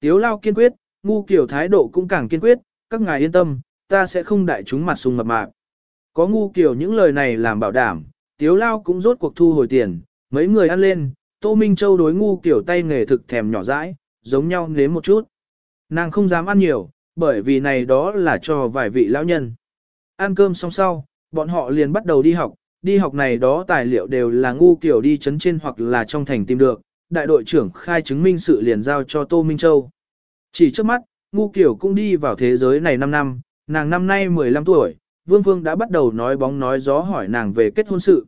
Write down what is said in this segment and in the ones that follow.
Tiếu lao kiên quyết, ngu kiểu thái độ cũng càng kiên quyết, các ngài yên tâm, ta sẽ không đại chúng mặt sùng mập mạp. Có ngu kiểu những lời này làm bảo đảm, tiếu lao cũng rốt cuộc thu hồi tiền, mấy người ăn lên, Tô Minh Châu đối ngu kiểu tay nghề thực thèm nhỏ dãi, giống nhau nếm một chút. Nàng không dám ăn nhiều, bởi vì này đó là cho vài vị lão nhân. Ăn cơm xong sau, bọn họ liền bắt đầu đi học, đi học này đó tài liệu đều là ngu kiểu đi chấn trên hoặc là trong thành tìm được, đại đội trưởng khai chứng minh sự liền giao cho Tô Minh Châu. Chỉ trước mắt, ngu kiểu cũng đi vào thế giới này 5 năm, nàng năm nay 15 tuổi, Vương Phương đã bắt đầu nói bóng nói gió hỏi nàng về kết hôn sự.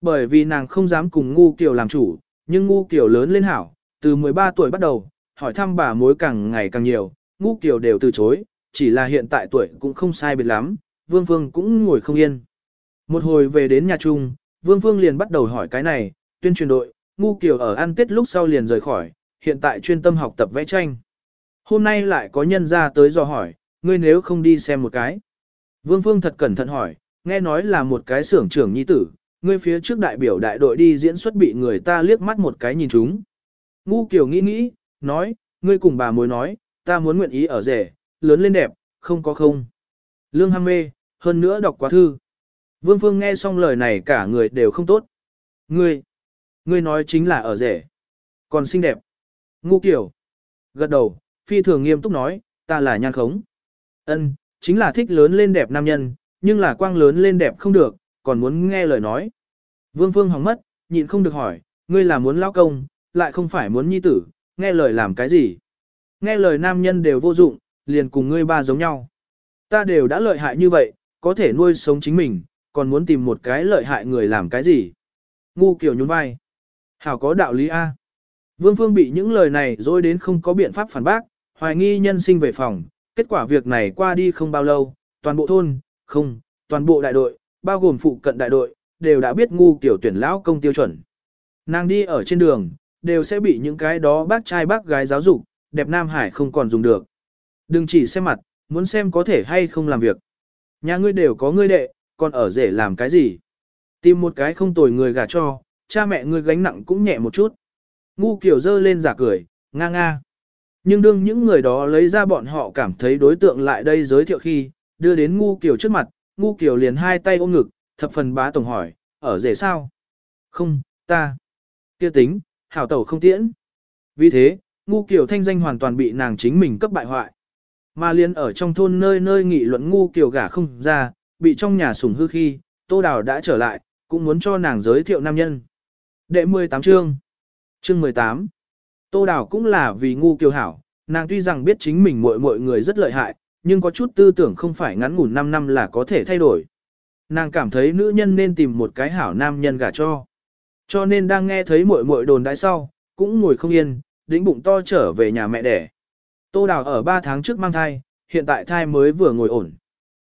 Bởi vì nàng không dám cùng ngu kiểu làm chủ, nhưng ngu kiểu lớn lên hảo, từ 13 tuổi bắt đầu, hỏi thăm bà mối càng ngày càng nhiều, ngu kiểu đều từ chối, chỉ là hiện tại tuổi cũng không sai biệt lắm, Vương Phương cũng ngồi không yên. Một hồi về đến nhà chung, Vương Phương liền bắt đầu hỏi cái này, tuyên truyền đội, ngu Kiều ở ăn tết lúc sau liền rời khỏi, hiện tại chuyên tâm học tập vẽ tranh. Hôm nay lại có nhân ra tới dò hỏi, ngươi nếu không đi xem một cái. Vương Phương thật cẩn thận hỏi, nghe nói là một cái xưởng trưởng nhi tử, ngươi phía trước đại biểu đại đội đi diễn xuất bị người ta liếc mắt một cái nhìn chúng. Ngu Kiều nghĩ nghĩ, nói, ngươi cùng bà mối nói, ta muốn nguyện ý ở rể, lớn lên đẹp, không có không. Lương ham mê, hơn nữa đọc quá thư. Vương Phương nghe xong lời này cả người đều không tốt. Ngươi, ngươi nói chính là ở rể. Còn xinh đẹp. Ngu kiểu. Gật đầu, phi thường nghiêm túc nói, ta là nhan khống. Ân, chính là thích lớn lên đẹp nam nhân, nhưng là quang lớn lên đẹp không được, còn muốn nghe lời nói. Vương Phương hỏng mất, nhịn không được hỏi, ngươi là muốn lao công, lại không phải muốn nhi tử, nghe lời làm cái gì. Nghe lời nam nhân đều vô dụng, liền cùng ngươi ba giống nhau. Ta đều đã lợi hại như vậy, có thể nuôi sống chính mình, còn muốn tìm một cái lợi hại người làm cái gì. Ngu kiểu nhún vai. Hảo có đạo lý A. Vương Phương bị những lời này dối đến không có biện pháp phản bác, hoài nghi nhân sinh về phòng, kết quả việc này qua đi không bao lâu, toàn bộ thôn, không, toàn bộ đại đội, bao gồm phụ cận đại đội, đều đã biết ngu kiểu tuyển lão công tiêu chuẩn. Nàng đi ở trên đường, đều sẽ bị những cái đó bác trai bác gái giáo dục, đẹp Nam Hải không còn dùng được. Đừng chỉ xem mặt, muốn xem có thể hay không làm việc. Nhà ngươi đều có ngươi đệ, còn ở rể làm cái gì? Tìm một cái không tồi người gả cho, cha mẹ ngươi gánh nặng cũng nhẹ một chút. Ngu kiểu dơ lên giả cười, nga nga. Nhưng đương những người đó lấy ra bọn họ cảm thấy đối tượng lại đây giới thiệu khi, đưa đến ngu kiểu trước mặt, ngu kiểu liền hai tay ôm ngực, thập phần bá tổng hỏi, ở rể sao? Không, ta. kia tính, hảo tẩu không tiễn. Vì thế, ngu kiểu thanh danh hoàn toàn bị nàng chính mình cấp bại hoại. Mà liền ở trong thôn nơi nơi nghị luận ngu kiểu gả không ra, bị trong nhà sủng hư khi, tô đào đã trở lại, cũng muốn cho nàng giới thiệu nam nhân. Đệ 18 chương Chương 18 Tô đào cũng là vì ngu kiều hảo, nàng tuy rằng biết chính mình mọi mọi người rất lợi hại, nhưng có chút tư tưởng không phải ngắn ngủn 5 năm là có thể thay đổi. Nàng cảm thấy nữ nhân nên tìm một cái hảo nam nhân gả cho. Cho nên đang nghe thấy muội muội đồn đại sau, cũng ngồi không yên, đĩnh bụng to trở về nhà mẹ đẻ. Tô Đào ở 3 tháng trước mang thai, hiện tại thai mới vừa ngồi ổn.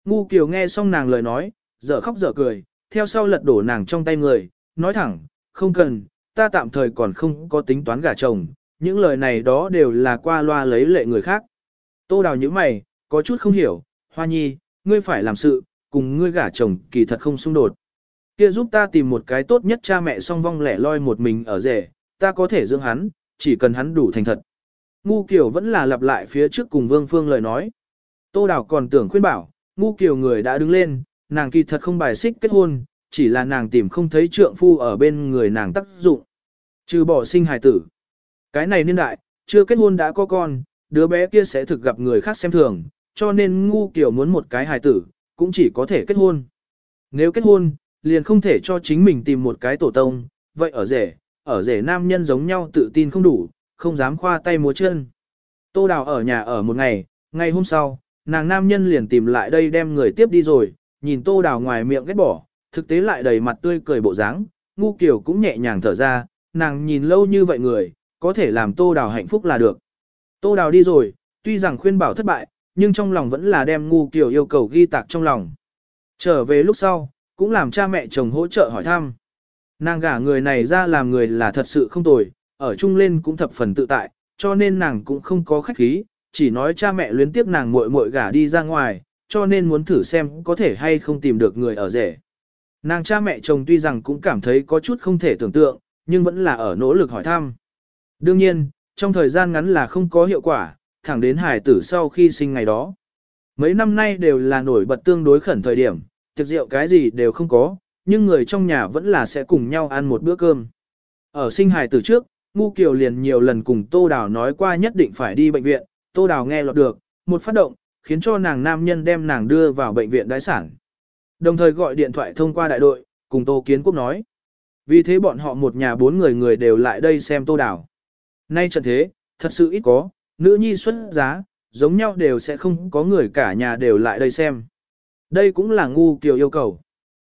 Ngu Kiều nghe xong nàng lời nói, dở khóc dở cười, theo sau lật đổ nàng trong tay người, nói thẳng, không cần, ta tạm thời còn không có tính toán gả chồng, những lời này đó đều là qua loa lấy lệ người khác. Tô Đào như mày, có chút không hiểu, Hoa Nhi, ngươi phải làm sự, cùng ngươi gả chồng kỳ thật không xung đột. Kia giúp ta tìm một cái tốt nhất cha mẹ song vong lẻ loi một mình ở rể, ta có thể dưỡng hắn, chỉ cần hắn đủ thành thật. Ngu Kiều vẫn là lặp lại phía trước cùng Vương Phương lời nói. Tô Đào còn tưởng khuyên bảo, Ngu Kiều người đã đứng lên, nàng kỳ thật không bài xích kết hôn, chỉ là nàng tìm không thấy trượng phu ở bên người nàng tác dụng. Trừ bỏ sinh hài tử. Cái này niên đại, chưa kết hôn đã có con, đứa bé kia sẽ thực gặp người khác xem thường, cho nên Ngu Kiều muốn một cái hài tử, cũng chỉ có thể kết hôn. Nếu kết hôn, liền không thể cho chính mình tìm một cái tổ tông, vậy ở rể, ở rể nam nhân giống nhau tự tin không đủ, không dám khoa tay múa chân. Tô Đào ở nhà ở một ngày, ngày hôm sau, nàng nam nhân liền tìm lại đây đem người tiếp đi rồi, nhìn Tô Đào ngoài miệng ghét bỏ, thực tế lại đầy mặt tươi cười bộ dáng, ngu kiểu cũng nhẹ nhàng thở ra, nàng nhìn lâu như vậy người, có thể làm Tô Đào hạnh phúc là được. Tô Đào đi rồi, tuy rằng khuyên bảo thất bại, nhưng trong lòng vẫn là đem ngu kiểu yêu cầu ghi tạc trong lòng. Trở về lúc sau, cũng làm cha mẹ chồng hỗ trợ hỏi thăm. Nàng gả người này ra làm người là thật sự không tồi, ở chung lên cũng thập phần tự tại, cho nên nàng cũng không có khách khí, chỉ nói cha mẹ luyến tiếc nàng muội muội gả đi ra ngoài, cho nên muốn thử xem có thể hay không tìm được người ở rể. Nàng cha mẹ chồng tuy rằng cũng cảm thấy có chút không thể tưởng tượng, nhưng vẫn là ở nỗ lực hỏi thăm. Đương nhiên, trong thời gian ngắn là không có hiệu quả, thẳng đến hải tử sau khi sinh ngày đó. Mấy năm nay đều là nổi bật tương đối khẩn thời điểm, tiệc rượu cái gì đều không có, nhưng người trong nhà vẫn là sẽ cùng nhau ăn một bữa cơm. Ở sinh hài tử trước, Ngu Kiều liền nhiều lần cùng Tô Đào nói qua nhất định phải đi bệnh viện, Tô Đào nghe lọt được, một phát động, khiến cho nàng nam nhân đem nàng đưa vào bệnh viện đái sản. Đồng thời gọi điện thoại thông qua đại đội, cùng Tô Kiến Quốc nói. Vì thế bọn họ một nhà bốn người người đều lại đây xem Tô đảo Nay trận thế, thật sự ít có, nữ nhi xuất giá, giống nhau đều sẽ không có người cả nhà đều lại đây xem. Đây cũng là ngu kiều yêu cầu.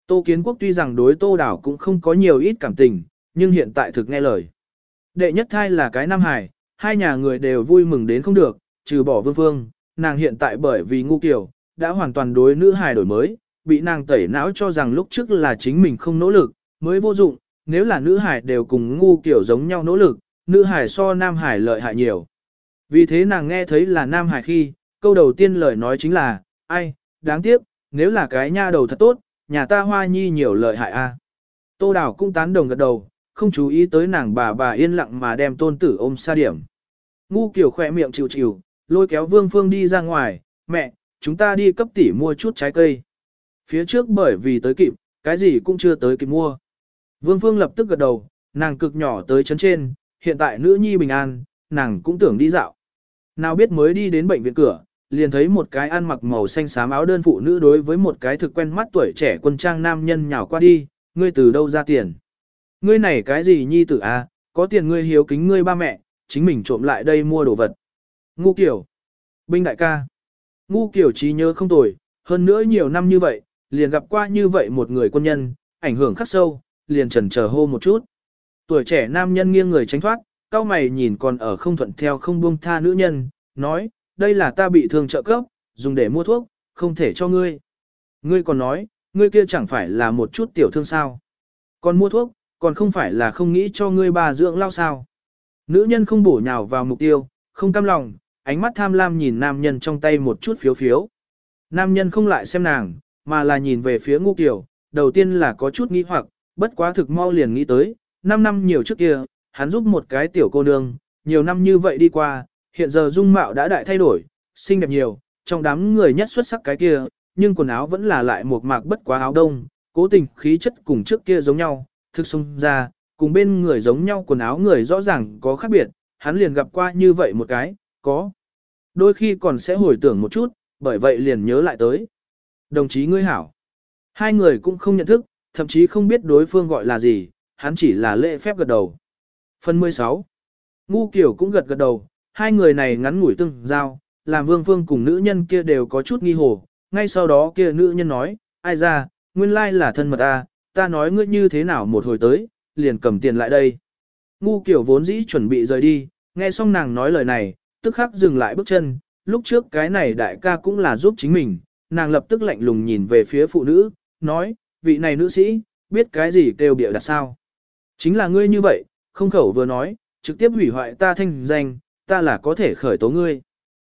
Tô Kiến Quốc tuy rằng đối Tô Đảo cũng không có nhiều ít cảm tình, nhưng hiện tại thực nghe lời. Đệ nhất thai là cái Nam Hải, hai nhà người đều vui mừng đến không được, trừ bỏ Vương Phương, nàng hiện tại bởi vì ngu kiều, đã hoàn toàn đối nữ hài đổi mới, bị nàng tẩy não cho rằng lúc trước là chính mình không nỗ lực, mới vô dụng, nếu là nữ hải đều cùng ngu kiểu giống nhau nỗ lực, nữ hải so nam hải lợi hại nhiều. Vì thế nàng nghe thấy là nam hải khi, câu đầu tiên lời nói chính là, ai, đáng tiếc, nếu là cái nha đầu thật tốt, nhà ta hoa nhi nhiều lợi hại a. Tô Đào cũng tán đồng gật đầu, không chú ý tới nàng bà bà yên lặng mà đem tôn tử ôm xa điểm. Ngu kiểu khỏe miệng chịu chịu, lôi kéo Vương Phương đi ra ngoài, mẹ, chúng ta đi cấp tỷ mua chút trái cây. Phía trước bởi vì tới kịp, cái gì cũng chưa tới kịp mua. Vương Phương lập tức gật đầu, nàng cực nhỏ tới chấn trên, hiện tại nữ nhi bình an, nàng cũng tưởng đi dạo. Nào biết mới đi đến bệnh viện cửa, liền thấy một cái ăn mặc màu xanh xám áo đơn phụ nữ đối với một cái thực quen mắt tuổi trẻ quân trang nam nhân nhào qua đi, ngươi từ đâu ra tiền? Ngươi này cái gì nhi tử a? À? có tiền ngươi hiếu kính ngươi ba mẹ, chính mình trộm lại đây mua đồ vật. Ngu kiểu. Binh đại ca. Ngu kiểu trí nhớ không tồi, hơn nữa nhiều năm như vậy, liền gặp qua như vậy một người quân nhân, ảnh hưởng khắc sâu, liền trần chờ hô một chút. Tuổi trẻ nam nhân nghiêng người tránh thoát, cao mày nhìn còn ở không thuận theo không buông tha nữ nhân, nói, đây là ta bị thương trợ cấp, dùng để mua thuốc, không thể cho ngươi. Ngươi còn nói, ngươi kia chẳng phải là một chút tiểu thương sao. Còn mua thuốc, còn không phải là không nghĩ cho ngươi bà dưỡng lao sao. Nữ nhân không bổ nhào vào mục tiêu, không cam lòng, ánh mắt tham lam nhìn nam nhân trong tay một chút phiếu phiếu. Nam nhân không lại xem nàng, mà là nhìn về phía ngu kiểu, đầu tiên là có chút nghi hoặc, bất quá thực mau liền nghĩ tới, 5 năm nhiều trước kia, hắn giúp một cái tiểu cô nương, nhiều năm như vậy đi qua, hiện giờ dung mạo đã đại thay đổi, xinh đẹp nhiều, trong đám người nhất xuất sắc cái kia, nhưng quần áo vẫn là lại một mạc bất quá áo đông, cố tình khí chất cùng trước kia giống nhau, thực xung ra, cùng bên người giống nhau quần áo người rõ ràng có khác biệt, hắn liền gặp qua như vậy một cái, có. Đôi khi còn sẽ hồi tưởng một chút, bởi vậy liền nhớ lại tới. Đồng chí ngươi hảo. Hai người cũng không nhận thức, thậm chí không biết đối phương gọi là gì, hắn chỉ là lễ phép gật đầu. Phần 16. Ngu kiểu cũng gật gật đầu, hai người này ngắn ngủi tương giao, làm vương phương cùng nữ nhân kia đều có chút nghi hồ. Ngay sau đó kia nữ nhân nói, ai ra, nguyên lai là thân mật ta, ta nói ngươi như thế nào một hồi tới, liền cầm tiền lại đây. Ngu kiểu vốn dĩ chuẩn bị rời đi, nghe xong nàng nói lời này, tức khắc dừng lại bước chân, lúc trước cái này đại ca cũng là giúp chính mình, nàng lập tức lạnh lùng nhìn về phía phụ nữ, nói, vị này nữ sĩ, biết cái gì kêu bịa đặt sao. Chính là ngươi như vậy, không khẩu vừa nói, trực tiếp hủy hoại ta thanh danh, ta là có thể khởi tố ngươi.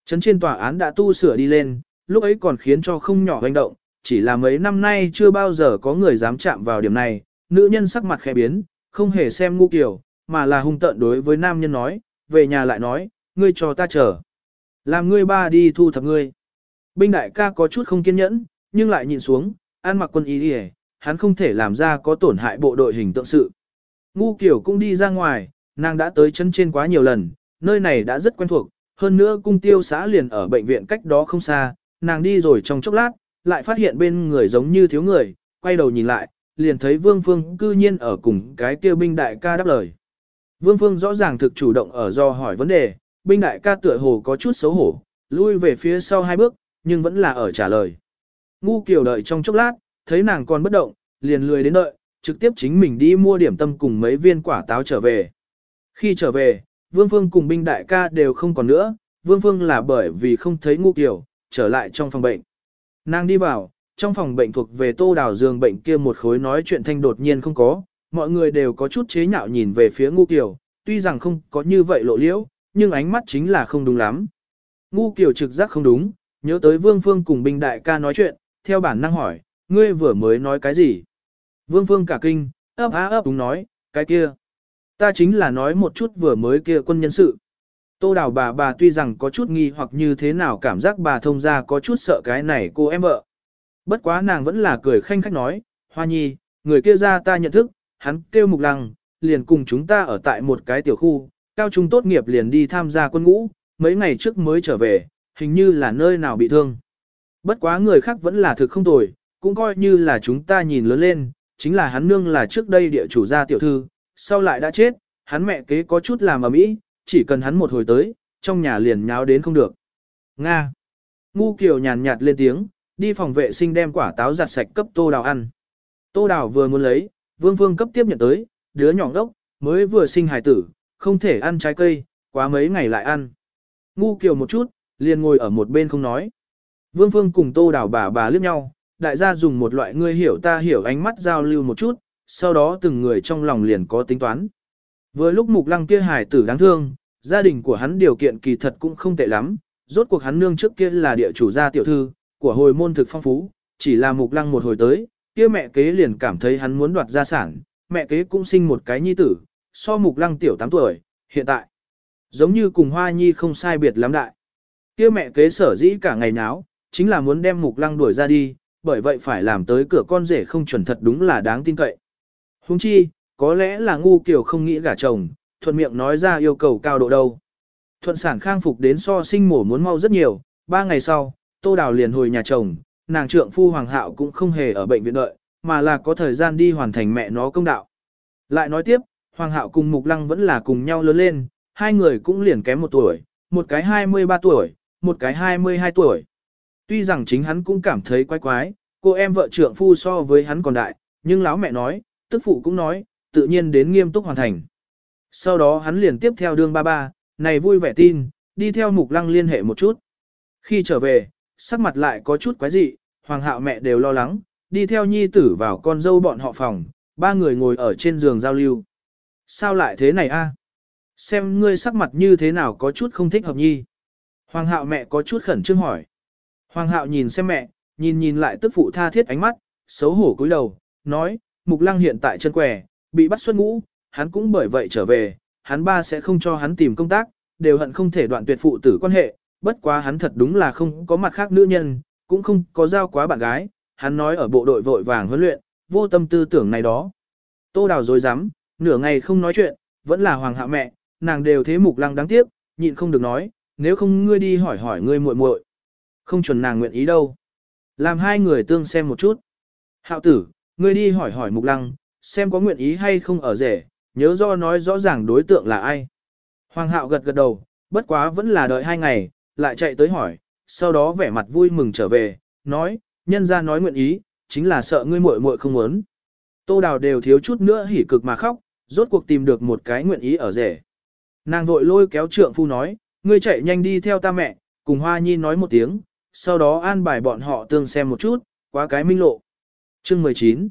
Trấn trên tòa án đã tu sửa đi lên, lúc ấy còn khiến cho không nhỏ hành động, chỉ là mấy năm nay chưa bao giờ có người dám chạm vào điểm này, nữ nhân sắc mặt khẽ biến, không hề xem ngu kiểu, mà là hung tợn đối với nam nhân nói, về nhà lại nói, ngươi cho ta chờ. Làm ngươi ba đi thu thập ngươi. Binh đại ca có chút không kiên nhẫn, nhưng lại nhìn xuống, an mặc quân y đi hắn không thể làm ra có tổn hại bộ đội hình tượng sự. Ngu kiểu cũng đi ra ngoài, nàng đã tới chân trên quá nhiều lần, nơi này đã rất quen thuộc, hơn nữa cung tiêu xã liền ở bệnh viện cách đó không xa, nàng đi rồi trong chốc lát, lại phát hiện bên người giống như thiếu người, quay đầu nhìn lại, liền thấy Vương Phương cư nhiên ở cùng cái kia binh đại ca đáp lời. Vương Phương rõ ràng thực chủ động ở do hỏi vấn đề, binh đại ca tựa hồ có chút xấu hổ, lui về phía sau hai bước, nhưng vẫn là ở trả lời. Ngu Kiều đợi trong chốc lát, thấy nàng còn bất động, liền lười đến đợi, trực tiếp chính mình đi mua điểm tâm cùng mấy viên quả táo trở về. Khi trở về, Vương Phương cùng binh đại ca đều không còn nữa, Vương Phương là bởi vì không thấy Ngu Kiều, trở lại trong phòng bệnh. Nàng đi vào, trong phòng bệnh thuộc về tô đào giường bệnh kia một khối nói chuyện thanh đột nhiên không có, mọi người đều có chút chế nhạo nhìn về phía Ngu Kiều, tuy rằng không có như vậy lộ liễu, nhưng ánh mắt chính là không đúng lắm. Ngu Kiều trực giác không đúng, nhớ tới Vương Phương cùng binh đại ca nói chuyện, theo bản năng hỏi, ngươi vừa mới nói cái gì? Vương Phương cả kinh, ấp á ấp đúng nói, cái kia. Ta chính là nói một chút vừa mới kia quân nhân sự. Tô đào bà bà tuy rằng có chút nghi hoặc như thế nào cảm giác bà thông ra có chút sợ cái này cô em vợ. Bất quá nàng vẫn là cười khanh khách nói, Hoa Nhi, người kia ra ta nhận thức, hắn kêu mục lăng, liền cùng chúng ta ở tại một cái tiểu khu, cao trung tốt nghiệp liền đi tham gia quân ngũ, mấy ngày trước mới trở về, hình như là nơi nào bị thương. Bất quá người khác vẫn là thực không tồi, cũng coi như là chúng ta nhìn lớn lên, chính là hắn nương là trước đây địa chủ gia tiểu thư, sau lại đã chết, hắn mẹ kế có chút làm ở mỹ, chỉ cần hắn một hồi tới, trong nhà liền nháo đến không được. Nga. Ngu Kiều nhàn nhạt lên tiếng, đi phòng vệ sinh đem quả táo giặt sạch cấp tô đào ăn. Tô đào vừa muốn lấy, vương vương cấp tiếp nhận tới, đứa nhỏ đốc, mới vừa sinh hài tử, không thể ăn trái cây, quá mấy ngày lại ăn. Ngu Kiều một chút, liền ngồi ở một bên không nói. Vương Phương cùng Tô Đào bà bà liếc nhau, đại gia dùng một loại ngươi hiểu ta hiểu ánh mắt giao lưu một chút, sau đó từng người trong lòng liền có tính toán. Vừa lúc mục lăng kia hải tử đáng thương, gia đình của hắn điều kiện kỳ thật cũng không tệ lắm, rốt cuộc hắn nương trước kia là địa chủ gia tiểu thư, của hồi môn thực phong phú, chỉ là mục lăng một hồi tới, kia mẹ kế liền cảm thấy hắn muốn đoạt gia sản, mẹ kế cũng sinh một cái nhi tử, so mục lăng tiểu 8 tuổi, hiện tại, giống như cùng hoa nhi không sai biệt lắm đại. Kia mẹ kế sở dĩ cả ngày náo, chính là muốn đem mục lăng đuổi ra đi, bởi vậy phải làm tới cửa con rể không chuẩn thật đúng là đáng tin cậy. Huống chi, có lẽ là ngu kiểu không nghĩ gả chồng, thuận miệng nói ra yêu cầu cao độ đâu. Thuận sản khang phục đến so sinh mổ muốn mau rất nhiều, ba ngày sau, tô đào liền hồi nhà chồng, nàng trượng phu hoàng hạo cũng không hề ở bệnh viện đợi, mà là có thời gian đi hoàn thành mẹ nó công đạo. Lại nói tiếp, hoàng hạo cùng mục lăng vẫn là cùng nhau lớn lên, hai người cũng liền kém một tuổi, một cái 23 tuổi, một cái 22 tuổi. Tuy rằng chính hắn cũng cảm thấy quái quái, cô em vợ trưởng phu so với hắn còn đại, nhưng lão mẹ nói, tức phụ cũng nói, tự nhiên đến nghiêm túc hoàn thành. Sau đó hắn liền tiếp theo đường ba ba, này vui vẻ tin, đi theo mục lăng liên hệ một chút. Khi trở về, sắc mặt lại có chút quái dị, hoàng hạo mẹ đều lo lắng, đi theo nhi tử vào con dâu bọn họ phòng, ba người ngồi ở trên giường giao lưu. Sao lại thế này a? Xem ngươi sắc mặt như thế nào có chút không thích hợp nhi. Hoàng hạo mẹ có chút khẩn trương hỏi. Hoàng hạo nhìn xem mẹ, nhìn nhìn lại tức phụ tha thiết ánh mắt, xấu hổ cúi đầu, nói, mục lăng hiện tại chân què, bị bắt xuất ngũ, hắn cũng bởi vậy trở về, hắn ba sẽ không cho hắn tìm công tác, đều hận không thể đoạn tuyệt phụ tử quan hệ, bất quá hắn thật đúng là không có mặt khác nữ nhân, cũng không có giao quá bạn gái, hắn nói ở bộ đội vội vàng huấn luyện, vô tâm tư tưởng này đó. Tô đào dối rắm nửa ngày không nói chuyện, vẫn là hoàng hạ mẹ, nàng đều thế mục lăng đáng tiếc, nhịn không được nói, nếu không ngươi đi hỏi hỏi ngươi muội muội, không chuẩn nàng nguyện ý đâu. Làm hai người tương xem một chút. Hạo tử, ngươi đi hỏi hỏi mục lăng, xem có nguyện ý hay không ở rể, nhớ do nói rõ ràng đối tượng là ai. Hoàng hạo gật gật đầu, bất quá vẫn là đợi hai ngày, lại chạy tới hỏi, sau đó vẻ mặt vui mừng trở về, nói, nhân ra nói nguyện ý, chính là sợ ngươi muội muội không muốn. Tô đào đều thiếu chút nữa hỉ cực mà khóc, rốt cuộc tìm được một cái nguyện ý ở rể. Nàng vội lôi kéo trượng phu nói, ngươi chạy nhanh đi theo ta mẹ, cùng Hoa Nhi nói một tiếng, sau đó an bài bọn họ tương xem một chút, quá cái minh lộ. Chương 19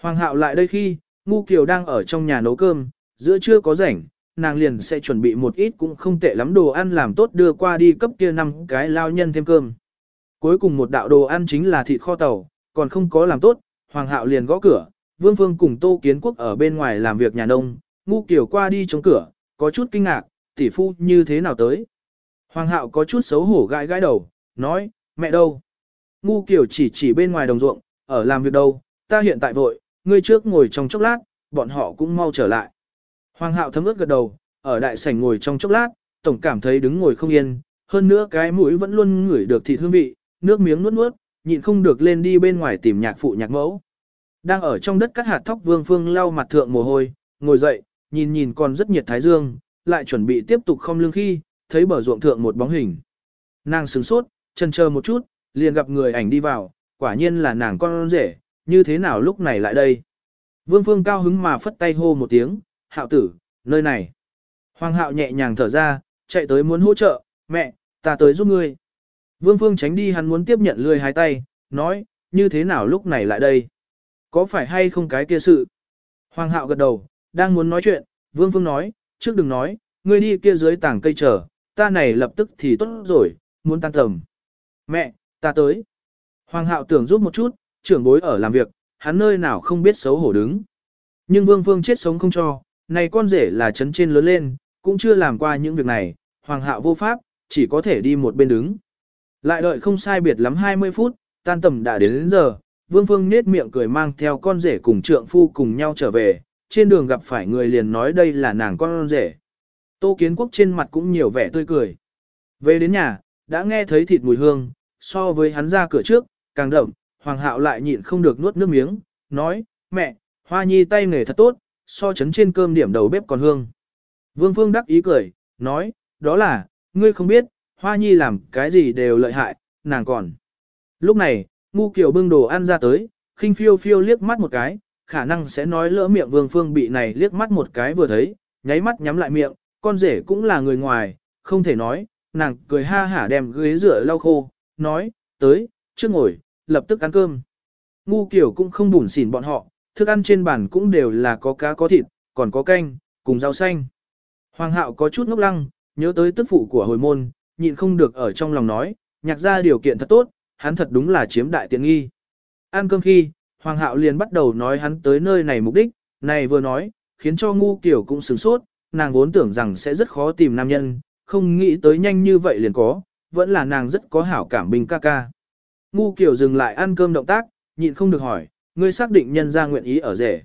Hoàng hạo lại đây khi, Ngu Kiều đang ở trong nhà nấu cơm, giữa trưa có rảnh, nàng liền sẽ chuẩn bị một ít cũng không tệ lắm đồ ăn làm tốt đưa qua đi cấp kia năm cái lao nhân thêm cơm. Cuối cùng một đạo đồ ăn chính là thịt kho tàu, còn không có làm tốt, Hoàng hạo liền gõ cửa, Vương Phương cùng Tô Kiến Quốc ở bên ngoài làm việc nhà nông, Ngu Kiều qua đi chống cửa, có chút kinh ngạc, tỷ phu như thế nào tới. Hoàng hạo có chút xấu hổ gãi gãi đầu, nói, mẹ đâu? Ngu Kiều chỉ chỉ bên ngoài đồng ruộng, ở làm việc đâu, ta hiện tại vội, ngươi trước ngồi trong chốc lát, bọn họ cũng mau trở lại. Hoàng hạo thấm ướt gật đầu, ở đại sảnh ngồi trong chốc lát, tổng cảm thấy đứng ngồi không yên, hơn nữa cái mũi vẫn luôn ngửi được thịt hương vị, nước miếng nuốt nuốt, nhịn không được lên đi bên ngoài tìm nhạc phụ nhạc mẫu. Đang ở trong đất cắt hạt thóc vương phương lau mặt thượng mồ hôi, ngồi dậy, nhìn nhìn còn rất nhiệt thái dương, lại chuẩn bị tiếp tục không lưng khi, thấy bờ ruộng thượng một bóng hình. Nàng sửng sốt, chân chờ một chút, liền gặp người ảnh đi vào, quả nhiên là nàng con rể, như thế nào lúc này lại đây. Vương Phương cao hứng mà phất tay hô một tiếng, hạo tử, nơi này. Hoàng hạo nhẹ nhàng thở ra, chạy tới muốn hỗ trợ, mẹ, ta tới giúp ngươi. Vương Phương tránh đi hắn muốn tiếp nhận lười hai tay, nói, như thế nào lúc này lại đây. Có phải hay không cái kia sự? Hoàng hạo gật đầu, đang muốn nói chuyện, Vương Phương nói, trước đừng nói, ngươi đi kia dưới tảng cây chờ, ta này lập tức thì tốt rồi, muốn tan tầm. Mẹ, ta tới. Hoàng hạo tưởng giúp một chút, trưởng bối ở làm việc, hắn nơi nào không biết xấu hổ đứng. Nhưng Vương Phương chết sống không cho, này con rể là chấn trên lớn lên, cũng chưa làm qua những việc này, hoàng hạo vô pháp, chỉ có thể đi một bên đứng. Lại đợi không sai biệt lắm 20 phút, tan tầm đã đến, đến giờ, Vương Phương nết miệng cười mang theo con rể cùng trượng phu cùng nhau trở về, trên đường gặp phải người liền nói đây là nàng con rể. Tô Kiến Quốc trên mặt cũng nhiều vẻ tươi cười. Về đến nhà, đã nghe thấy thịt mùi hương, so với hắn ra cửa trước, càng đậm, Hoàng Hạo lại nhịn không được nuốt nước miếng, nói, mẹ, Hoa Nhi tay nghề thật tốt, so chấn trên cơm điểm đầu bếp còn hương. Vương Phương đắc ý cười, nói, đó là, ngươi không biết, Hoa Nhi làm cái gì đều lợi hại, nàng còn. Lúc này, ngu kiểu bưng đồ ăn ra tới, khinh phiêu phiêu liếc mắt một cái, khả năng sẽ nói lỡ miệng Vương Phương bị này liếc mắt một cái vừa thấy, nháy mắt nhắm lại miệng, con rể cũng là người ngoài, không thể nói, nàng cười ha hả đem ghế rửa lau khô, nói, tới, trước ngồi, lập tức ăn cơm. Ngu kiểu cũng không bùn xỉn bọn họ, thức ăn trên bàn cũng đều là có cá có thịt, còn có canh, cùng rau xanh. Hoàng hạo có chút ngốc lăng, nhớ tới tức phụ của hồi môn, nhịn không được ở trong lòng nói, nhạc ra điều kiện thật tốt, hắn thật đúng là chiếm đại tiện nghi. Ăn cơm khi, Hoàng hạo liền bắt đầu nói hắn tới nơi này mục đích, này vừa nói, khiến cho ngu kiểu cũng sửng sốt, nàng vốn tưởng rằng sẽ rất khó tìm nam nhân, không nghĩ tới nhanh như vậy liền có, vẫn là nàng rất có hảo cảm bình ca ca. Ngu kiểu dừng lại ăn cơm động tác, nhịn không được hỏi, ngươi xác định nhân ra nguyện ý ở rể.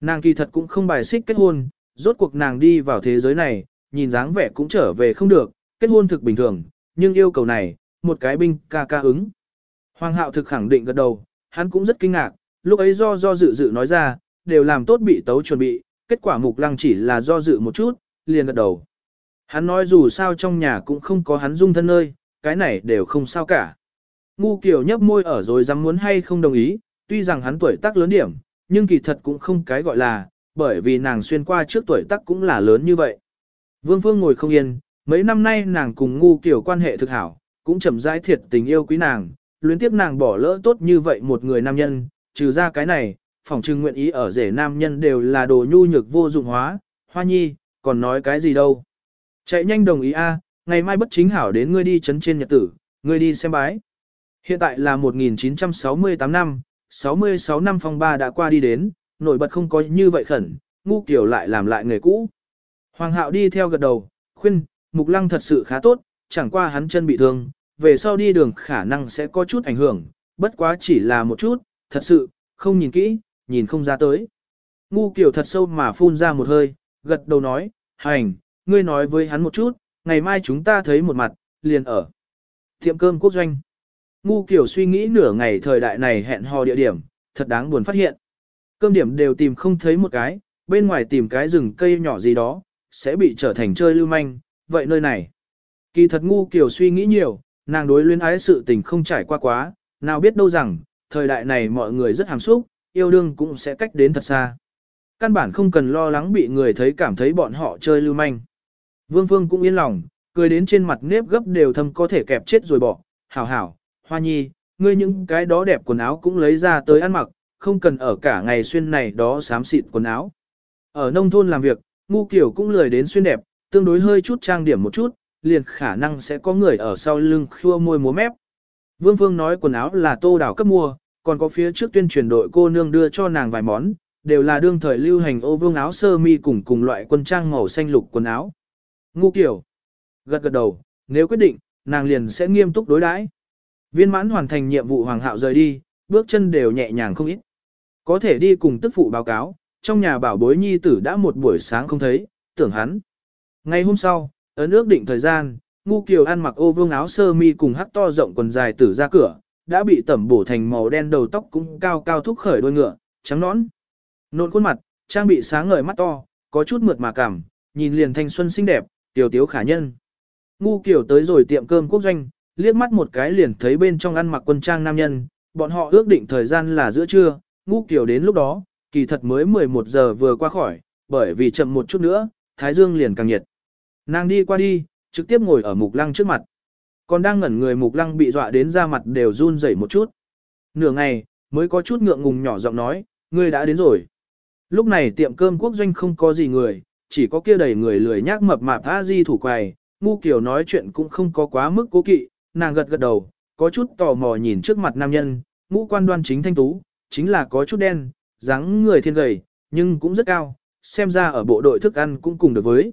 Nàng kỳ thật cũng không bài xích kết hôn, rốt cuộc nàng đi vào thế giới này, nhìn dáng vẻ cũng trở về không được, kết hôn thực bình thường, nhưng yêu cầu này, một cái binh ca ca ứng. Hoàng hạo thực khẳng định gật đầu, hắn cũng rất kinh ngạc, lúc ấy do do dự dự nói ra, đều làm tốt bị tấu chuẩn bị, kết quả mục lăng chỉ là do dự một chút, liền gật đầu. Hắn nói dù sao trong nhà cũng không có hắn dung thân nơi, cái này đều không sao cả. Ngu kiểu nhấp môi ở rồi dám muốn hay không đồng ý, tuy rằng hắn tuổi tác lớn điểm, nhưng kỳ thật cũng không cái gọi là, bởi vì nàng xuyên qua trước tuổi tác cũng là lớn như vậy. Vương Phương ngồi không yên, mấy năm nay nàng cùng ngu kiểu quan hệ thực hảo, cũng chậm rãi thiệt tình yêu quý nàng, luyến tiếp nàng bỏ lỡ tốt như vậy một người nam nhân, trừ ra cái này, phòng trưng nguyện ý ở rể nam nhân đều là đồ nhu nhược vô dụng hóa, hoa nhi, còn nói cái gì đâu. Chạy nhanh đồng ý a, ngày mai bất chính hảo đến ngươi đi chấn trên nhật tử, ngươi đi xem bái. Hiện tại là 1968 năm, 66 năm phong ba đã qua đi đến, nổi bật không có như vậy khẩn, ngu kiểu lại làm lại người cũ. Hoàng hạo đi theo gật đầu, khuyên, mục lăng thật sự khá tốt, chẳng qua hắn chân bị thương, về sau đi đường khả năng sẽ có chút ảnh hưởng, bất quá chỉ là một chút, thật sự, không nhìn kỹ, nhìn không ra tới. Ngu kiểu thật sâu mà phun ra một hơi, gật đầu nói, hành, ngươi nói với hắn một chút, ngày mai chúng ta thấy một mặt, liền ở tiệm cơm quốc doanh. Ngu kiểu suy nghĩ nửa ngày thời đại này hẹn hò địa điểm, thật đáng buồn phát hiện. Cơm điểm đều tìm không thấy một cái, bên ngoài tìm cái rừng cây nhỏ gì đó, sẽ bị trở thành chơi lưu manh, vậy nơi này. Kỳ thật ngu kiểu suy nghĩ nhiều, nàng đối luyến ái sự tình không trải qua quá, nào biết đâu rằng, thời đại này mọi người rất hàm xúc, yêu đương cũng sẽ cách đến thật xa. Căn bản không cần lo lắng bị người thấy cảm thấy bọn họ chơi lưu manh. Vương Phương cũng yên lòng, cười đến trên mặt nếp gấp đều thâm có thể kẹp chết rồi bỏ, hảo hảo, hoa nhi, ngươi những cái đó đẹp quần áo cũng lấy ra tới ăn mặc, không cần ở cả ngày xuyên này đó xám xịt quần áo. Ở nông thôn làm việc, ngu kiểu cũng lười đến xuyên đẹp, tương đối hơi chút trang điểm một chút, liền khả năng sẽ có người ở sau lưng khua môi múa mép. Vương Phương nói quần áo là tô đảo cấp mua, còn có phía trước tuyên truyền đội cô nương đưa cho nàng vài món, đều là đương thời lưu hành ô vương áo sơ mi cùng cùng loại quân trang màu xanh lục quần áo. Ngu kiểu. Gật gật đầu, nếu quyết định, nàng liền sẽ nghiêm túc đối đãi. Viên mãn hoàn thành nhiệm vụ hoàng hạo rời đi, bước chân đều nhẹ nhàng không ít. Có thể đi cùng tức phụ báo cáo, trong nhà bảo bối nhi tử đã một buổi sáng không thấy, tưởng hắn. Ngày hôm sau, ấn ước định thời gian, ngu kiều ăn mặc ô vương áo sơ mi cùng hắc to rộng quần dài tử ra cửa, đã bị tẩm bổ thành màu đen đầu tóc cũng cao cao thúc khởi đôi ngựa, trắng nõn. Nộn khuôn mặt, trang bị sáng ngời mắt to, có chút mượt mà cảm, nhìn liền thanh xuân xinh đẹp, tiểu tiếu khả nhân. Ngu Kiều tới rồi tiệm cơm quốc doanh, liếc mắt một cái liền thấy bên trong ăn mặc quân trang nam nhân, bọn họ ước định thời gian là giữa trưa, ngu Kiều đến lúc đó, kỳ thật mới 11 giờ vừa qua khỏi, bởi vì chậm một chút nữa, thái dương liền càng nhiệt. Nàng đi qua đi, trực tiếp ngồi ở mục lăng trước mặt. Còn đang ngẩn người mục lăng bị dọa đến da mặt đều run rẩy một chút. Nửa ngày, mới có chút ngượng ngùng nhỏ giọng nói, ngươi đã đến rồi. Lúc này tiệm cơm quốc doanh không có gì người, chỉ có kia đầy người lười nhác mập mạp a di thủ quầy, ngu kiểu nói chuyện cũng không có quá mức cố kỵ, nàng gật gật đầu, có chút tò mò nhìn trước mặt nam nhân, ngũ quan đoan chính thanh tú, chính là có chút đen, dáng người thiên gầy, nhưng cũng rất cao, xem ra ở bộ đội thức ăn cũng cùng được với.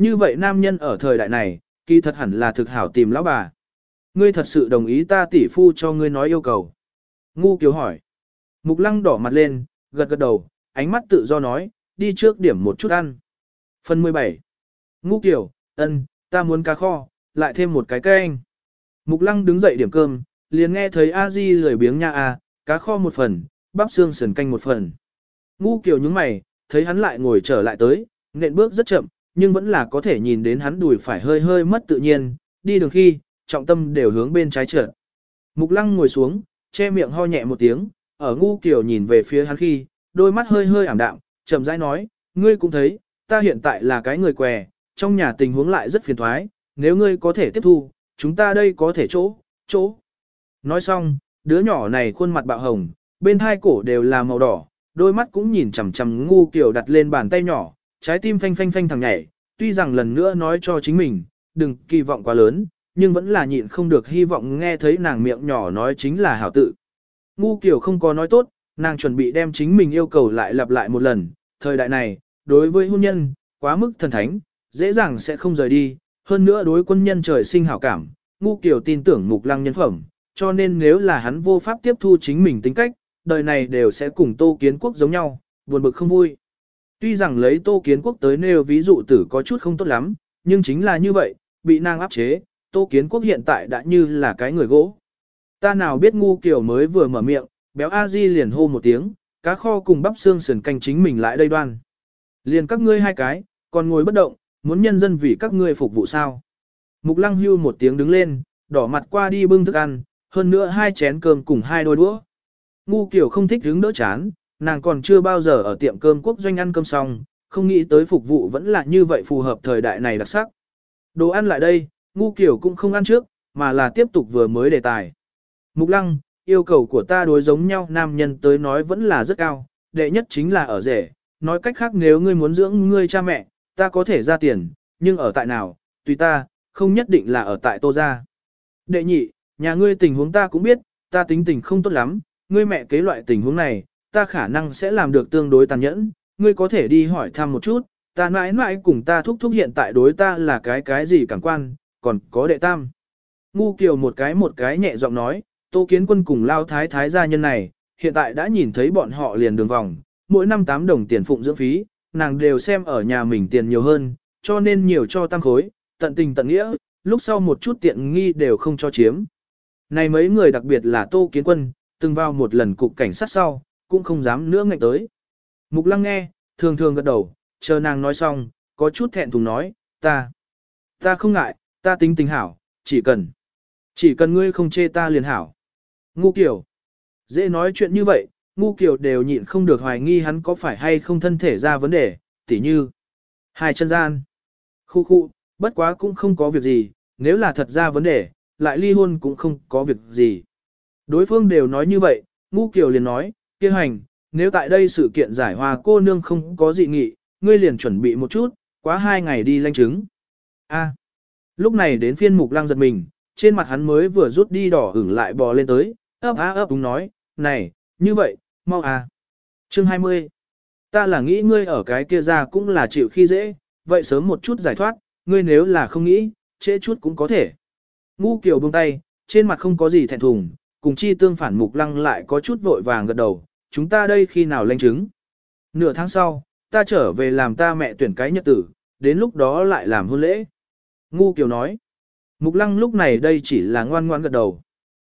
Như vậy nam nhân ở thời đại này, kỳ thật hẳn là thực hảo tìm lão bà. Ngươi thật sự đồng ý ta tỷ phu cho ngươi nói yêu cầu. Ngu Kiều hỏi. Mục lăng đỏ mặt lên, gật gật đầu, ánh mắt tự do nói, đi trước điểm một chút ăn. Phần 17. Ngu Kiều, ân, ta muốn cá kho, lại thêm một cái canh. Mục lăng đứng dậy điểm cơm, liền nghe thấy a di lười biếng nha a, cá kho một phần, bắp xương sườn canh một phần. Ngu Kiều nhướng mày, thấy hắn lại ngồi trở lại tới, nện bước rất chậm, nhưng vẫn là có thể nhìn đến hắn đùi phải hơi hơi mất tự nhiên, đi đường khi, trọng tâm đều hướng bên trái trở. Mục lăng ngồi xuống, che miệng ho nhẹ một tiếng, ở ngu kiểu nhìn về phía hắn khi, đôi mắt hơi hơi ảm đạm, chậm rãi nói, ngươi cũng thấy, ta hiện tại là cái người què, trong nhà tình huống lại rất phiền thoái, nếu ngươi có thể tiếp thu, chúng ta đây có thể chỗ, chỗ. Nói xong, đứa nhỏ này khuôn mặt bạo hồng, bên hai cổ đều là màu đỏ, đôi mắt cũng nhìn chằm chằm ngu kiểu đặt lên bàn tay nhỏ, trái tim phanh phanh phanh thằng nhảy, tuy rằng lần nữa nói cho chính mình, đừng kỳ vọng quá lớn, nhưng vẫn là nhịn không được hy vọng nghe thấy nàng miệng nhỏ nói chính là hảo tự. Ngu kiểu không có nói tốt, nàng chuẩn bị đem chính mình yêu cầu lại lặp lại một lần, thời đại này, đối với hôn nhân, quá mức thần thánh, dễ dàng sẽ không rời đi, hơn nữa đối quân nhân trời sinh hảo cảm, ngu kiểu tin tưởng mục lăng nhân phẩm, cho nên nếu là hắn vô pháp tiếp thu chính mình tính cách, đời này đều sẽ cùng tô kiến quốc giống nhau, buồn bực không vui. Tuy rằng lấy tô kiến quốc tới nêu ví dụ tử có chút không tốt lắm, nhưng chính là như vậy, bị nàng áp chế, tô kiến quốc hiện tại đã như là cái người gỗ. Ta nào biết ngu kiểu mới vừa mở miệng, béo a di liền hô một tiếng, cá kho cùng bắp xương sườn canh chính mình lại đây đoan. Liền các ngươi hai cái, còn ngồi bất động, muốn nhân dân vì các ngươi phục vụ sao. Mục lăng hưu một tiếng đứng lên, đỏ mặt qua đi bưng thức ăn, hơn nữa hai chén cơm cùng hai đôi đũa. Ngu kiểu không thích đứng đỡ chán, nàng còn chưa bao giờ ở tiệm cơm quốc doanh ăn cơm xong, không nghĩ tới phục vụ vẫn là như vậy phù hợp thời đại này đặc sắc. Đồ ăn lại đây, ngu kiểu cũng không ăn trước, mà là tiếp tục vừa mới đề tài. Mục lăng, yêu cầu của ta đối giống nhau nam nhân tới nói vẫn là rất cao, đệ nhất chính là ở rể, nói cách khác nếu ngươi muốn dưỡng ngươi cha mẹ, ta có thể ra tiền, nhưng ở tại nào, tùy ta, không nhất định là ở tại tô gia. Đệ nhị, nhà ngươi tình huống ta cũng biết, ta tính tình không tốt lắm, ngươi mẹ kế loại tình huống này, ta khả năng sẽ làm được tương đối tàn nhẫn, ngươi có thể đi hỏi thăm một chút, ta mãi mãi cùng ta thúc thúc hiện tại đối ta là cái cái gì cảm quan, còn có đệ tam. Ngu kiều một cái một cái nhẹ giọng nói, tô kiến quân cùng lao thái thái gia nhân này, hiện tại đã nhìn thấy bọn họ liền đường vòng, mỗi năm 8 đồng tiền phụng dưỡng phí, nàng đều xem ở nhà mình tiền nhiều hơn, cho nên nhiều cho tăng khối, tận tình tận nghĩa, lúc sau một chút tiện nghi đều không cho chiếm. Này mấy người đặc biệt là tô kiến quân, từng vào một lần cục cảnh sát sau, cũng không dám nữa ngạnh tới. Mục lăng nghe, thường thường gật đầu, chờ nàng nói xong, có chút thẹn thùng nói, ta, ta không ngại, ta tính tình hảo, chỉ cần, chỉ cần ngươi không chê ta liền hảo. Ngu kiểu, dễ nói chuyện như vậy, ngu kiểu đều nhịn không được hoài nghi hắn có phải hay không thân thể ra vấn đề, tỉ như, hai chân gian, khu khu, bất quá cũng không có việc gì, nếu là thật ra vấn đề, lại ly hôn cũng không có việc gì. Đối phương đều nói như vậy, ngu kiểu liền nói, kia hành, nếu tại đây sự kiện giải hòa cô nương không có dị nghị, ngươi liền chuẩn bị một chút, quá hai ngày đi lanh chứng. A. À, lúc này đến phiên mục lăng giật mình, trên mặt hắn mới vừa rút đi đỏ ửng lại bò lên tới, ấp á ấp đúng nói, này, như vậy, mau à. Chương 20. Ta là nghĩ ngươi ở cái kia ra cũng là chịu khi dễ, vậy sớm một chút giải thoát, ngươi nếu là không nghĩ, trễ chút cũng có thể. Ngu kiều buông tay, trên mặt không có gì thẹn thùng, cùng chi tương phản mục lăng lại có chút vội vàng gật đầu, chúng ta đây khi nào lên chứng. Nửa tháng sau, ta trở về làm ta mẹ tuyển cái nhật tử, đến lúc đó lại làm hôn lễ. Ngu Kiều nói. Mục lăng lúc này đây chỉ là ngoan ngoan gật đầu.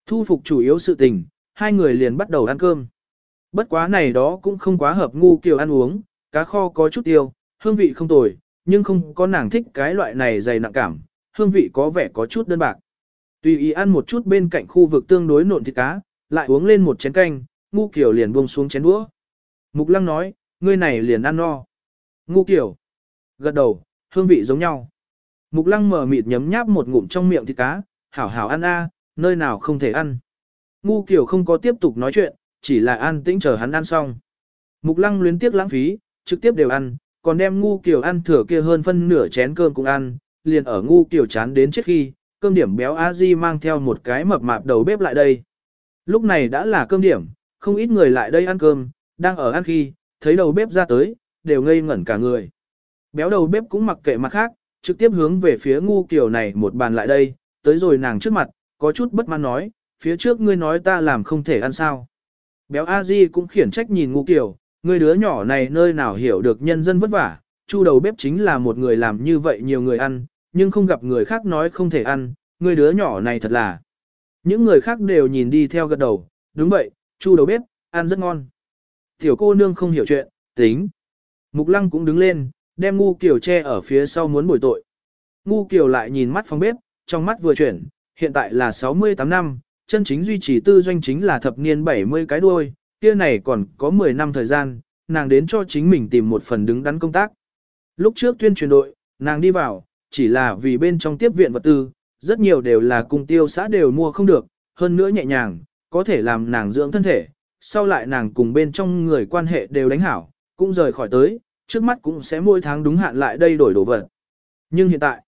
Thu phục chủ yếu sự tình, hai người liền bắt đầu ăn cơm. Bất quá này đó cũng không quá hợp ngu Kiều ăn uống, cá kho có chút tiêu, hương vị không tồi, nhưng không có nàng thích cái loại này dày nặng cảm, hương vị có vẻ có chút đơn bạc. Tùy ý ăn một chút bên cạnh khu vực tương đối nộn thịt cá, lại uống lên một chén canh, ngu kiểu liền buông xuống chén đũa. Mục lăng nói, ngươi này liền ăn no. Ngu kiểu. Gật đầu, hương vị giống nhau. Mục lăng mở mịt nhấm nháp một ngụm trong miệng thịt cá, hảo hảo ăn a, nơi nào không thể ăn. Ngu kiểu không có tiếp tục nói chuyện, chỉ là ăn tĩnh chờ hắn ăn xong. Mục lăng luyến tiếc lãng phí, trực tiếp đều ăn, còn đem ngu kiểu ăn thừa kia hơn phân nửa chén cơm cũng ăn, liền ở ngu kiểu chán đến trước khi, cơm điểm béo a di mang theo một cái mập mạp đầu bếp lại đây. Lúc này đã là cơm điểm, không ít người lại đây ăn cơm, đang ở ăn khi, thấy đầu bếp ra tới, đều ngây ngẩn cả người. Béo đầu bếp cũng mặc kệ mặt khác, Trực tiếp hướng về phía ngu kiểu này một bàn lại đây, tới rồi nàng trước mặt, có chút bất mãn nói, phía trước ngươi nói ta làm không thể ăn sao. Béo a di cũng khiển trách nhìn ngu kiểu, ngươi đứa nhỏ này nơi nào hiểu được nhân dân vất vả, chu đầu bếp chính là một người làm như vậy nhiều người ăn, nhưng không gặp người khác nói không thể ăn, ngươi đứa nhỏ này thật là. Những người khác đều nhìn đi theo gật đầu, đúng vậy, chu đầu bếp, ăn rất ngon. Tiểu cô nương không hiểu chuyện, tính. Mục lăng cũng đứng lên, đem ngu kiểu che ở phía sau muốn bồi tội. Ngu kiểu lại nhìn mắt phòng bếp, trong mắt vừa chuyển, hiện tại là 68 năm, chân chính duy trì tư doanh chính là thập niên 70 cái đuôi, kia này còn có 10 năm thời gian, nàng đến cho chính mình tìm một phần đứng đắn công tác. Lúc trước tuyên truyền đội, nàng đi vào, chỉ là vì bên trong tiếp viện vật tư, rất nhiều đều là cung tiêu xã đều mua không được, hơn nữa nhẹ nhàng, có thể làm nàng dưỡng thân thể, sau lại nàng cùng bên trong người quan hệ đều đánh hảo, cũng rời khỏi tới, trước mắt cũng sẽ mỗi tháng đúng hạn lại đây đổi đồ vật. Nhưng hiện tại,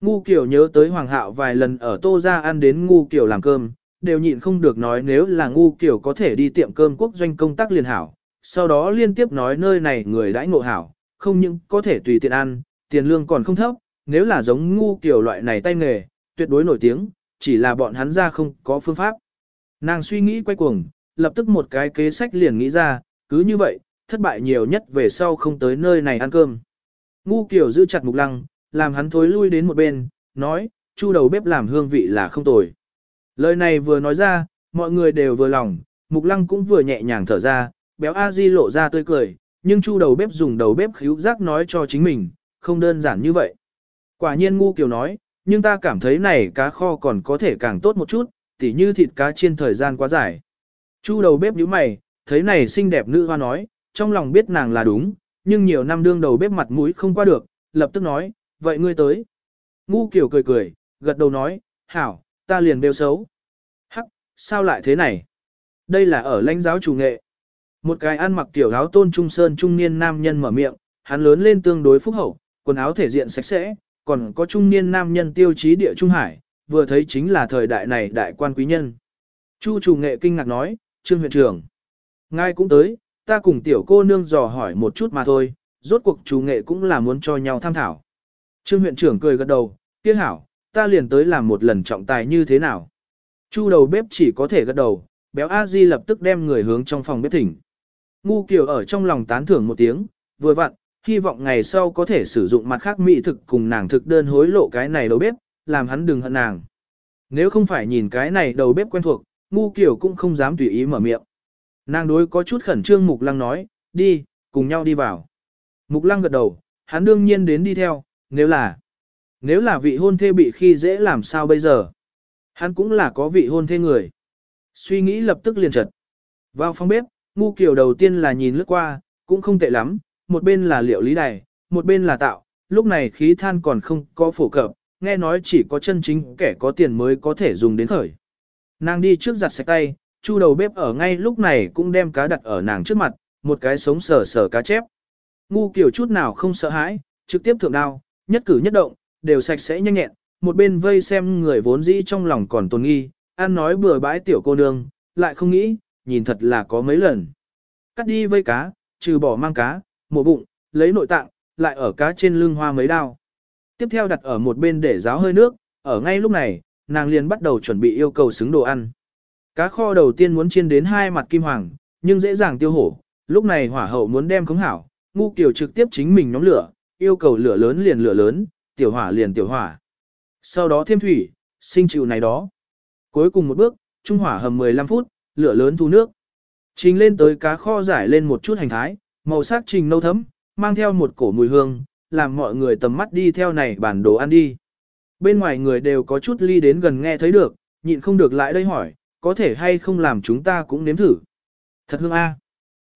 Ngu Kiều nhớ tới Hoàng Hạo vài lần ở Tô Gia ăn đến Ngu Kiều làm cơm, đều nhịn không được nói nếu là Ngu Kiều có thể đi tiệm cơm quốc doanh công tác liền hảo, sau đó liên tiếp nói nơi này người đãi ngộ hảo, không những có thể tùy tiện ăn, tiền lương còn không thấp, nếu là giống Ngu Kiều loại này tay nghề, tuyệt đối nổi tiếng, chỉ là bọn hắn ra không có phương pháp. Nàng suy nghĩ quay cuồng, lập tức một cái kế sách liền nghĩ ra, cứ như vậy, thất bại nhiều nhất về sau không tới nơi này ăn cơm. Ngu Kiều giữ chặt mục lăng, làm hắn thối lui đến một bên, nói, chu đầu bếp làm hương vị là không tồi. Lời này vừa nói ra, mọi người đều vừa lòng, mục lăng cũng vừa nhẹ nhàng thở ra, béo a di lộ ra tươi cười, nhưng chu đầu bếp dùng đầu bếp khíu giác nói cho chính mình, không đơn giản như vậy. Quả nhiên ngu kiều nói, nhưng ta cảm thấy này cá kho còn có thể càng tốt một chút, tỉ như thịt cá chiên thời gian quá dài. Chu đầu bếp nhíu mày, thấy này xinh đẹp nữ hoa nói, trong lòng biết nàng là đúng, nhưng nhiều năm đương đầu bếp mặt mũi không qua được, lập tức nói, vậy ngươi tới. Ngu kiểu cười cười, gật đầu nói, hảo, ta liền bêu xấu. Hắc, sao lại thế này? Đây là ở lãnh giáo chủ nghệ. Một cái ăn mặc kiểu áo tôn trung sơn trung niên nam nhân mở miệng, hắn lớn lên tương đối phúc hậu, quần áo thể diện sạch sẽ, còn có trung niên nam nhân tiêu chí địa trung hải, vừa thấy chính là thời đại này đại quan quý nhân. Chu chủ nghệ kinh ngạc nói, trương huyện trưởng. Ngài cũng tới, ta cùng tiểu cô nương dò hỏi một chút mà thôi, rốt cuộc chủ nghệ cũng là muốn cho nhau tham thảo. Trương huyện trưởng cười gật đầu, kia hảo, ta liền tới làm một lần trọng tài như thế nào. Chu đầu bếp chỉ có thể gật đầu, béo a di lập tức đem người hướng trong phòng bếp thỉnh. Ngu kiều ở trong lòng tán thưởng một tiếng, vừa vặn, hy vọng ngày sau có thể sử dụng mặt khác mỹ thực cùng nàng thực đơn hối lộ cái này đầu bếp, làm hắn đừng hận nàng. Nếu không phải nhìn cái này đầu bếp quen thuộc, ngu kiểu cũng không dám tùy ý mở miệng. Nàng đối có chút khẩn trương Mục Lăng nói, đi, cùng nhau đi vào. Mục Lăng gật đầu, hắn đương nhiên đến đi theo, nếu là, nếu là vị hôn thê bị khi dễ làm sao bây giờ. Hắn cũng là có vị hôn thê người. Suy nghĩ lập tức liền trật. Vào phòng bếp, ngu kiểu đầu tiên là nhìn lướt qua, cũng không tệ lắm, một bên là liệu lý đài, một bên là tạo, lúc này khí than còn không có phổ cập, nghe nói chỉ có chân chính kẻ có tiền mới có thể dùng đến khởi. Nàng đi trước giặt sạch tay, chu đầu bếp ở ngay lúc này cũng đem cá đặt ở nàng trước mặt, một cái sống sờ sờ cá chép. Ngu kiểu chút nào không sợ hãi, trực tiếp thượng đao, nhất cử nhất động, đều sạch sẽ nhanh nhẹn, một bên vây xem người vốn dĩ trong lòng còn tồn nghi, ăn nói bừa bãi tiểu cô nương, lại không nghĩ, nhìn thật là có mấy lần. Cắt đi vây cá, trừ bỏ mang cá, mổ bụng, lấy nội tạng, lại ở cá trên lưng hoa mấy đao. Tiếp theo đặt ở một bên để ráo hơi nước, ở ngay lúc này, nàng liền bắt đầu chuẩn bị yêu cầu xứng đồ ăn. Cá kho đầu tiên muốn chiên đến hai mặt kim hoàng, nhưng dễ dàng tiêu hổ, lúc này hỏa hậu muốn đem khống hảo, ngu kiểu trực tiếp chính mình nhóm lửa, yêu cầu lửa lớn liền lửa lớn, tiểu hỏa liền tiểu hỏa. Sau đó thêm thủy, sinh chịu này đó. Cuối cùng một bước, trung hỏa hầm 15 phút, lửa lớn thu nước. Trình lên tới cá kho giải lên một chút hành thái, màu sắc trình nâu thấm, mang theo một cổ mùi hương, làm mọi người tầm mắt đi theo này bản đồ ăn đi. Bên ngoài người đều có chút ly đến gần nghe thấy được, nhịn không được lại đây hỏi, có thể hay không làm chúng ta cũng nếm thử. Thật hương a.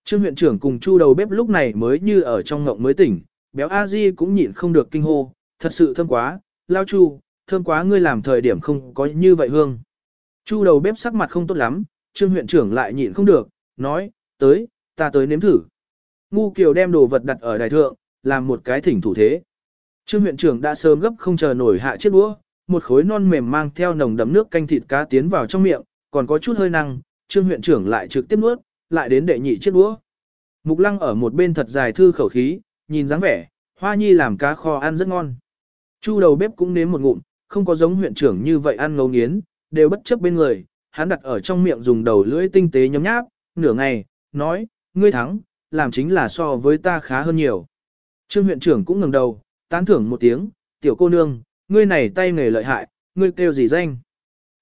Trương huyện trưởng cùng chu đầu bếp lúc này mới như ở trong ngộng mới tỉnh, béo a di cũng nhịn không được kinh hô, thật sự thơm quá, lao chu, thơm quá ngươi làm thời điểm không có như vậy hương. Chu đầu bếp sắc mặt không tốt lắm, trương huyện trưởng lại nhịn không được, nói, tới, ta tới nếm thử. Ngu Kiều đem đồ vật đặt ở đài thượng, làm một cái thỉnh thủ thế. Trương huyện trưởng đã sớm gấp không chờ nổi hạ chiếc đũa, một khối non mềm mang theo nồng đậm nước canh thịt cá tiến vào trong miệng, còn có chút hơi năng, Trương huyện trưởng lại trực tiếp nuốt, lại đến đệ nhị chiếc đũa. Mục Lăng ở một bên thật dài thư khẩu khí, nhìn dáng vẻ, Hoa Nhi làm cá kho ăn rất ngon. Chu đầu bếp cũng nếm một ngụm, không có giống huyện trưởng như vậy ăn ngấu nghiến, đều bất chấp bên người, hắn đặt ở trong miệng dùng đầu lưỡi tinh tế nhấm nháp, nửa ngày, nói, ngươi thắng, làm chính là so với ta khá hơn nhiều. Trương huyện trưởng cũng ngẩng đầu, tán thưởng một tiếng, tiểu cô nương, ngươi này tay nghề lợi hại, ngươi kêu gì danh?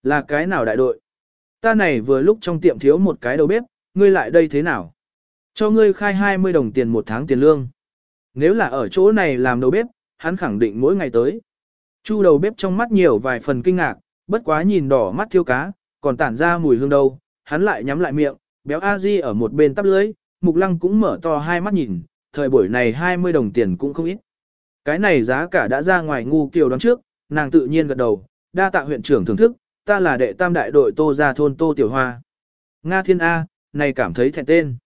Là cái nào đại đội? Ta này vừa lúc trong tiệm thiếu một cái đầu bếp, ngươi lại đây thế nào? Cho ngươi khai 20 đồng tiền một tháng tiền lương. Nếu là ở chỗ này làm đầu bếp, hắn khẳng định mỗi ngày tới. Chu đầu bếp trong mắt nhiều vài phần kinh ngạc, bất quá nhìn đỏ mắt thiêu cá, còn tản ra mùi hương đâu, hắn lại nhắm lại miệng, béo a di ở một bên tắp lưới, mục lăng cũng mở to hai mắt nhìn, thời buổi này 20 đồng tiền cũng không ít. Cái này giá cả đã ra ngoài ngu kiều đón trước, nàng tự nhiên gật đầu, đa tạ huyện trưởng thưởng thức, ta là đệ tam đại đội tô ra thôn tô tiểu hoa. Nga thiên A, này cảm thấy thẹn tên.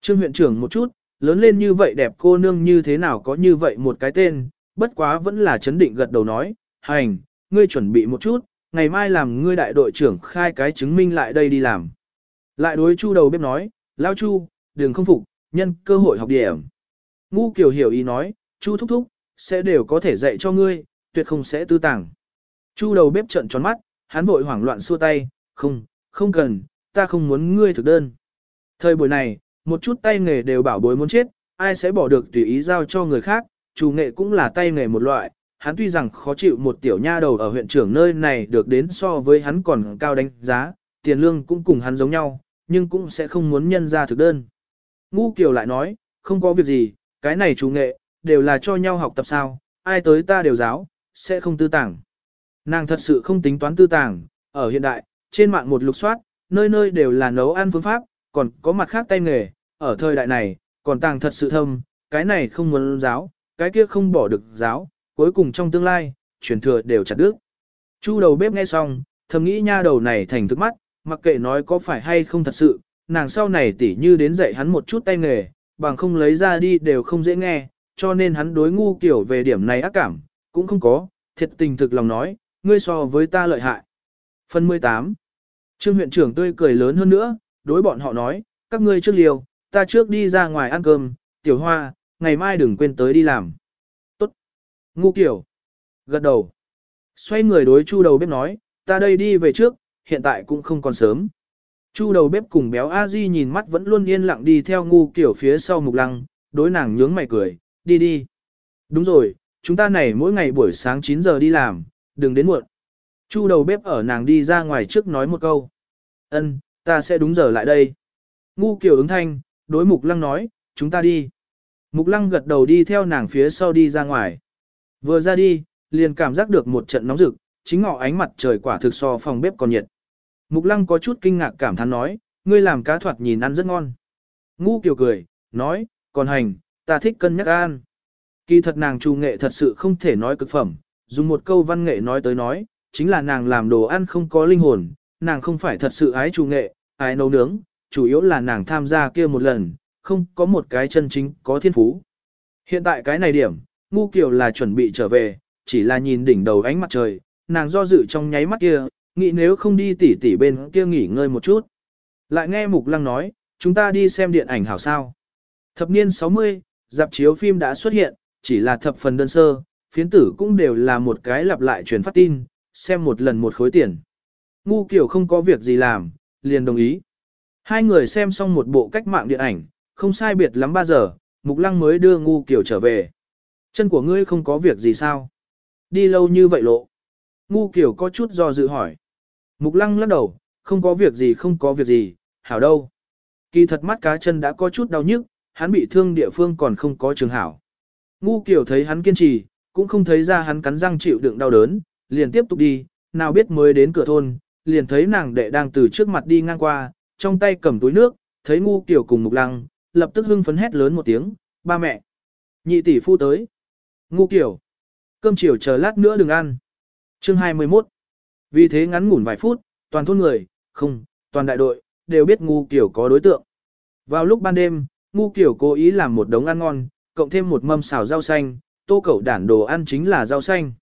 Trương huyện trưởng một chút, lớn lên như vậy đẹp cô nương như thế nào có như vậy một cái tên, bất quá vẫn là chấn định gật đầu nói, hành, ngươi chuẩn bị một chút, ngày mai làm ngươi đại đội trưởng khai cái chứng minh lại đây đi làm. Lại đối chu đầu bếp nói, lao chu, đừng không phục, nhân cơ hội học điểm. Ngu Kiều hiểu ý nói, chu thúc thúc, sẽ đều có thể dạy cho ngươi, tuyệt không sẽ tư tàng. Chu đầu bếp trận tròn mắt, hắn vội hoảng loạn xua tay, không, không cần, ta không muốn ngươi thực đơn. Thời buổi này, một chút tay nghề đều bảo bối muốn chết, ai sẽ bỏ được tùy ý giao cho người khác, chủ nghệ cũng là tay nghề một loại, hắn tuy rằng khó chịu một tiểu nha đầu ở huyện trưởng nơi này được đến so với hắn còn cao đánh giá, tiền lương cũng cùng hắn giống nhau, nhưng cũng sẽ không muốn nhân ra thực đơn. Ngu Kiều lại nói, không có việc gì, cái này chủ nghệ, đều là cho nhau học tập sao, ai tới ta đều giáo, sẽ không tư tàng. Nàng thật sự không tính toán tư tàng, ở hiện đại, trên mạng một lục soát, nơi nơi đều là nấu ăn phương pháp, còn có mặt khác tay nghề, ở thời đại này, còn tàng thật sự thâm, cái này không muốn giáo, cái kia không bỏ được giáo, cuối cùng trong tương lai, truyền thừa đều chặt đứt. Chu đầu bếp nghe xong, thầm nghĩ nha đầu này thành thức mắt, mặc kệ nói có phải hay không thật sự, nàng sau này tỉ như đến dạy hắn một chút tay nghề, bằng không lấy ra đi đều không dễ nghe, cho nên hắn đối ngu kiểu về điểm này ác cảm, cũng không có, thiệt tình thực lòng nói, ngươi so với ta lợi hại. Phần 18 Trương huyện trưởng tươi cười lớn hơn nữa, đối bọn họ nói, các ngươi trước liều, ta trước đi ra ngoài ăn cơm, tiểu hoa, ngày mai đừng quên tới đi làm. Tốt. Ngu kiểu. Gật đầu. Xoay người đối chu đầu bếp nói, ta đây đi về trước, hiện tại cũng không còn sớm. Chu đầu bếp cùng béo a di nhìn mắt vẫn luôn yên lặng đi theo ngu kiểu phía sau mục lăng, đối nàng nhướng mày cười, đi đi. Đúng rồi, chúng ta này mỗi ngày buổi sáng 9 giờ đi làm, đừng đến muộn. Chu đầu bếp ở nàng đi ra ngoài trước nói một câu. Ân, ta sẽ đúng giờ lại đây. Ngu kiểu ứng thanh, đối mục lăng nói, chúng ta đi. Mục lăng gật đầu đi theo nàng phía sau đi ra ngoài. Vừa ra đi, liền cảm giác được một trận nóng rực, chính ngọ ánh mặt trời quả thực so phòng bếp còn nhiệt. Mục lăng có chút kinh ngạc cảm thán nói, ngươi làm cá thoạt nhìn ăn rất ngon. Ngu kiều cười, nói, còn hành, ta thích cân nhắc ăn. Kỳ thật nàng trù nghệ thật sự không thể nói cực phẩm, dùng một câu văn nghệ nói tới nói, chính là nàng làm đồ ăn không có linh hồn, nàng không phải thật sự ái trù nghệ, ái nấu nướng, chủ yếu là nàng tham gia kia một lần, không có một cái chân chính có thiên phú. Hiện tại cái này điểm, ngu kiều là chuẩn bị trở về, chỉ là nhìn đỉnh đầu ánh mặt trời, nàng do dự trong nháy mắt kia, nghĩ nếu không đi tỉ tỉ bên kia nghỉ ngơi một chút. Lại nghe Mục Lăng nói, chúng ta đi xem điện ảnh hảo sao. Thập niên 60, dạp chiếu phim đã xuất hiện, chỉ là thập phần đơn sơ, phiến tử cũng đều là một cái lặp lại truyền phát tin, xem một lần một khối tiền. Ngu kiểu không có việc gì làm, liền đồng ý. Hai người xem xong một bộ cách mạng điện ảnh, không sai biệt lắm 3 giờ, Mục Lăng mới đưa ngu kiểu trở về. Chân của ngươi không có việc gì sao? Đi lâu như vậy lộ. Ngu kiểu có chút do dự hỏi. Mục Lăng lắc đầu, không có việc gì không có việc gì, hảo đâu. Kỳ thật mắt cá chân đã có chút đau nhức, hắn bị thương địa phương còn không có trường hảo. Ngu kiểu thấy hắn kiên trì, cũng không thấy ra hắn cắn răng chịu đựng đau đớn, liền tiếp tục đi, nào biết mới đến cửa thôn, liền thấy nàng đệ đang từ trước mặt đi ngang qua, trong tay cầm túi nước, thấy ngu kiểu cùng mục lăng, lập tức hưng phấn hét lớn một tiếng, ba mẹ. Nhị tỷ phu tới. Ngu kiểu. Cơm chiều chờ lát nữa đừng ăn. Chương 21. Vì thế ngắn ngủn vài phút, toàn thôn người, không, toàn đại đội, đều biết ngu kiểu có đối tượng. Vào lúc ban đêm, ngu kiểu cố ý làm một đống ăn ngon, cộng thêm một mâm xào rau xanh, tô cẩu đản đồ ăn chính là rau xanh.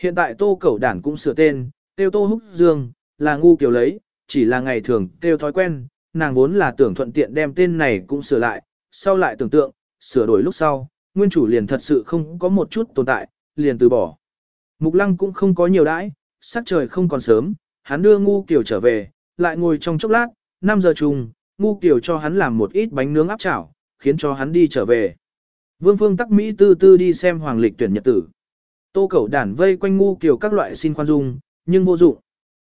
Hiện tại tô cẩu đản cũng sửa tên, tiêu tô húc dương, là ngu kiểu lấy, chỉ là ngày thường tiêu thói quen, nàng vốn là tưởng thuận tiện đem tên này cũng sửa lại, sau lại tưởng tượng, sửa đổi lúc sau, nguyên chủ liền thật sự không có một chút tồn tại, liền từ bỏ. Mục lăng cũng không có nhiều đãi, sắc trời không còn sớm, hắn đưa ngu kiểu trở về, lại ngồi trong chốc lát, 5 giờ chung, ngu kiểu cho hắn làm một ít bánh nướng áp chảo, khiến cho hắn đi trở về. Vương Phương tắc Mỹ tư tư đi xem hoàng lịch tuyển nhật tử. Tô cẩu đản vây quanh ngu kiểu các loại xin khoan dung, nhưng vô dụng.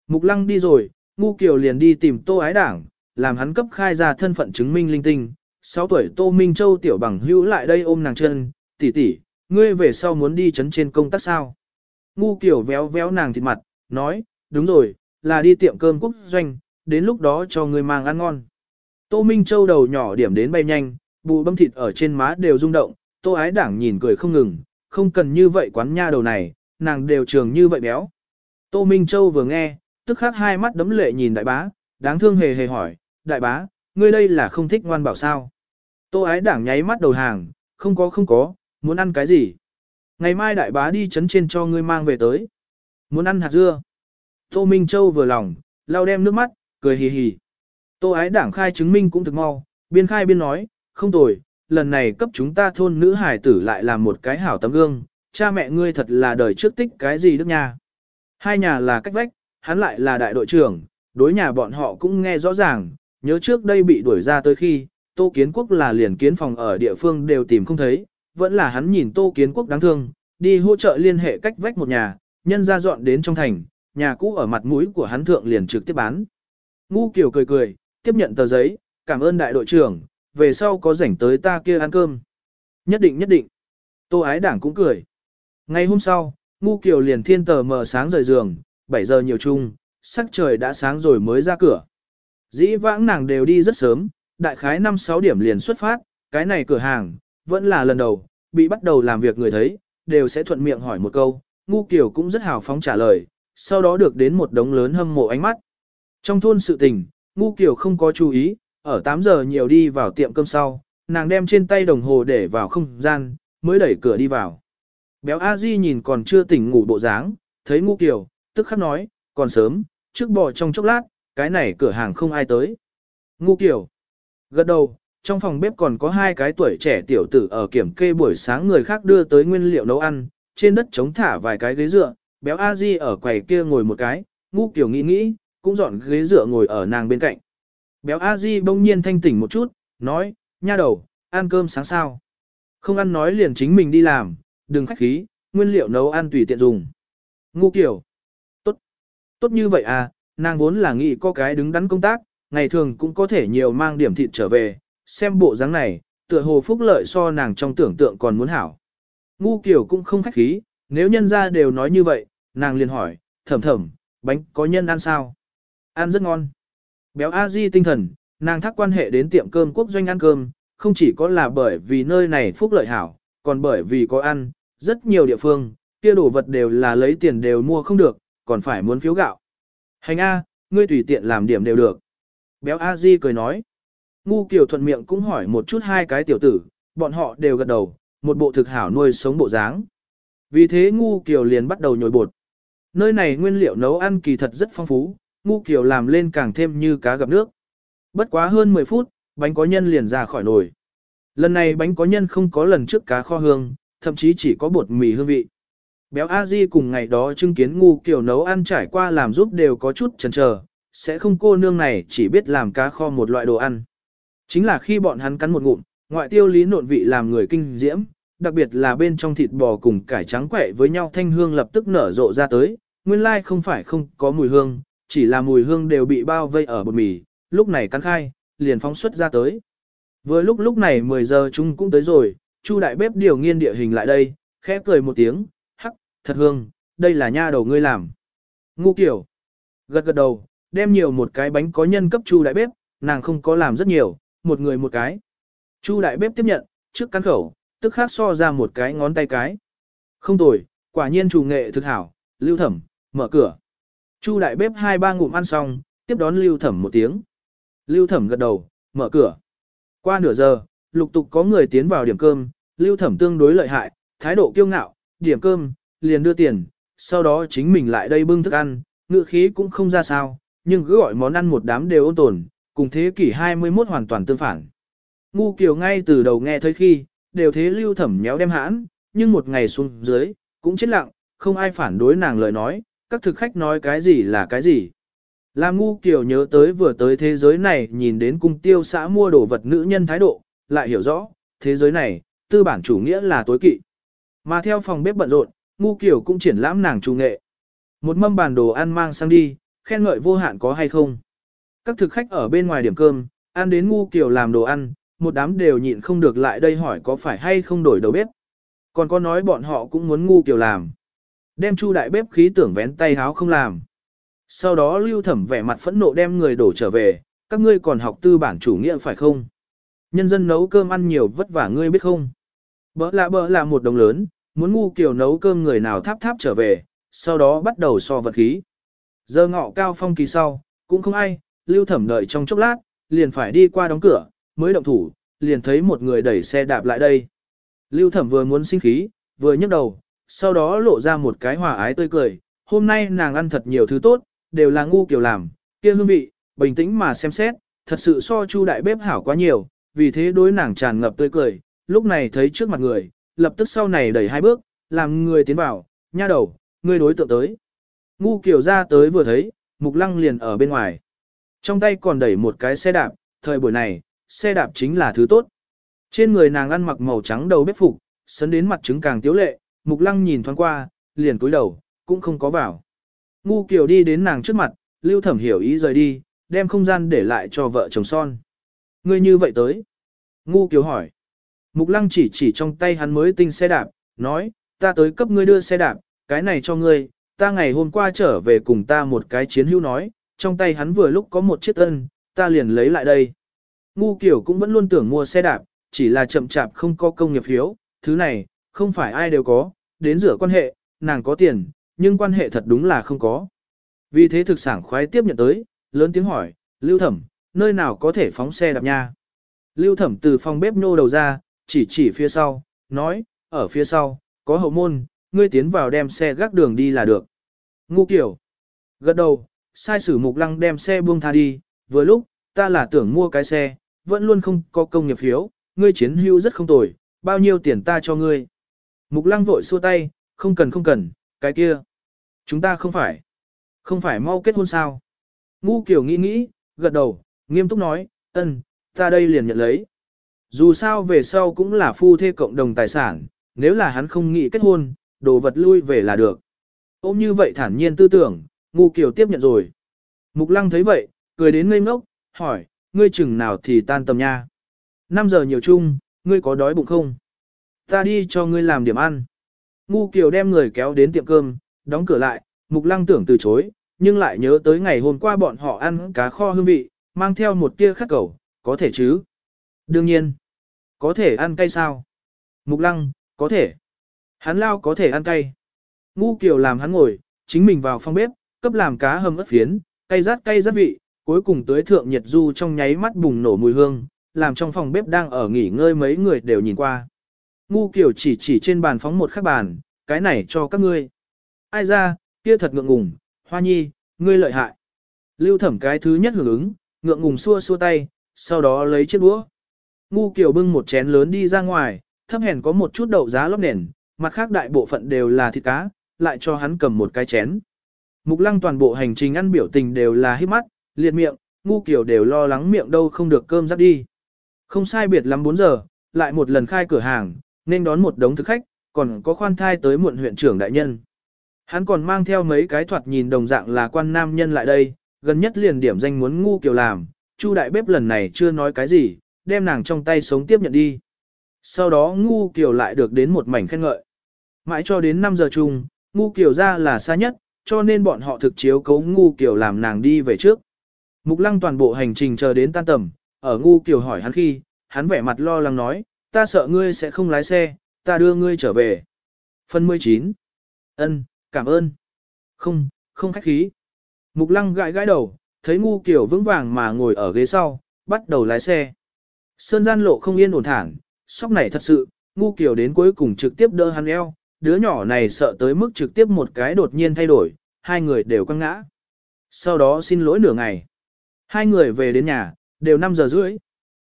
Mục lăng đi rồi, ngu kiểu liền đi tìm tô ái đảng, làm hắn cấp khai ra thân phận chứng minh linh tinh. 6 tuổi Tô Minh Châu tiểu bằng hữu lại đây ôm nàng chân, tỷ tỷ, ngươi về sau muốn đi chấn trên công tác sao? Ngu kiểu véo véo nàng thịt mặt, nói, đúng rồi, là đi tiệm cơm quốc doanh, đến lúc đó cho người mang ăn ngon. Tô Minh Châu đầu nhỏ điểm đến bay nhanh, bù băm thịt ở trên má đều rung động, tô ái đảng nhìn cười không ngừng, không cần như vậy quán nha đầu này, nàng đều trường như vậy béo. Tô Minh Châu vừa nghe, tức khắc hai mắt đấm lệ nhìn đại bá, đáng thương hề hề hỏi, đại bá, ngươi đây là không thích ngoan bảo sao. Tô ái đảng nháy mắt đầu hàng, không có không có, muốn ăn cái gì. Ngày mai đại bá đi chấn trên cho ngươi mang về tới. Muốn ăn hạt dưa. Tô Minh Châu vừa lòng, lau đem nước mắt, cười hì hì. Tô ái đảng khai chứng minh cũng thực mau, biên khai biên nói, không tồi, lần này cấp chúng ta thôn nữ hải tử lại làm một cái hảo tấm gương, cha mẹ ngươi thật là đời trước tích cái gì đức nha. Hai nhà là cách vách, hắn lại là đại đội trưởng, đối nhà bọn họ cũng nghe rõ ràng, nhớ trước đây bị đuổi ra tới khi, Tô Kiến Quốc là liền kiến phòng ở địa phương đều tìm không thấy, vẫn là hắn nhìn Tô Kiến Quốc đáng thương, đi hỗ trợ liên hệ cách vách một nhà, nhân ra dọn đến trong thành, nhà cũ ở mặt mũi của hắn thượng liền trực tiếp bán. Ngu Kiều cười cười, tiếp nhận tờ giấy, cảm ơn đại đội trưởng, về sau có rảnh tới ta kia ăn cơm. Nhất định nhất định. Tô ái đảng cũng cười. Ngày hôm sau, Ngu Kiều liền thiên tờ mờ sáng rời giường, 7 giờ nhiều chung, sắc trời đã sáng rồi mới ra cửa. Dĩ vãng nàng đều đi rất sớm, đại khái 5-6 điểm liền xuất phát, cái này cửa hàng, vẫn là lần đầu, bị bắt đầu làm việc người thấy, đều sẽ thuận miệng hỏi một câu, ngu kiểu cũng rất hào phóng trả lời, sau đó được đến một đống lớn hâm mộ ánh mắt. Trong thôn sự tình, ngu kiểu không có chú ý, ở 8 giờ nhiều đi vào tiệm cơm sau, nàng đem trên tay đồng hồ để vào không gian, mới đẩy cửa đi vào. Béo A Di nhìn còn chưa tỉnh ngủ bộ dáng, thấy ngu kiểu, tức khắc nói, còn sớm, trước bò trong chốc lát, cái này cửa hàng không ai tới. Ngu kiểu, gật đầu, trong phòng bếp còn có hai cái tuổi trẻ tiểu tử ở kiểm kê buổi sáng người khác đưa tới nguyên liệu nấu ăn, trên đất chống thả vài cái ghế dựa, béo a di ở quầy kia ngồi một cái, ngu kiểu nghĩ nghĩ, cũng dọn ghế dựa ngồi ở nàng bên cạnh. Béo a di bỗng nhiên thanh tỉnh một chút, nói, nha đầu, ăn cơm sáng sao. Không ăn nói liền chính mình đi làm, đừng khách khí, nguyên liệu nấu ăn tùy tiện dùng. Ngu kiểu, tốt, tốt như vậy à, nàng vốn là nghĩ có cái đứng đắn công tác, ngày thường cũng có thể nhiều mang điểm thịt trở về, xem bộ dáng này, tựa hồ phúc lợi so nàng trong tưởng tượng còn muốn hảo. Ngu kiểu cũng không khách khí, nếu nhân ra đều nói như vậy, nàng liền hỏi, thầm thầm, bánh có nhân ăn sao? Ăn rất ngon. Béo a di tinh thần, nàng thắc quan hệ đến tiệm cơm quốc doanh ăn cơm, không chỉ có là bởi vì nơi này phúc lợi hảo, còn bởi vì có ăn, rất nhiều địa phương, kia đồ vật đều là lấy tiền đều mua không được, còn phải muốn phiếu gạo. Hành A, ngươi tùy tiện làm điểm đều được. Béo A Di cười nói. Ngu Kiều thuận miệng cũng hỏi một chút hai cái tiểu tử, bọn họ đều gật đầu, một bộ thực hảo nuôi sống bộ dáng. Vì thế Ngu Kiều liền bắt đầu nhồi bột. Nơi này nguyên liệu nấu ăn kỳ thật rất phong phú, Ngu Kiều làm lên càng thêm như cá gặp nước. Bất quá hơn 10 phút, bánh có nhân liền ra khỏi nồi. Lần này bánh có nhân không có lần trước cá kho hương, thậm chí chỉ có bột mì hương vị. Béo A Di cùng ngày đó chứng kiến Ngu Kiều nấu ăn trải qua làm giúp đều có chút chần chờ, sẽ không cô nương này chỉ biết làm cá kho một loại đồ ăn. Chính là khi bọn hắn cắn một ngụm, ngoại tiêu lý nộn vị làm người kinh diễm, đặc biệt là bên trong thịt bò cùng cải trắng quẹ với nhau thanh hương lập tức nở rộ ra tới, nguyên lai không phải không có mùi hương, chỉ là mùi hương đều bị bao vây ở bột mì, lúc này cắn khai, liền phóng xuất ra tới. Vừa lúc lúc này 10 giờ chung cũng tới rồi, Chu đại bếp điều nghiên địa hình lại đây, khẽ cười một tiếng, hắc, thật hương, đây là nha đầu ngươi làm. Ngu kiểu, gật gật đầu, đem nhiều một cái bánh có nhân cấp Chu đại bếp, nàng không có làm rất nhiều, một người một cái. Chu đại bếp tiếp nhận, trước cắn khẩu, tức khắc so ra một cái ngón tay cái. Không tồi, quả nhiên chủ nghệ thực hảo, lưu thẩm, mở cửa. Chu đại bếp hai ba ngụm ăn xong, tiếp đón lưu thẩm một tiếng. Lưu thẩm gật đầu, mở cửa. Qua nửa giờ, lục tục có người tiến vào điểm cơm, lưu thẩm tương đối lợi hại, thái độ kiêu ngạo, điểm cơm, liền đưa tiền, sau đó chính mình lại đây bưng thức ăn, ngựa khí cũng không ra sao, nhưng cứ gọi món ăn một đám đều ôn tồn, cùng thế kỷ 21 hoàn toàn tương phản. Ngu kiều ngay từ đầu nghe thấy khi, đều thế lưu thẩm nhéo đem hãn, nhưng một ngày xuống dưới, cũng chết lặng, không ai phản đối nàng lời nói, các thực khách nói cái gì là cái gì. Làm ngu kiểu nhớ tới vừa tới thế giới này nhìn đến cung tiêu xã mua đồ vật nữ nhân thái độ, lại hiểu rõ, thế giới này, tư bản chủ nghĩa là tối kỵ. Mà theo phòng bếp bận rộn, ngu kiểu cũng triển lãm nàng trù nghệ. Một mâm bàn đồ ăn mang sang đi, khen ngợi vô hạn có hay không. Các thực khách ở bên ngoài điểm cơm, ăn đến ngu kiểu làm đồ ăn, một đám đều nhịn không được lại đây hỏi có phải hay không đổi đầu bếp. Còn có nói bọn họ cũng muốn ngu kiểu làm. Đem chu đại bếp khí tưởng vén tay háo không làm. Sau đó lưu thẩm vẻ mặt phẫn nộ đem người đổ trở về, các ngươi còn học tư bản chủ nghĩa phải không? Nhân dân nấu cơm ăn nhiều vất vả ngươi biết không? Bỡ lạ bỡ là một đồng lớn, muốn ngu kiểu nấu cơm người nào tháp tháp trở về, sau đó bắt đầu so vật khí. Giờ ngọ cao phong kỳ sau, cũng không ai, lưu thẩm đợi trong chốc lát, liền phải đi qua đóng cửa, mới động thủ, liền thấy một người đẩy xe đạp lại đây. Lưu thẩm vừa muốn sinh khí, vừa nhấc đầu, sau đó lộ ra một cái hòa ái tươi cười, hôm nay nàng ăn thật nhiều thứ tốt, đều là ngu kiểu làm, kia hương vị, bình tĩnh mà xem xét, thật sự so chu đại bếp hảo quá nhiều, vì thế đối nàng tràn ngập tươi cười, lúc này thấy trước mặt người, lập tức sau này đẩy hai bước, làm người tiến vào, nha đầu, người đối tượng tới. Ngu kiểu ra tới vừa thấy, mục lăng liền ở bên ngoài. Trong tay còn đẩy một cái xe đạp, thời buổi này, xe đạp chính là thứ tốt. Trên người nàng ăn mặc màu trắng đầu bếp phục, sấn đến mặt trứng càng tiếu lệ, mục lăng nhìn thoáng qua, liền cúi đầu, cũng không có vào. Ngu kiểu đi đến nàng trước mặt, lưu thẩm hiểu ý rời đi, đem không gian để lại cho vợ chồng son. Ngươi như vậy tới. Ngu kiểu hỏi. Mục lăng chỉ chỉ trong tay hắn mới tinh xe đạp, nói, ta tới cấp ngươi đưa xe đạp, cái này cho ngươi, ta ngày hôm qua trở về cùng ta một cái chiến hữu nói, trong tay hắn vừa lúc có một chiếc tân, ta liền lấy lại đây. Ngu kiểu cũng vẫn luôn tưởng mua xe đạp, chỉ là chậm chạp không có công nghiệp phiếu, thứ này, không phải ai đều có, đến rửa quan hệ, nàng có tiền, nhưng quan hệ thật đúng là không có. Vì thế thực sản khoái tiếp nhận tới, lớn tiếng hỏi, Lưu Thẩm, nơi nào có thể phóng xe đạp nha? Lưu Thẩm từ phòng bếp nô đầu ra, chỉ chỉ phía sau, nói, ở phía sau, có hậu môn, ngươi tiến vào đem xe gác đường đi là được. Ngu kiểu. Gật đầu, sai sử mục lăng đem xe buông tha đi, vừa lúc, ta là tưởng mua cái xe, vẫn luôn không có công nghiệp phiếu, ngươi chiến hưu rất không tồi, bao nhiêu tiền ta cho ngươi. Mục lăng vội xua tay, không cần không cần, cái kia. Chúng ta không phải. Không phải mau kết hôn sao. Ngu kiểu nghĩ nghĩ, gật đầu, nghiêm túc nói, ân, ta đây liền nhận lấy. Dù sao về sau cũng là phu thê cộng đồng tài sản, nếu là hắn không nghĩ kết hôn, đồ vật lui về là được. Ôm như vậy thản nhiên tư tưởng, ngu kiểu tiếp nhận rồi. Mục lăng thấy vậy, cười đến ngây ngốc, hỏi, ngươi chừng nào thì tan tầm nha. 5 giờ nhiều chung, ngươi có đói bụng không? Ta đi cho ngươi làm điểm ăn. Ngu Kiều đem người kéo đến tiệm cơm, đóng cửa lại, Mục Lăng tưởng từ chối, nhưng lại nhớ tới ngày hôm qua bọn họ ăn cá kho hương vị, mang theo một tia khắc cầu, có thể chứ? Đương nhiên. Có thể ăn cay sao? Mục Lăng, có thể. Hắn lao có thể ăn cay. Ngu Kiều làm hắn ngồi, chính mình vào phòng bếp, cấp làm cá hầm ớt phiến, cay rát cay rát vị, cuối cùng tới thượng nhiệt du trong nháy mắt bùng nổ mùi hương, làm trong phòng bếp đang ở nghỉ ngơi mấy người đều nhìn qua. Ngu kiểu chỉ chỉ trên bàn phóng một khắc bàn, cái này cho các ngươi. Ai ra, kia thật ngượng ngùng, hoa nhi, ngươi lợi hại. Lưu thẩm cái thứ nhất hưởng ứng, ngượng ngùng xua xua tay, sau đó lấy chiếc đũa. Ngu kiểu bưng một chén lớn đi ra ngoài, thấp hèn có một chút đậu giá lót nền, mặt khác đại bộ phận đều là thịt cá, lại cho hắn cầm một cái chén. Mục lăng toàn bộ hành trình ăn biểu tình đều là hít mắt, liệt miệng, ngu kiểu đều lo lắng miệng đâu không được cơm dắt đi. Không sai biệt lắm 4 giờ, lại một lần khai cửa hàng, nên đón một đống thực khách, còn có khoan thai tới muộn huyện trưởng đại nhân. Hắn còn mang theo mấy cái thoạt nhìn đồng dạng là quan nam nhân lại đây, gần nhất liền điểm danh muốn ngu kiểu làm, Chu đại bếp lần này chưa nói cái gì, đem nàng trong tay sống tiếp nhận đi. Sau đó ngu kiểu lại được đến một mảnh khen ngợi. Mãi cho đến 5 giờ chung, ngu kiểu ra là xa nhất, cho nên bọn họ thực chiếu cấu ngu kiểu làm nàng đi về trước. Mục lăng toàn bộ hành trình chờ đến tan tầm, ở ngu kiểu hỏi hắn khi, hắn vẻ mặt lo lắng nói, ta sợ ngươi sẽ không lái xe, ta đưa ngươi trở về. Phần 19. Ân, cảm ơn. Không, không khách khí. Mục lăng gãi gãi đầu, thấy ngu kiểu vững vàng mà ngồi ở ghế sau, bắt đầu lái xe. Sơn gian lộ không yên ổn thản, sóc này thật sự, ngu kiểu đến cuối cùng trực tiếp đỡ hắn eo, đứa nhỏ này sợ tới mức trực tiếp một cái đột nhiên thay đổi, hai người đều quăng ngã. Sau đó xin lỗi nửa ngày. Hai người về đến nhà, đều 5 giờ rưỡi.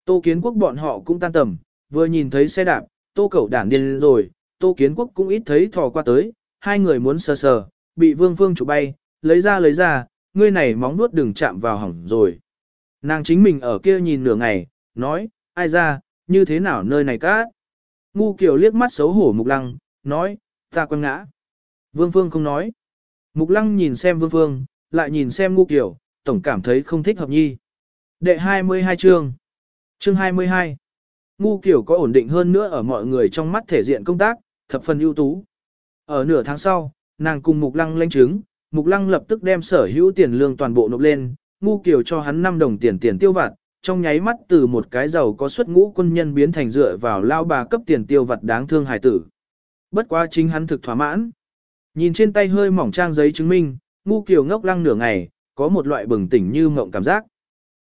Tô kiến quốc bọn họ cũng tan tầm, vừa nhìn thấy xe đạp, tô cẩu đản điên rồi, tô kiến quốc cũng ít thấy thò qua tới, hai người muốn sờ sờ, bị vương phương chụp bay, lấy ra lấy ra, ngươi này móng nuốt đừng chạm vào hỏng rồi. Nàng chính mình ở kia nhìn nửa ngày, nói, ai ra, như thế nào nơi này cá? Ngu kiểu liếc mắt xấu hổ mục lăng, nói, ta quăng ngã. Vương phương không nói. Mục lăng nhìn xem vương phương, lại nhìn xem ngu kiểu, tổng cảm thấy không thích hợp nhi. Đệ 22 chương. Chương 22. Ngu kiểu có ổn định hơn nữa ở mọi người trong mắt thể diện công tác, thập phần ưu tú. Ở nửa tháng sau, nàng cùng Mục Lăng lãnh chứng, Mục Lăng lập tức đem sở hữu tiền lương toàn bộ nộp lên, ngu kiểu cho hắn 5 đồng tiền tiền tiêu vặt, trong nháy mắt từ một cái giàu có xuất ngũ quân nhân biến thành dựa vào lao bà cấp tiền tiêu vặt đáng thương hài tử. Bất quá chính hắn thực thỏa mãn. Nhìn trên tay hơi mỏng trang giấy chứng minh, ngu Kiều ngốc lăng nửa ngày, có một loại bừng tỉnh như mộng cảm giác.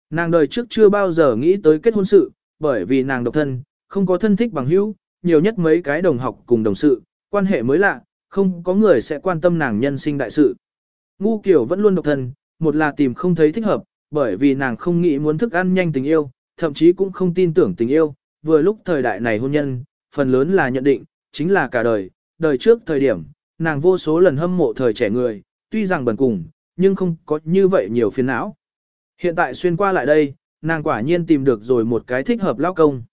Nàng đời trước chưa bao giờ nghĩ tới kết hôn sự, bởi vì nàng độc thân, không có thân thích bằng hữu, nhiều nhất mấy cái đồng học cùng đồng sự, quan hệ mới lạ, không có người sẽ quan tâm nàng nhân sinh đại sự. Ngu Kiều vẫn luôn độc thân, một là tìm không thấy thích hợp, bởi vì nàng không nghĩ muốn thức ăn nhanh tình yêu, thậm chí cũng không tin tưởng tình yêu, vừa lúc thời đại này hôn nhân, phần lớn là nhận định, chính là cả đời, đời trước thời điểm, nàng vô số lần hâm mộ thời trẻ người, tuy rằng bần cùng, nhưng không có như vậy nhiều phiền não. Hiện tại xuyên qua lại đây, nàng quả nhiên tìm được rồi một cái thích hợp lao công.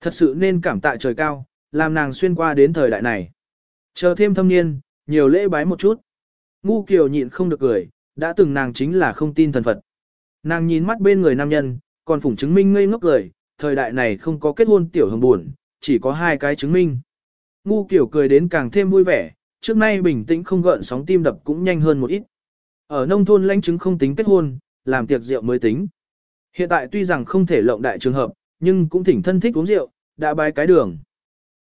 Thật sự nên cảm tạ trời cao, làm nàng xuyên qua đến thời đại này. Chờ thêm thâm niên, nhiều lễ bái một chút. Ngu kiều nhịn không được cười, đã từng nàng chính là không tin thần Phật. Nàng nhìn mắt bên người nam nhân, còn phủng chứng minh ngây ngốc cười, thời đại này không có kết hôn tiểu hồng buồn, chỉ có hai cái chứng minh. Ngu kiểu cười đến càng thêm vui vẻ, trước nay bình tĩnh không gợn sóng tim đập cũng nhanh hơn một ít. Ở nông thôn lãnh chứng không tính kết hôn, làm tiệc rượu mới tính. Hiện tại tuy rằng không thể lộng đại trường hợp, nhưng cũng thỉnh thân thích uống rượu, đã bài cái đường.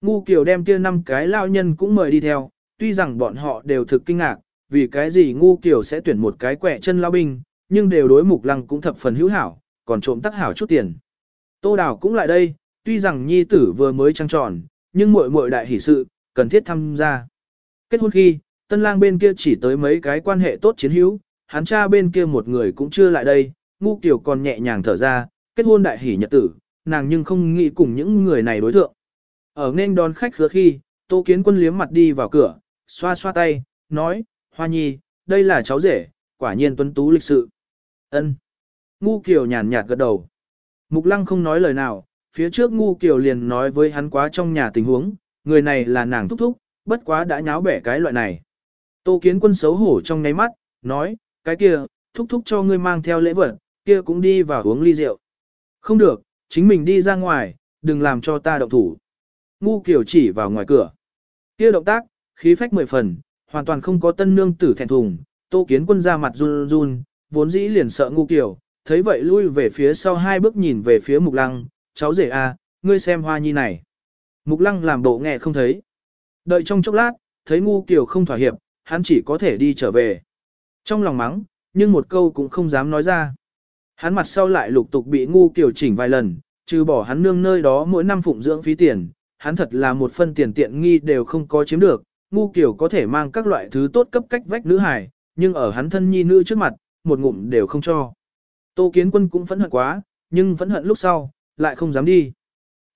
Ngu Kiều đem kia năm cái lao nhân cũng mời đi theo, tuy rằng bọn họ đều thực kinh ngạc, vì cái gì Ngu Kiều sẽ tuyển một cái quẻ chân lao binh, nhưng đều đối mục lăng cũng thập phần hữu hảo, còn trộm tắc hảo chút tiền. Tô Đào cũng lại đây, tuy rằng nhi tử vừa mới trăng tròn, nhưng muội muội đại hỷ sự, cần thiết tham gia. Kết hôn khi, tân lang bên kia chỉ tới mấy cái quan hệ tốt chiến hữu, hắn cha bên kia một người cũng chưa lại đây, ngu kiểu còn nhẹ nhàng thở ra, kết hôn đại hỷ nhật tử, nàng nhưng không nghĩ cùng những người này đối thượng. Ở nên đón khách khứa khi, tô kiến quân liếm mặt đi vào cửa, xoa xoa tay, nói, hoa nhi, đây là cháu rể, quả nhiên tuấn tú lịch sự. ân Ngu kiểu nhàn nhạt gật đầu. Mục lăng không nói lời nào, phía trước ngu Kiều liền nói với hắn quá trong nhà tình huống, người này là nàng thúc thúc, bất quá đã nháo bẻ cái loại này. Tô kiến quân xấu hổ trong ngáy mắt, nói, cái kia, thúc thúc cho ngươi mang theo lễ vật, kia cũng đi vào uống ly rượu. Không được, chính mình đi ra ngoài, đừng làm cho ta động thủ. Ngu kiểu chỉ vào ngoài cửa. Kia động tác, khí phách mười phần, hoàn toàn không có tân nương tử thẹn thùng, tô kiến quân ra mặt run run, vốn dĩ liền sợ ngu kiểu, thấy vậy lui về phía sau hai bước nhìn về phía mục lăng, cháu rể a, ngươi xem hoa nhi này. Mục lăng làm bộ nghe không thấy. Đợi trong chốc lát, thấy ngu kiều không thỏa hiệp, hắn chỉ có thể đi trở về. Trong lòng mắng, nhưng một câu cũng không dám nói ra. Hắn mặt sau lại lục tục bị ngu kiều chỉnh vài lần, trừ bỏ hắn nương nơi đó mỗi năm phụng dưỡng phí tiền, hắn thật là một phân tiền tiện nghi đều không có chiếm được, ngu kiểu có thể mang các loại thứ tốt cấp cách vách nữ hài, nhưng ở hắn thân nhi nữ trước mặt, một ngụm đều không cho. Tô kiến quân cũng phẫn hận quá, nhưng phẫn hận lúc sau, lại không dám đi.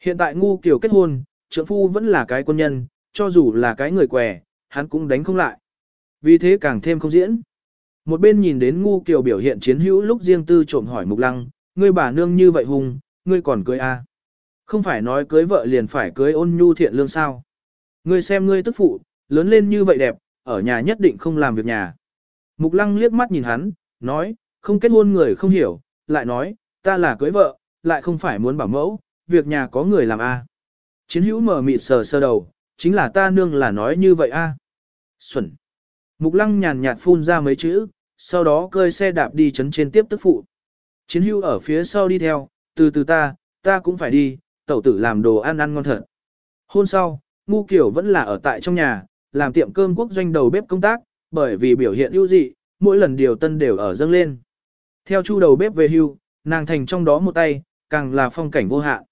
Hiện tại ngu kiểu kết hôn, trưởng phu vẫn là cái quân nhân, cho dù là cái người què, hắn cũng đánh không lại. Vì thế càng thêm không diễn. Một bên nhìn đến ngu kiều biểu hiện chiến hữu lúc riêng tư trộm hỏi mục lăng, ngươi bà nương như vậy hùng, ngươi còn cưới a? À? Không phải nói cưới vợ liền phải cưới ôn nhu thiện lương sao? Ngươi xem ngươi tức phụ, lớn lên như vậy đẹp, ở nhà nhất định không làm việc nhà. Mục lăng liếc mắt nhìn hắn, nói, không kết hôn người không hiểu, lại nói, ta là cưới vợ, lại không phải muốn bảo mẫu, việc nhà có người làm a. Chiến hữu mở mịt sờ sơ đầu, chính là ta nương là nói như vậy a. Xuẩn. Mục lăng nhàn nhạt phun ra mấy chữ, sau đó cơi xe đạp đi chấn trên tiếp tức phụ. Chiến hưu ở phía sau đi theo, từ từ ta, ta cũng phải đi, tẩu tử làm đồ ăn ăn ngon thật. Hôn sau, ngu kiểu vẫn là ở tại trong nhà, làm tiệm cơm quốc doanh đầu bếp công tác, bởi vì biểu hiện ưu dị, mỗi lần điều tân đều ở dâng lên. Theo chu đầu bếp về hưu, nàng thành trong đó một tay, càng là phong cảnh vô hạn.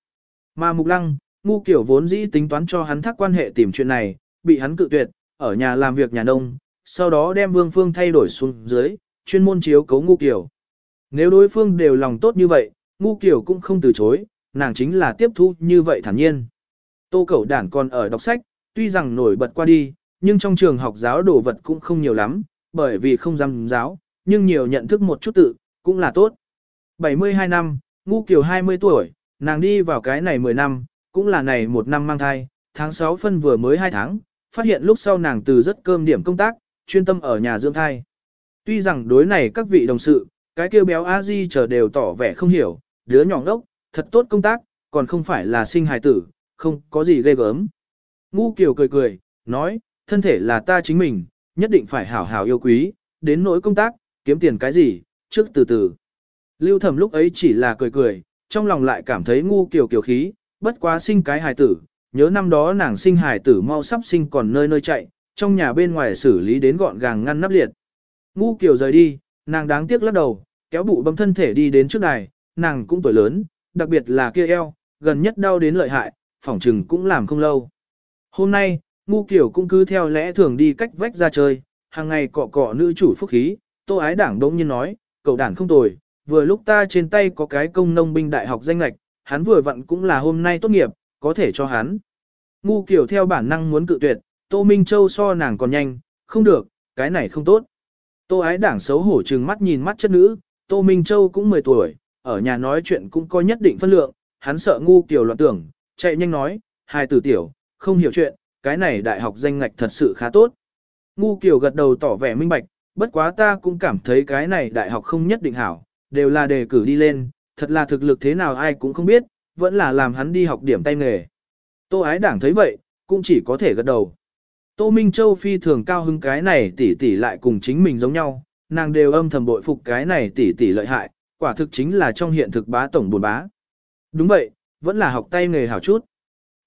Mà mục lăng, ngu kiểu vốn dĩ tính toán cho hắn thác quan hệ tìm chuyện này, bị hắn cự tuyệt, ở nhà làm việc nhà nông, sau đó đem Vương Phương thay đổi xuống dưới, chuyên môn chiếu cấu Ngu Kiều. Nếu đối phương đều lòng tốt như vậy, Ngu Kiều cũng không từ chối, nàng chính là tiếp thu như vậy thản nhiên. Tô Cẩu Đản còn ở đọc sách, tuy rằng nổi bật qua đi, nhưng trong trường học giáo đồ vật cũng không nhiều lắm, bởi vì không dám giáo, nhưng nhiều nhận thức một chút tự, cũng là tốt. 72 năm, ngu kiều 20 tuổi, nàng đi vào cái này 10 năm, cũng là này một năm mang thai, tháng 6 phân vừa mới 2 tháng, phát hiện lúc sau nàng từ rất cơm điểm công tác, chuyên tâm ở nhà dưỡng thai. Tuy rằng đối này các vị đồng sự, cái kêu béo a di chờ đều tỏ vẻ không hiểu, đứa nhỏ ngốc, thật tốt công tác, còn không phải là sinh hài tử, không có gì ghê gớm. Ngu Kiều cười cười, nói, thân thể là ta chính mình, nhất định phải hảo hảo yêu quý, đến nỗi công tác, kiếm tiền cái gì, trước từ từ. Lưu thẩm lúc ấy chỉ là cười cười, trong lòng lại cảm thấy ngu Kiều kiều khí, bất quá sinh cái hài tử, nhớ năm đó nàng sinh hài tử mau sắp sinh còn nơi nơi chạy, trong nhà bên ngoài xử lý đến gọn gàng ngăn nắp liệt. Ngu Kiều rời đi, nàng đáng tiếc lắc đầu, kéo bụ bấm thân thể đi đến trước đài, nàng cũng tuổi lớn, đặc biệt là kia eo, gần nhất đau đến lợi hại, phỏng trừng cũng làm không lâu. Hôm nay, ngu kiểu cũng cứ theo lẽ thường đi cách vách ra chơi, hàng ngày cọ cọ nữ chủ phúc khí, tô ái đảng đống nhiên nói, cậu đảng không tồi, vừa lúc ta trên tay có cái công nông binh đại học danh lạch, hắn vừa vặn cũng là hôm nay tốt nghiệp, có thể cho hắn. Ngu kiểu theo bản năng muốn cự tuyệt, tô Minh Châu so nàng còn nhanh, không được, cái này không tốt. Tô ái đảng xấu hổ trừng mắt nhìn mắt chất nữ, tô Minh Châu cũng 10 tuổi, ở nhà nói chuyện cũng có nhất định phân lượng, hắn sợ ngu kiểu loạn tưởng, chạy nhanh nói, hai tử tiểu, không hiểu chuyện, cái này đại học danh ngạch thật sự khá tốt. Ngu kiểu gật đầu tỏ vẻ minh bạch, bất quá ta cũng cảm thấy cái này đại học không nhất định hảo, đều là đề cử đi lên, thật là thực lực thế nào ai cũng không biết, vẫn là làm hắn đi học điểm tay nghề. Tô ái đảng thấy vậy, cũng chỉ có thể gật đầu. Tô Minh Châu phi thường cao hứng cái này tỷ tỷ lại cùng chính mình giống nhau, nàng đều âm thầm bội phục cái này tỷ tỷ lợi hại, quả thực chính là trong hiện thực bá tổng buồn bá. Đúng vậy, vẫn là học tay nghề hảo chút.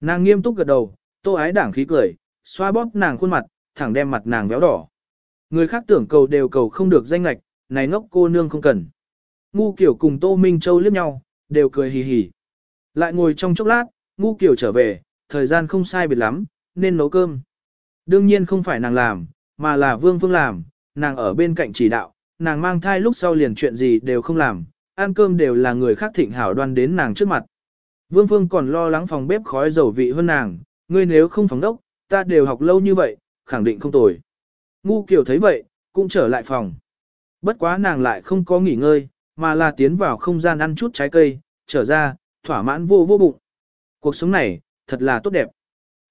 Nàng nghiêm túc gật đầu, tô ái đảng khí cười, xoa bóp nàng khuôn mặt, thẳng đem mặt nàng véo đỏ. Người khác tưởng cầu đều cầu không được danh lạch, này ngốc cô nương không cần. Ngu kiểu cùng Tô Minh Châu liếc nhau, đều cười hì hì. Lại ngồi trong chốc lát, ngu kiểu trở về, thời gian không sai biệt lắm, nên nấu cơm. Đương nhiên không phải nàng làm, mà là Vương Phương làm, nàng ở bên cạnh chỉ đạo, nàng mang thai lúc sau liền chuyện gì đều không làm, ăn cơm đều là người khác thịnh hảo đoan đến nàng trước mặt. Vương Phương còn lo lắng phòng bếp khói dầu vị hơn nàng, ngươi nếu không phòng đốc, ta đều học lâu như vậy, khẳng định không tồi. Ngu kiểu thấy vậy, cũng trở lại phòng. Bất quá nàng lại không có nghỉ ngơi, mà là tiến vào không gian ăn chút trái cây, trở ra, thỏa mãn vô vô bụng. Cuộc sống này, thật là tốt đẹp.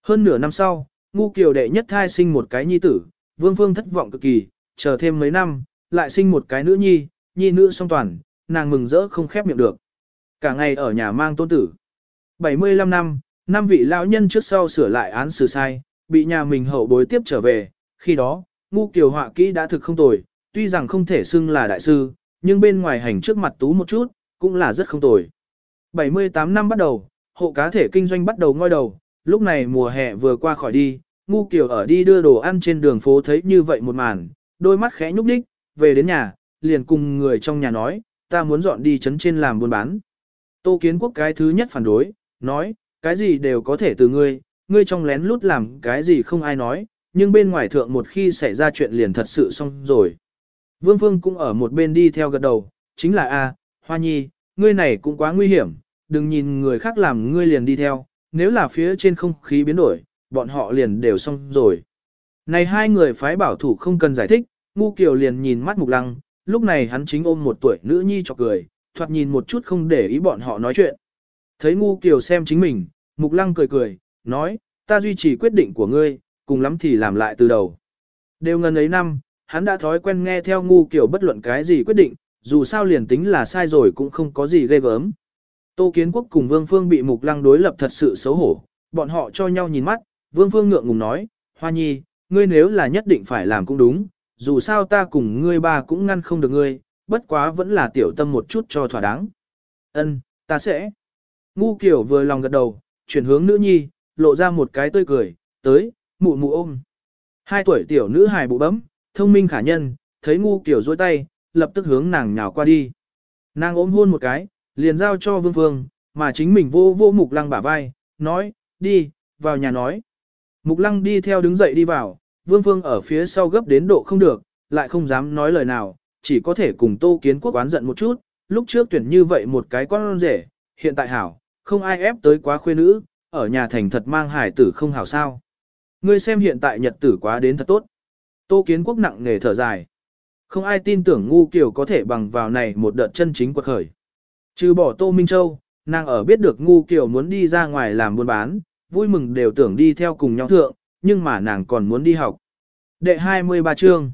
Hơn nửa năm sau, ngu kiều đệ nhất thai sinh một cái nhi tử, vương phương thất vọng cực kỳ, chờ thêm mấy năm, lại sinh một cái nữ nhi, nhi nữ song toàn, nàng mừng rỡ không khép miệng được. Cả ngày ở nhà mang tôn tử. 75 năm, năm vị lão nhân trước sau sửa lại án xử sai, bị nhà mình hậu bối tiếp trở về, khi đó, ngu kiều họa kỹ đã thực không tồi, tuy rằng không thể xưng là đại sư, nhưng bên ngoài hành trước mặt tú một chút, cũng là rất không tồi. 78 năm bắt đầu, hộ cá thể kinh doanh bắt đầu ngoi đầu, lúc này mùa hè vừa qua khỏi đi, ngu kiều ở đi đưa đồ ăn trên đường phố thấy như vậy một màn, đôi mắt khẽ nhúc đích, về đến nhà, liền cùng người trong nhà nói, ta muốn dọn đi chấn trên làm buôn bán. Tô kiến quốc cái thứ nhất phản đối, nói, cái gì đều có thể từ ngươi, ngươi trong lén lút làm cái gì không ai nói, nhưng bên ngoài thượng một khi xảy ra chuyện liền thật sự xong rồi. Vương Phương cũng ở một bên đi theo gật đầu, chính là A, Hoa Nhi, ngươi này cũng quá nguy hiểm, đừng nhìn người khác làm ngươi liền đi theo, nếu là phía trên không khí biến đổi, bọn họ liền đều xong rồi. Này hai người phái bảo thủ không cần giải thích, ngu kiều liền nhìn mắt mục lăng, lúc này hắn chính ôm một tuổi nữ nhi cho cười, thoạt nhìn một chút không để ý bọn họ nói chuyện. Thấy ngu kiều xem chính mình, mục lăng cười cười, nói, ta duy trì quyết định của ngươi, cùng lắm thì làm lại từ đầu. Đều ngần ấy năm, hắn đã thói quen nghe theo ngu kiều bất luận cái gì quyết định, dù sao liền tính là sai rồi cũng không có gì ghê gớm. Tô Kiến Quốc cùng Vương Phương bị Mục Lăng đối lập thật sự xấu hổ, bọn họ cho nhau nhìn mắt, Vương Phương ngượng ngùng nói, Hoa Nhi, ngươi nếu là nhất định phải làm cũng đúng, dù sao ta cùng ngươi ba cũng ngăn không được ngươi, bất quá vẫn là tiểu tâm một chút cho thỏa đáng. Ân, ta sẽ. Ngu kiểu vừa lòng gật đầu, chuyển hướng nữ nhi, lộ ra một cái tươi cười, tới, mụ mụ ôm. Hai tuổi tiểu nữ hài bụ bấm, thông minh khả nhân, thấy ngu kiểu dôi tay, lập tức hướng nàng nhào qua đi. Nàng ôm hôn một cái, liền giao cho vương phương, mà chính mình vô vô mục lăng bả vai, nói, đi, vào nhà nói. Mục lăng đi theo đứng dậy đi vào, vương phương ở phía sau gấp đến độ không được, lại không dám nói lời nào, chỉ có thể cùng tô kiến quốc oán giận một chút, lúc trước tuyển như vậy một cái con rể, hiện tại hảo, không ai ép tới quá khuê nữ, ở nhà thành thật mang hải tử không hảo sao. ngươi xem hiện tại nhật tử quá đến thật tốt. Tô kiến quốc nặng nề thở dài. Không ai tin tưởng ngu kiểu có thể bằng vào này một đợt chân chính quật khởi. Trừ bỏ Tô Minh Châu, nàng ở biết được ngu kiểu muốn đi ra ngoài làm buôn bán, vui mừng đều tưởng đi theo cùng nhau thượng, nhưng mà nàng còn muốn đi học. Đệ 23 chương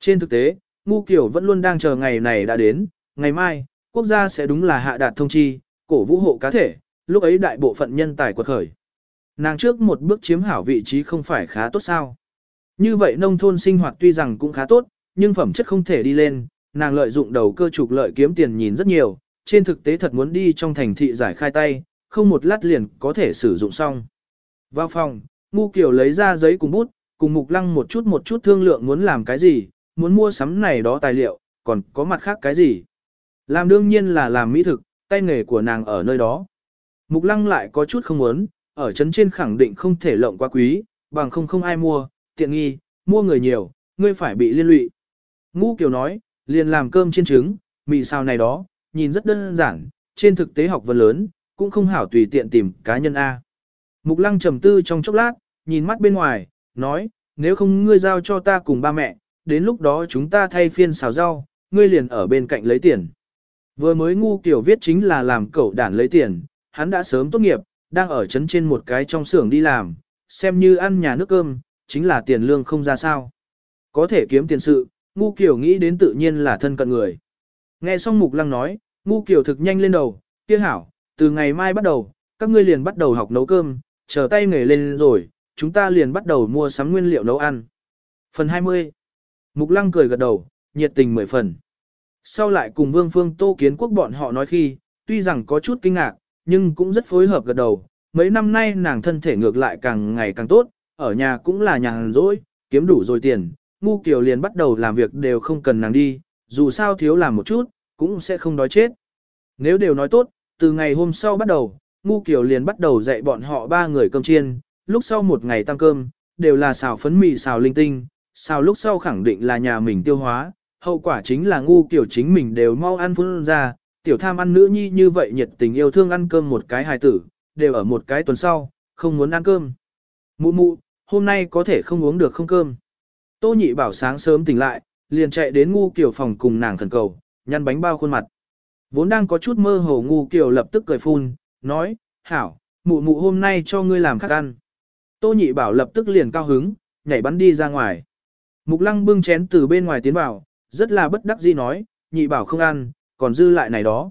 Trên thực tế, ngu kiểu vẫn luôn đang chờ ngày này đã đến, ngày mai, quốc gia sẽ đúng là hạ đạt thông chi, cổ vũ hộ cá thể, lúc ấy đại bộ phận nhân tài quật khởi. Nàng trước một bước chiếm hảo vị trí không phải khá tốt sao. Như vậy nông thôn sinh hoạt tuy rằng cũng khá tốt, nhưng phẩm chất không thể đi lên, nàng lợi dụng đầu cơ trục lợi kiếm tiền nhìn rất nhiều, trên thực tế thật muốn đi trong thành thị giải khai tay, không một lát liền có thể sử dụng xong. Vào phòng, Ngu Kiều lấy ra giấy cùng bút, cùng Mục Lăng một chút một chút thương lượng muốn làm cái gì, muốn mua sắm này đó tài liệu, còn có mặt khác cái gì. Làm đương nhiên là làm mỹ thực, tay nghề của nàng ở nơi đó. Mục Lăng lại có chút không muốn, ở trấn trên khẳng định không thể lộng quá quý, bằng không không ai mua, tiện nghi, mua người nhiều, ngươi phải bị liên lụy. Ngu Kiều nói, liền làm cơm chiên trứng, mì xào này đó, nhìn rất đơn giản, trên thực tế học vấn lớn, cũng không hảo tùy tiện tìm cá nhân A. Mục lăng trầm tư trong chốc lát, nhìn mắt bên ngoài, nói, nếu không ngươi giao cho ta cùng ba mẹ, đến lúc đó chúng ta thay phiên xào rau, ngươi liền ở bên cạnh lấy tiền. Vừa mới ngu kiểu viết chính là làm cậu đản lấy tiền, hắn đã sớm tốt nghiệp, đang ở trấn trên một cái trong xưởng đi làm, xem như ăn nhà nước cơm, chính là tiền lương không ra sao. Có thể kiếm tiền sự, ngu kiểu nghĩ đến tự nhiên là thân cận người. Nghe xong mục lăng nói, ngu kiểu thực nhanh lên đầu, kia hảo, từ ngày mai bắt đầu, các ngươi liền bắt đầu học nấu cơm, chờ tay nghề lên rồi, chúng ta liền bắt đầu mua sắm nguyên liệu nấu ăn. Phần 20 Mục lăng cười gật đầu, nhiệt tình mười phần. Sau lại cùng Vương Phương Tô Kiến Quốc bọn họ nói khi, tuy rằng có chút kinh ngạc, nhưng cũng rất phối hợp gật đầu. Mấy năm nay nàng thân thể ngược lại càng ngày càng tốt, ở nhà cũng là nhàn rỗi, kiếm đủ rồi tiền, ngu kiều liền bắt đầu làm việc đều không cần nàng đi, dù sao thiếu làm một chút, cũng sẽ không đói chết. Nếu đều nói tốt, từ ngày hôm sau bắt đầu, ngu kiều liền bắt đầu dạy bọn họ ba người cơm chiên, lúc sau một ngày tăng cơm, đều là xào phấn mì xào linh tinh, xào lúc sau khẳng định là nhà mình tiêu hóa, hậu quả chính là ngu kiều chính mình đều mau ăn phun ra, tiểu tham ăn nữ nhi như vậy nhiệt tình yêu thương ăn cơm một cái hài tử, đều ở một cái tuần sau, không muốn ăn cơm. Mụ mụ, hôm nay có thể không uống được không cơm. Tô nhị bảo sáng sớm tỉnh lại, liền chạy đến ngu kiều phòng cùng nàng khẩn cầu, nhăn bánh bao khuôn mặt. Vốn đang có chút mơ hồ ngu kiều lập tức cười phun, nói, hảo, mụ mụ hôm nay cho ngươi làm khắc ăn. Tô nhị bảo lập tức liền cao hứng, nhảy bắn đi ra ngoài. Mục lăng bưng chén từ bên ngoài tiến vào, rất là bất đắc dĩ nói, nhị bảo không ăn, còn dư lại này đó.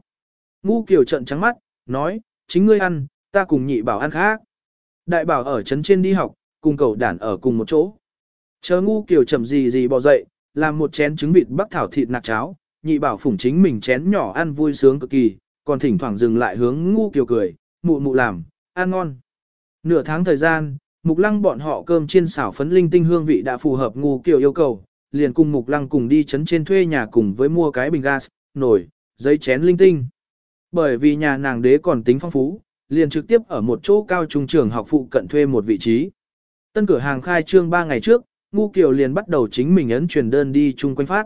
Ngu kiều trận trắng mắt, nói, chính ngươi ăn, ta cùng nhị bảo ăn khác. Đại bảo ở trấn trên đi học, cùng cậu đản ở cùng một chỗ. Chờ ngu kiều chậm gì gì bò dậy, làm một chén trứng vịt bắc thảo thịt nạc cháo, nhị bảo phủng chính mình chén nhỏ ăn vui sướng cực kỳ, còn thỉnh thoảng dừng lại hướng ngu kiều cười, mụ mụ làm, ăn ngon. Nửa tháng thời gian, mục lăng bọn họ cơm chiên xảo phấn linh tinh hương vị đã phù hợp ngu kiều yêu cầu, liền cùng mục lăng cùng đi chấn trên thuê nhà cùng với mua cái bình gas, nồi, giấy chén linh tinh. Bởi vì nhà nàng đế còn tính phong phú, liền trực tiếp ở một chỗ cao trung trường học phụ cận thuê một vị trí. Tân cửa hàng khai trương 3 ngày trước, Ngu Kiều liền bắt đầu chính mình ấn truyền đơn đi chung quanh phát.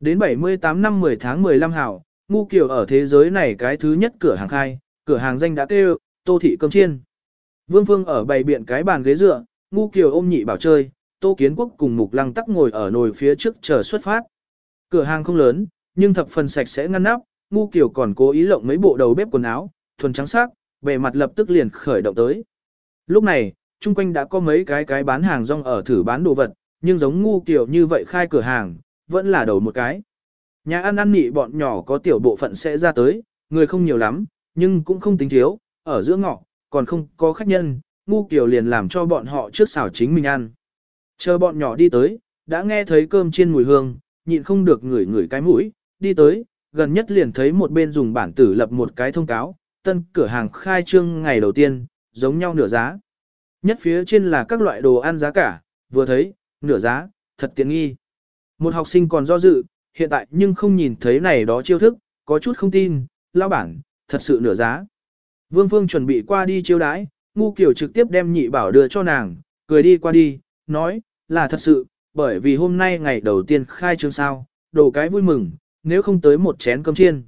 Đến 78 năm 10 tháng 15 hảo, Ngu Kiều ở thế giới này cái thứ nhất cửa hàng khai, cửa hàng danh đã kêu, Tô Thị Cơm Chiên. Vương Phương ở bày biện cái bàn ghế dựa, Ngu Kiều ôm nhị bảo chơi, Tô Kiến Quốc cùng Mục Lăng tắc ngồi ở nồi phía trước chờ xuất phát. Cửa hàng không lớn, nhưng thập phần sạch sẽ ngăn nắp, Ngu Kiều còn cố ý lộng mấy bộ đầu bếp quần áo, thuần trắng sắc, bề mặt lập tức liền khởi động tới. Lúc này, chung quanh đã có mấy cái cái bán hàng rong ở thử bán đồ vật, nhưng giống Ngu Kiều như vậy khai cửa hàng, vẫn là đầu một cái. Nhà ăn ăn nị bọn nhỏ có tiểu bộ phận sẽ ra tới, người không nhiều lắm, nhưng cũng không tính thiếu, ở giữa ngọ, còn không có khách nhân, ngu kiểu liền làm cho bọn họ trước xào chính mình ăn. Chờ bọn nhỏ đi tới, đã nghe thấy cơm chiên mùi hương, nhịn không được ngửi ngửi cái mũi, đi tới, gần nhất liền thấy một bên dùng bản tử lập một cái thông cáo, tân cửa hàng khai trương ngày đầu tiên, giống nhau nửa giá. Nhất phía trên là các loại đồ ăn giá cả, vừa thấy, nửa giá, thật tiện nghi. Một học sinh còn do dự, hiện tại nhưng không nhìn thấy này đó chiêu thức, có chút không tin, lao bản, thật sự nửa giá. Vương Phương chuẩn bị qua đi chiêu đãi, ngu kiểu trực tiếp đem nhị bảo đưa cho nàng, cười đi qua đi, nói, là thật sự, bởi vì hôm nay ngày đầu tiên khai trương sao, đồ cái vui mừng, nếu không tới một chén cơm chiên.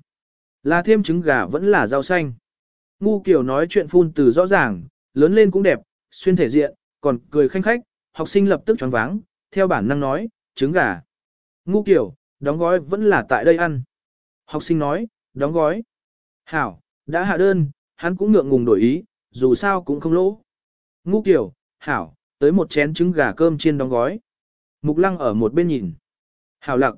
Là thêm trứng gà vẫn là rau xanh. Ngu kiểu nói chuyện phun từ rõ ràng, lớn lên cũng đẹp, xuyên thể diện, còn cười khanh khách, học sinh lập tức choáng váng, theo bản năng nói, trứng gà. Ngu kiểu, đóng gói vẫn là tại đây ăn. Học sinh nói, đóng gói. Hảo, đã hạ đơn, hắn cũng ngượng ngùng đổi ý, dù sao cũng không lỗ. Ngu kiểu, hảo, tới một chén trứng gà cơm chiên đóng gói. Mục lăng ở một bên nhìn. Hảo lặng.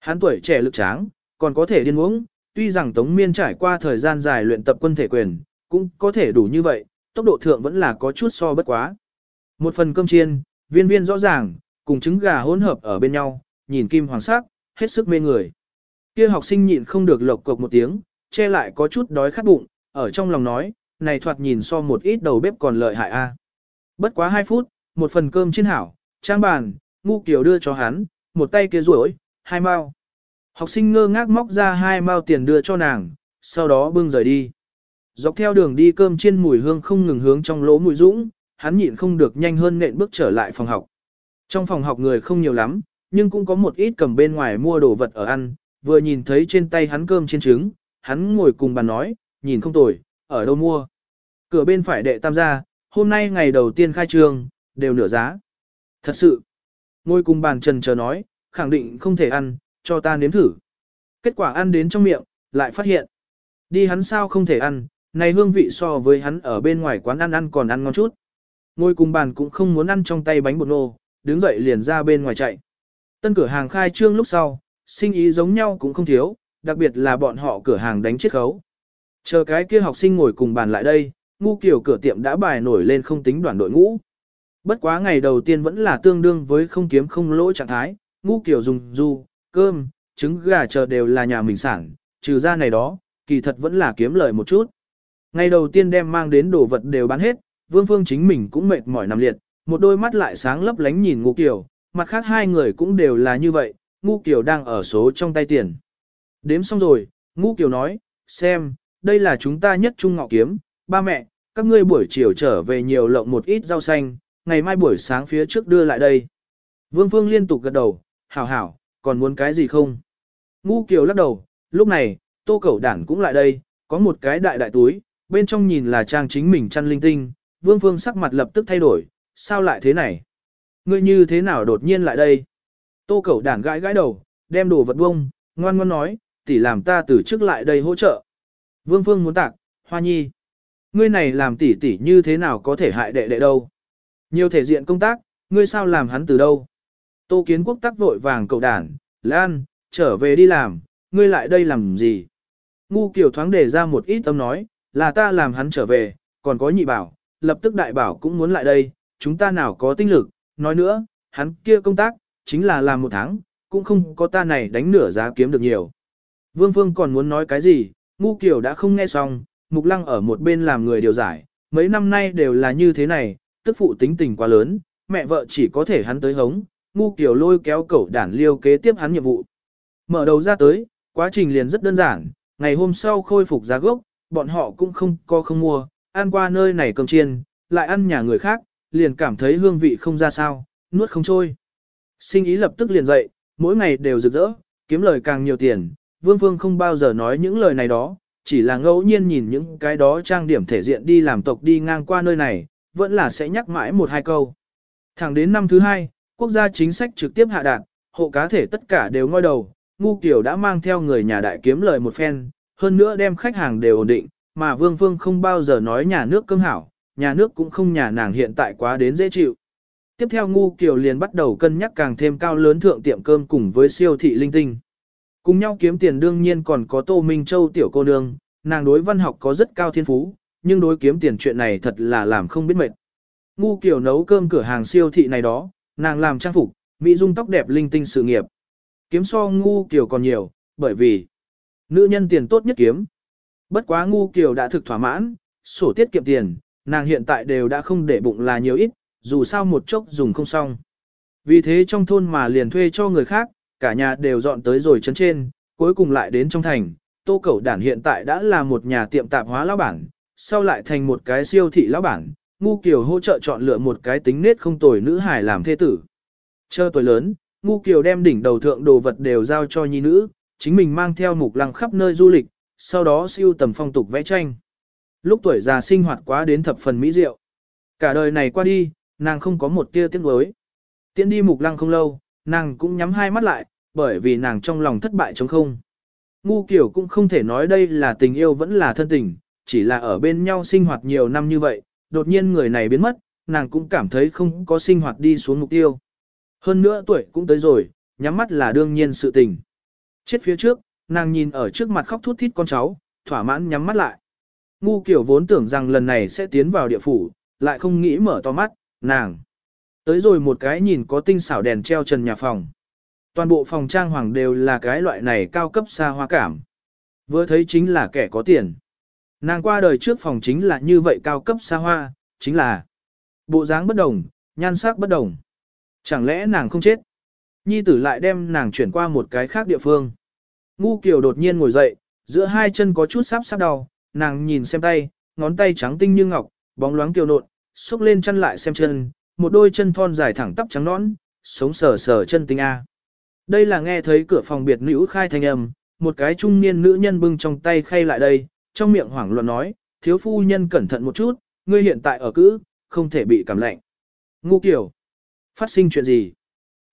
Hắn tuổi trẻ lực tráng, còn có thể điên uống, tuy rằng Tống Miên trải qua thời gian dài luyện tập quân thể quyền, cũng có thể đủ như vậy, tốc độ thượng vẫn là có chút so bất quá. Một phần cơm chiên, viên viên rõ ràng, cùng trứng gà hỗn hợp ở bên nhau, nhìn kim hoàng sắc, hết sức mê người. Kia học sinh nhịn không được lộc cộc một tiếng, che lại có chút đói khát bụng, ở trong lòng nói, này thoạt nhìn so một ít đầu bếp còn lợi hại a. Bất quá 2 phút, một phần cơm chiên hảo, trang bàn, ngu kiểu đưa cho hắn, một tay kia rủi, hai mao. Học sinh ngơ ngác móc ra hai mao tiền đưa cho nàng, sau đó bưng rời đi. Dọc theo đường đi cơm chiên mùi hương không ngừng hướng trong lỗ mũi dũng, hắn nhịn không được nhanh hơn nện bước trở lại phòng học. Trong phòng học người không nhiều lắm, nhưng cũng có một ít cầm bên ngoài mua đồ vật ở ăn, vừa nhìn thấy trên tay hắn cơm chiên trứng, hắn ngồi cùng bàn nói, nhìn không tồi, ở đâu mua. Cửa bên phải đệ tam gia, hôm nay ngày đầu tiên khai trương, đều nửa giá. Thật sự, ngồi cùng bàn trần chờ nói, khẳng định không thể ăn, cho ta nếm thử. Kết quả ăn đến trong miệng, lại phát hiện. Đi hắn sao không thể ăn, này hương vị so với hắn ở bên ngoài quán ăn ăn còn ăn ngon chút. Ngồi cùng bàn cũng không muốn ăn trong tay bánh bột nô, đứng dậy liền ra bên ngoài chạy. Tân cửa hàng khai trương lúc sau, sinh ý giống nhau cũng không thiếu, đặc biệt là bọn họ cửa hàng đánh chiết khấu. Chờ cái kia học sinh ngồi cùng bàn lại đây, ngu kiểu cửa tiệm đã bài nổi lên không tính đoàn đội ngũ. Bất quá ngày đầu tiên vẫn là tương đương với không kiếm không lỗ trạng thái, ngu kiểu dùng du, cơm, trứng gà chờ đều là nhà mình sản, trừ ra này đó, kỳ thật vẫn là kiếm lời một chút. Ngày đầu tiên đem mang đến đồ vật đều bán hết, Vương Phương chính mình cũng mệt mỏi nằm liệt, một đôi mắt lại sáng lấp lánh nhìn Ngũ Kiều, mặt khác hai người cũng đều là như vậy, Ngũ Kiều đang ở số trong tay tiền. Đếm xong rồi, Ngũ Kiều nói, xem, đây là chúng ta nhất trung ngọ kiếm, ba mẹ, các ngươi buổi chiều trở về nhiều lộng một ít rau xanh, ngày mai buổi sáng phía trước đưa lại đây. Vương Phương liên tục gật đầu, hảo hảo, còn muốn cái gì không? Ngũ Kiều lắc đầu, lúc này, tô cẩu đản cũng lại đây, có một cái đại đại túi, bên trong nhìn là trang chính mình chăn linh tinh, Vương Phương sắc mặt lập tức thay đổi, sao lại thế này? Ngươi như thế nào đột nhiên lại đây? Tô cẩu đản gãi gãi đầu, đem đồ vật bông, ngoan ngoan nói, tỷ làm ta từ trước lại đây hỗ trợ. Vương Phương muốn tạc, Hoa Nhi. Ngươi này làm tỷ tỷ như thế nào có thể hại đệ đệ đâu? Nhiều thể diện công tác, ngươi sao làm hắn từ đâu? Tô kiến quốc tắc vội vàng cậu đản, Lan, trở về đi làm, ngươi lại đây làm gì? Ngu kiểu thoáng để ra một ít tâm nói, là ta làm hắn trở về, còn có nhị bảo, lập tức đại bảo cũng muốn lại đây, chúng ta nào có tinh lực, nói nữa, hắn kia công tác, chính là làm một tháng, cũng không có ta này đánh nửa giá kiếm được nhiều. Vương Phương còn muốn nói cái gì, ngu kiểu đã không nghe xong, mục lăng ở một bên làm người điều giải, mấy năm nay đều là như thế này, tức phụ tính tình quá lớn, mẹ vợ chỉ có thể hắn tới hống, ngu kiểu lôi kéo cẩu đản liêu kế tiếp hắn nhiệm vụ. Mở đầu ra tới, quá trình liền rất đơn giản, ngày hôm sau khôi phục giá gốc, bọn họ cũng không có không mua, ăn qua nơi này cơm chiên, lại ăn nhà người khác, liền cảm thấy hương vị không ra sao, nuốt không trôi. Sinh ý lập tức liền dậy, mỗi ngày đều rực rỡ, kiếm lời càng nhiều tiền, Vương Phương không bao giờ nói những lời này đó, chỉ là ngẫu nhiên nhìn những cái đó trang điểm thể diện đi làm tộc đi ngang qua nơi này, vẫn là sẽ nhắc mãi một hai câu. Thẳng đến năm thứ hai, quốc gia chính sách trực tiếp hạ đạt, hộ cá thể tất cả đều ngoi đầu, ngu kiểu đã mang theo người nhà đại kiếm lời một phen, hơn nữa đem khách hàng đều ổn định, mà Vương Phương không bao giờ nói nhà nước cơm hảo, nhà nước cũng không nhà nàng hiện tại quá đến dễ chịu. Tiếp theo Ngu Kiều liền bắt đầu cân nhắc càng thêm cao lớn thượng tiệm cơm cùng với siêu thị linh tinh. Cùng nhau kiếm tiền đương nhiên còn có Tô Minh Châu tiểu cô nương, nàng đối văn học có rất cao thiên phú, nhưng đối kiếm tiền chuyện này thật là làm không biết mệt. Ngu Kiều nấu cơm cửa hàng siêu thị này đó, nàng làm trang phục, mỹ dung tóc đẹp linh tinh sự nghiệp. Kiếm so Ngu Kiều còn nhiều, bởi vì nữ nhân tiền tốt nhất kiếm. Bất quá Ngu Kiều đã thực thỏa mãn, sổ tiết kiệm tiền, nàng hiện tại đều đã không để bụng là nhiều ít, dù sao một chốc dùng không xong. Vì thế trong thôn mà liền thuê cho người khác, cả nhà đều dọn tới rồi chấn trên, cuối cùng lại đến trong thành. Tô Cẩu Đản hiện tại đã là một nhà tiệm tạp hóa lão bản, sau lại thành một cái siêu thị lão bản, Ngu Kiều hỗ trợ chọn lựa một cái tính nết không tồi nữ hải làm thê tử. Chờ tuổi lớn, Ngu Kiều đem đỉnh đầu thượng đồ vật đều giao cho nhi nữ, chính mình mang theo mục lăng khắp nơi du lịch, sau đó siêu tầm phong tục vẽ tranh lúc tuổi già sinh hoạt quá đến thập phần mỹ diệu. Cả đời này qua đi, Nàng không có một tia tiếc nuối. Tiễn đi mục lăng không lâu, nàng cũng nhắm hai mắt lại, bởi vì nàng trong lòng thất bại trống không. Ngu kiểu cũng không thể nói đây là tình yêu vẫn là thân tình, chỉ là ở bên nhau sinh hoạt nhiều năm như vậy, đột nhiên người này biến mất, nàng cũng cảm thấy không có sinh hoạt đi xuống mục tiêu. Hơn nữa tuổi cũng tới rồi, nhắm mắt là đương nhiên sự tình. Chết phía trước, nàng nhìn ở trước mặt khóc thút thít con cháu, thỏa mãn nhắm mắt lại. Ngu kiểu vốn tưởng rằng lần này sẽ tiến vào địa phủ, lại không nghĩ mở to mắt, nàng. Tới rồi một cái nhìn có tinh xảo đèn treo trần nhà phòng. Toàn bộ phòng trang hoàng đều là cái loại này cao cấp xa hoa cảm. Vừa thấy chính là kẻ có tiền. Nàng qua đời trước phòng chính là như vậy cao cấp xa hoa, chính là bộ dáng bất đồng, nhan sắc bất đồng. Chẳng lẽ nàng không chết? Nhi tử lại đem nàng chuyển qua một cái khác địa phương. Ngu Kiều đột nhiên ngồi dậy, giữa hai chân có chút sắp sắp đau, nàng nhìn xem tay, ngón tay trắng tinh như ngọc, bóng loáng kiều nộn, xúc lên chân lại xem chân, một đôi chân thon dài thẳng tắp trắng nõn, sống sờ sờ chân tinh A. Đây là nghe thấy cửa phòng biệt nữ khai thanh âm, một cái trung niên nữ nhân bưng trong tay khay lại đây, trong miệng hoảng loạn nói, thiếu phu nhân cẩn thận một chút, ngươi hiện tại ở cữ, không thể bị cảm lạnh. Ngu kiểu. Phát sinh chuyện gì?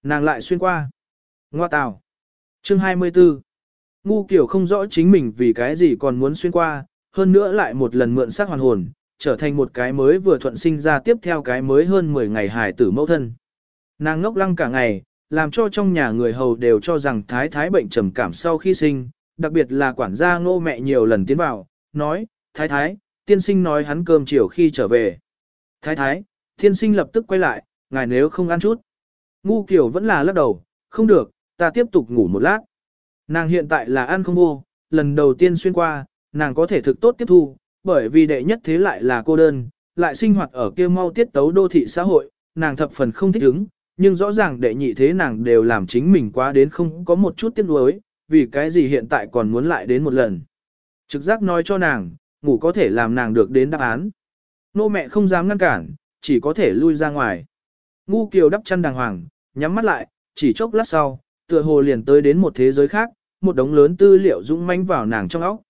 Nàng lại xuyên qua. Ngoa tào. Chương 24. Ngu kiểu không rõ chính mình vì cái gì còn muốn xuyên qua, hơn nữa lại một lần mượn xác hoàn hồn, trở thành một cái mới vừa thuận sinh ra tiếp theo cái mới hơn 10 ngày hài tử mẫu thân. Nàng ngốc lăng cả ngày, làm cho trong nhà người hầu đều cho rằng thái thái bệnh trầm cảm sau khi sinh, đặc biệt là quản gia ngô mẹ nhiều lần tiến vào, nói, thái thái, tiên sinh nói hắn cơm chiều khi trở về. Thái thái, tiên sinh lập tức quay lại, ngài nếu không ăn chút. Ngu kiểu vẫn là lắc đầu, không được, ta tiếp tục ngủ một lát. Nàng hiện tại là ăn không vô, lần đầu tiên xuyên qua, nàng có thể thực tốt tiếp thu, bởi vì đệ nhất thế lại là cô đơn, lại sinh hoạt ở kia mau tiết tấu đô thị xã hội, nàng thập phần không thích ứng, nhưng rõ ràng đệ nhị thế nàng đều làm chính mình quá đến không có một chút tiếc nuối, vì cái gì hiện tại còn muốn lại đến một lần. Trực giác nói cho nàng, ngủ có thể làm nàng được đến đáp án. Nô mẹ không dám ngăn cản, chỉ có thể lui ra ngoài. Ngu kiều đắp chân đàng hoàng, nhắm mắt lại, chỉ chốc lát sau, tựa hồ liền tới đến một thế giới khác, một đống lớn tư liệu dũng manh vào nàng trong óc.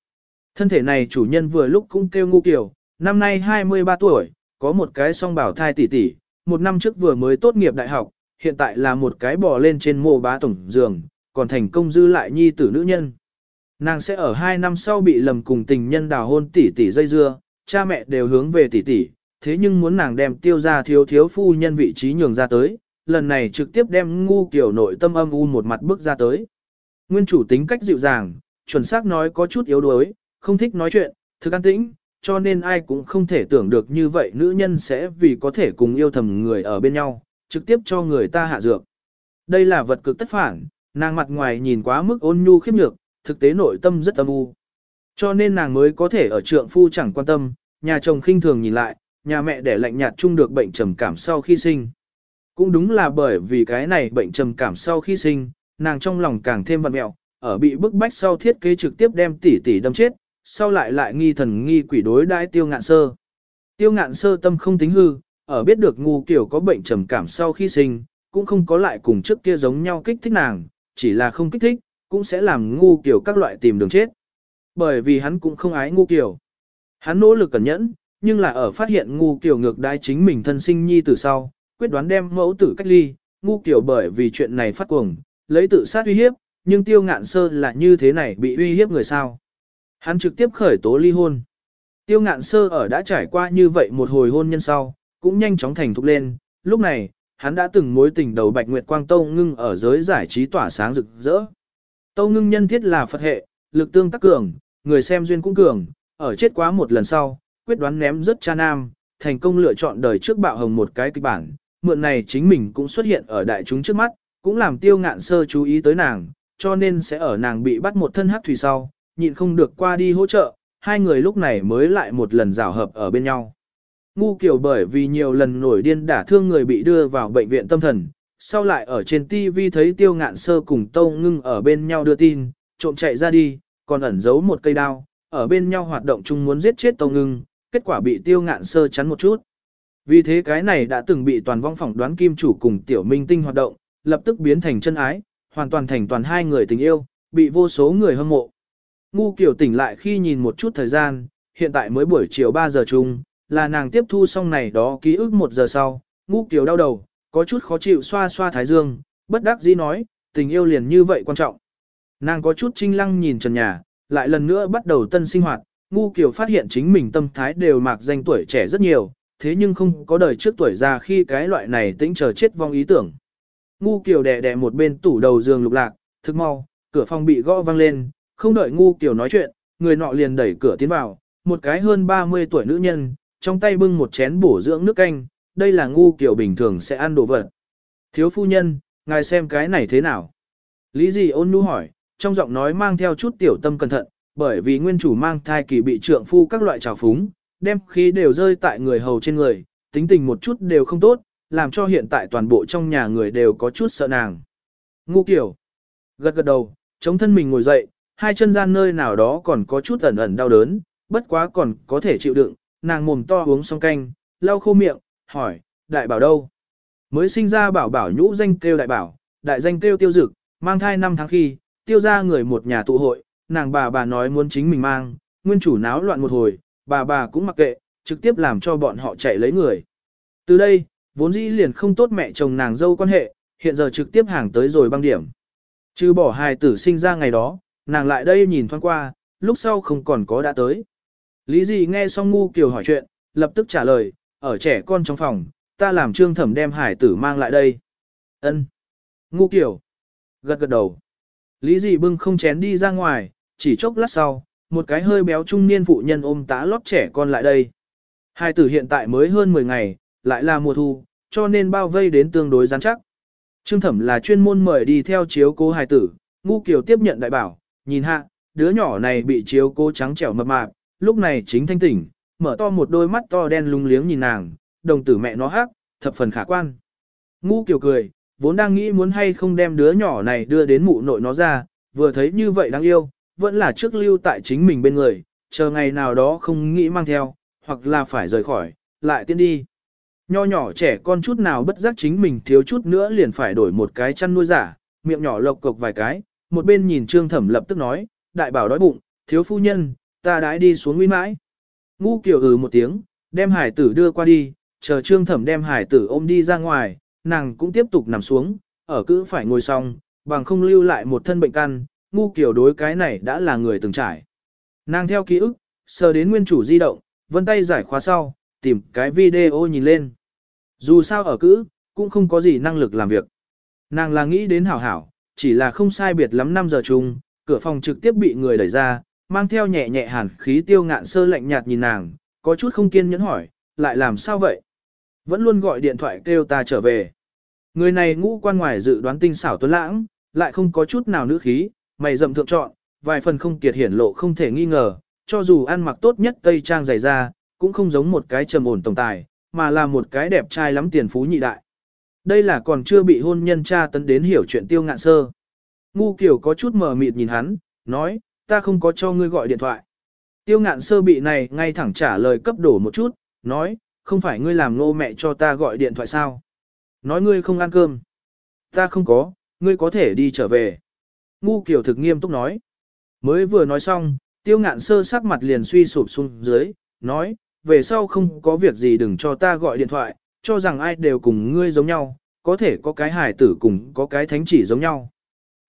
Thân thể này chủ nhân vừa lúc cũng kêu ngu kiều, năm nay 23 tuổi, có một cái song bảo thai tỷ tỷ, một năm trước vừa mới tốt nghiệp đại học, hiện tại là một cái bò lên trên mô bá tổng giường, còn thành công dư lại nhi tử nữ nhân. Nàng sẽ ở hai năm sau bị lầm cùng tình nhân đào hôn tỷ tỷ dây dưa, cha mẹ đều hướng về tỷ tỷ, thế nhưng muốn nàng đem tiêu ra thiếu thiếu phu nhân vị trí nhường ra tới, lần này trực tiếp đem ngu kiểu nội tâm âm u một mặt bước ra tới. Nguyên chủ tính cách dịu dàng, chuẩn xác nói có chút yếu đuối, không thích nói chuyện, thực an tĩnh, cho nên ai cũng không thể tưởng được như vậy nữ nhân sẽ vì có thể cùng yêu thầm người ở bên nhau, trực tiếp cho người ta hạ dược. Đây là vật cực tất phản, nàng mặt ngoài nhìn quá mức ôn nhu khiếp nhược, thực tế nội tâm rất âm u. Cho nên nàng mới có thể ở trượng phu chẳng quan tâm, nhà chồng khinh thường nhìn lại, nhà mẹ để lạnh nhạt chung được bệnh trầm cảm sau khi sinh. Cũng đúng là bởi vì cái này bệnh trầm cảm sau khi sinh, nàng trong lòng càng thêm vặn mẹo, ở bị bức bách sau thiết kế trực tiếp đem tỷ tỷ đâm chết, sau lại lại nghi thần nghi quỷ đối đãi tiêu ngạn sơ. Tiêu ngạn sơ tâm không tính hư, ở biết được ngu kiểu có bệnh trầm cảm sau khi sinh, cũng không có lại cùng trước kia giống nhau kích thích nàng, chỉ là không kích thích, cũng sẽ làm ngu kiểu các loại tìm đường chết. Bởi vì hắn cũng không ái ngu kiểu. Hắn nỗ lực cẩn nhẫn, nhưng là ở phát hiện ngu kiểu ngược đai chính mình thân sinh nhi từ sau, quyết đoán đem mẫu tử cách ly, ngu kiểu bởi vì chuyện này phát cuồng, lấy tự sát uy hiếp, nhưng tiêu ngạn sơ là như thế này bị uy hiếp người sao. Hắn trực tiếp khởi tố ly hôn. Tiêu ngạn sơ ở đã trải qua như vậy một hồi hôn nhân sau, cũng nhanh chóng thành thục lên, lúc này, hắn đã từng mối tình đầu Bạch Nguyệt Quang Tâu Ngưng ở giới giải trí tỏa sáng rực rỡ. Tâu Ngưng nhân thiết là Phật hệ, lực tương tác cường, người xem duyên cũng cường, ở chết quá một lần sau, quyết đoán ném rất cha nam, thành công lựa chọn đời trước bạo hồng một cái kịch bản, mượn này chính mình cũng xuất hiện ở đại chúng trước mắt, cũng làm tiêu ngạn sơ chú ý tới nàng, cho nên sẽ ở nàng bị bắt một thân hắc thủy sau, nhịn không được qua đi hỗ trợ, hai người lúc này mới lại một lần rào hợp ở bên nhau. Ngu kiểu bởi vì nhiều lần nổi điên đả thương người bị đưa vào bệnh viện tâm thần, sau lại ở trên TV thấy tiêu ngạn sơ cùng tâu ngưng ở bên nhau đưa tin, trộm chạy ra đi, còn ẩn giấu một cây đao, ở bên nhau hoạt động chung muốn giết chết tâu ngưng, kết quả bị tiêu ngạn sơ chắn một chút. Vì thế cái này đã từng bị toàn vong phỏng đoán kim chủ cùng tiểu minh tinh hoạt động, lập tức biến thành chân ái, hoàn toàn thành toàn hai người tình yêu, bị vô số người hâm mộ. Ngu kiểu tỉnh lại khi nhìn một chút thời gian, hiện tại mới buổi chiều 3 giờ chung, là nàng tiếp thu xong này đó ký ức một giờ sau, ngu kiểu đau đầu, có chút khó chịu xoa xoa thái dương, bất đắc dĩ nói, tình yêu liền như vậy quan trọng. Nàng có chút trinh lăng nhìn trần nhà, lại lần nữa bắt đầu tân sinh hoạt, ngu kiểu phát hiện chính mình tâm thái đều mạc danh tuổi trẻ rất nhiều, thế nhưng không có đời trước tuổi già khi cái loại này tĩnh chờ chết vong ý tưởng. Ngu kiểu đè đè một bên tủ đầu giường lục lạc, thức mau, cửa phòng bị gõ vang lên, không đợi ngu kiểu nói chuyện, người nọ liền đẩy cửa tiến vào, một cái hơn 30 tuổi nữ nhân, trong tay bưng một chén bổ dưỡng nước canh, đây là ngu kiểu bình thường sẽ ăn đồ vật. Thiếu phu nhân, ngài xem cái này thế nào? Lý gì ôn nhu hỏi, trong giọng nói mang theo chút tiểu tâm cẩn thận, bởi vì nguyên chủ mang thai kỳ bị trượng phu các loại trào phúng, đem khí đều rơi tại người hầu trên người, tính tình một chút đều không tốt, làm cho hiện tại toàn bộ trong nhà người đều có chút sợ nàng. Ngu kiểu, gật gật đầu, chống thân mình ngồi dậy, hai chân gian nơi nào đó còn có chút ẩn ẩn đau đớn, bất quá còn có thể chịu đựng, nàng mồm to uống xong canh, lau khô miệng, hỏi, đại bảo đâu? Mới sinh ra bảo bảo nhũ danh kêu đại bảo, đại danh kêu tiêu dực, mang thai năm tháng khi, tiêu ra người một nhà tụ hội, nàng bà bà nói muốn chính mình mang, nguyên chủ náo loạn một hồi, bà bà cũng mặc kệ, trực tiếp làm cho bọn họ chạy lấy người. Từ đây, vốn dĩ liền không tốt mẹ chồng nàng dâu quan hệ, hiện giờ trực tiếp hàng tới rồi băng điểm. Chứ bỏ hài tử sinh ra ngày đó, nàng lại đây nhìn thoáng qua, lúc sau không còn có đã tới. Lý gì nghe xong ngu kiều hỏi chuyện, lập tức trả lời, ở trẻ con trong phòng, ta làm trương thẩm đem hải tử mang lại đây. ân Ngu kiều. Gật gật đầu. Lý gì bưng không chén đi ra ngoài, chỉ chốc lát sau, một cái hơi béo trung niên phụ nhân ôm tá lót trẻ con lại đây. Hai tử hiện tại mới hơn 10 ngày, lại là mùa thu, cho nên bao vây đến tương đối rắn chắc. Trương thẩm là chuyên môn mời đi theo chiếu cố hài tử, ngu kiều tiếp nhận đại bảo, nhìn hạ, đứa nhỏ này bị chiếu cố trắng trẻo mập mạp, lúc này chính thanh tỉnh, mở to một đôi mắt to đen lung liếng nhìn nàng, đồng tử mẹ nó hắc, thập phần khả quan. Ngu kiều cười, vốn đang nghĩ muốn hay không đem đứa nhỏ này đưa đến mụ nội nó ra, vừa thấy như vậy đáng yêu, vẫn là trước lưu tại chính mình bên người, chờ ngày nào đó không nghĩ mang theo, hoặc là phải rời khỏi, lại tiến đi. Nho nhỏ trẻ con chút nào bất giác chính mình thiếu chút nữa liền phải đổi một cái chăn nuôi giả, miệng nhỏ lộc cộc vài cái, một bên nhìn trương thẩm lập tức nói, đại bảo đói bụng, thiếu phu nhân, ta đãi đi xuống nguyên mãi. Ngu kiểu ừ một tiếng, đem hải tử đưa qua đi, chờ trương thẩm đem hải tử ôm đi ra ngoài, nàng cũng tiếp tục nằm xuống, ở cứ phải ngồi xong, bằng không lưu lại một thân bệnh căn, ngu kiểu đối cái này đã là người từng trải. Nàng theo ký ức, sờ đến nguyên chủ di động, vân tay giải khóa sau, tìm cái video nhìn lên. Dù sao ở cữ, cũng không có gì năng lực làm việc. Nàng là nghĩ đến hảo hảo, chỉ là không sai biệt lắm 5 giờ chung, cửa phòng trực tiếp bị người đẩy ra, mang theo nhẹ nhẹ hàn khí tiêu ngạn sơ lạnh nhạt nhìn nàng, có chút không kiên nhẫn hỏi, lại làm sao vậy? Vẫn luôn gọi điện thoại kêu ta trở về. Người này ngũ quan ngoài dự đoán tinh xảo tuấn lãng, lại không có chút nào nữ khí, mày rậm thượng chọn vài phần không kiệt hiển lộ không thể nghi ngờ, cho dù ăn mặc tốt nhất tây trang dày da, cũng không giống một cái trầm ổn tổng tài, mà là một cái đẹp trai lắm tiền phú nhị đại. Đây là còn chưa bị hôn nhân cha tấn đến hiểu chuyện tiêu ngạn sơ. Ngu kiểu có chút mờ mịt nhìn hắn, nói, ta không có cho ngươi gọi điện thoại. Tiêu ngạn sơ bị này ngay thẳng trả lời cấp đổ một chút, nói, không phải ngươi làm nô mẹ cho ta gọi điện thoại sao? Nói ngươi không ăn cơm. Ta không có, ngươi có thể đi trở về. Ngu kiểu thực nghiêm túc nói. Mới vừa nói xong, tiêu ngạn sơ sắc mặt liền suy sụp xuống dưới, nói, về sau không có việc gì đừng cho ta gọi điện thoại, cho rằng ai đều cùng ngươi giống nhau, có thể có cái hải tử cùng có cái thánh chỉ giống nhau.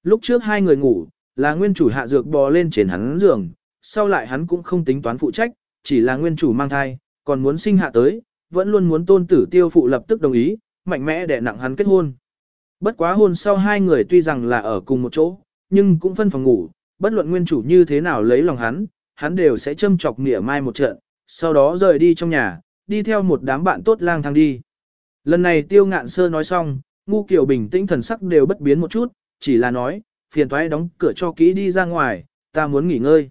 Lúc trước hai người ngủ, là nguyên chủ hạ dược bò lên trên hắn giường, sau lại hắn cũng không tính toán phụ trách, chỉ là nguyên chủ mang thai, còn muốn sinh hạ tới, vẫn luôn muốn tôn tử tiêu phụ lập tức đồng ý, mạnh mẽ để nặng hắn kết hôn. Bất quá hôn sau hai người tuy rằng là ở cùng một chỗ, nhưng cũng phân phòng ngủ, bất luận nguyên chủ như thế nào lấy lòng hắn, hắn đều sẽ châm chọc nghĩa mai một trận, sau đó rời đi trong nhà, đi theo một đám bạn tốt lang thang đi. Lần này tiêu ngạn sơ nói xong, ngu kiểu bình tĩnh thần sắc đều bất biến một chút, chỉ là nói, phiền toái đóng cửa cho kỹ đi ra ngoài, ta muốn nghỉ ngơi.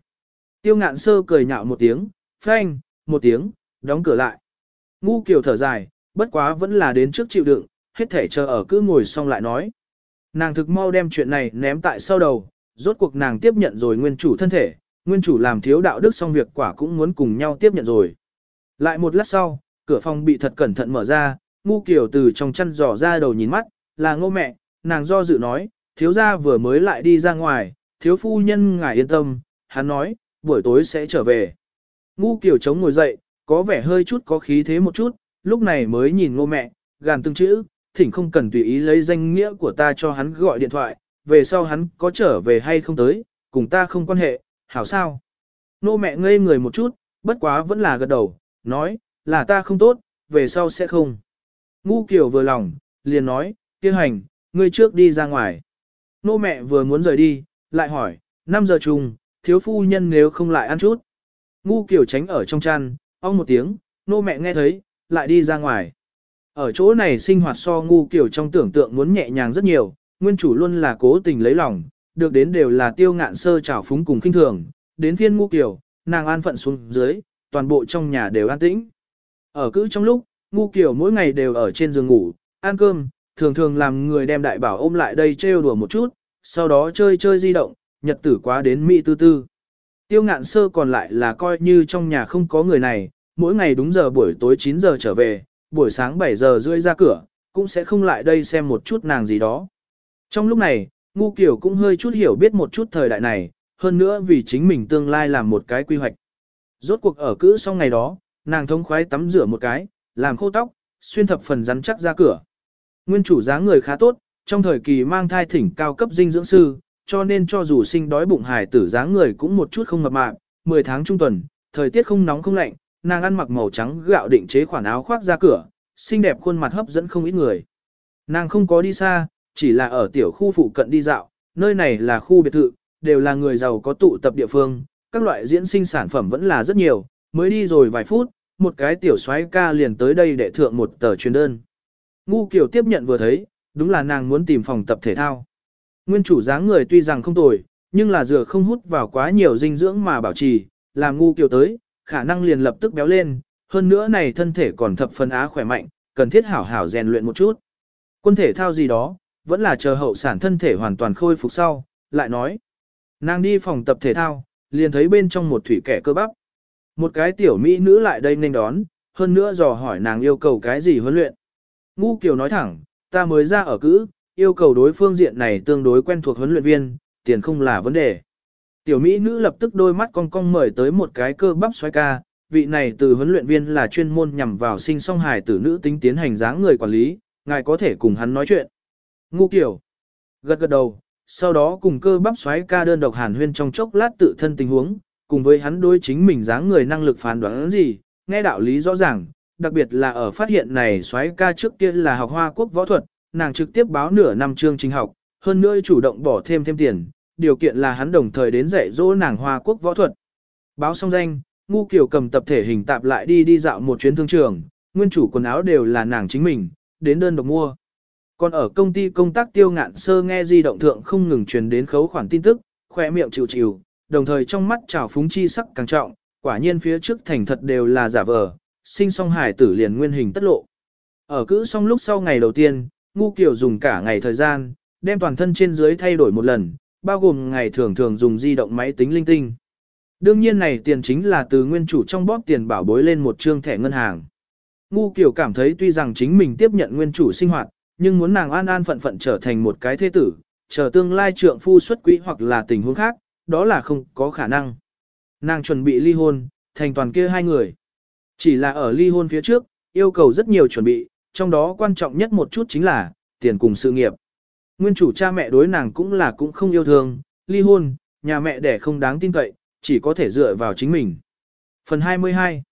Tiêu ngạn sơ cười nhạo một tiếng, phanh, một tiếng, đóng cửa lại. Ngu kiểu thở dài, bất quá vẫn là đến trước chịu đựng, hết thể chờ ở cứ ngồi xong lại nói. Nàng thực mau đem chuyện này ném tại sau đầu, rốt cuộc nàng tiếp nhận rồi nguyên chủ thân thể, nguyên chủ làm thiếu đạo đức xong việc quả cũng muốn cùng nhau tiếp nhận rồi. Lại một lát sau, cửa phòng bị thật cẩn thận mở ra, ngu kiểu từ trong chăn dò ra đầu nhìn mắt, là ngô mẹ, nàng do dự nói, thiếu gia vừa mới lại đi ra ngoài, thiếu phu nhân ngài yên tâm, hắn nói, buổi tối sẽ trở về. Ngu kiểu chống ngồi dậy, có vẻ hơi chút có khí thế một chút, lúc này mới nhìn ngô mẹ, gàn từng chữ, thỉnh không cần tùy ý lấy danh nghĩa của ta cho hắn gọi điện thoại, về sau hắn có trở về hay không tới, cùng ta không quan hệ, hảo sao. Nô mẹ ngây người một chút, bất quá vẫn là gật đầu, nói, là ta không tốt, về sau sẽ không. Ngu kiểu vừa lòng, liền nói, tiêu hành, ngươi trước đi ra ngoài. Nô mẹ vừa muốn rời đi, lại hỏi, 5 giờ trùng, thiếu phu nhân nếu không lại ăn chút. Ngu kiểu tránh ở trong chăn, ong một tiếng, nô mẹ nghe thấy, lại đi ra ngoài. Ở chỗ này sinh hoạt so ngu kiểu trong tưởng tượng muốn nhẹ nhàng rất nhiều, nguyên chủ luôn là cố tình lấy lòng, được đến đều là tiêu ngạn sơ trào phúng cùng kinh thường, đến phiên ngu kiểu, nàng an phận xuống dưới, toàn bộ trong nhà đều an tĩnh. Ở cứ trong lúc, ngu kiểu mỗi ngày đều ở trên giường ngủ, ăn cơm, thường thường làm người đem đại bảo ôm lại đây trêu đùa một chút, sau đó chơi chơi di động, nhật tử quá đến mỹ tư tư. Tiêu ngạn sơ còn lại là coi như trong nhà không có người này, mỗi ngày đúng giờ buổi tối 9 giờ trở về, buổi sáng 7 giờ rưỡi ra cửa, cũng sẽ không lại đây xem một chút nàng gì đó. Trong lúc này, Ngu Kiều cũng hơi chút hiểu biết một chút thời đại này, hơn nữa vì chính mình tương lai làm một cái quy hoạch. Rốt cuộc ở cữ sau ngày đó, nàng thông khoái tắm rửa một cái, làm khô tóc, xuyên thập phần rắn chắc ra cửa. Nguyên chủ dáng người khá tốt, trong thời kỳ mang thai thỉnh cao cấp dinh dưỡng sư, cho nên cho dù sinh đói bụng hài tử dáng người cũng một chút không mập mạp, 10 tháng trung tuần, thời tiết không nóng không lạnh, nàng ăn mặc màu trắng gạo định chế khoản áo khoác ra cửa, xinh đẹp khuôn mặt hấp dẫn không ít người. Nàng không có đi xa, chỉ là ở tiểu khu phụ cận đi dạo, nơi này là khu biệt thự, đều là người giàu có tụ tập địa phương, các loại diễn sinh sản phẩm vẫn là rất nhiều, mới đi rồi vài phút, một cái tiểu soái ca liền tới đây để thượng một tờ truyền đơn. Ngu Kiều tiếp nhận vừa thấy, đúng là nàng muốn tìm phòng tập thể thao. Nguyên chủ dáng người tuy rằng không tồi, nhưng là dừa không hút vào quá nhiều dinh dưỡng mà bảo trì, làm ngu Kiều tới, khả năng liền lập tức béo lên, hơn nữa này thân thể còn thập phần á khỏe mạnh, cần thiết hảo hảo rèn luyện một chút. Quân thể thao gì đó, vẫn là chờ hậu sản thân thể hoàn toàn khôi phục sau, lại nói. Nàng đi phòng tập thể thao, liền thấy bên trong một thủy kẻ cơ bắp. Một cái tiểu mỹ nữ lại đây nên đón, hơn nữa dò hỏi nàng yêu cầu cái gì huấn luyện. Ngu Kiều nói thẳng, ta mới ra ở cữ, yêu cầu đối phương diện này tương đối quen thuộc huấn luyện viên, tiền không là vấn đề. Tiểu mỹ nữ lập tức đôi mắt cong cong mời tới một cái cơ bắp xoay ca, vị này từ huấn luyện viên là chuyên môn nhằm vào sinh song hài tử nữ tính tiến hành dáng người quản lý, ngài có thể cùng hắn nói chuyện. Ngu kiểu. gật gật đầu, sau đó cùng cơ bắp xoáy ca đơn độc hàn huyên trong chốc lát tự thân tình huống, cùng với hắn đối chính mình dáng người năng lực phán đoán gì, nghe đạo lý rõ ràng, đặc biệt là ở phát hiện này xoáy ca trước kia là học hoa quốc võ thuật, nàng trực tiếp báo nửa năm chương trình học, hơn nữa chủ động bỏ thêm thêm tiền, điều kiện là hắn đồng thời đến dạy dỗ nàng hoa quốc võ thuật. Báo xong danh, ngu kiểu cầm tập thể hình tạp lại đi đi dạo một chuyến thương trường, nguyên chủ quần áo đều là nàng chính mình, đến đơn độc mua. Còn ở công ty công tác tiêu ngạn sơ nghe di động thượng không ngừng truyền đến khấu khoản tin tức, khỏe miệng chịu chịu, đồng thời trong mắt trào phúng chi sắc càng trọng, quả nhiên phía trước thành thật đều là giả vờ, sinh song hải tử liền nguyên hình tất lộ. Ở cữ xong lúc sau ngày đầu tiên, Ngu Kiều dùng cả ngày thời gian, đem toàn thân trên dưới thay đổi một lần, bao gồm ngày thường thường dùng di động máy tính linh tinh. Đương nhiên này tiền chính là từ nguyên chủ trong bóp tiền bảo bối lên một trương thẻ ngân hàng. Ngu Kiều cảm thấy tuy rằng chính mình tiếp nhận nguyên chủ sinh hoạt, nhưng muốn nàng an an phận phận trở thành một cái thế tử, chờ tương lai trượng phu xuất quỹ hoặc là tình huống khác, đó là không có khả năng. Nàng chuẩn bị ly hôn, thành toàn kia hai người. Chỉ là ở ly hôn phía trước, yêu cầu rất nhiều chuẩn bị, trong đó quan trọng nhất một chút chính là, tiền cùng sự nghiệp. Nguyên chủ cha mẹ đối nàng cũng là cũng không yêu thương, ly hôn, nhà mẹ đẻ không đáng tin cậy, chỉ có thể dựa vào chính mình. Phần 22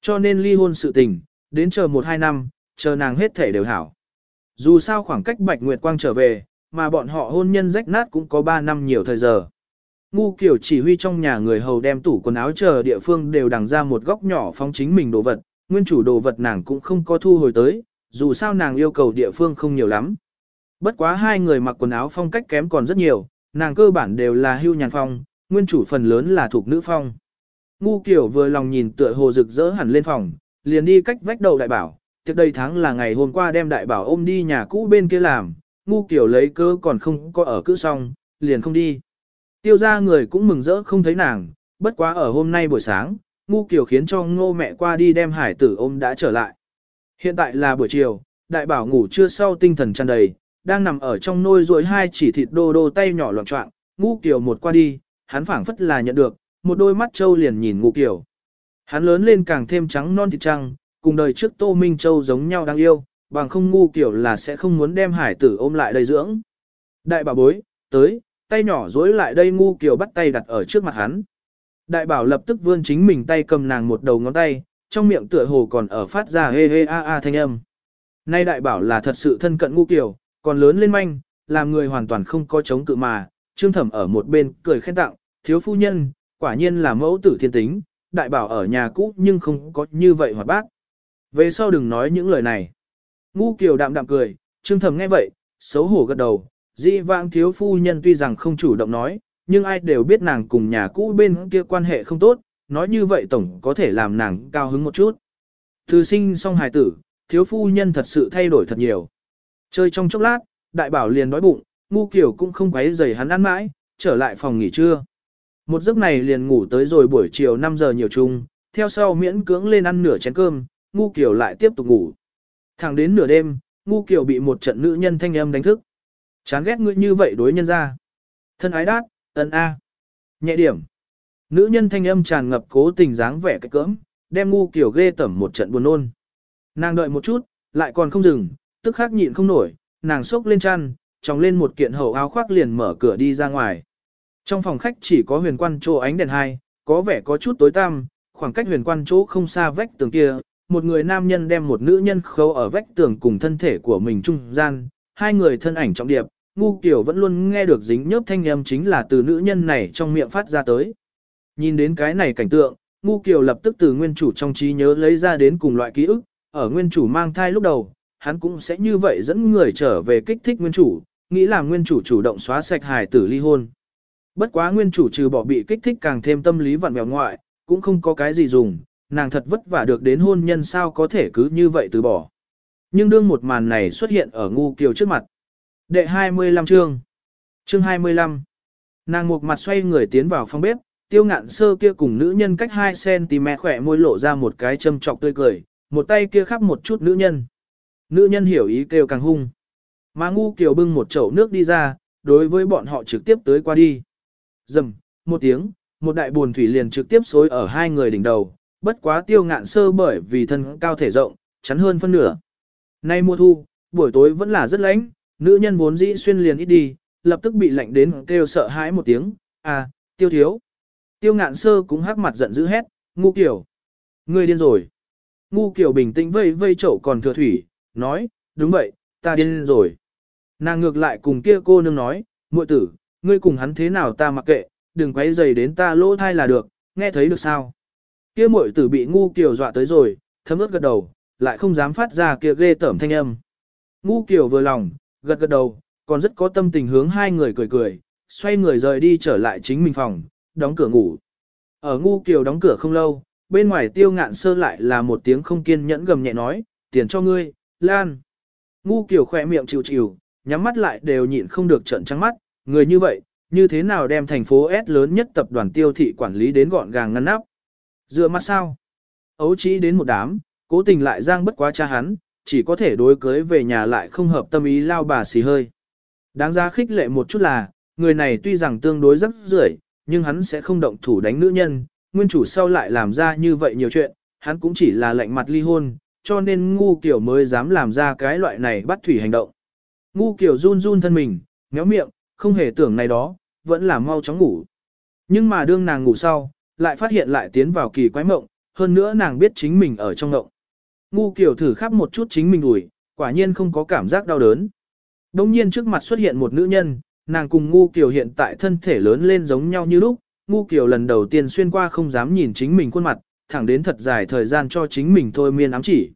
Cho nên ly hôn sự tình, đến chờ 1-2 năm, chờ nàng hết thể đều hảo. Dù sao khoảng cách Bạch Nguyệt Quang trở về, mà bọn họ hôn nhân rách nát cũng có 3 năm nhiều thời giờ. Ngu kiểu chỉ huy trong nhà người hầu đem tủ quần áo chờ địa phương đều đằng ra một góc nhỏ phóng chính mình đồ vật, nguyên chủ đồ vật nàng cũng không có thu hồi tới, dù sao nàng yêu cầu địa phương không nhiều lắm. Bất quá hai người mặc quần áo phong cách kém còn rất nhiều, nàng cơ bản đều là hưu nhàn phong, nguyên chủ phần lớn là thuộc nữ phong. Ngu kiểu vừa lòng nhìn tựa hồ rực rỡ hẳn lên phòng, liền đi cách vách đầu đại bảo, tiệc đây tháng là ngày hôm qua đem đại bảo ôm đi nhà cũ bên kia làm, ngu kiểu lấy cơ còn không có ở cữ xong, liền không đi. Tiêu ra người cũng mừng rỡ không thấy nàng, bất quá ở hôm nay buổi sáng, ngu kiểu khiến cho ngô mẹ qua đi đem hải tử ôm đã trở lại. Hiện tại là buổi chiều, đại bảo ngủ chưa sau tinh thần tràn đầy, đang nằm ở trong nôi rồi hai chỉ thịt đô đô tay nhỏ loạn trọng, ngu kiểu một qua đi, hắn phảng phất là nhận được, một đôi mắt trâu liền nhìn ngu kiểu. Hắn lớn lên càng thêm trắng non thịt trăng, cùng đời trước Tô Minh Châu giống nhau đáng yêu, bằng không ngu kiểu là sẽ không muốn đem hải tử ôm lại đầy dưỡng. Đại bảo bối, tới, tay nhỏ dối lại đây ngu kiểu bắt tay đặt ở trước mặt hắn. Đại bảo lập tức vươn chính mình tay cầm nàng một đầu ngón tay, trong miệng tựa hồ còn ở phát ra hê hê a a thanh âm. Nay đại bảo là thật sự thân cận ngu kiểu, còn lớn lên manh, làm người hoàn toàn không có chống cự mà, trương thẩm ở một bên cười khen tặng, thiếu phu nhân, quả nhiên là mẫu tử thiên tính, đại bảo ở nhà cũ nhưng không có như vậy hoạt bác. Về sau đừng nói những lời này. Ngu kiều đạm đạm cười, trương thẩm nghe vậy, xấu hổ gật đầu, dị vãng thiếu phu nhân tuy rằng không chủ động nói, nhưng ai đều biết nàng cùng nhà cũ bên kia quan hệ không tốt, nói như vậy tổng có thể làm nàng cao hứng một chút. Từ sinh xong hài tử, thiếu phu nhân thật sự thay đổi thật nhiều. Chơi trong chốc lát, đại bảo liền đói bụng, ngu kiểu cũng không quấy giày hắn ăn mãi, trở lại phòng nghỉ trưa. Một giấc này liền ngủ tới rồi buổi chiều 5 giờ nhiều chung, theo sau miễn cưỡng lên ăn nửa chén cơm, ngu kiểu lại tiếp tục ngủ. Thẳng đến nửa đêm, ngu kiểu bị một trận nữ nhân thanh âm đánh thức. Chán ghét ngươi như vậy đối nhân ra. Thân ái đát, ấn a. Nhẹ điểm. Nữ nhân thanh âm tràn ngập cố tình dáng vẻ cái cỡm, đem ngu kiểu ghê tẩm một trận buồn nôn. Nàng đợi một chút, lại còn không dừng, tức khắc nhịn không nổi, nàng sốc lên chăn, tròng lên một kiện hậu áo khoác liền mở cửa đi ra ngoài. Trong phòng khách chỉ có huyền quan chỗ ánh đèn hai, có vẻ có chút tối tăm, khoảng cách huyền quan chỗ không xa vách tường kia, một người nam nhân đem một nữ nhân khâu ở vách tường cùng thân thể của mình trung gian, hai người thân ảnh trọng điệp, ngu kiểu vẫn luôn nghe được dính nhớp thanh âm chính là từ nữ nhân này trong miệng phát ra tới. Nhìn đến cái này cảnh tượng, ngu kiều lập tức từ nguyên chủ trong trí nhớ lấy ra đến cùng loại ký ức, ở nguyên chủ mang thai lúc đầu, hắn cũng sẽ như vậy dẫn người trở về kích thích nguyên chủ, nghĩ là nguyên chủ chủ động xóa sạch hài tử ly hôn. Bất quá nguyên chủ trừ bỏ bị kích thích càng thêm tâm lý vặn vẹo ngoại, cũng không có cái gì dùng, nàng thật vất vả được đến hôn nhân sao có thể cứ như vậy từ bỏ. Nhưng đương một màn này xuất hiện ở ngu kiều trước mặt. Đệ 25 chương. Chương 25. Nàng một mặt xoay người tiến vào phòng bếp, tiêu ngạn sơ kia cùng nữ nhân cách 2cm khỏe môi lộ ra một cái châm trọc tươi cười, một tay kia khắp một chút nữ nhân. Nữ nhân hiểu ý kêu càng hung. Mà ngu kiều bưng một chậu nước đi ra, đối với bọn họ trực tiếp tới qua đi. Dầm, một tiếng, một đại buồn thủy liền trực tiếp xối ở hai người đỉnh đầu, bất quá tiêu ngạn sơ bởi vì thân cao thể rộng, chắn hơn phân nửa. Nay mùa thu, buổi tối vẫn là rất lạnh, nữ nhân vốn dĩ xuyên liền ít đi, lập tức bị lạnh đến kêu sợ hãi một tiếng, à, tiêu thiếu. Tiêu ngạn sơ cũng hắc mặt giận dữ hét, ngu kiểu. Ngươi điên rồi. Ngu kiểu bình tĩnh vây vây chậu còn thừa thủy, nói, đúng vậy, ta điên rồi. Nàng ngược lại cùng kia cô nương nói, muội tử, ngươi cùng hắn thế nào ta mặc kệ, đừng quấy rầy đến ta lỗ thai là được, nghe thấy được sao. Kia muội tử bị ngu kiểu dọa tới rồi, thấm ướt gật đầu, lại không dám phát ra kia ghê tởm thanh âm. Ngu kiểu vừa lòng, gật gật đầu, còn rất có tâm tình hướng hai người cười cười, xoay người rời đi trở lại chính mình phòng, đóng cửa ngủ. Ở ngu kiều đóng cửa không lâu, bên ngoài tiêu ngạn sơ lại là một tiếng không kiên nhẫn gầm nhẹ nói, tiền cho ngươi, lan. Ngu kiều khỏe miệng chịu chịu, nhắm mắt lại đều nhịn không được trận trắng mắt, người như vậy, như thế nào đem thành phố S lớn nhất tập đoàn tiêu thị quản lý đến gọn gàng ngăn nắp. Dựa mắt sao? Ấu trí đến một đám, cố tình lại giang bất quá cha hắn, chỉ có thể đối cưới về nhà lại không hợp tâm ý lao bà xì hơi. Đáng ra khích lệ một chút là, người này tuy rằng tương đối rất rưởi, nhưng hắn sẽ không động thủ đánh nữ nhân, nguyên chủ sau lại làm ra như vậy nhiều chuyện, hắn cũng chỉ là lạnh mặt ly hôn, cho nên ngu kiểu mới dám làm ra cái loại này bắt thủy hành động. Ngu kiểu run run thân mình, méo miệng, không hề tưởng này đó, vẫn là mau chóng ngủ. Nhưng mà đương nàng ngủ sau, lại phát hiện lại tiến vào kỳ quái mộng, hơn nữa nàng biết chính mình ở trong mộng. Ngu kiểu thử khắp một chút chính mình ủi, quả nhiên không có cảm giác đau đớn. Đông nhiên trước mặt xuất hiện một nữ nhân, nàng cùng ngu kiểu hiện tại thân thể lớn lên giống nhau như lúc, ngu kiểu lần đầu tiên xuyên qua không dám nhìn chính mình khuôn mặt, thẳng đến thật dài thời gian cho chính mình thôi miên ám chỉ.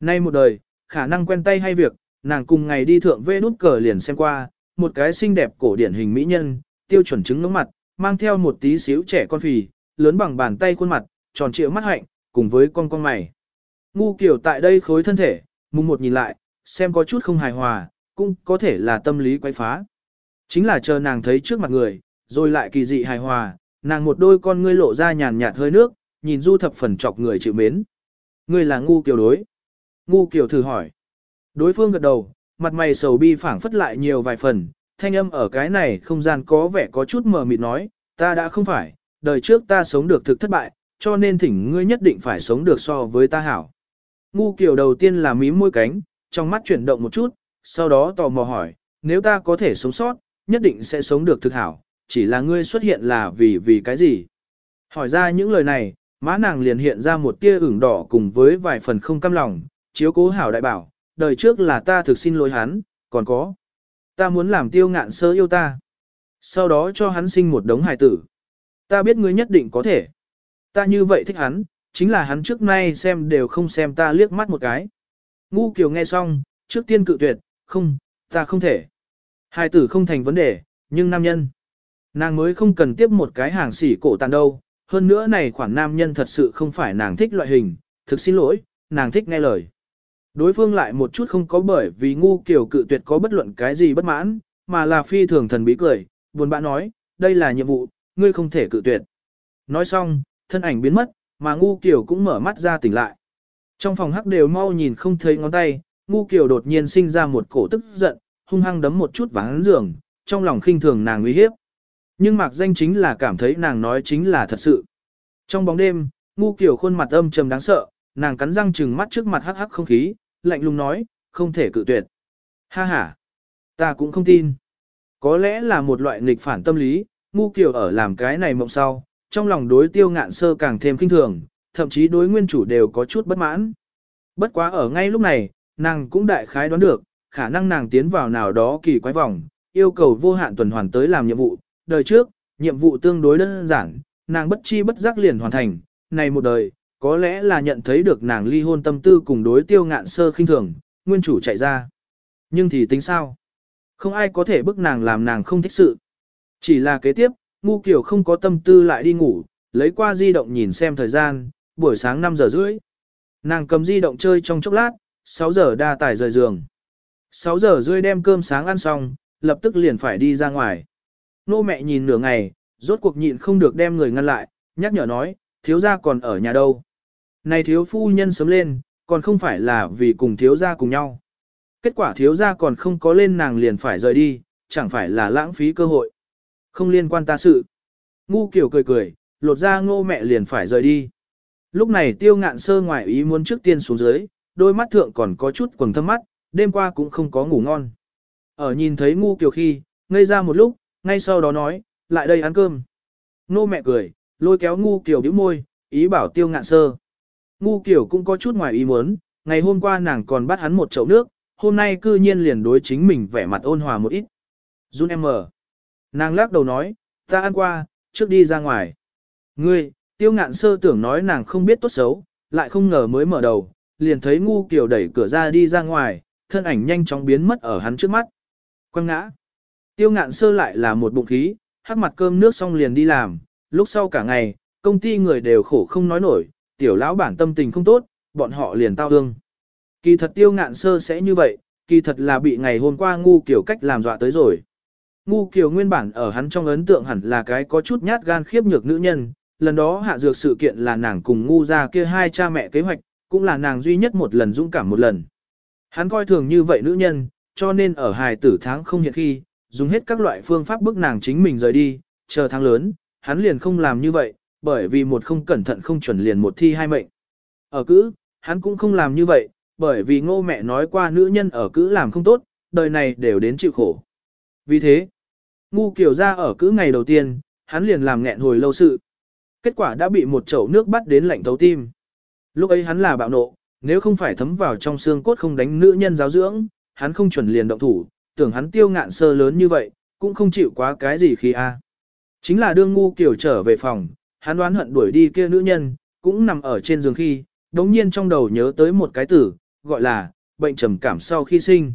Nay một đời, khả năng quen tay hay việc, nàng cùng ngày đi thượng vê nút cờ liền xem qua, một cái xinh đẹp cổ điển hình mỹ nhân, tiêu chuẩn trứng ngưỡng mặt, mang theo một tí xíu trẻ con phì, lớn bằng bàn tay khuôn mặt, tròn trịa mắt hạnh, cùng với con con mày. Ngu kiểu tại đây khối thân thể, mùng một nhìn lại, xem có chút không hài hòa, cũng có thể là tâm lý quay phá. Chính là chờ nàng thấy trước mặt người, rồi lại kỳ dị hài hòa, nàng một đôi con ngươi lộ ra nhàn nhạt hơi nước, nhìn du thập phần chọc người chịu mến. Ngươi là ngu kiểu đối. Ngu kiểu thử hỏi. Đối phương gật đầu, mặt mày sầu bi phảng phất lại nhiều vài phần, thanh âm ở cái này không gian có vẻ có chút mờ mịt nói, ta đã không phải, đời trước ta sống được thực thất bại, cho nên thỉnh ngươi nhất định phải sống được so với ta hảo. Ngu kiểu đầu tiên là mím môi cánh, trong mắt chuyển động một chút, sau đó tò mò hỏi, nếu ta có thể sống sót, nhất định sẽ sống được thực hảo, chỉ là ngươi xuất hiện là vì vì cái gì? Hỏi ra những lời này, má nàng liền hiện ra một tia ửng đỏ cùng với vài phần không cam lòng, chiếu cố hảo đại bảo, đời trước là ta thực xin lỗi hắn, còn có. Ta muốn làm tiêu ngạn sơ yêu ta. Sau đó cho hắn sinh một đống hài tử. Ta biết ngươi nhất định có thể. Ta như vậy thích hắn, chính là hắn trước nay xem đều không xem ta liếc mắt một cái. Ngu Kiều nghe xong, trước tiên cự tuyệt, không, ta không thể. Hài tử không thành vấn đề, nhưng nam nhân. Nàng mới không cần tiếp một cái hàng xỉ cổ tàn đâu, hơn nữa này khoản nam nhân thật sự không phải nàng thích loại hình, thực xin lỗi, nàng thích nghe lời. Đối phương lại một chút không có bởi vì ngu kiểu cự tuyệt có bất luận cái gì bất mãn, mà là phi thường thần bí cười, buồn bã nói, đây là nhiệm vụ, ngươi không thể cự tuyệt. Nói xong, thân ảnh biến mất, mà ngu kiểu cũng mở mắt ra tỉnh lại. Trong phòng hắc đều mau nhìn không thấy ngón tay, ngu kiểu đột nhiên sinh ra một cổ tức giận, hung hăng đấm một chút vắng giường, trong lòng khinh thường nàng uy hiếp. Nhưng mạc danh chính là cảm thấy nàng nói chính là thật sự. Trong bóng đêm, ngu kiểu khuôn mặt âm trầm đáng sợ, nàng cắn răng trừng mắt trước mặt hắc hắc không khí, lạnh lùng nói, không thể cự tuyệt. Ha ha, ta cũng không tin. Có lẽ là một loại nghịch phản tâm lý, ngu kiểu ở làm cái này mộng sau, trong lòng đối tiêu ngạn sơ càng thêm kinh thường, thậm chí đối nguyên chủ đều có chút bất mãn. Bất quá ở ngay lúc này, nàng cũng đại khái đoán được, khả năng nàng tiến vào nào đó kỳ quái vòng, yêu cầu vô hạn tuần hoàn tới làm nhiệm vụ. Đời trước, nhiệm vụ tương đối đơn giản, nàng bất chi bất giác liền hoàn thành, này một đời, có lẽ là nhận thấy được nàng ly hôn tâm tư cùng đối tiêu ngạn sơ khinh thường, nguyên chủ chạy ra. Nhưng thì tính sao? Không ai có thể bức nàng làm nàng không thích sự. Chỉ là kế tiếp, ngu kiểu không có tâm tư lại đi ngủ, lấy qua di động nhìn xem thời gian, buổi sáng 5 giờ rưỡi. Nàng cầm di động chơi trong chốc lát, 6 giờ đa tải rời giường. 6 giờ rưỡi đem cơm sáng ăn xong, lập tức liền phải đi ra ngoài. Nô mẹ nhìn nửa ngày, rốt cuộc nhịn không được đem người ngăn lại, nhắc nhở nói, thiếu gia còn ở nhà đâu. Này thiếu phu nhân sớm lên, còn không phải là vì cùng thiếu gia cùng nhau. Kết quả thiếu gia còn không có lên nàng liền phải rời đi, chẳng phải là lãng phí cơ hội. Không liên quan ta sự. Ngu kiểu cười cười, lột ra ngô mẹ liền phải rời đi. Lúc này tiêu ngạn sơ ngoại ý muốn trước tiên xuống dưới, đôi mắt thượng còn có chút quầng thâm mắt, đêm qua cũng không có ngủ ngon. Ở nhìn thấy ngu kiểu khi, ngây ra một lúc, ngay sau đó nói, lại đây ăn cơm. Nô mẹ cười, lôi kéo ngu kiểu bĩu môi, ý bảo tiêu ngạn sơ. Ngu kiểu cũng có chút ngoài ý muốn, ngày hôm qua nàng còn bắt hắn một chậu nước, hôm nay cư nhiên liền đối chính mình vẻ mặt ôn hòa một ít. Jun em mở. Nàng lắc đầu nói, ta ăn qua, trước đi ra ngoài. Ngươi, tiêu ngạn sơ tưởng nói nàng không biết tốt xấu, lại không ngờ mới mở đầu, liền thấy ngu kiểu đẩy cửa ra đi ra ngoài, thân ảnh nhanh chóng biến mất ở hắn trước mắt. Quăng ngã. Tiêu ngạn sơ lại là một bụng khí, hắc mặt cơm nước xong liền đi làm, lúc sau cả ngày, công ty người đều khổ không nói nổi, tiểu lão bản tâm tình không tốt, bọn họ liền tao hương. Kỳ thật tiêu ngạn sơ sẽ như vậy, kỳ thật là bị ngày hôm qua ngu kiểu cách làm dọa tới rồi. Ngu kiểu nguyên bản ở hắn trong ấn tượng hẳn là cái có chút nhát gan khiếp nhược nữ nhân, lần đó hạ dược sự kiện là nàng cùng ngu ra kia hai cha mẹ kế hoạch, cũng là nàng duy nhất một lần dũng cảm một lần. Hắn coi thường như vậy nữ nhân, cho nên ở hài tử tháng không hiện khi, dùng hết các loại phương pháp bức nàng chính mình rời đi, chờ tháng lớn, hắn liền không làm như vậy, bởi vì một không cẩn thận không chuẩn liền một thi hai mệnh. Ở cữ, hắn cũng không làm như vậy, bởi vì ngô mẹ nói qua nữ nhân ở cữ làm không tốt, đời này đều đến chịu khổ. Vì thế, ngu kiểu ra ở cữ ngày đầu tiên, hắn liền làm nghẹn hồi lâu sự. Kết quả đã bị một chậu nước bắt đến lạnh thấu tim. Lúc ấy hắn là bạo nộ, nếu không phải thấm vào trong xương cốt không đánh nữ nhân giáo dưỡng, hắn không chuẩn liền động thủ, tưởng hắn tiêu ngạn sơ lớn như vậy, cũng không chịu quá cái gì khi a. Chính là đương ngu kiểu trở về phòng, hắn đoán hận đuổi đi kia nữ nhân, cũng nằm ở trên giường khi, đống nhiên trong đầu nhớ tới một cái tử, gọi là, bệnh trầm cảm sau khi sinh.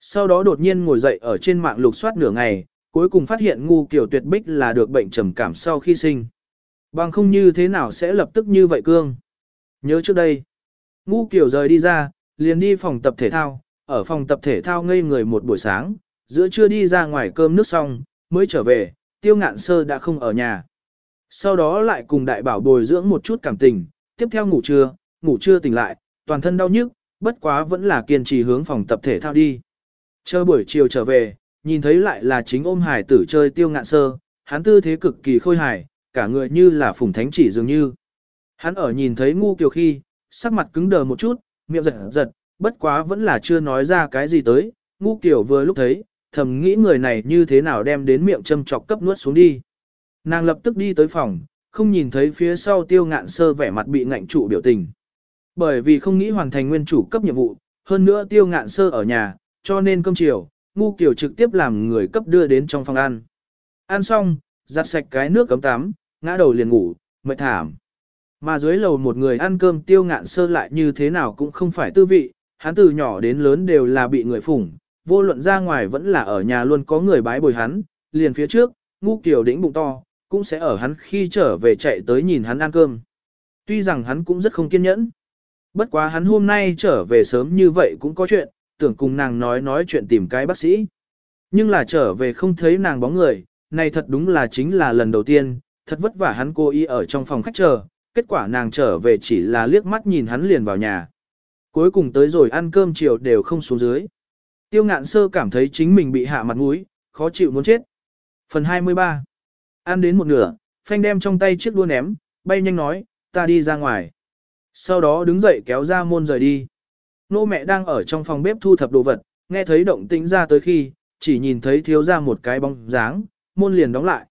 Sau đó đột nhiên ngồi dậy ở trên mạng lục soát nửa ngày, cuối cùng phát hiện ngu kiểu tuyệt bích là được bệnh trầm cảm sau khi sinh. Bằng không như thế nào sẽ lập tức như vậy cương. Nhớ trước đây, ngu kiểu rời đi ra, liền đi phòng tập thể thao, ở phòng tập thể thao ngây người một buổi sáng, giữa trưa đi ra ngoài cơm nước xong, mới trở về, tiêu ngạn sơ đã không ở nhà. Sau đó lại cùng đại bảo bồi dưỡng một chút cảm tình, tiếp theo ngủ trưa, ngủ trưa tỉnh lại, toàn thân đau nhức, bất quá vẫn là kiên trì hướng phòng tập thể thao đi. Chờ buổi chiều trở về, nhìn thấy lại là chính ôm hải tử chơi tiêu ngạn sơ, hắn tư thế cực kỳ khôi hài, cả người như là phùng thánh chỉ dường như. Hắn ở nhìn thấy ngu kiều khi, sắc mặt cứng đờ một chút, miệng giật giật, bất quá vẫn là chưa nói ra cái gì tới, ngu kiểu vừa lúc thấy, thầm nghĩ người này như thế nào đem đến miệng châm chọc cấp nuốt xuống đi. Nàng lập tức đi tới phòng, không nhìn thấy phía sau tiêu ngạn sơ vẻ mặt bị ngạnh trụ biểu tình. Bởi vì không nghĩ hoàn thành nguyên chủ cấp nhiệm vụ, hơn nữa tiêu ngạn sơ ở nhà, cho nên cơm chiều, ngu kiểu trực tiếp làm người cấp đưa đến trong phòng ăn. Ăn xong, giặt sạch cái nước cấm tắm, ngã đầu liền ngủ, mệt thảm. Mà dưới lầu một người ăn cơm tiêu ngạn sơ lại như thế nào cũng không phải tư vị, hắn từ nhỏ đến lớn đều là bị người phủng, vô luận ra ngoài vẫn là ở nhà luôn có người bái bồi hắn, liền phía trước, ngu kiểu đĩnh bụng to, cũng sẽ ở hắn khi trở về chạy tới nhìn hắn ăn cơm. Tuy rằng hắn cũng rất không kiên nhẫn. Bất quá hắn hôm nay trở về sớm như vậy cũng có chuyện, tưởng cùng nàng nói nói chuyện tìm cái bác sĩ. Nhưng là trở về không thấy nàng bóng người, này thật đúng là chính là lần đầu tiên, thật vất vả hắn cố ý ở trong phòng khách chờ, kết quả nàng trở về chỉ là liếc mắt nhìn hắn liền vào nhà. Cuối cùng tới rồi ăn cơm chiều đều không xuống dưới. Tiêu ngạn sơ cảm thấy chính mình bị hạ mặt mũi, khó chịu muốn chết. Phần 23 Ăn đến một nửa, phanh đem trong tay chiếc đua ném, bay nhanh nói, ta đi ra ngoài. Sau đó đứng dậy kéo ra môn rời đi. Nô mẹ đang ở trong phòng bếp thu thập đồ vật, nghe thấy động tĩnh ra tới khi, chỉ nhìn thấy thiếu ra một cái bóng dáng, môn liền đóng lại.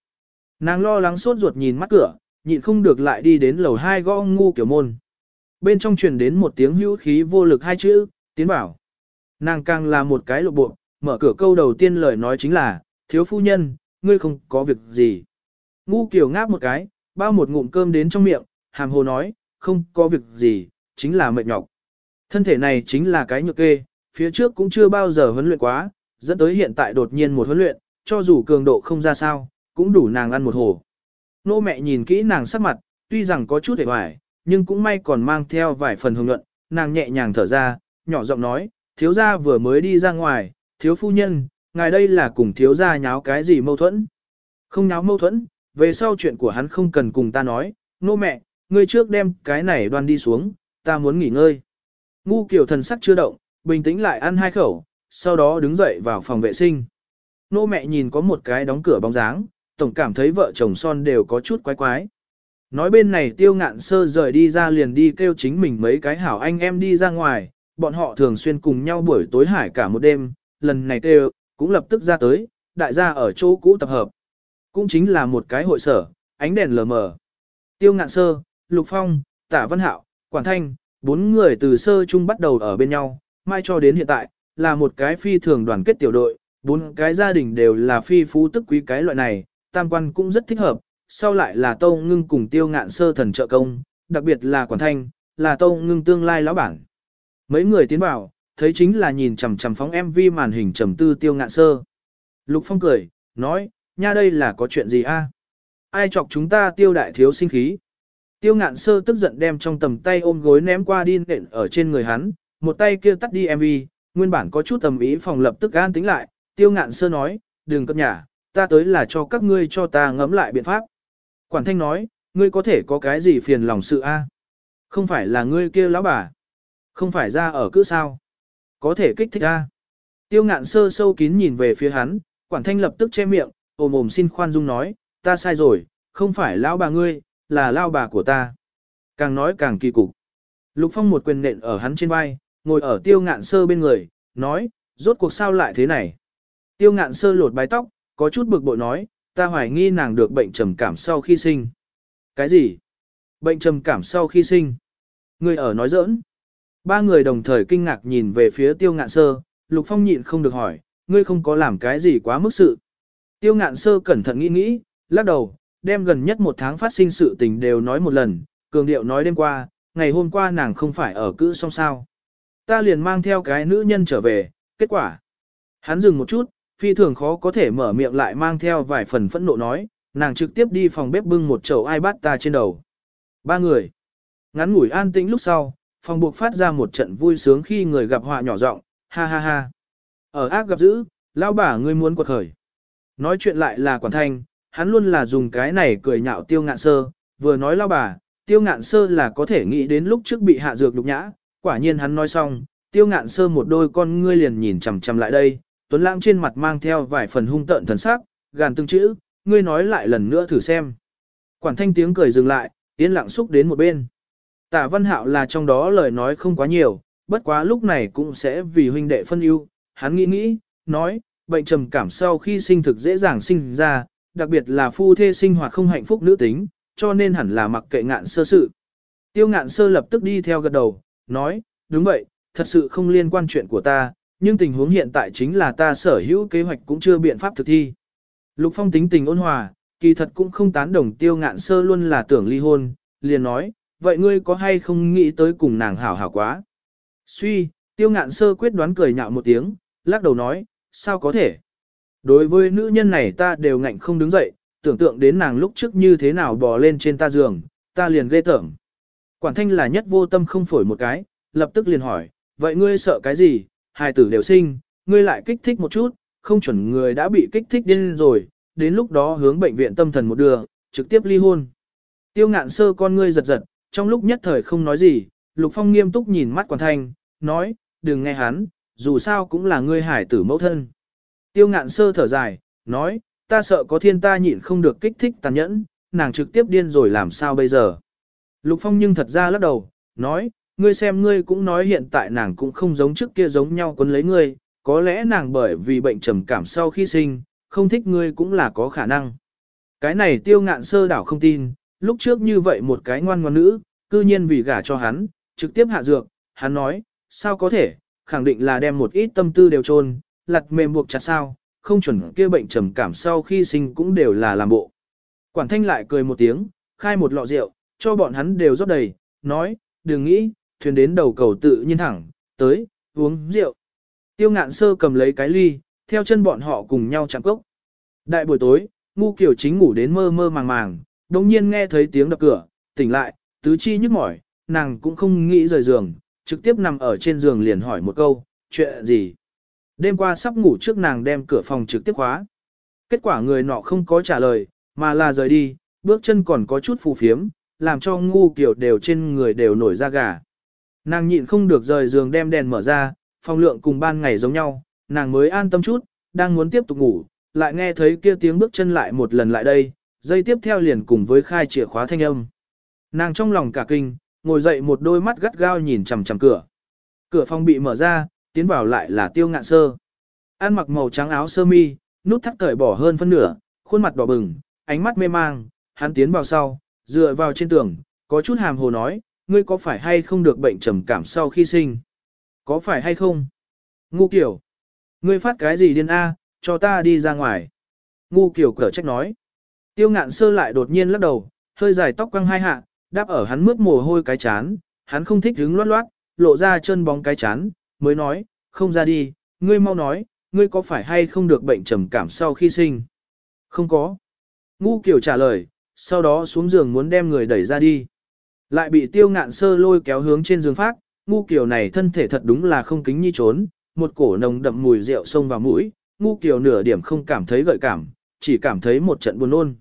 Nàng lo lắng sốt ruột nhìn mắt cửa, nhịn không được lại đi đến lầu hai gõ ngu kiểu môn. Bên trong truyền đến một tiếng hữu khí vô lực hai chữ, tiến bảo. Nàng càng là một cái lộ bộ, mở cửa câu đầu tiên lời nói chính là, thiếu phu nhân, ngươi không có việc gì. Ngu kiểu ngáp một cái, bao một ngụm cơm đến trong miệng, hàm hồ nói, không có việc gì, chính là mệt nhọc. Thân thể này chính là cái nhược kê, phía trước cũng chưa bao giờ huấn luyện quá, dẫn tới hiện tại đột nhiên một huấn luyện, cho dù cường độ không ra sao, cũng đủ nàng ăn một hồ. Nô mẹ nhìn kỹ nàng sắc mặt, tuy rằng có chút hề hoài, nhưng cũng may còn mang theo vài phần hồng nhuận, nàng nhẹ nhàng thở ra, nhỏ giọng nói, thiếu gia vừa mới đi ra ngoài, thiếu phu nhân, ngài đây là cùng thiếu gia nháo cái gì mâu thuẫn. Không nháo mâu thuẫn, về sau chuyện của hắn không cần cùng ta nói, nô mẹ, ngươi trước đem cái này đoan đi xuống, ta muốn nghỉ ngơi. Ngu kiểu thần sắc chưa động, bình tĩnh lại ăn hai khẩu, sau đó đứng dậy vào phòng vệ sinh. Nô mẹ nhìn có một cái đóng cửa bóng dáng, tổng cảm thấy vợ chồng son đều có chút quái quái. Nói bên này tiêu ngạn sơ rời đi ra liền đi kêu chính mình mấy cái hảo anh em đi ra ngoài, bọn họ thường xuyên cùng nhau buổi tối hải cả một đêm, lần này kêu, cũng lập tức ra tới, đại gia ở chỗ cũ tập hợp. Cũng chính là một cái hội sở, ánh đèn lờ mờ. Tiêu ngạn sơ, Lục Phong, Tả Văn Hạo, Quản Thanh, bốn người từ sơ chung bắt đầu ở bên nhau, mai cho đến hiện tại, là một cái phi thường đoàn kết tiểu đội, bốn cái gia đình đều là phi phú tức quý cái loại này, tam quan cũng rất thích hợp, sau lại là Tâu Ngưng cùng tiêu ngạn sơ thần trợ công, đặc biệt là Quản Thanh, là Tâu Ngưng tương lai lão bản. Mấy người tiến vào, thấy chính là nhìn chằm chằm phóng MV màn hình trầm tư tiêu ngạn sơ. Lục Phong cười, nói, nha đây là có chuyện gì a? Ai chọc chúng ta tiêu đại thiếu sinh khí? Tiêu ngạn sơ tức giận đem trong tầm tay ôm gối ném qua đi nện ở trên người hắn, một tay kia tắt đi MV, nguyên bản có chút tầm ý phòng lập tức an tính lại, tiêu ngạn sơ nói, đừng cất nhả, ta tới là cho các ngươi cho ta ngẫm lại biện pháp. Quản thanh nói, ngươi có thể có cái gì phiền lòng sự a? Không phải là ngươi kia lão bà. Không phải ra ở cứ sao. Có thể kích thích a. Tiêu ngạn sơ sâu kín nhìn về phía hắn, quản thanh lập tức che miệng, ồm ồm xin khoan dung nói, ta sai rồi, không phải lão bà ngươi, là lao bà của ta. Càng nói càng kỳ cục. Lục Phong một quyền nện ở hắn trên vai, ngồi ở tiêu ngạn sơ bên người, nói, rốt cuộc sao lại thế này. Tiêu ngạn sơ lột bái tóc, có chút bực bội nói, ta hoài nghi nàng được bệnh trầm cảm sau khi sinh. Cái gì? Bệnh trầm cảm sau khi sinh. Người ở nói giỡn. Ba người đồng thời kinh ngạc nhìn về phía tiêu ngạn sơ, Lục Phong nhịn không được hỏi, ngươi không có làm cái gì quá mức sự. Tiêu ngạn sơ cẩn thận nghĩ nghĩ, lắc đầu, đem gần nhất một tháng phát sinh sự tình đều nói một lần, cường điệu nói đêm qua, ngày hôm qua nàng không phải ở cữ song sao. Ta liền mang theo cái nữ nhân trở về, kết quả. Hắn dừng một chút, phi thường khó có thể mở miệng lại mang theo vài phần phẫn nộ nói, nàng trực tiếp đi phòng bếp bưng một chậu ai bát ta trên đầu. Ba người. Ngắn ngủi an tĩnh lúc sau, phòng buộc phát ra một trận vui sướng khi người gặp họa nhỏ giọng, ha ha ha. Ở ác gặp dữ, lao bà ngươi muốn quật khởi. Nói chuyện lại là quản thanh, hắn luôn là dùng cái này cười nhạo tiêu ngạn sơ, vừa nói lao bà, tiêu ngạn sơ là có thể nghĩ đến lúc trước bị hạ dược đục nhã, quả nhiên hắn nói xong, tiêu ngạn sơ một đôi con ngươi liền nhìn chằm chằm lại đây, tuấn lãng trên mặt mang theo vài phần hung tợn thần sắc, gàn từng chữ, ngươi nói lại lần nữa thử xem. Quản thanh tiếng cười dừng lại, yên lặng xúc đến một bên. Tả văn hạo là trong đó lời nói không quá nhiều, bất quá lúc này cũng sẽ vì huynh đệ phân ưu. Hắn nghĩ nghĩ, nói, bệnh trầm cảm sau khi sinh thực dễ dàng sinh ra, đặc biệt là phu thê sinh hoạt không hạnh phúc nữ tính, cho nên hẳn là mặc kệ ngạn sơ sự. Tiêu ngạn sơ lập tức đi theo gật đầu, nói, đúng vậy, thật sự không liên quan chuyện của ta, nhưng tình huống hiện tại chính là ta sở hữu kế hoạch cũng chưa biện pháp thực thi. Lục Phong tính tình ôn hòa, kỳ thật cũng không tán đồng tiêu ngạn sơ luôn là tưởng ly hôn, liền nói, vậy ngươi có hay không nghĩ tới cùng nàng hảo hảo quá. Suy, tiêu ngạn sơ quyết đoán cười nhạo một tiếng, lắc đầu nói, sao có thể. Đối với nữ nhân này ta đều ngạnh không đứng dậy, tưởng tượng đến nàng lúc trước như thế nào bò lên trên ta giường, ta liền ghê tởm. Quản thanh là nhất vô tâm không phổi một cái, lập tức liền hỏi, vậy ngươi sợ cái gì, hài tử đều sinh, ngươi lại kích thích một chút, không chuẩn người đã bị kích thích điên rồi, đến lúc đó hướng bệnh viện tâm thần một đường, trực tiếp ly hôn. Tiêu ngạn sơ con ngươi giật giật, trong lúc nhất thời không nói gì, Lục Phong nghiêm túc nhìn mắt quản thanh, nói, đừng nghe hắn, dù sao cũng là ngươi hải tử mẫu thân. Tiêu ngạn sơ thở dài, nói, ta sợ có thiên ta nhịn không được kích thích tàn nhẫn, nàng trực tiếp điên rồi làm sao bây giờ. Lục Phong nhưng thật ra lắc đầu, nói, ngươi xem ngươi cũng nói hiện tại nàng cũng không giống trước kia giống nhau quấn lấy ngươi, có lẽ nàng bởi vì bệnh trầm cảm sau khi sinh, không thích ngươi cũng là có khả năng. Cái này tiêu ngạn sơ đảo không tin, lúc trước như vậy một cái ngoan ngoan nữ, cư nhiên vì gả cho hắn, trực tiếp hạ dược, hắn nói, sao có thể, khẳng định là đem một ít tâm tư đều trôn, lặt mềm buộc chặt sao, không chuẩn kia bệnh trầm cảm sau khi sinh cũng đều là làm bộ. Quản thanh lại cười một tiếng, khai một lọ rượu, cho bọn hắn đều rót đầy, nói, đừng nghĩ, thuyền đến đầu cầu tự nhiên thẳng, tới, uống rượu. Tiêu ngạn sơ cầm lấy cái ly, theo chân bọn họ cùng nhau chạm cốc. Đại buổi tối, ngu kiểu chính ngủ đến mơ mơ màng màng, đồng nhiên nghe thấy tiếng đập cửa, tỉnh lại, tứ chi nhức mỏi, nàng cũng không nghĩ rời giường, trực tiếp nằm ở trên giường liền hỏi một câu, chuyện gì? Đêm qua sắp ngủ trước nàng đem cửa phòng trực tiếp khóa. Kết quả người nọ không có trả lời, mà là rời đi, bước chân còn có chút phù phiếm, làm cho ngu kiểu đều trên người đều nổi da gà. Nàng nhịn không được rời giường đem đèn mở ra, phòng lượng cùng ban ngày giống nhau, nàng mới an tâm chút, đang muốn tiếp tục ngủ, lại nghe thấy kia tiếng bước chân lại một lần lại đây, dây tiếp theo liền cùng với khai chìa khóa thanh âm. Nàng trong lòng cả kinh, ngồi dậy một đôi mắt gắt gao nhìn chằm chằm cửa. Cửa phòng bị mở ra, tiến vào lại là tiêu ngạn sơ. Ăn mặc màu trắng áo sơ mi, nút thắt cởi bỏ hơn phân nửa, khuôn mặt đỏ bừng, ánh mắt mê mang, hắn tiến vào sau, dựa vào trên tường, có chút hàm hồ nói, ngươi có phải hay không được bệnh trầm cảm sau khi sinh? Có phải hay không? Ngu kiểu. Ngươi phát cái gì điên a, cho ta đi ra ngoài. Ngu kiểu cở trách nói. Tiêu ngạn sơ lại đột nhiên lắc đầu, hơi dài tóc quăng hai hạ, đáp ở hắn mướt mồ hôi cái chán, hắn không thích đứng loát loát, lộ ra chân bóng cái chán, mới nói, không ra đi, ngươi mau nói, ngươi có phải hay không được bệnh trầm cảm sau khi sinh? Không có. Ngu kiểu trả lời, sau đó xuống giường muốn đem người đẩy ra đi. Lại bị tiêu ngạn sơ lôi kéo hướng trên giường phát, ngu kiểu này thân thể thật đúng là không kính nhi trốn, một cổ nồng đậm mùi rượu xông vào mũi, ngu kiểu nửa điểm không cảm thấy gợi cảm, chỉ cảm thấy một trận buồn nôn.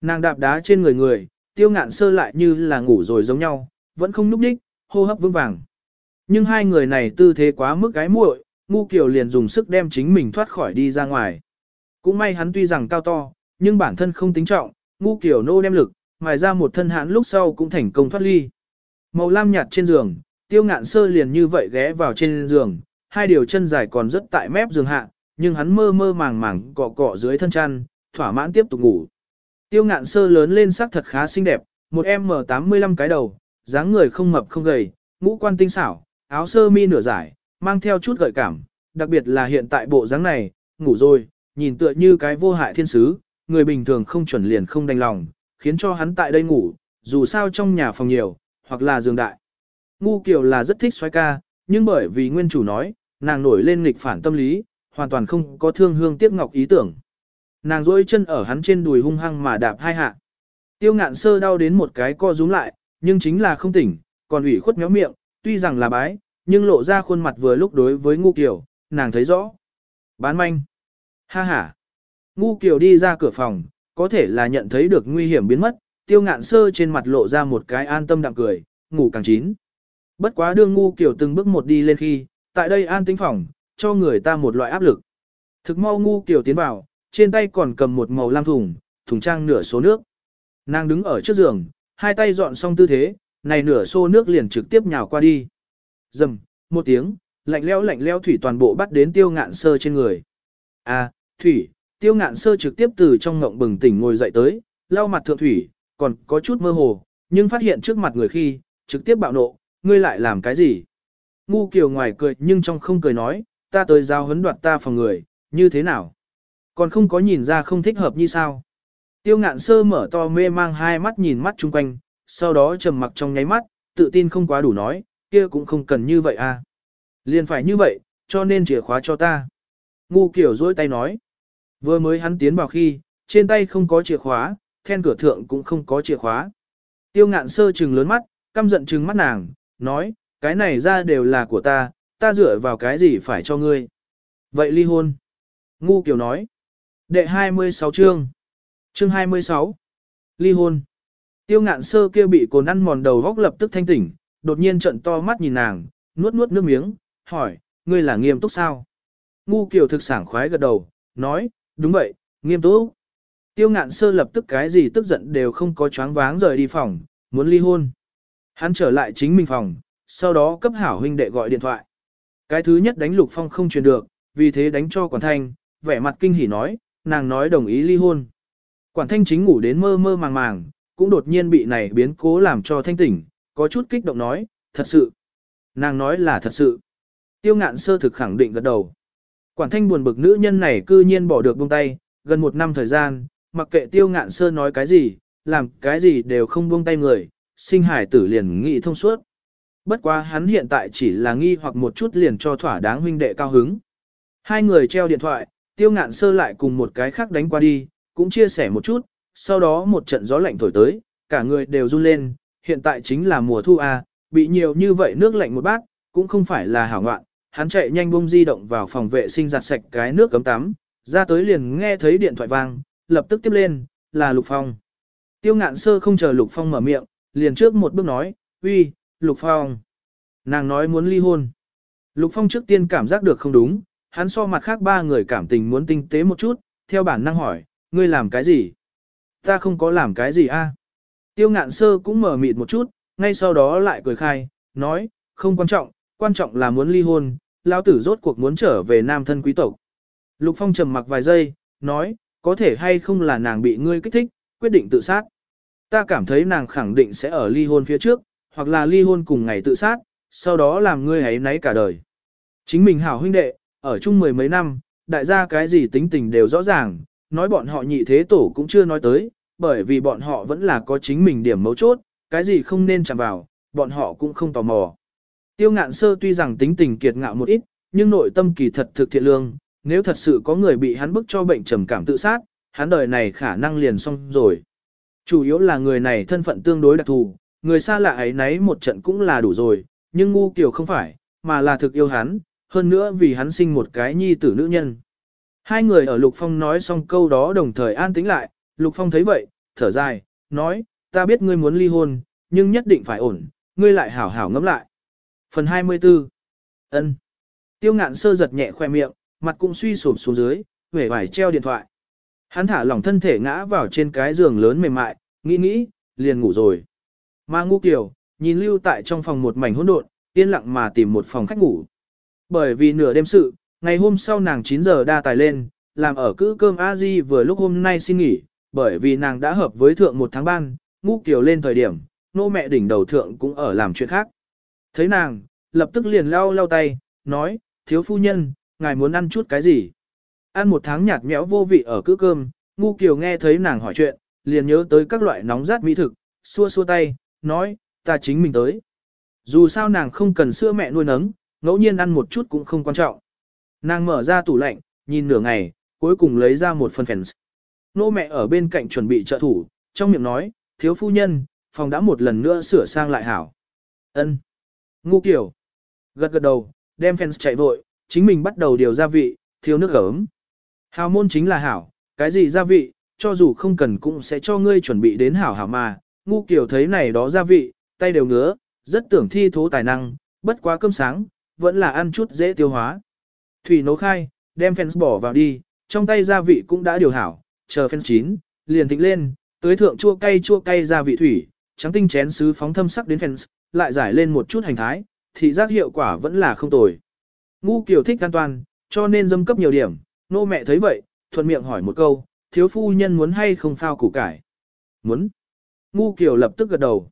Nàng đạp đá trên người người, tiêu ngạn sơ lại như là ngủ rồi giống nhau, vẫn không núp đích, hô hấp vững vàng. Nhưng hai người này tư thế quá mức gái muội, ngu kiểu liền dùng sức đem chính mình thoát khỏi đi ra ngoài. Cũng may hắn tuy rằng cao to, nhưng bản thân không tính trọng, ngu kiểu nô đem lực, mài ra một thân hãn lúc sau cũng thành công thoát ly. Màu lam nhạt trên giường, tiêu ngạn sơ liền như vậy ghé vào trên giường, hai điều chân dài còn rất tại mép giường hạ, nhưng hắn mơ mơ màng màng cọ cọ dưới thân chăn, thỏa mãn tiếp tục ngủ. Tiêu ngạn sơ lớn lên sắc thật khá xinh đẹp, một em M85 cái đầu, dáng người không mập không gầy, ngũ quan tinh xảo, áo sơ mi nửa giải, mang theo chút gợi cảm, đặc biệt là hiện tại bộ dáng này, ngủ rồi, nhìn tựa như cái vô hại thiên sứ, người bình thường không chuẩn liền không đành lòng, khiến cho hắn tại đây ngủ, dù sao trong nhà phòng nhiều, hoặc là giường đại. Ngu Kiều là rất thích xoay ca, nhưng bởi vì nguyên chủ nói, nàng nổi lên nghịch phản tâm lý, hoàn toàn không có thương hương tiếc ngọc ý tưởng. Nàng dối chân ở hắn trên đùi hung hăng mà đạp hai hạ. Tiêu ngạn sơ đau đến một cái co rúm lại, nhưng chính là không tỉnh, còn ủy khuất méo miệng, tuy rằng là bái, nhưng lộ ra khuôn mặt vừa lúc đối với ngu kiểu, nàng thấy rõ. Bán manh. Ha ha. Ngu kiểu đi ra cửa phòng, có thể là nhận thấy được nguy hiểm biến mất, tiêu ngạn sơ trên mặt lộ ra một cái an tâm đạm cười, ngủ càng chín. Bất quá đương ngu kiểu từng bước một đi lên khi, tại đây an tĩnh phòng, cho người ta một loại áp lực. Thực mau ngu kiểu tiến vào, trên tay còn cầm một màu lam thùng, thùng trang nửa số nước. Nàng đứng ở trước giường, hai tay dọn xong tư thế, này nửa xô nước liền trực tiếp nhào qua đi. Dầm, một tiếng, lạnh leo lạnh leo thủy toàn bộ bắt đến tiêu ngạn sơ trên người. À, thủy, tiêu ngạn sơ trực tiếp từ trong ngộng bừng tỉnh ngồi dậy tới, lau mặt thượng thủy, còn có chút mơ hồ, nhưng phát hiện trước mặt người khi, trực tiếp bạo nộ, ngươi lại làm cái gì? Ngu kiều ngoài cười nhưng trong không cười nói, ta tới giao huấn đoạt ta phòng người, như thế nào? Còn không có nhìn ra không thích hợp như sao? Tiêu ngạn sơ mở to mê mang hai mắt nhìn mắt chung quanh, sau đó trầm mặc trong nháy mắt, tự tin không quá đủ nói, kia cũng không cần như vậy à. Liền phải như vậy, cho nên chìa khóa cho ta. Ngu kiểu dối tay nói. Vừa mới hắn tiến vào khi, trên tay không có chìa khóa, then cửa thượng cũng không có chìa khóa. Tiêu ngạn sơ trừng lớn mắt, căm giận trừng mắt nàng, nói, cái này ra đều là của ta, ta dựa vào cái gì phải cho ngươi. Vậy ly hôn. Ngu kiểu nói. Đệ 26 chương. Chương 26. Ly hôn. Tiêu ngạn sơ kia bị cồn ăn mòn đầu góc lập tức thanh tỉnh, đột nhiên trận to mắt nhìn nàng, nuốt nuốt nước miếng, hỏi, ngươi là nghiêm túc sao? Ngu kiểu thực sảng khoái gật đầu, nói, đúng vậy, nghiêm túc. Tiêu ngạn sơ lập tức cái gì tức giận đều không có choáng váng rời đi phòng, muốn ly hôn. Hắn trở lại chính mình phòng, sau đó cấp hảo huynh đệ gọi điện thoại. Cái thứ nhất đánh lục phong không truyền được, vì thế đánh cho quản thanh, vẻ mặt kinh hỉ nói, nàng nói đồng ý ly hôn. Quản thanh chính ngủ đến mơ mơ màng màng, cũng đột nhiên bị này biến cố làm cho thanh tỉnh, có chút kích động nói, thật sự. Nàng nói là thật sự. Tiêu ngạn sơ thực khẳng định gật đầu. Quản thanh buồn bực nữ nhân này cư nhiên bỏ được buông tay, gần một năm thời gian, mặc kệ tiêu ngạn sơ nói cái gì, làm cái gì đều không buông tay người, sinh hải tử liền nghĩ thông suốt. Bất quá hắn hiện tại chỉ là nghi hoặc một chút liền cho thỏa đáng huynh đệ cao hứng. Hai người treo điện thoại, tiêu ngạn sơ lại cùng một cái khác đánh qua đi, cũng chia sẻ một chút, sau đó một trận gió lạnh thổi tới, cả người đều run lên, hiện tại chính là mùa thu A, bị nhiều như vậy nước lạnh một bát, cũng không phải là hảo ngoạn, hắn chạy nhanh bung di động vào phòng vệ sinh giặt sạch cái nước cấm tắm, ra tới liền nghe thấy điện thoại vang, lập tức tiếp lên, là Lục Phong. Tiêu ngạn sơ không chờ Lục Phong mở miệng, liền trước một bước nói, uy, Lục Phong. Nàng nói muốn ly hôn. Lục Phong trước tiên cảm giác được không đúng, hắn so mặt khác ba người cảm tình muốn tinh tế một chút, theo bản năng hỏi, ngươi làm cái gì? Ta không có làm cái gì a. Tiêu ngạn sơ cũng mở mịt một chút, ngay sau đó lại cười khai, nói, không quan trọng, quan trọng là muốn ly hôn, lão tử rốt cuộc muốn trở về nam thân quý tộc. Lục Phong trầm mặc vài giây, nói, có thể hay không là nàng bị ngươi kích thích, quyết định tự sát. Ta cảm thấy nàng khẳng định sẽ ở ly hôn phía trước, hoặc là ly hôn cùng ngày tự sát, sau đó làm ngươi ấy nấy cả đời. Chính mình hảo huynh đệ, ở chung mười mấy năm, đại gia cái gì tính tình đều rõ ràng, nói bọn họ nhị thế tổ cũng chưa nói tới, bởi vì bọn họ vẫn là có chính mình điểm mấu chốt, cái gì không nên chạm vào, bọn họ cũng không tò mò. Tiêu ngạn sơ tuy rằng tính tình kiệt ngạo một ít, nhưng nội tâm kỳ thật thực thiện lương, nếu thật sự có người bị hắn bức cho bệnh trầm cảm tự sát, hắn đời này khả năng liền xong rồi. Chủ yếu là người này thân phận tương đối đặc thù, người xa lạ ấy nấy một trận cũng là đủ rồi, nhưng ngu kiểu không phải, mà là thực yêu hắn, hơn nữa vì hắn sinh một cái nhi tử nữ nhân. Hai người ở Lục Phong nói xong câu đó đồng thời an tĩnh lại, Lục Phong thấy vậy, thở dài, nói, ta biết ngươi muốn ly hôn, nhưng nhất định phải ổn, ngươi lại hảo hảo ngẫm lại. Phần 24 ân Tiêu ngạn sơ giật nhẹ khoe miệng, mặt cũng suy sụp xuống dưới, vẻ vải treo điện thoại. Hắn thả lỏng thân thể ngã vào trên cái giường lớn mềm mại, nghĩ nghĩ, liền ngủ rồi. Mà ngu kiểu, nhìn lưu tại trong phòng một mảnh hỗn độn, yên lặng mà tìm một phòng khách ngủ. Bởi vì nửa đêm sự, ngày hôm sau nàng 9 giờ đa tài lên, làm ở cữ cơm a di vừa lúc hôm nay xin nghỉ, bởi vì nàng đã hợp với thượng một tháng ban, ngu kiểu lên thời điểm, nô mẹ đỉnh đầu thượng cũng ở làm chuyện khác. Thấy nàng, lập tức liền lau lau tay, nói, thiếu phu nhân, ngài muốn ăn chút cái gì? Ăn một tháng nhạt nhẽo vô vị ở cữ cơm, ngu kiều nghe thấy nàng hỏi chuyện, liền nhớ tới các loại nóng rát mỹ thực, xua xua tay, nói, ta chính mình tới. Dù sao nàng không cần sữa mẹ nuôi nấng, ngẫu nhiên ăn một chút cũng không quan trọng. Nàng mở ra tủ lạnh, nhìn nửa ngày, cuối cùng lấy ra một phần phèn. Nô mẹ ở bên cạnh chuẩn bị trợ thủ, trong miệng nói, thiếu phu nhân, phòng đã một lần nữa sửa sang lại hảo. Ân. Ngu kiểu. Gật gật đầu, đem fans chạy vội, chính mình bắt đầu điều gia vị, thiếu nước ấm. Hào môn chính là hảo, cái gì gia vị, cho dù không cần cũng sẽ cho ngươi chuẩn bị đến hảo hảo mà. Ngu kiểu thấy này đó gia vị, tay đều ngứa, rất tưởng thi thố tài năng, bất quá cơm sáng, vẫn là ăn chút dễ tiêu hóa. Thủy nấu khai, đem fans bỏ vào đi, trong tay gia vị cũng đã điều hảo, chờ fans chín, liền thịnh lên, tới thượng chua cay chua cay gia vị thủy, trắng tinh chén sứ phóng thâm sắc đến fans, lại giải lên một chút hành thái, thị giác hiệu quả vẫn là không tồi. Ngu kiểu thích an toàn, cho nên dâm cấp nhiều điểm, nô mẹ thấy vậy, thuận miệng hỏi một câu, thiếu phu nhân muốn hay không phao củ cải? Muốn. Ngu kiểu lập tức gật đầu.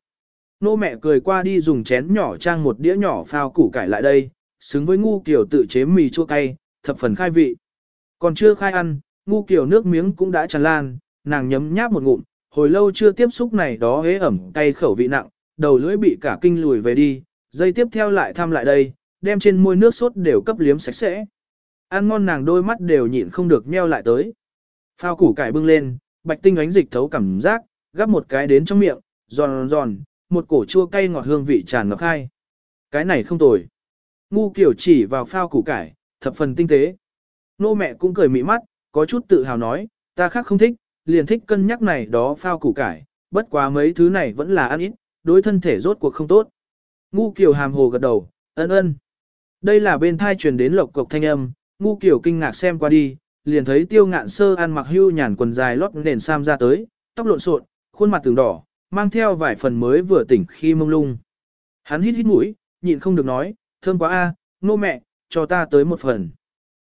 Nô mẹ cười qua đi dùng chén nhỏ trang một đĩa nhỏ phao củ cải lại đây, xứng với ngu kiểu tự chế mì chua cay, thập phần khai vị. Còn chưa khai ăn, ngu kiểu nước miếng cũng đã tràn lan, nàng nhấm nháp một ngụm, hồi lâu chưa tiếp xúc này đó hế ẩm cay khẩu vị nặng, đầu lưỡi bị cả kinh lùi về đi, dây tiếp theo lại thăm lại đây, đem trên môi nước sốt đều cấp liếm sạch sẽ. Ăn ngon nàng đôi mắt đều nhịn không được nheo lại tới. Phao củ cải bưng lên, bạch tinh ánh dịch thấu cảm giác, gắp một cái đến trong miệng, giòn giòn, một cổ chua cay ngọt hương vị tràn ngập khai. Cái này không tồi. Ngu kiểu chỉ vào phao củ cải, thập phần tinh tế. Nô mẹ cũng cười mị mắt, có chút tự hào nói, ta khác không thích, liền thích cân nhắc này đó phao củ cải, bất quá mấy thứ này vẫn là ăn ít, đối thân thể rốt cuộc không tốt. Ngu kiểu hàm hồ gật đầu, ân ân. Đây là bên thai truyền đến lộc cộc thanh âm, ngu kiểu kinh ngạc xem qua đi, liền thấy tiêu ngạn sơ ăn mặc hưu nhàn quần dài lót nền sam ra tới, tóc lộn xộn, khuôn mặt từng đỏ, mang theo vài phần mới vừa tỉnh khi mông lung. Hắn hít hít mũi, nhịn không được nói, thơm quá a, nô mẹ, cho ta tới một phần.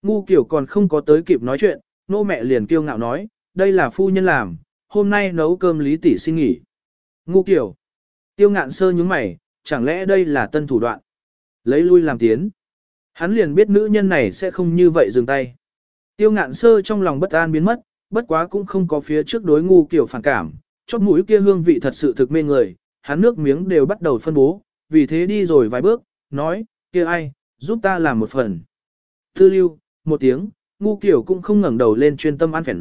Ngu kiểu còn không có tới kịp nói chuyện, nô mẹ liền kiêu ngạo nói, đây là phu nhân làm, hôm nay nấu cơm lý tỷ xin nghỉ. Ngu kiểu, tiêu ngạn sơ nhướng mày, chẳng lẽ đây là tân thủ đoạn? Lấy lui làm tiến. Hắn liền biết nữ nhân này sẽ không như vậy dừng tay. Tiêu ngạn sơ trong lòng bất an biến mất, bất quá cũng không có phía trước đối ngu kiểu phản cảm, chóp mũi kia hương vị thật sự thực mê người, hắn nước miếng đều bắt đầu phân bố, vì thế đi rồi vài bước, nói, kia ai, giúp ta làm một phần. Tư lưu, một tiếng, ngu kiểu cũng không ngẩng đầu lên chuyên tâm ăn phèn.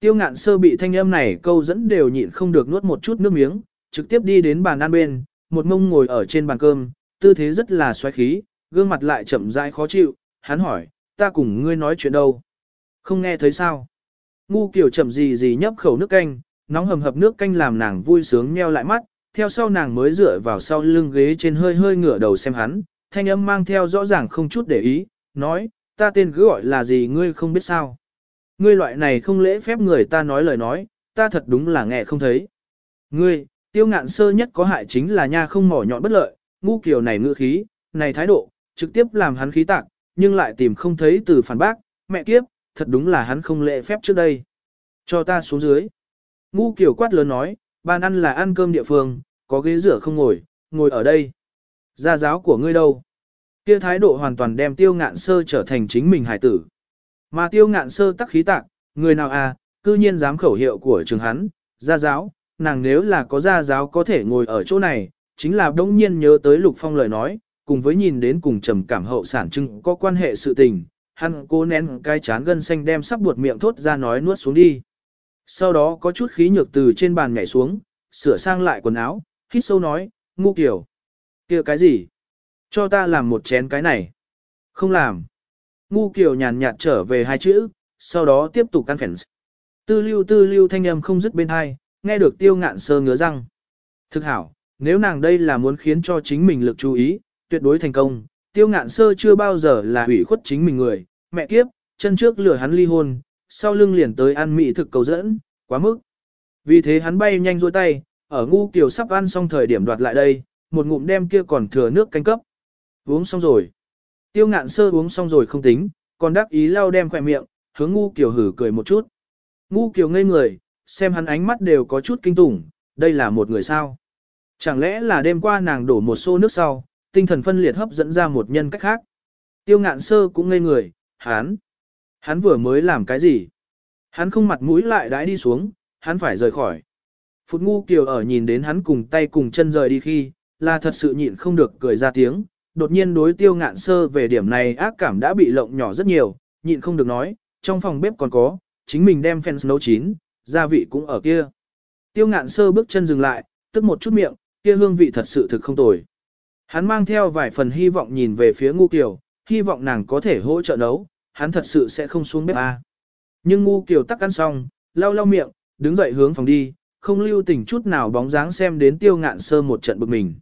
Tiêu ngạn sơ bị thanh âm này câu dẫn đều nhịn không được nuốt một chút nước miếng, trực tiếp đi đến bàn ăn bên, một mông ngồi ở trên bàn cơm, tư thế rất là xoáy khí, gương mặt lại chậm rãi khó chịu, hắn hỏi, ta cùng ngươi nói chuyện đâu? Không nghe thấy sao? Ngu kiểu chậm gì gì nhấp khẩu nước canh, nóng hầm hập nước canh làm nàng vui sướng nheo lại mắt, theo sau nàng mới dựa vào sau lưng ghế trên hơi hơi ngửa đầu xem hắn, thanh âm mang theo rõ ràng không chút để ý, nói, ta tên cứ gọi là gì ngươi không biết sao. Ngươi loại này không lễ phép người ta nói lời nói, ta thật đúng là nghe không thấy. Ngươi, tiêu ngạn sơ nhất có hại chính là nha không mỏ nhọn bất lợi, ngu kiểu này ngữ khí, này thái độ, trực tiếp làm hắn khí tạc, nhưng lại tìm không thấy từ phản bác, mẹ kiếp, thật đúng là hắn không lễ phép trước đây. Cho ta xuống dưới. Ngu kiểu quát lớn nói, ban ăn là ăn cơm địa phương, có ghế rửa không ngồi, ngồi ở đây. Gia giáo của ngươi đâu? Kia thái độ hoàn toàn đem tiêu ngạn sơ trở thành chính mình hải tử. Mà tiêu ngạn sơ tắc khí tạc, người nào à, cư nhiên dám khẩu hiệu của trường hắn, gia giáo, nàng nếu là có gia giáo có thể ngồi ở chỗ này, chính là đống nhiên nhớ tới lục phong lời nói, cùng với nhìn đến cùng trầm cảm hậu sản trưng có quan hệ sự tình, hắn cố nén cái chán gân xanh đem sắp buột miệng thốt ra nói nuốt xuống đi. Sau đó có chút khí nhược từ trên bàn nhảy xuống, sửa sang lại quần áo, hít sâu nói, ngu kiểu. kia cái gì? Cho ta làm một chén cái này. Không làm. Ngu kiểu nhàn nhạt trở về hai chữ, sau đó tiếp tục căn phèn. Tư lưu tư lưu thanh âm không dứt bên hai, nghe được tiêu ngạn sơ ngứa răng. Thực hảo, nếu nàng đây là muốn khiến cho chính mình lực chú ý, tuyệt đối thành công. Tiêu ngạn sơ chưa bao giờ là hủy khuất chính mình người, mẹ kiếp, chân trước lừa hắn ly hôn, sau lưng liền tới ăn mỹ thực cầu dẫn, quá mức. Vì thế hắn bay nhanh dôi tay, ở ngu kiều sắp ăn xong thời điểm đoạt lại đây, một ngụm đem kia còn thừa nước canh cấp. Uống xong rồi. Tiêu ngạn sơ uống xong rồi không tính, còn đắc ý lau đem khỏe miệng, hướng ngu kiều hử cười một chút. Ngu kiều ngây người, xem hắn ánh mắt đều có chút kinh tủng, đây là một người sao. Chẳng lẽ là đêm qua nàng đổ một xô nước sau, tinh thần phân liệt hấp dẫn ra một nhân cách khác. Tiêu ngạn sơ cũng ngây người, hắn. Hắn vừa mới làm cái gì? Hắn không mặt mũi lại đãi đi xuống, hắn phải rời khỏi. Phút ngu kiều ở nhìn đến hắn cùng tay cùng chân rời đi khi, là thật sự nhịn không được cười ra tiếng, đột nhiên đối tiêu ngạn sơ về điểm này ác cảm đã bị lộng nhỏ rất nhiều, nhịn không được nói, trong phòng bếp còn có, chính mình đem fans nấu chín, gia vị cũng ở kia. Tiêu ngạn sơ bước chân dừng lại, tức một chút miệng, kia hương vị thật sự thực không tồi. Hắn mang theo vài phần hy vọng nhìn về phía ngu kiều, hy vọng nàng có thể hỗ trợ nấu, hắn thật sự sẽ không xuống bếp A. Nhưng ngu kiều tắc ăn xong, lau lau miệng, đứng dậy hướng phòng đi, không lưu tình chút nào bóng dáng xem đến tiêu ngạn sơ một trận bực mình.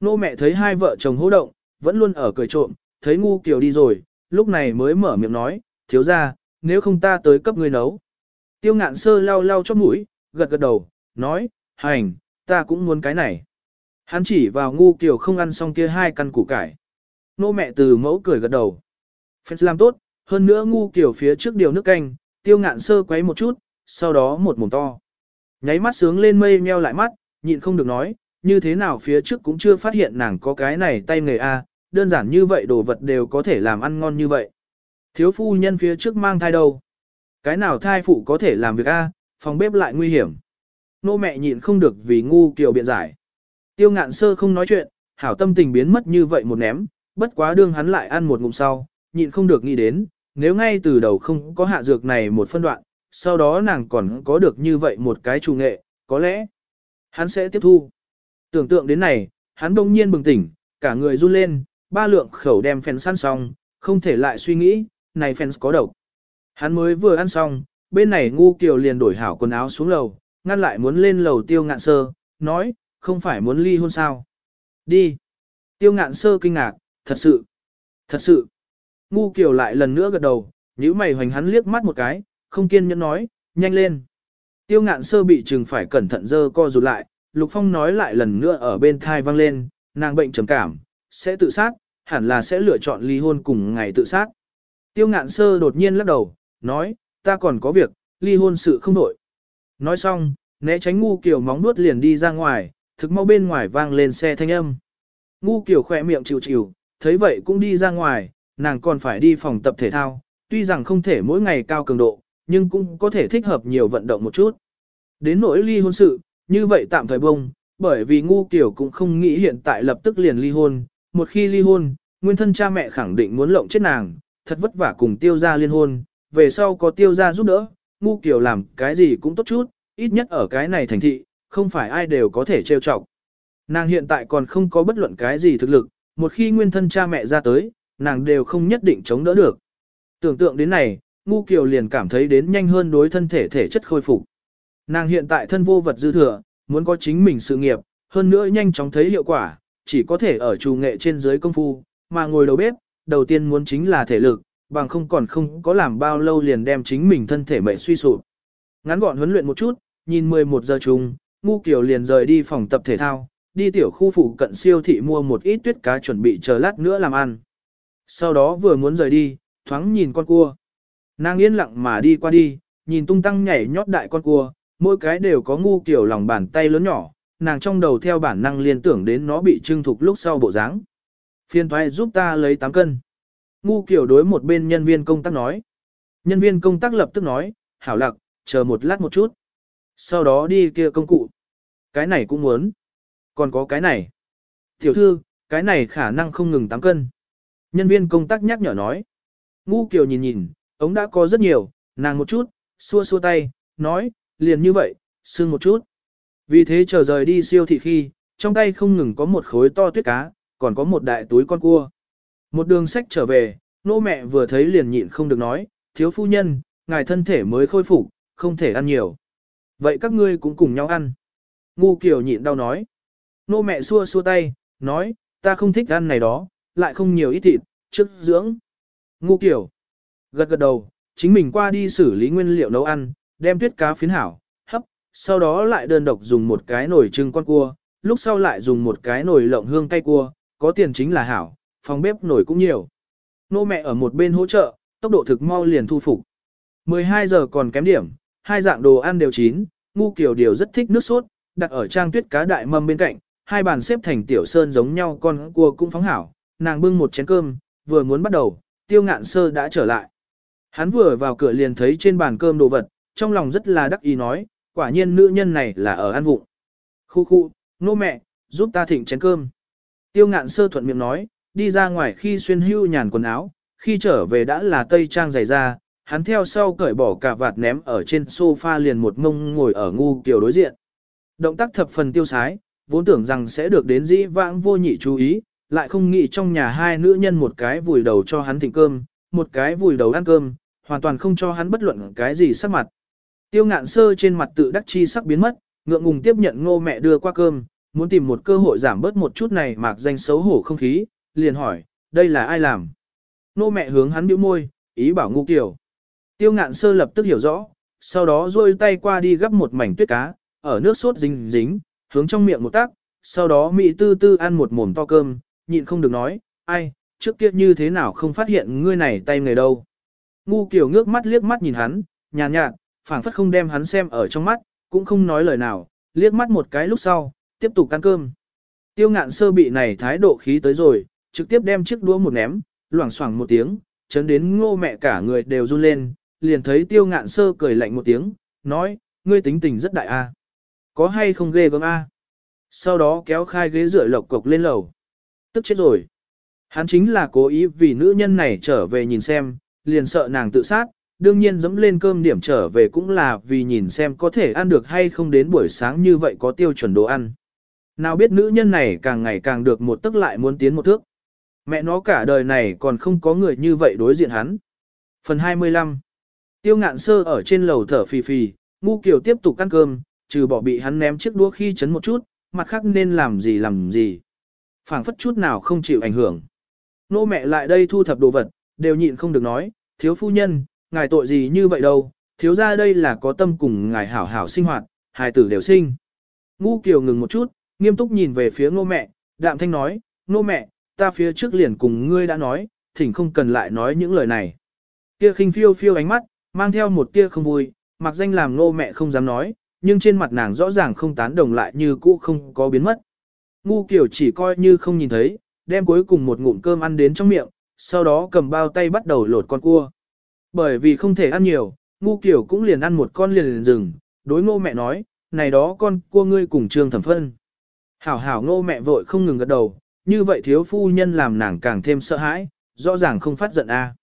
Nô mẹ thấy hai vợ chồng hỗ động, vẫn luôn ở cười trộm, thấy ngu kiều đi rồi, lúc này mới mở miệng nói, thiếu ra, nếu không ta tới cấp người nấu. Tiêu ngạn sơ lau lau chóp mũi, gật gật đầu, nói, hành, ta cũng muốn cái này. Hắn chỉ vào ngu kiểu không ăn xong kia hai căn củ cải. Nô mẹ từ mẫu cười gật đầu. Fans làm tốt, hơn nữa ngu kiểu phía trước điều nước canh, tiêu ngạn sơ quấy một chút, sau đó một mồm to. Nháy mắt sướng lên mây meo lại mắt, nhịn không được nói, như thế nào phía trước cũng chưa phát hiện nàng có cái này tay nghề A, đơn giản như vậy đồ vật đều có thể làm ăn ngon như vậy. Thiếu phu nhân phía trước mang thai đâu? Cái nào thai phụ có thể làm việc A, phòng bếp lại nguy hiểm. Nô mẹ nhịn không được vì ngu kiều biện giải. Tiêu ngạn sơ không nói chuyện, hảo tâm tình biến mất như vậy một ném, bất quá đương hắn lại ăn một ngụm sau, nhịn không được nghĩ đến, nếu ngay từ đầu không có hạ dược này một phân đoạn, sau đó nàng còn có được như vậy một cái trù nghệ, có lẽ hắn sẽ tiếp thu. Tưởng tượng đến này, hắn đông nhiên bừng tỉnh, cả người run lên, ba lượng khẩu đem phèn săn xong, không thể lại suy nghĩ, này phèn có độc. Hắn mới vừa ăn xong, bên này ngu kiều liền đổi hảo quần áo xuống lầu, ngăn lại muốn lên lầu tiêu ngạn sơ, nói, không phải muốn ly hôn sao. Đi. Tiêu ngạn sơ kinh ngạc, thật sự, thật sự. Ngu kiều lại lần nữa gật đầu, nhíu mày hoành hắn liếc mắt một cái, không kiên nhẫn nói, nhanh lên. Tiêu ngạn sơ bị chừng phải cẩn thận dơ co rụt lại, Lục Phong nói lại lần nữa ở bên thai vang lên, nàng bệnh trầm cảm, sẽ tự sát, hẳn là sẽ lựa chọn ly hôn cùng ngày tự sát. Tiêu ngạn sơ đột nhiên lắc đầu, nói, ta còn có việc, ly hôn sự không đổi. Nói xong, né tránh ngu kiểu móng nuốt liền đi ra ngoài, thực mau bên ngoài vang lên xe thanh âm. Ngu kiểu khỏe miệng chịu chịu, thấy vậy cũng đi ra ngoài, nàng còn phải đi phòng tập thể thao, tuy rằng không thể mỗi ngày cao cường độ, nhưng cũng có thể thích hợp nhiều vận động một chút. Đến nỗi ly hôn sự, như vậy tạm thời bông, bởi vì ngu kiểu cũng không nghĩ hiện tại lập tức liền ly hôn, một khi ly hôn, nguyên thân cha mẹ khẳng định muốn lộng chết nàng, thật vất vả cùng tiêu gia liên hôn, về sau có tiêu gia giúp đỡ, ngu kiểu làm cái gì cũng tốt chút, ít nhất ở cái này thành thị, không phải ai đều có thể trêu chọc. Nàng hiện tại còn không có bất luận cái gì thực lực, một khi nguyên thân cha mẹ ra tới, nàng đều không nhất định chống đỡ được. Tưởng tượng đến này, ngu kiều liền cảm thấy đến nhanh hơn đối thân thể thể chất khôi phục. Nàng hiện tại thân vô vật dư thừa, muốn có chính mình sự nghiệp, hơn nữa nhanh chóng thấy hiệu quả, chỉ có thể ở trù nghệ trên dưới công phu, mà ngồi đầu bếp, đầu tiên muốn chính là thể lực, bằng không còn không có làm bao lâu liền đem chính mình thân thể mệnh suy sụp. Ngắn gọn huấn luyện một chút, nhìn 11 giờ chung, Ngu Kiều liền rời đi phòng tập thể thao, đi tiểu khu phụ cận siêu thị mua một ít tuyết cá chuẩn bị chờ lát nữa làm ăn. Sau đó vừa muốn rời đi, thoáng nhìn con cua. Nàng yên lặng mà đi qua đi, nhìn tung tăng nhảy nhót đại con cua, mỗi cái đều có ngu kiều lòng bàn tay lớn nhỏ, nàng trong đầu theo bản năng liên tưởng đến nó bị trưng thục lúc sau bộ dáng. Phiên thoại giúp ta lấy 8 cân. Ngu kiểu đối một bên nhân viên công tác nói. Nhân viên công tác lập tức nói, hảo lạc, chờ một lát một chút. Sau đó đi kia công cụ. Cái này cũng muốn. Còn có cái này. Tiểu thư, cái này khả năng không ngừng 8 cân. Nhân viên công tác nhắc nhở nói. Ngu kiều nhìn nhìn, ống đã có rất nhiều, nàng một chút, xua xua tay, nói, liền như vậy, sưng một chút. Vì thế chờ rời đi siêu thị khi, trong tay không ngừng có một khối to tuyết cá, còn có một đại túi con cua. Một đường sách trở về, nô mẹ vừa thấy liền nhịn không được nói, thiếu phu nhân, ngài thân thể mới khôi phục, không thể ăn nhiều. Vậy các ngươi cũng cùng nhau ăn. Ngu kiểu nhịn đau nói. Nô mẹ xua xua tay, nói, ta không thích ăn này đó, lại không nhiều ít thịt, trước dưỡng. Ngu kiểu. Gật gật đầu, chính mình qua đi xử lý nguyên liệu nấu ăn, đem tuyết cá phiến hảo, hấp, sau đó lại đơn độc dùng một cái nồi trưng con cua, lúc sau lại dùng một cái nồi lộng hương cay cua, có tiền chính là hảo, phòng bếp nổi cũng nhiều. Nô mẹ ở một bên hỗ trợ, tốc độ thực mau liền thu phục. 12 giờ còn kém điểm, hai dạng đồ ăn đều chín, ngu kiểu điều rất thích nước sốt, đặt ở trang tuyết cá đại mâm bên cạnh, hai bàn xếp thành tiểu sơn giống nhau con cua cũng phóng hảo, nàng bưng một chén cơm, vừa muốn bắt đầu, tiêu ngạn sơ đã trở lại. Hắn vừa vào cửa liền thấy trên bàn cơm đồ vật, trong lòng rất là đắc ý nói, quả nhiên nữ nhân này là ở ăn vụng. Khu khu, nô mẹ, giúp ta thịnh chén cơm. Tiêu ngạn sơ thuận miệng nói, đi ra ngoài khi xuyên hưu nhàn quần áo, khi trở về đã là tây trang dày ra, hắn theo sau cởi bỏ cả vạt ném ở trên sofa liền một ngông ngồi ở ngu kiểu đối diện. Động tác thập phần tiêu sái, vốn tưởng rằng sẽ được đến dĩ vãng vô nhị chú ý, lại không nghĩ trong nhà hai nữ nhân một cái vùi đầu cho hắn thịnh cơm, một cái vùi đầu ăn cơm, hoàn toàn không cho hắn bất luận cái gì sắc mặt. Tiêu ngạn sơ trên mặt tự đắc chi sắc biến mất, ngượng ngùng tiếp nhận ngô mẹ đưa qua cơm, muốn tìm một cơ hội giảm bớt một chút này mạc danh xấu hổ không khí, liền hỏi, đây là ai làm? nô mẹ hướng hắn bĩu môi, ý bảo ngu kiểu. Tiêu ngạn sơ lập tức hiểu rõ, sau đó rôi tay qua đi gấp một mảnh tuyết cá, ở nước sốt dính dính, hướng trong miệng một tác, sau đó mị tư tư ăn một mồm to cơm, nhịn không được nói, ai, trước kia như thế nào không phát hiện ngươi này tay người đâu. Ngu kiểu ngước mắt liếc mắt nhìn hắn, nhàn nhạt, phảng phất không đem hắn xem ở trong mắt, cũng không nói lời nào, liếc mắt một cái lúc sau, tiếp tục ăn cơm. Tiêu ngạn sơ bị này thái độ khí tới rồi, trực tiếp đem chiếc đũa một ném, loảng xoảng một tiếng, chấn đến ngô mẹ cả người đều run lên, liền thấy tiêu ngạn sơ cười lạnh một tiếng, nói, ngươi tính tình rất đại a, Có hay không ghê gớm a? Sau đó kéo khai ghế rửa lộc cộc lên lầu. Tức chết rồi. Hắn chính là cố ý vì nữ nhân này trở về nhìn xem, liền sợ nàng tự sát, đương nhiên dẫm lên cơm điểm trở về cũng là vì nhìn xem có thể ăn được hay không đến buổi sáng như vậy có tiêu chuẩn đồ ăn. Nào biết nữ nhân này càng ngày càng được một tức lại muốn tiến một thước. Mẹ nó cả đời này còn không có người như vậy đối diện hắn. Phần 25 Tiêu ngạn sơ ở trên lầu thở phì phì, ngu kiểu tiếp tục ăn cơm, trừ bỏ bị hắn ném chiếc đũa khi chấn một chút, mặt khác nên làm gì làm gì. phảng phất chút nào không chịu ảnh hưởng. Nô mẹ lại đây thu thập đồ vật, đều nhịn không được nói, thiếu phu nhân, ngài tội gì như vậy đâu, thiếu ra đây là có tâm cùng ngài hảo hảo sinh hoạt, hài tử đều sinh. Ngu kiều ngừng một chút, nghiêm túc nhìn về phía nô mẹ, đạm thanh nói, nô mẹ, ta phía trước liền cùng ngươi đã nói, thỉnh không cần lại nói những lời này. Kia khinh phiêu phiêu ánh mắt, mang theo một tia không vui, mặc danh làm nô mẹ không dám nói, nhưng trên mặt nàng rõ ràng không tán đồng lại như cũ không có biến mất. Ngu kiểu chỉ coi như không nhìn thấy, đem cuối cùng một ngụm cơm ăn đến trong miệng, sau đó cầm bao tay bắt đầu lột con cua. Bởi vì không thể ăn nhiều, ngu kiểu cũng liền ăn một con liền liền rừng, đối ngô mẹ nói, này đó con cua ngươi cùng trương thẩm phân. Hảo hảo ngô mẹ vội không ngừng gật đầu, như vậy thiếu phu nhân làm nàng càng thêm sợ hãi, rõ ràng không phát giận a.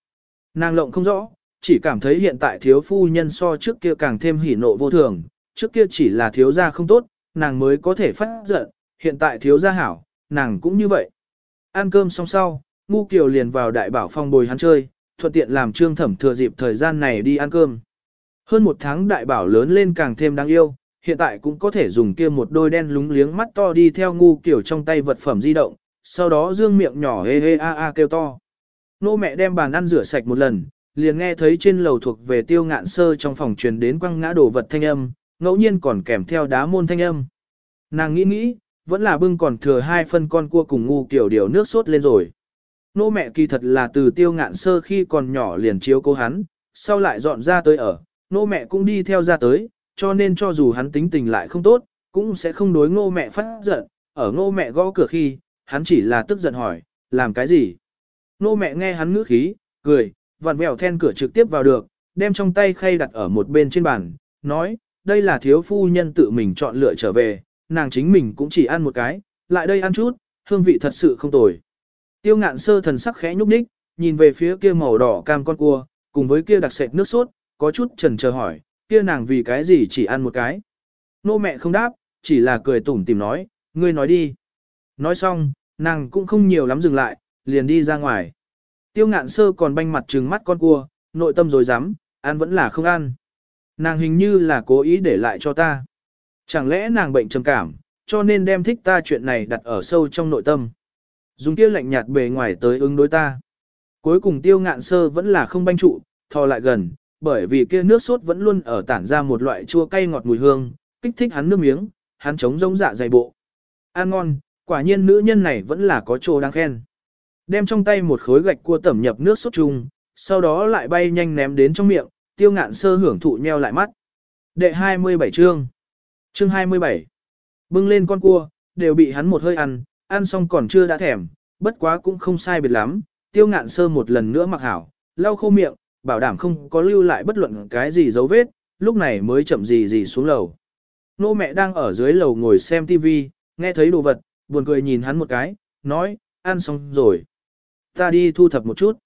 Nàng lộng không rõ, chỉ cảm thấy hiện tại thiếu phu nhân so trước kia càng thêm hỉ nộ vô thường, trước kia chỉ là thiếu gia không tốt, nàng mới có thể phát giận, hiện tại thiếu gia hảo, nàng cũng như vậy. Ăn cơm xong sau, Ngu Kiều liền vào đại bảo phong bồi hắn chơi, thuận tiện làm trương thẩm thừa dịp thời gian này đi ăn cơm. Hơn một tháng đại bảo lớn lên càng thêm đáng yêu, hiện tại cũng có thể dùng kia một đôi đen lúng liếng mắt to đi theo Ngu Kiều trong tay vật phẩm di động, sau đó dương miệng nhỏ hê hê a a kêu to. Nô mẹ đem bàn ăn rửa sạch một lần, liền nghe thấy trên lầu thuộc về tiêu ngạn sơ trong phòng truyền đến quăng ngã đồ vật thanh âm, ngẫu nhiên còn kèm theo đá môn thanh âm. Nàng nghĩ nghĩ, vẫn là bưng còn thừa hai phân con cua cùng ngu kiểu điều nước sốt lên rồi. Nô mẹ kỳ thật là từ tiêu ngạn sơ khi còn nhỏ liền chiếu cố hắn, sau lại dọn ra tới ở, nô mẹ cũng đi theo ra tới, cho nên cho dù hắn tính tình lại không tốt, cũng sẽ không đối ngô mẹ phát giận, ở ngô mẹ gõ cửa khi, hắn chỉ là tức giận hỏi, làm cái gì? Nô mẹ nghe hắn ngữ khí, cười, vặn vẹo then cửa trực tiếp vào được, đem trong tay khay đặt ở một bên trên bàn, nói, đây là thiếu phu nhân tự mình chọn lựa trở về, nàng chính mình cũng chỉ ăn một cái, lại đây ăn chút, hương vị thật sự không tồi. Tiêu ngạn sơ thần sắc khẽ nhúc nhích, nhìn về phía kia màu đỏ cam con cua, cùng với kia đặc sệt nước sốt, có chút chần chờ hỏi, kia nàng vì cái gì chỉ ăn một cái. Nô mẹ không đáp, chỉ là cười tủm tìm nói, ngươi nói đi. Nói xong, nàng cũng không nhiều lắm dừng lại, liền đi ra ngoài. Tiêu ngạn sơ còn banh mặt trừng mắt con cua, nội tâm rồi dám, ăn vẫn là không ăn. Nàng hình như là cố ý để lại cho ta. Chẳng lẽ nàng bệnh trầm cảm, cho nên đem thích ta chuyện này đặt ở sâu trong nội tâm. Dùng kia lạnh nhạt bề ngoài tới ứng đối ta. Cuối cùng tiêu ngạn sơ vẫn là không banh trụ, thò lại gần, bởi vì kia nước sốt vẫn luôn ở tản ra một loại chua cay ngọt mùi hương, kích thích hắn nước miếng, hắn chống rỗng dạ dày bộ. Ăn ngon, quả nhiên nữ nhân này vẫn là có chỗ đáng khen. Đem trong tay một khối gạch cua tẩm nhập nước sốt chung, sau đó lại bay nhanh ném đến trong miệng, tiêu ngạn sơ hưởng thụ nheo lại mắt. Đệ 27 chương Chương 27 Bưng lên con cua, đều bị hắn một hơi ăn, ăn xong còn chưa đã thèm, bất quá cũng không sai biệt lắm, tiêu ngạn sơ một lần nữa mặc hảo, lau khô miệng, bảo đảm không có lưu lại bất luận cái gì dấu vết, lúc này mới chậm gì gì xuống lầu. Nô mẹ đang ở dưới lầu ngồi xem TV, nghe thấy đồ vật, buồn cười nhìn hắn một cái, nói, ăn xong rồi. Ta đi thu thập một chút.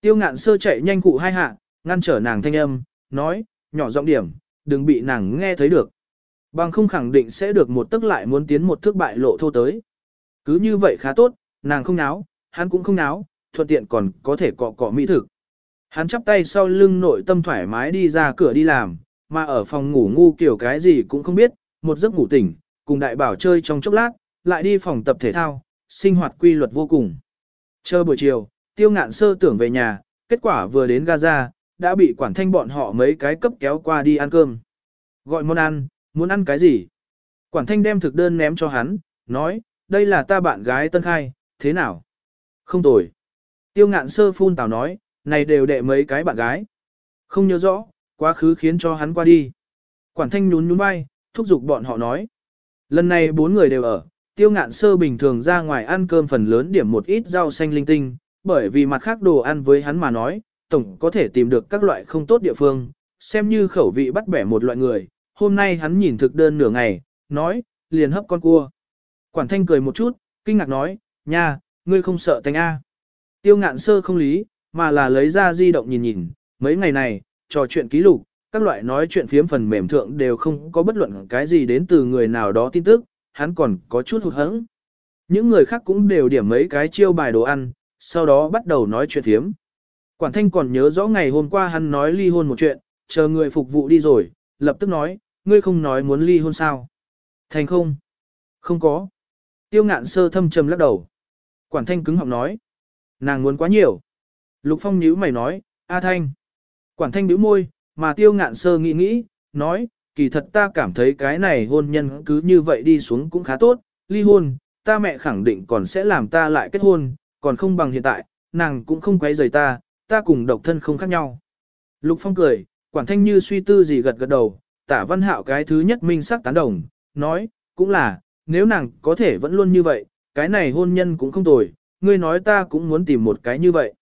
Tiêu ngạn sơ chạy nhanh cụ hai hạ, ngăn trở nàng thanh âm, nói, nhỏ giọng điểm, đừng bị nàng nghe thấy được. Bằng không khẳng định sẽ được một tức lại muốn tiến một thước bại lộ thô tới. Cứ như vậy khá tốt, nàng không náo, hắn cũng không náo, thuận tiện còn có thể cọ cọ mỹ thực. Hắn chắp tay sau lưng nội tâm thoải mái đi ra cửa đi làm, mà ở phòng ngủ ngu kiểu cái gì cũng không biết, một giấc ngủ tỉnh, cùng đại bảo chơi trong chốc lát, lại đi phòng tập thể thao, sinh hoạt quy luật vô cùng. Chờ buổi chiều, tiêu ngạn sơ tưởng về nhà, kết quả vừa đến Gaza, đã bị quản thanh bọn họ mấy cái cấp kéo qua đi ăn cơm. Gọi món ăn, muốn ăn cái gì? Quản thanh đem thực đơn ném cho hắn, nói, đây là ta bạn gái Tân Khai, thế nào? Không tồi. Tiêu ngạn sơ phun tào nói, này đều đệ mấy cái bạn gái. Không nhớ rõ, quá khứ khiến cho hắn qua đi. Quản thanh nhún nhún vai, thúc giục bọn họ nói. Lần này bốn người đều ở, tiêu ngạn sơ bình thường ra ngoài ăn cơm phần lớn điểm một ít rau xanh linh tinh, bởi vì mặt khác đồ ăn với hắn mà nói, tổng có thể tìm được các loại không tốt địa phương, xem như khẩu vị bắt bẻ một loại người. Hôm nay hắn nhìn thực đơn nửa ngày, nói, liền hấp con cua. Quản thanh cười một chút, kinh ngạc nói, nha, ngươi không sợ tánh A. Tiêu ngạn sơ không lý, mà là lấy ra di động nhìn nhìn, mấy ngày này, trò chuyện ký lục, các loại nói chuyện phiếm phần mềm thượng đều không có bất luận cái gì đến từ người nào đó tin tức, hắn còn có chút hụt hẫng. Những người khác cũng đều điểm mấy cái chiêu bài đồ ăn, sau đó bắt đầu nói chuyện thiếm. Quản thanh còn nhớ rõ ngày hôm qua hắn nói ly hôn một chuyện, chờ người phục vụ đi rồi, lập tức nói, ngươi không nói muốn ly hôn sao. Thành không? Không có. Tiêu ngạn sơ thâm trầm lắc đầu. Quản thanh cứng họng nói. Nàng muốn quá nhiều. Lục phong nhíu mày nói, A thanh. Quản thanh nhíu môi, mà tiêu ngạn sơ nghĩ nghĩ, nói, kỳ thật ta cảm thấy cái này hôn nhân cứ như vậy đi xuống cũng khá tốt, ly hôn, ta mẹ khẳng định còn sẽ làm ta lại kết hôn, còn không bằng hiện tại, nàng cũng không quấy rầy ta, ta cùng độc thân không khác nhau. Lục Phong cười, quản thanh như suy tư gì gật gật đầu, tả văn hạo cái thứ nhất minh sắc tán đồng, nói, cũng là, nếu nàng có thể vẫn luôn như vậy, cái này hôn nhân cũng không tồi, ngươi nói ta cũng muốn tìm một cái như vậy.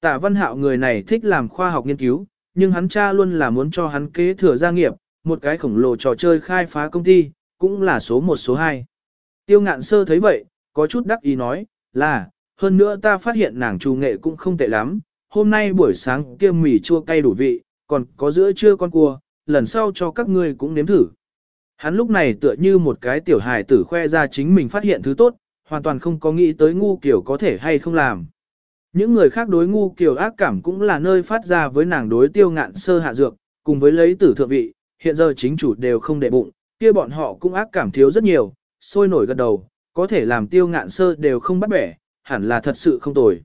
Tả văn hạo người này thích làm khoa học nghiên cứu, nhưng hắn cha luôn là muốn cho hắn kế thừa gia nghiệp, một cái khổng lồ trò chơi khai phá công ty, cũng là số một số hai. Tiêu ngạn sơ thấy vậy, có chút đắc ý nói, là, hơn nữa ta phát hiện nàng trù nghệ cũng không tệ lắm, hôm nay buổi sáng kia mì chua cay đủ vị, còn có giữa trưa con cua, lần sau cho các ngươi cũng nếm thử. Hắn lúc này tựa như một cái tiểu hài tử khoe ra chính mình phát hiện thứ tốt, hoàn toàn không có nghĩ tới ngu kiểu có thể hay không làm. Những người khác đối ngu kiểu ác cảm cũng là nơi phát ra với nàng đối tiêu ngạn sơ hạ dược, cùng với lấy tử thượng vị, hiện giờ chính chủ đều không để bụng, kia bọn họ cũng ác cảm thiếu rất nhiều, sôi nổi gật đầu, có thể làm tiêu ngạn sơ đều không bắt bẻ, hẳn là thật sự không tồi.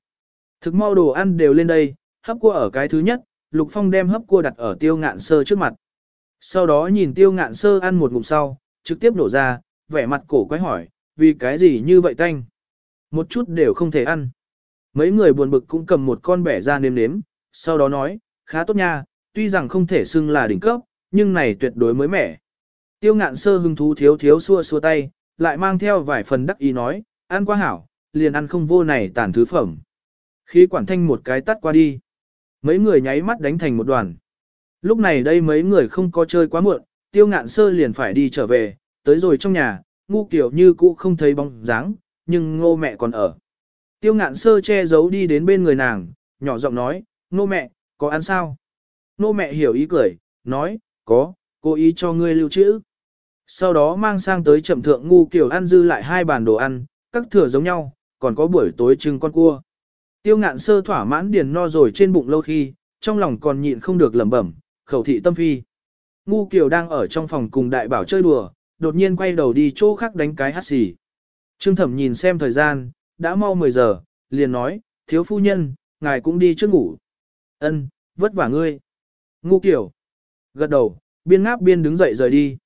Thực mau đồ ăn đều lên đây, hấp cua ở cái thứ nhất, Lục Phong đem hấp cua đặt ở tiêu ngạn sơ trước mặt. Sau đó nhìn tiêu ngạn sơ ăn một ngụm sau, trực tiếp nổ ra, vẻ mặt cổ quái hỏi, vì cái gì như vậy tanh? Một chút đều không thể ăn. Mấy người buồn bực cũng cầm một con bẻ ra nếm nếm, sau đó nói, khá tốt nha, tuy rằng không thể xưng là đỉnh cấp, nhưng này tuyệt đối mới mẻ. Tiêu ngạn sơ hưng thú thiếu thiếu xua xua tay, lại mang theo vài phần đắc ý nói, ăn quá hảo, liền ăn không vô này tàn thứ phẩm. khí quản thanh một cái tắt qua đi, mấy người nháy mắt đánh thành một đoàn. Lúc này đây mấy người không có chơi quá muộn, tiêu ngạn sơ liền phải đi trở về, tới rồi trong nhà, ngu kiểu như cũ không thấy bóng dáng, nhưng ngô mẹ còn ở. Tiêu ngạn sơ che giấu đi đến bên người nàng, nhỏ giọng nói, ngô mẹ, có ăn sao? Ngô mẹ hiểu ý cười, nói, có, cố ý cho ngươi lưu trữ. Sau đó mang sang tới chậm thượng ngu kiểu ăn dư lại hai bàn đồ ăn, các thừa giống nhau, còn có buổi tối trưng con cua. Tiêu ngạn sơ thỏa mãn điền no rồi trên bụng lâu khi, trong lòng còn nhịn không được lẩm bẩm, khẩu thị tâm phi. Ngu Kiều đang ở trong phòng cùng đại bảo chơi đùa, đột nhiên quay đầu đi chỗ khác đánh cái hát xì. Trương thẩm nhìn xem thời gian, đã mau 10 giờ, liền nói, thiếu phu nhân, ngài cũng đi trước ngủ. Ân, vất vả ngươi. Ngu Kiều. Gật đầu, biên ngáp biên đứng dậy rời đi.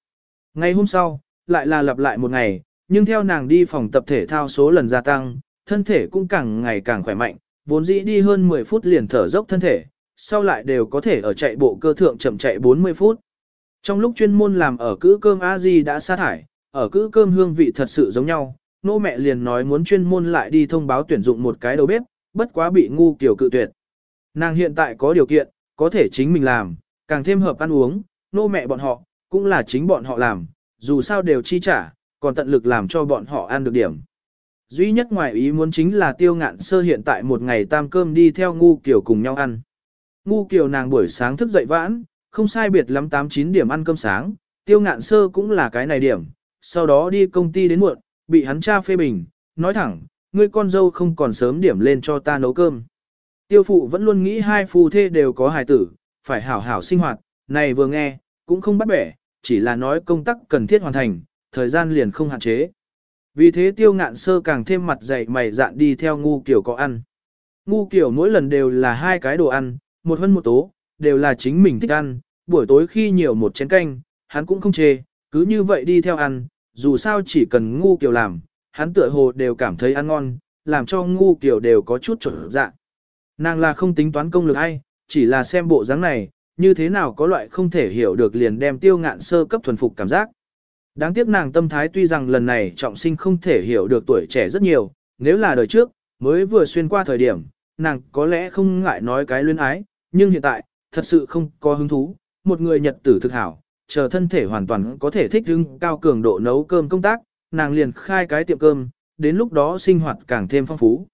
Ngày hôm sau, lại là lặp lại một ngày, nhưng theo nàng đi phòng tập thể thao số lần gia tăng, thân thể cũng càng ngày càng khỏe mạnh, vốn dĩ đi hơn 10 phút liền thở dốc thân thể, sau lại đều có thể ở chạy bộ cơ thượng chậm chạy 40 phút. Trong lúc chuyên môn làm ở cữ cơm a di đã sa thải, ở cữ cơm hương vị thật sự giống nhau, nô mẹ liền nói muốn chuyên môn lại đi thông báo tuyển dụng một cái đầu bếp, bất quá bị ngu kiểu cự tuyệt. Nàng hiện tại có điều kiện, có thể chính mình làm, càng thêm hợp ăn uống, nô mẹ bọn họ, cũng là chính bọn họ làm, dù sao đều chi trả, còn tận lực làm cho bọn họ ăn được điểm. Duy nhất ngoài ý muốn chính là tiêu ngạn sơ hiện tại một ngày tam cơm đi theo ngu kiểu cùng nhau ăn. Ngu kiểu nàng buổi sáng thức dậy vãn, không sai biệt lắm 8-9 điểm ăn cơm sáng, tiêu ngạn sơ cũng là cái này điểm, sau đó đi công ty đến muộn, bị hắn cha phê bình, nói thẳng, ngươi con dâu không còn sớm điểm lên cho ta nấu cơm. Tiêu phụ vẫn luôn nghĩ hai phu thê đều có hài tử, phải hảo hảo sinh hoạt, này vừa nghe, cũng không bắt bẻ, chỉ là nói công tác cần thiết hoàn thành, thời gian liền không hạn chế. Vì thế tiêu ngạn sơ càng thêm mặt dày mày dạn đi theo ngu kiểu có ăn. Ngu kiểu mỗi lần đều là hai cái đồ ăn, một hơn một tố, đều là chính mình thích ăn, buổi tối khi nhiều một chén canh, hắn cũng không chê, cứ như vậy đi theo ăn, dù sao chỉ cần ngu kiểu làm, hắn tựa hồ đều cảm thấy ăn ngon, làm cho ngu kiểu đều có chút trở dạ. Nàng là không tính toán công lực hay, chỉ là xem bộ dáng này, như thế nào có loại không thể hiểu được liền đem tiêu ngạn sơ cấp thuần phục cảm giác. Đáng tiếc nàng tâm thái tuy rằng lần này trọng sinh không thể hiểu được tuổi trẻ rất nhiều, nếu là đời trước, mới vừa xuyên qua thời điểm, nàng có lẽ không ngại nói cái luyến ái, nhưng hiện tại, thật sự không có hứng thú, một người nhật tử thực hảo, chờ thân thể hoàn toàn có thể thích ứng cao cường độ nấu cơm công tác, nàng liền khai cái tiệm cơm, đến lúc đó sinh hoạt càng thêm phong phú.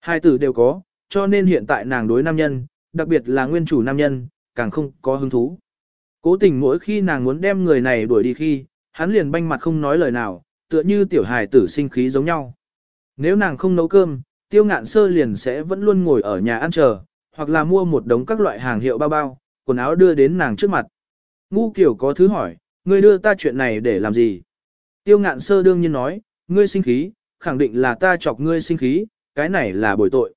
Hai tử đều có, cho nên hiện tại nàng đối nam nhân, đặc biệt là nguyên chủ nam nhân, càng không có hứng thú. Cố tình mỗi khi nàng muốn đem người này đuổi đi khi, hắn liền banh mặt không nói lời nào, tựa như tiểu hài tử sinh khí giống nhau. Nếu nàng không nấu cơm, tiêu ngạn sơ liền sẽ vẫn luôn ngồi ở nhà ăn chờ, hoặc là mua một đống các loại hàng hiệu bao bao, quần áo đưa đến nàng trước mặt. Ngu kiểu có thứ hỏi, ngươi đưa ta chuyện này để làm gì? Tiêu ngạn sơ đương nhiên nói, ngươi sinh khí, khẳng định là ta chọc ngươi sinh khí, cái này là bồi tội.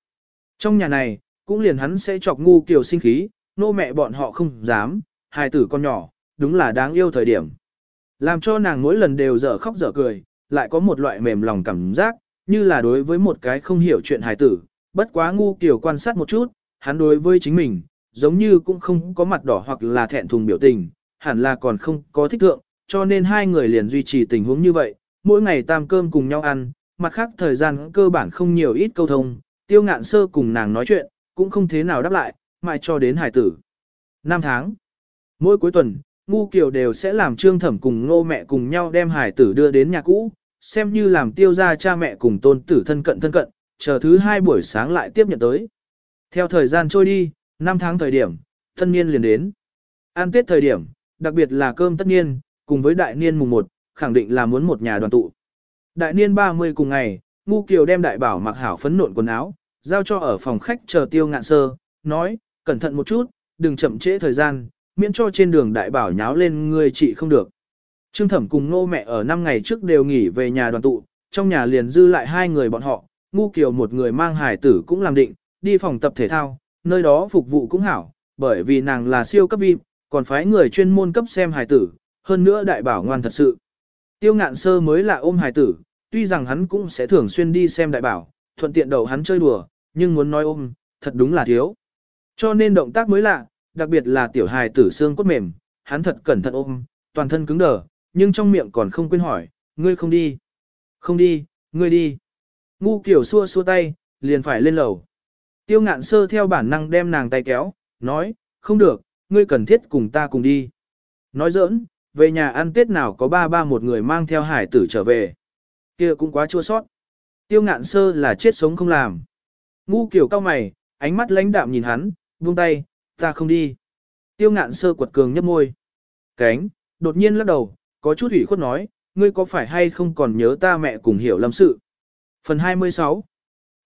Trong nhà này, cũng liền hắn sẽ chọc ngu kiểu sinh khí, nô mẹ bọn họ không dám, hài tử con nhỏ, đúng là đáng yêu thời điểm. Làm cho nàng mỗi lần đều dở khóc dở cười, lại có một loại mềm lòng cảm giác, như là đối với một cái không hiểu chuyện hài tử, bất quá ngu kiểu quan sát một chút, hắn đối với chính mình, giống như cũng không có mặt đỏ hoặc là thẹn thùng biểu tình, hẳn là còn không có thích thượng, cho nên hai người liền duy trì tình huống như vậy, mỗi ngày tam cơm cùng nhau ăn, mặt khác thời gian cơ bản không nhiều ít câu thông, tiêu ngạn sơ cùng nàng nói chuyện, cũng không thế nào đáp lại, mãi cho đến hải tử. Năm tháng, mỗi cuối tuần, ngu kiều đều sẽ làm trương thẩm cùng ngô mẹ cùng nhau đem hải tử đưa đến nhà cũ, xem như làm tiêu ra cha mẹ cùng tôn tử thân cận thân cận, chờ thứ hai buổi sáng lại tiếp nhận tới. Theo thời gian trôi đi, năm tháng thời điểm, thân niên liền đến. An tết thời điểm, đặc biệt là cơm tất niên, cùng với đại niên mùng 1, khẳng định là muốn một nhà đoàn tụ. Đại niên 30 cùng ngày, Ngu Kiều đem đại bảo mặc hảo phấn nộn quần áo, giao cho ở phòng khách chờ tiêu ngạn sơ, nói, cẩn thận một chút, đừng chậm trễ thời gian, miễn cho trên đường đại bảo nháo lên người chị không được. Trương Thẩm cùng Nô mẹ ở 5 ngày trước đều nghỉ về nhà đoàn tụ, trong nhà liền dư lại hai người bọn họ, Ngu Kiều một người mang hải tử cũng làm định, đi phòng tập thể thao, nơi đó phục vụ cũng hảo, bởi vì nàng là siêu cấp VIP, còn phái người chuyên môn cấp xem Hải tử, hơn nữa đại bảo ngoan thật sự. Tiêu ngạn sơ mới là ôm Hải tử, tuy rằng hắn cũng sẽ thường xuyên đi xem đại bảo, thuận tiện đầu hắn chơi đùa, nhưng muốn nói ôm, thật đúng là thiếu. Cho nên động tác mới lạ, đặc biệt là tiểu hài tử xương cốt mềm, hắn thật cẩn thận ôm, toàn thân cứng đờ, nhưng trong miệng còn không quên hỏi, ngươi không đi. Không đi, ngươi đi. Ngu kiểu xua xua tay, liền phải lên lầu. Tiêu ngạn sơ theo bản năng đem nàng tay kéo, nói, không được, ngươi cần thiết cùng ta cùng đi. Nói giỡn, về nhà ăn tết nào có ba ba một người mang theo hải tử trở về. kia cũng quá chua sót. Tiêu ngạn sơ là chết sống không làm. Ngu kiểu cao mày, ánh mắt lãnh đạm nhìn hắn, buông tay, ta không đi. Tiêu ngạn sơ quật cường nhấp môi. Cánh, đột nhiên lắc đầu, có chút ủy khuất nói, ngươi có phải hay không còn nhớ ta mẹ cùng hiểu lâm sự. Phần 26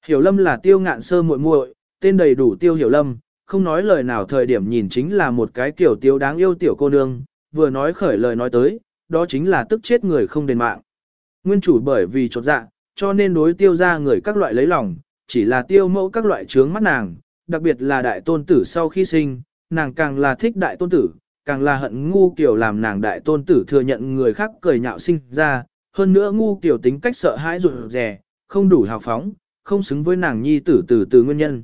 Hiểu lâm là tiêu ngạn sơ muội muội, tên đầy đủ tiêu hiểu lâm, không nói lời nào thời điểm nhìn chính là một cái kiểu tiêu đáng yêu tiểu cô nương, vừa nói khởi lời nói tới, đó chính là tức chết người không đền mạng. Nguyên chủ bởi vì chột dạ, cho nên đối tiêu ra người các loại lấy lòng, chỉ là tiêu mẫu các loại trướng mắt nàng, đặc biệt là đại tôn tử sau khi sinh, nàng càng là thích đại tôn tử, càng là hận ngu kiểu làm nàng đại tôn tử thừa nhận người khác cười nhạo sinh ra, hơn nữa ngu kiểu tính cách sợ hãi rụt rè, không đủ hào phóng, không xứng với nàng nhi tử từ từ nguyên nhân.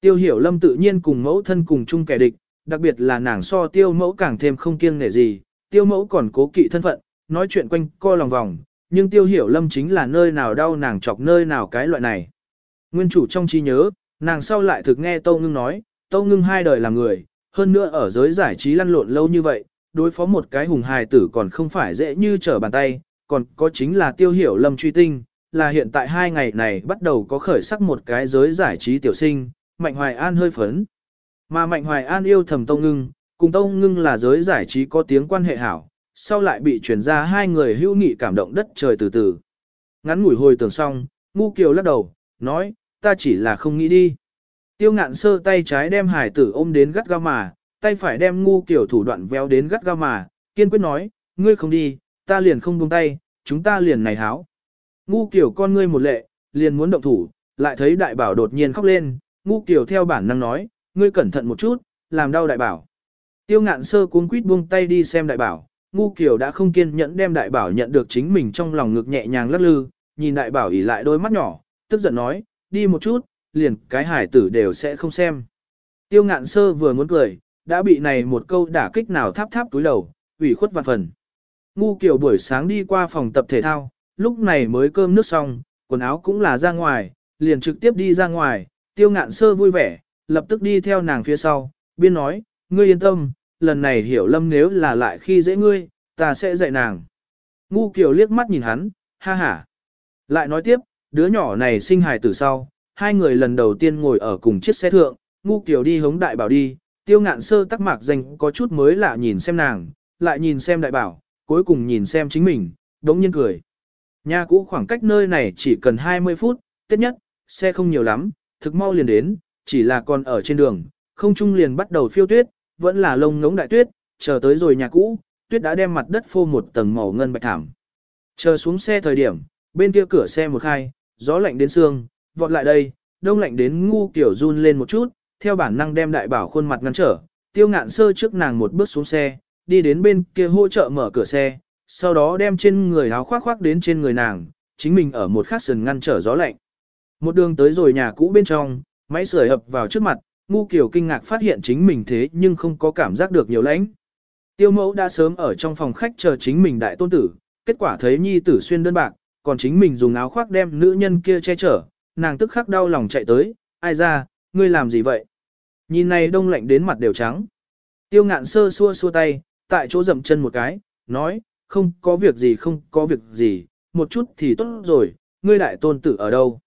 Tiêu hiểu lâm tự nhiên cùng mẫu thân cùng chung kẻ địch, đặc biệt là nàng so tiêu mẫu càng thêm không kiêng nể gì, tiêu mẫu còn cố kỵ thân phận, nói chuyện quanh co lòng vòng, nhưng tiêu hiểu lâm chính là nơi nào đau nàng chọc nơi nào cái loại này. Nguyên chủ trong trí nhớ, nàng sau lại thực nghe Tâu Ngưng nói, Tâu Ngưng hai đời là người, hơn nữa ở giới giải trí lăn lộn lâu như vậy, đối phó một cái hùng hài tử còn không phải dễ như trở bàn tay, còn có chính là tiêu hiểu lâm truy tinh, là hiện tại hai ngày này bắt đầu có khởi sắc một cái giới giải trí tiểu sinh, Mạnh Hoài An hơi phấn. Mà Mạnh Hoài An yêu thầm Tông Ngưng, cùng Tông Ngưng là giới giải trí có tiếng quan hệ hảo, sau lại bị chuyển ra hai người hữu nghị cảm động đất trời từ từ. Ngắn ngủi hồi tưởng xong, Ngu Kiều lắc đầu, nói, ta chỉ là không nghĩ đi. Tiêu ngạn sơ tay trái đem hải tử ôm đến gắt gao mà, tay phải đem Ngu Kiều thủ đoạn véo đến gắt gao mà, kiên quyết nói, ngươi không đi, ta liền không buông tay, chúng ta liền này háo. Ngu Kiều con ngươi một lệ, liền muốn động thủ, lại thấy đại bảo đột nhiên khóc lên, Ngu Kiều theo bản năng nói, ngươi cẩn thận một chút, làm đau đại bảo. Tiêu ngạn sơ cuốn quýt buông tay đi xem đại bảo, ngu kiều đã không kiên nhẫn đem đại bảo nhận được chính mình trong lòng ngực nhẹ nhàng lắc lư, nhìn đại bảo ỉ lại đôi mắt nhỏ, tức giận nói, đi một chút, liền cái hải tử đều sẽ không xem. Tiêu ngạn sơ vừa muốn cười, đã bị này một câu đả kích nào tháp tháp túi đầu, ủy khuất vạn phần. Ngu kiểu buổi sáng đi qua phòng tập thể thao, lúc này mới cơm nước xong, quần áo cũng là ra ngoài, liền trực tiếp đi ra ngoài, tiêu ngạn sơ vui vẻ, lập tức đi theo nàng phía sau, biên nói, ngươi yên tâm, lần này hiểu lâm nếu là lại khi dễ ngươi, ta sẽ dạy nàng. Ngu kiểu liếc mắt nhìn hắn, ha ha. Lại nói tiếp, đứa nhỏ này sinh hài từ sau, hai người lần đầu tiên ngồi ở cùng chiếc xe thượng, ngu kiểu đi hống đại bảo đi, tiêu ngạn sơ tắc mạc danh có chút mới lạ nhìn xem nàng, lại nhìn xem đại bảo, cuối cùng nhìn xem chính mình, đống nhiên cười. Nhà cũ khoảng cách nơi này chỉ cần 20 phút, tiết nhất, xe không nhiều lắm, thực mau liền đến, chỉ là còn ở trên đường, không trung liền bắt đầu phiêu tuyết, vẫn là lông ngống đại tuyết, chờ tới rồi nhà cũ, tuyết đã đem mặt đất phô một tầng màu ngân bạch thảm. Chờ xuống xe thời điểm, bên kia cửa xe một khai, gió lạnh đến xương, vọt lại đây, đông lạnh đến ngu kiểu run lên một chút, theo bản năng đem đại bảo khuôn mặt ngăn trở, tiêu ngạn sơ trước nàng một bước xuống xe, đi đến bên kia hỗ trợ mở cửa xe, sau đó đem trên người áo khoác khoác đến trên người nàng, chính mình ở một khắc sườn ngăn trở gió lạnh. Một đường tới rồi nhà cũ bên trong, máy sưởi hợp vào trước mặt, ngu kiểu kinh ngạc phát hiện chính mình thế nhưng không có cảm giác được nhiều lãnh. Tiêu mẫu đã sớm ở trong phòng khách chờ chính mình đại tôn tử, kết quả thấy nhi tử xuyên đơn bạc, còn chính mình dùng áo khoác đem nữ nhân kia che chở, nàng tức khắc đau lòng chạy tới, ai ra, ngươi làm gì vậy? Nhìn này đông lạnh đến mặt đều trắng. Tiêu ngạn sơ xua xua tay, tại chỗ dậm chân một cái, nói, không có việc gì không có việc gì, một chút thì tốt rồi, ngươi đại tôn tử ở đâu?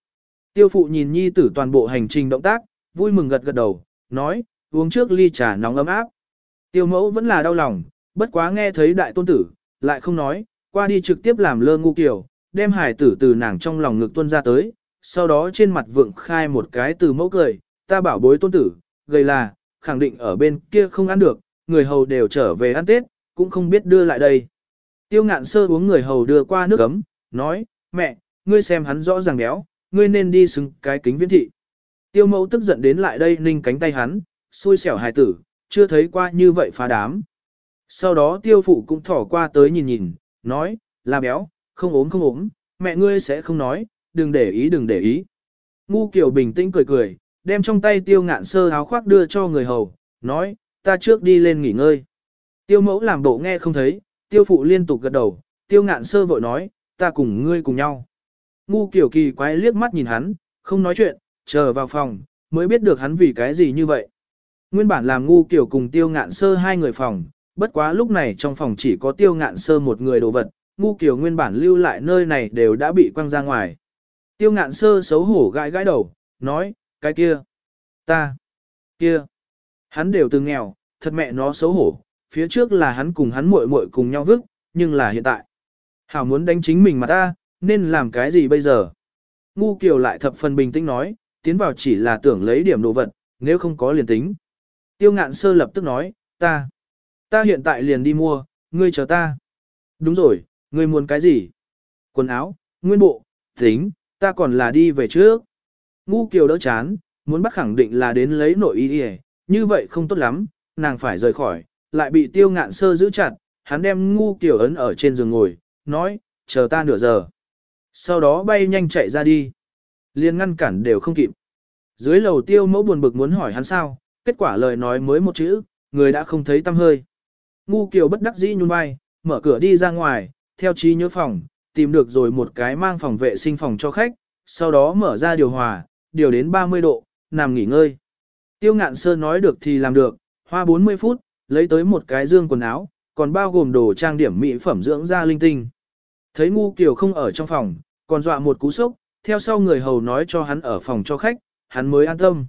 Tiêu phụ nhìn nhi tử toàn bộ hành trình động tác, vui mừng gật gật đầu, nói, uống trước ly trà nóng ấm áp. Tiêu mẫu vẫn là đau lòng, bất quá nghe thấy đại tôn tử, lại không nói, qua đi trực tiếp làm lơ ngu kiểu, đem hải tử từ nàng trong lòng ngực tuân ra tới, sau đó trên mặt vượng khai một cái từ mẫu cười, ta bảo bối tôn tử, gây là, khẳng định ở bên kia không ăn được, người hầu đều trở về ăn Tết, cũng không biết đưa lại đây. Tiêu ngạn sơ uống người hầu đưa qua nước ấm, nói, mẹ, ngươi xem hắn rõ ràng béo, ngươi nên đi xứng cái kính viễn thị. Tiêu mẫu tức giận đến lại đây ninh cánh tay hắn, xui xẻo hài tử, chưa thấy qua như vậy phá đám. Sau đó tiêu phụ cũng thỏ qua tới nhìn nhìn, nói, là béo, không ốm không ốm, mẹ ngươi sẽ không nói, đừng để ý đừng để ý. Ngu kiểu bình tĩnh cười cười, đem trong tay tiêu ngạn sơ áo khoác đưa cho người hầu, nói, ta trước đi lên nghỉ ngơi. Tiêu mẫu làm bộ nghe không thấy, tiêu phụ liên tục gật đầu, tiêu ngạn sơ vội nói, ta cùng ngươi cùng nhau. Ngu kiểu kỳ quái liếc mắt nhìn hắn, không nói chuyện, chờ vào phòng, mới biết được hắn vì cái gì như vậy. Nguyên bản làm ngu kiểu cùng tiêu ngạn sơ hai người phòng, bất quá lúc này trong phòng chỉ có tiêu ngạn sơ một người đồ vật, ngu kiểu nguyên bản lưu lại nơi này đều đã bị quăng ra ngoài. Tiêu ngạn sơ xấu hổ gãi gãi đầu, nói, cái kia, ta, kia, hắn đều từng nghèo, thật mẹ nó xấu hổ, phía trước là hắn cùng hắn muội muội cùng nhau vức, nhưng là hiện tại. Hảo muốn đánh chính mình mà ta, nên làm cái gì bây giờ? Ngu Kiều lại thập phần bình tĩnh nói, tiến vào chỉ là tưởng lấy điểm đồ vật, nếu không có liền tính. Tiêu ngạn sơ lập tức nói, ta, ta hiện tại liền đi mua, ngươi chờ ta. Đúng rồi, ngươi muốn cái gì? Quần áo, nguyên bộ, tính, ta còn là đi về trước. Ngu Kiều đỡ chán, muốn bắt khẳng định là đến lấy nội y đi như vậy không tốt lắm, nàng phải rời khỏi, lại bị tiêu ngạn sơ giữ chặt, hắn đem ngu Kiều ấn ở trên giường ngồi, nói, chờ ta nửa giờ. Sau đó bay nhanh chạy ra đi. Liên ngăn cản đều không kịp. Dưới lầu tiêu mẫu buồn bực muốn hỏi hắn sao, kết quả lời nói mới một chữ, người đã không thấy tâm hơi. Ngu Kiều bất đắc dĩ nhún vai, mở cửa đi ra ngoài, theo trí nhớ phòng, tìm được rồi một cái mang phòng vệ sinh phòng cho khách, sau đó mở ra điều hòa, điều đến 30 độ, nằm nghỉ ngơi. Tiêu ngạn sơn nói được thì làm được, hoa 40 phút, lấy tới một cái dương quần áo, còn bao gồm đồ trang điểm mỹ phẩm dưỡng da linh tinh. Thấy ngu kiều không ở trong phòng, còn dọa một cú sốc, theo sau người hầu nói cho hắn ở phòng cho khách, hắn mới an tâm.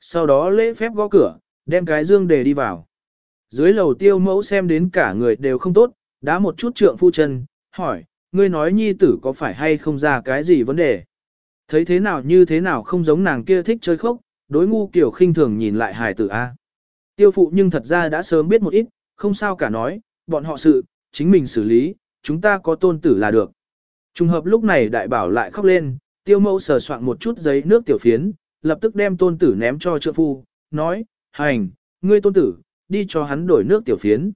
Sau đó lễ phép gõ cửa, đem cái dương để đi vào. Dưới lầu tiêu mẫu xem đến cả người đều không tốt, đá một chút trượng phu chân, hỏi, ngươi nói nhi tử có phải hay không ra cái gì vấn đề? Thấy thế nào như thế nào không giống nàng kia thích chơi khốc, đối ngu kiểu khinh thường nhìn lại hài tử A. Tiêu phụ nhưng thật ra đã sớm biết một ít, không sao cả nói, bọn họ sự, chính mình xử lý, chúng ta có tôn tử là được. Trùng hợp lúc này đại bảo lại khóc lên, tiêu mẫu sờ soạn một chút giấy nước tiểu phiến, lập tức đem tôn tử ném cho trượng phu, nói, hành, ngươi tôn tử, đi cho hắn đổi nước tiểu phiến.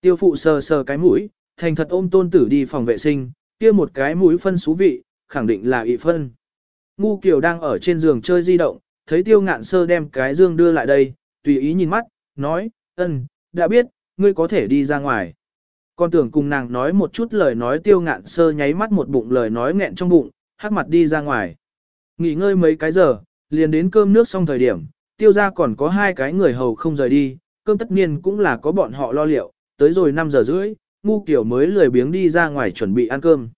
Tiêu phụ sờ sờ cái mũi, thành thật ôm tôn tử đi phòng vệ sinh, kia một cái mũi phân xú vị, khẳng định là ị phân. Ngu Kiều đang ở trên giường chơi di động, thấy tiêu ngạn sơ đem cái dương đưa lại đây, tùy ý nhìn mắt, nói, ân, đã biết, ngươi có thể đi ra ngoài. Con tưởng cùng nàng nói một chút lời nói tiêu ngạn sơ nháy mắt một bụng lời nói nghẹn trong bụng, hắc mặt đi ra ngoài. Nghỉ ngơi mấy cái giờ, liền đến cơm nước xong thời điểm, tiêu ra còn có hai cái người hầu không rời đi, cơm tất nhiên cũng là có bọn họ lo liệu, tới rồi 5 giờ rưỡi, ngu kiểu mới lười biếng đi ra ngoài chuẩn bị ăn cơm.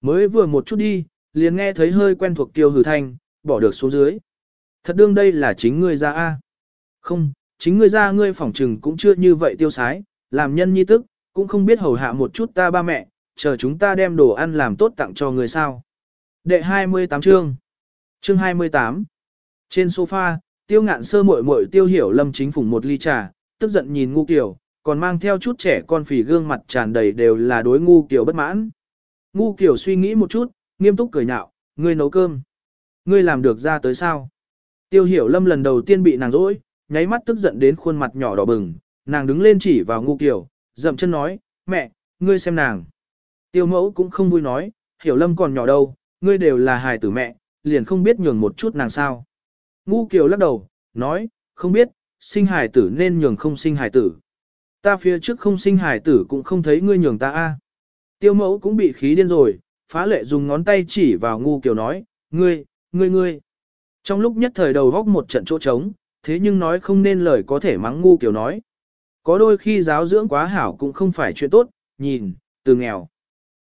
Mới vừa một chút đi, liền nghe thấy hơi quen thuộc tiêu hừ thanh, bỏ được xuống dưới. Thật đương đây là chính ngươi ra a Không, chính ngươi ra ngươi phỏng trừng cũng chưa như vậy tiêu sái, làm nhân nhi tức, cũng không biết hầu hạ một chút ta ba mẹ, chờ chúng ta đem đồ ăn làm tốt tặng cho người sao. Đệ 28 chương Chương 28 Trên sofa, tiêu ngạn sơ muội muội tiêu hiểu lâm chính phủng một ly trà, tức giận nhìn ngu kiểu, còn mang theo chút trẻ con phì gương mặt tràn đầy đều là đối ngu kiểu bất mãn. Ngu kiểu suy nghĩ một chút, nghiêm túc cười nhạo, ngươi nấu cơm. Ngươi làm được ra tới sao? Tiêu hiểu lâm lần đầu tiên bị nàng dỗi, nháy mắt tức giận đến khuôn mặt nhỏ đỏ bừng, nàng đứng lên chỉ vào ngu kiểu, dậm chân nói, mẹ, ngươi xem nàng. Tiêu mẫu cũng không vui nói, hiểu lâm còn nhỏ đâu, ngươi đều là hài tử mẹ, liền không biết nhường một chút nàng sao. Ngu kiều lắc đầu, nói, không biết, sinh hài tử nên nhường không sinh hài tử. Ta phía trước không sinh hải tử cũng không thấy ngươi nhường ta a. Tiêu mẫu cũng bị khí điên rồi, phá lệ dùng ngón tay chỉ vào ngu kiều nói, ngươi, ngươi ngươi. Trong lúc nhất thời đầu góc một trận chỗ trống, thế nhưng nói không nên lời có thể mắng ngu kiều nói. Có đôi khi giáo dưỡng quá hảo cũng không phải chuyện tốt, nhìn, từ nghèo.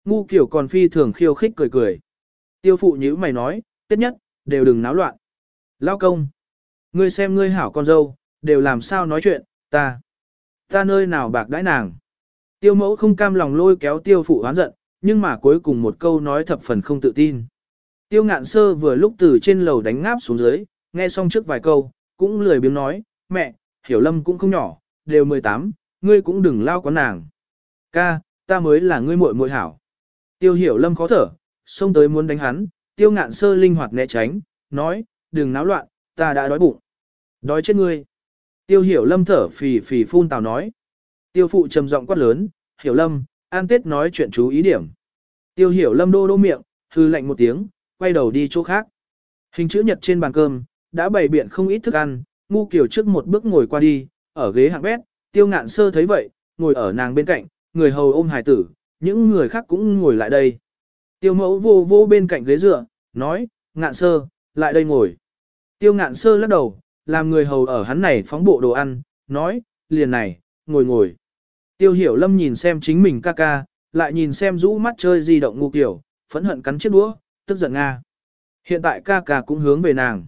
Ngu kiểu còn phi thường khiêu khích cười cười. Tiêu phụ nhữ mày nói, tiết nhất, đều đừng náo loạn. Lao công. Ngươi xem ngươi hảo con dâu, đều làm sao nói chuyện, ta. Ta nơi nào bạc đãi nàng. Tiêu mẫu không cam lòng lôi kéo tiêu phụ hoán giận, nhưng mà cuối cùng một câu nói thập phần không tự tin. Tiêu ngạn sơ vừa lúc từ trên lầu đánh ngáp xuống dưới, nghe xong trước vài câu, cũng lười biếng nói, mẹ, hiểu lâm cũng không nhỏ, đều 18, ngươi cũng đừng lao quán nàng. Ca, ta mới là ngươi muội muội hảo. Tiêu hiểu lâm khó thở, xông tới muốn đánh hắn, tiêu ngạn sơ linh hoạt né tránh, nói, đừng náo loạn, ta đã đói bụng. Đói chết ngươi. Tiêu hiểu lâm thở phì phì phun tào nói. Tiêu phụ trầm giọng quát lớn, hiểu lâm, an tết nói chuyện chú ý điểm. Tiêu hiểu lâm đô đô miệng, hư lạnh một tiếng, quay đầu đi chỗ khác. Hình chữ nhật trên bàn cơm, đã bày biện không ít thức ăn, ngu kiểu trước một bước ngồi qua đi, ở ghế hạng bét, tiêu ngạn sơ thấy vậy, ngồi ở nàng bên cạnh, người hầu ôm hài tử, những người khác cũng ngồi lại đây. Tiêu mẫu vô vô bên cạnh ghế dựa, nói, ngạn sơ, lại đây ngồi. Tiêu ngạn sơ lắc đầu, làm người hầu ở hắn này phóng bộ đồ ăn, nói, liền này, ngồi ngồi. Tiêu hiểu lâm nhìn xem chính mình ca ca, lại nhìn xem rũ mắt chơi di động ngu kiểu, phẫn hận cắn chiếc đũa, tức giận Nga. Hiện tại ca ca cũng hướng về nàng.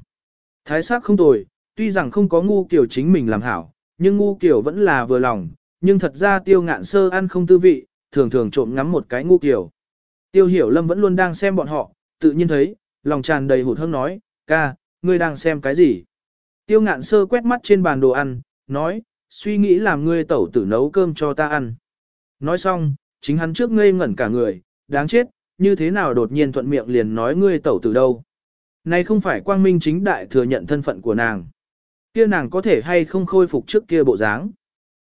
Thái sắc không tồi, tuy rằng không có ngu kiểu chính mình làm hảo, nhưng ngu kiểu vẫn là vừa lòng, nhưng thật ra tiêu ngạn sơ ăn không tư vị, thường thường trộm ngắm một cái ngu kiểu. Tiêu hiểu lâm vẫn luôn đang xem bọn họ, tự nhiên thấy, lòng tràn đầy hụt hẫng nói, ca, ngươi đang xem cái gì? Tiêu ngạn sơ quét mắt trên bàn đồ ăn, nói, suy nghĩ làm ngươi tẩu tử nấu cơm cho ta ăn. Nói xong, chính hắn trước ngây ngẩn cả người, đáng chết, như thế nào đột nhiên thuận miệng liền nói ngươi tẩu tử đâu. Này không phải quang minh chính đại thừa nhận thân phận của nàng. Kia nàng có thể hay không khôi phục trước kia bộ dáng.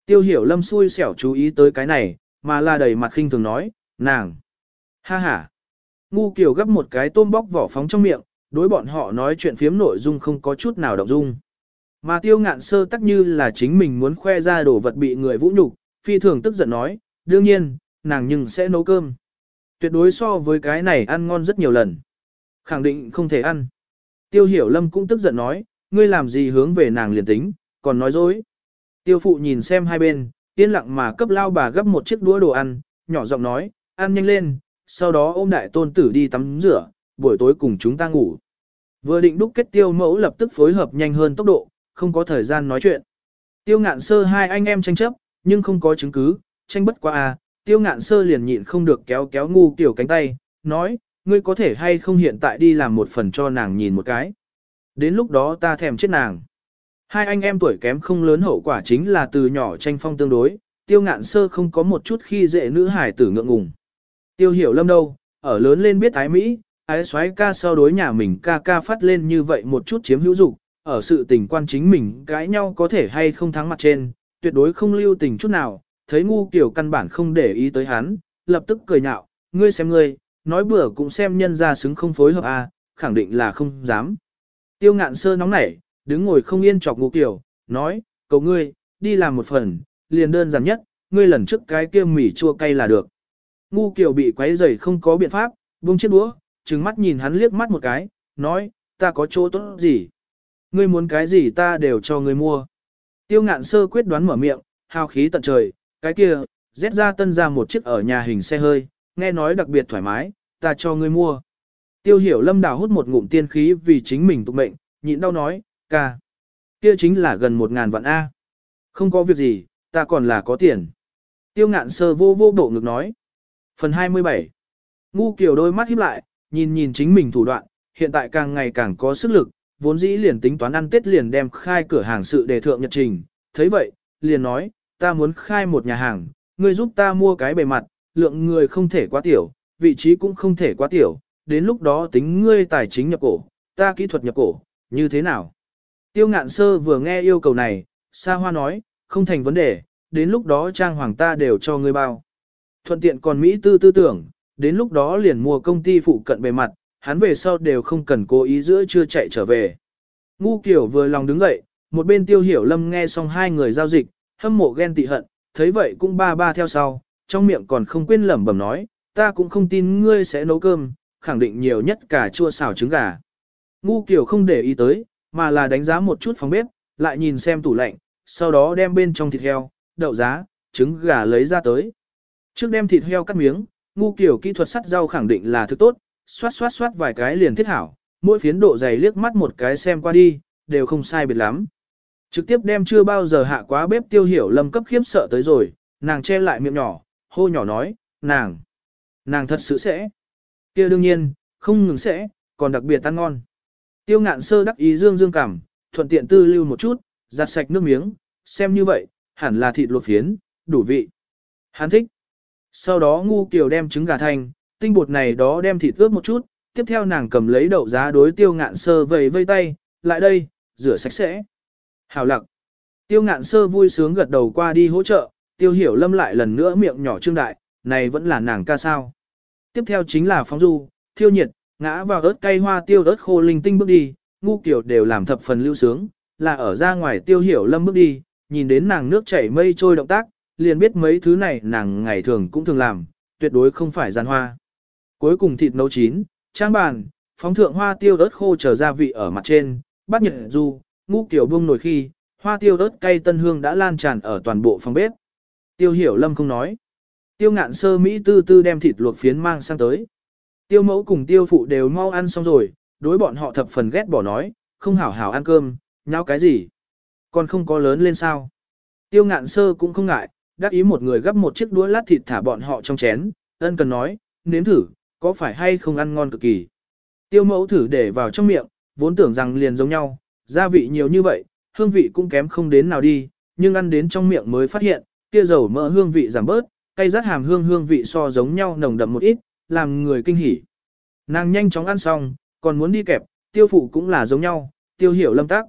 Tiêu hiểu lâm xui xẻo chú ý tới cái này, mà là đầy mặt khinh thường nói, nàng. Ha ha. Ngu kiểu gấp một cái tôm bóc vỏ phóng trong miệng, đối bọn họ nói chuyện phiếm nội dung không có chút nào động dung. Mà tiêu ngạn sơ tắc như là chính mình muốn khoe ra đồ vật bị người vũ nhục, phi thường tức giận nói, đương nhiên, nàng nhưng sẽ nấu cơm. Tuyệt đối so với cái này ăn ngon rất nhiều lần. Khẳng định không thể ăn. Tiêu hiểu lâm cũng tức giận nói, ngươi làm gì hướng về nàng liền tính, còn nói dối. Tiêu phụ nhìn xem hai bên, yên lặng mà cấp lao bà gấp một chiếc đũa đồ ăn, nhỏ giọng nói, ăn nhanh lên, sau đó ôm đại tôn tử đi tắm rửa, buổi tối cùng chúng ta ngủ. Vừa định đúc kết tiêu mẫu lập tức phối hợp nhanh hơn tốc độ, không có thời gian nói chuyện. Tiêu ngạn sơ hai anh em tranh chấp, nhưng không có chứng cứ, tranh bất quá à, tiêu ngạn sơ liền nhịn không được kéo kéo ngu kiểu cánh tay, nói, ngươi có thể hay không hiện tại đi làm một phần cho nàng nhìn một cái. Đến lúc đó ta thèm chết nàng. Hai anh em tuổi kém không lớn hậu quả chính là từ nhỏ tranh phong tương đối, tiêu ngạn sơ không có một chút khi dễ nữ hải tử ngượng ngùng. Tiêu hiểu lâm đâu, ở lớn lên biết ái Mỹ, ái xoáy ca so đối nhà mình ca ca phát lên như vậy một chút chiếm hữu dục ở sự tình quan chính mình cãi nhau có thể hay không thắng mặt trên, tuyệt đối không lưu tình chút nào, thấy ngu kiểu căn bản không để ý tới hắn, lập tức cười nhạo, ngươi xem ngươi, nói bừa cũng xem nhân ra xứng không phối hợp à khẳng định là không dám. Tiêu ngạn sơ nóng nảy, đứng ngồi không yên chọc ngu kiểu, nói, cầu ngươi, đi làm một phần, liền đơn giản nhất, ngươi lần trước cái kia mỉ chua cay là được. Ngu kiểu bị quấy rầy không có biện pháp, buông chiếc đũa, trừng mắt nhìn hắn liếc mắt một cái, nói, ta có chỗ tốt gì? Ngươi muốn cái gì ta đều cho ngươi mua. Tiêu ngạn sơ quyết đoán mở miệng, hào khí tận trời, cái kia, rét ra tân ra một chiếc ở nhà hình xe hơi, nghe nói đặc biệt thoải mái, ta cho ngươi mua. Tiêu hiểu lâm đào hút một ngụm tiên khí vì chính mình tục mệnh, nhịn đau nói, ca. Kia chính là gần một ngàn vạn A. Không có việc gì, ta còn là có tiền. Tiêu ngạn sơ vô vô độ ngực nói. Phần 27 Ngu kiểu đôi mắt híp lại, nhìn nhìn chính mình thủ đoạn, hiện tại càng ngày càng có sức lực, vốn dĩ liền tính toán ăn tết liền đem khai cửa hàng sự đề thượng nhật trình. thấy vậy, liền nói, ta muốn khai một nhà hàng, ngươi giúp ta mua cái bề mặt, lượng người không thể quá tiểu, vị trí cũng không thể quá tiểu, đến lúc đó tính ngươi tài chính nhập cổ, ta kỹ thuật nhập cổ, như thế nào? Tiêu ngạn sơ vừa nghe yêu cầu này, Sa Hoa nói, không thành vấn đề, đến lúc đó trang hoàng ta đều cho ngươi bao. Thuận tiện còn Mỹ tư tư tưởng, đến lúc đó liền mua công ty phụ cận bề mặt, hắn về sau đều không cần cố ý giữa chưa chạy trở về. Ngu kiểu vừa lòng đứng dậy, một bên tiêu hiểu lâm nghe xong hai người giao dịch, hâm mộ ghen tị hận, thấy vậy cũng ba ba theo sau, trong miệng còn không quên lẩm bẩm nói, ta cũng không tin ngươi sẽ nấu cơm, khẳng định nhiều nhất cả chua xào trứng gà. Ngu kiểu không để ý tới, mà là đánh giá một chút phòng bếp, lại nhìn xem tủ lạnh, sau đó đem bên trong thịt heo, đậu giá, trứng gà lấy ra tới. Trước đem thịt heo cắt miếng, ngu kiểu kỹ thuật sắt rau khẳng định là thứ tốt, xoát xoát xoát vài cái liền thiết hảo, mỗi phiến độ dày liếc mắt một cái xem qua đi, đều không sai biệt lắm. Trực tiếp đem chưa bao giờ hạ quá bếp tiêu hiểu lâm cấp khiếp sợ tới rồi, nàng che lại miệng nhỏ, hô nhỏ nói, nàng, nàng thật sự sẽ. kia đương nhiên, không ngừng sẽ, còn đặc biệt ăn ngon. Tiêu ngạn sơ đắc ý dương dương cảm, thuận tiện tư lưu một chút, giặt sạch nước miếng, xem như vậy, hẳn là thịt luộc phiến, đủ vị. Hắn thích. Sau đó ngu kiều đem trứng gà thành, tinh bột này đó đem thịt ướp một chút, tiếp theo nàng cầm lấy đậu giá đối tiêu ngạn sơ vầy vây tay, lại đây, rửa sạch sẽ. hào lặc. Tiêu ngạn sơ vui sướng gật đầu qua đi hỗ trợ, tiêu hiểu lâm lại lần nữa miệng nhỏ trương đại, này vẫn là nàng ca sao. Tiếp theo chính là phóng du, thiêu nhiệt, ngã vào ớt cay hoa tiêu ớt khô linh tinh bước đi, ngu kiểu đều làm thập phần lưu sướng, là ở ra ngoài tiêu hiểu lâm bước đi, nhìn đến nàng nước chảy mây trôi động tác, liền biết mấy thứ này nàng ngày thường cũng thường làm, tuyệt đối không phải gian hoa. Cuối cùng thịt nấu chín, trang bàn, phóng thượng hoa tiêu ớt khô trở gia vị ở mặt trên, bắt nhật du, ngũ kiểu buông nổi khi, hoa tiêu ớt cay tân hương đã lan tràn ở toàn bộ phòng bếp. Tiêu hiểu lâm không nói. Tiêu ngạn sơ Mỹ tư tư đem thịt luộc phiến mang sang tới. Tiêu mẫu cùng tiêu phụ đều mau ăn xong rồi, đối bọn họ thập phần ghét bỏ nói, không hảo hảo ăn cơm, nháo cái gì. Còn không có lớn lên sao. Tiêu ngạn sơ cũng không ngại, đắc ý một người gấp một chiếc đũa lát thịt thả bọn họ trong chén, ân cần nói, nếm thử, có phải hay không ăn ngon cực kỳ. Tiêu mẫu thử để vào trong miệng, vốn tưởng rằng liền giống nhau, gia vị nhiều như vậy, hương vị cũng kém không đến nào đi, nhưng ăn đến trong miệng mới phát hiện, kia dầu mỡ hương vị giảm bớt, cay rát hàm hương hương vị so giống nhau nồng đậm một ít, làm người kinh hỉ. Nàng nhanh chóng ăn xong, còn muốn đi kẹp, tiêu phụ cũng là giống nhau, tiêu hiểu lâm tác.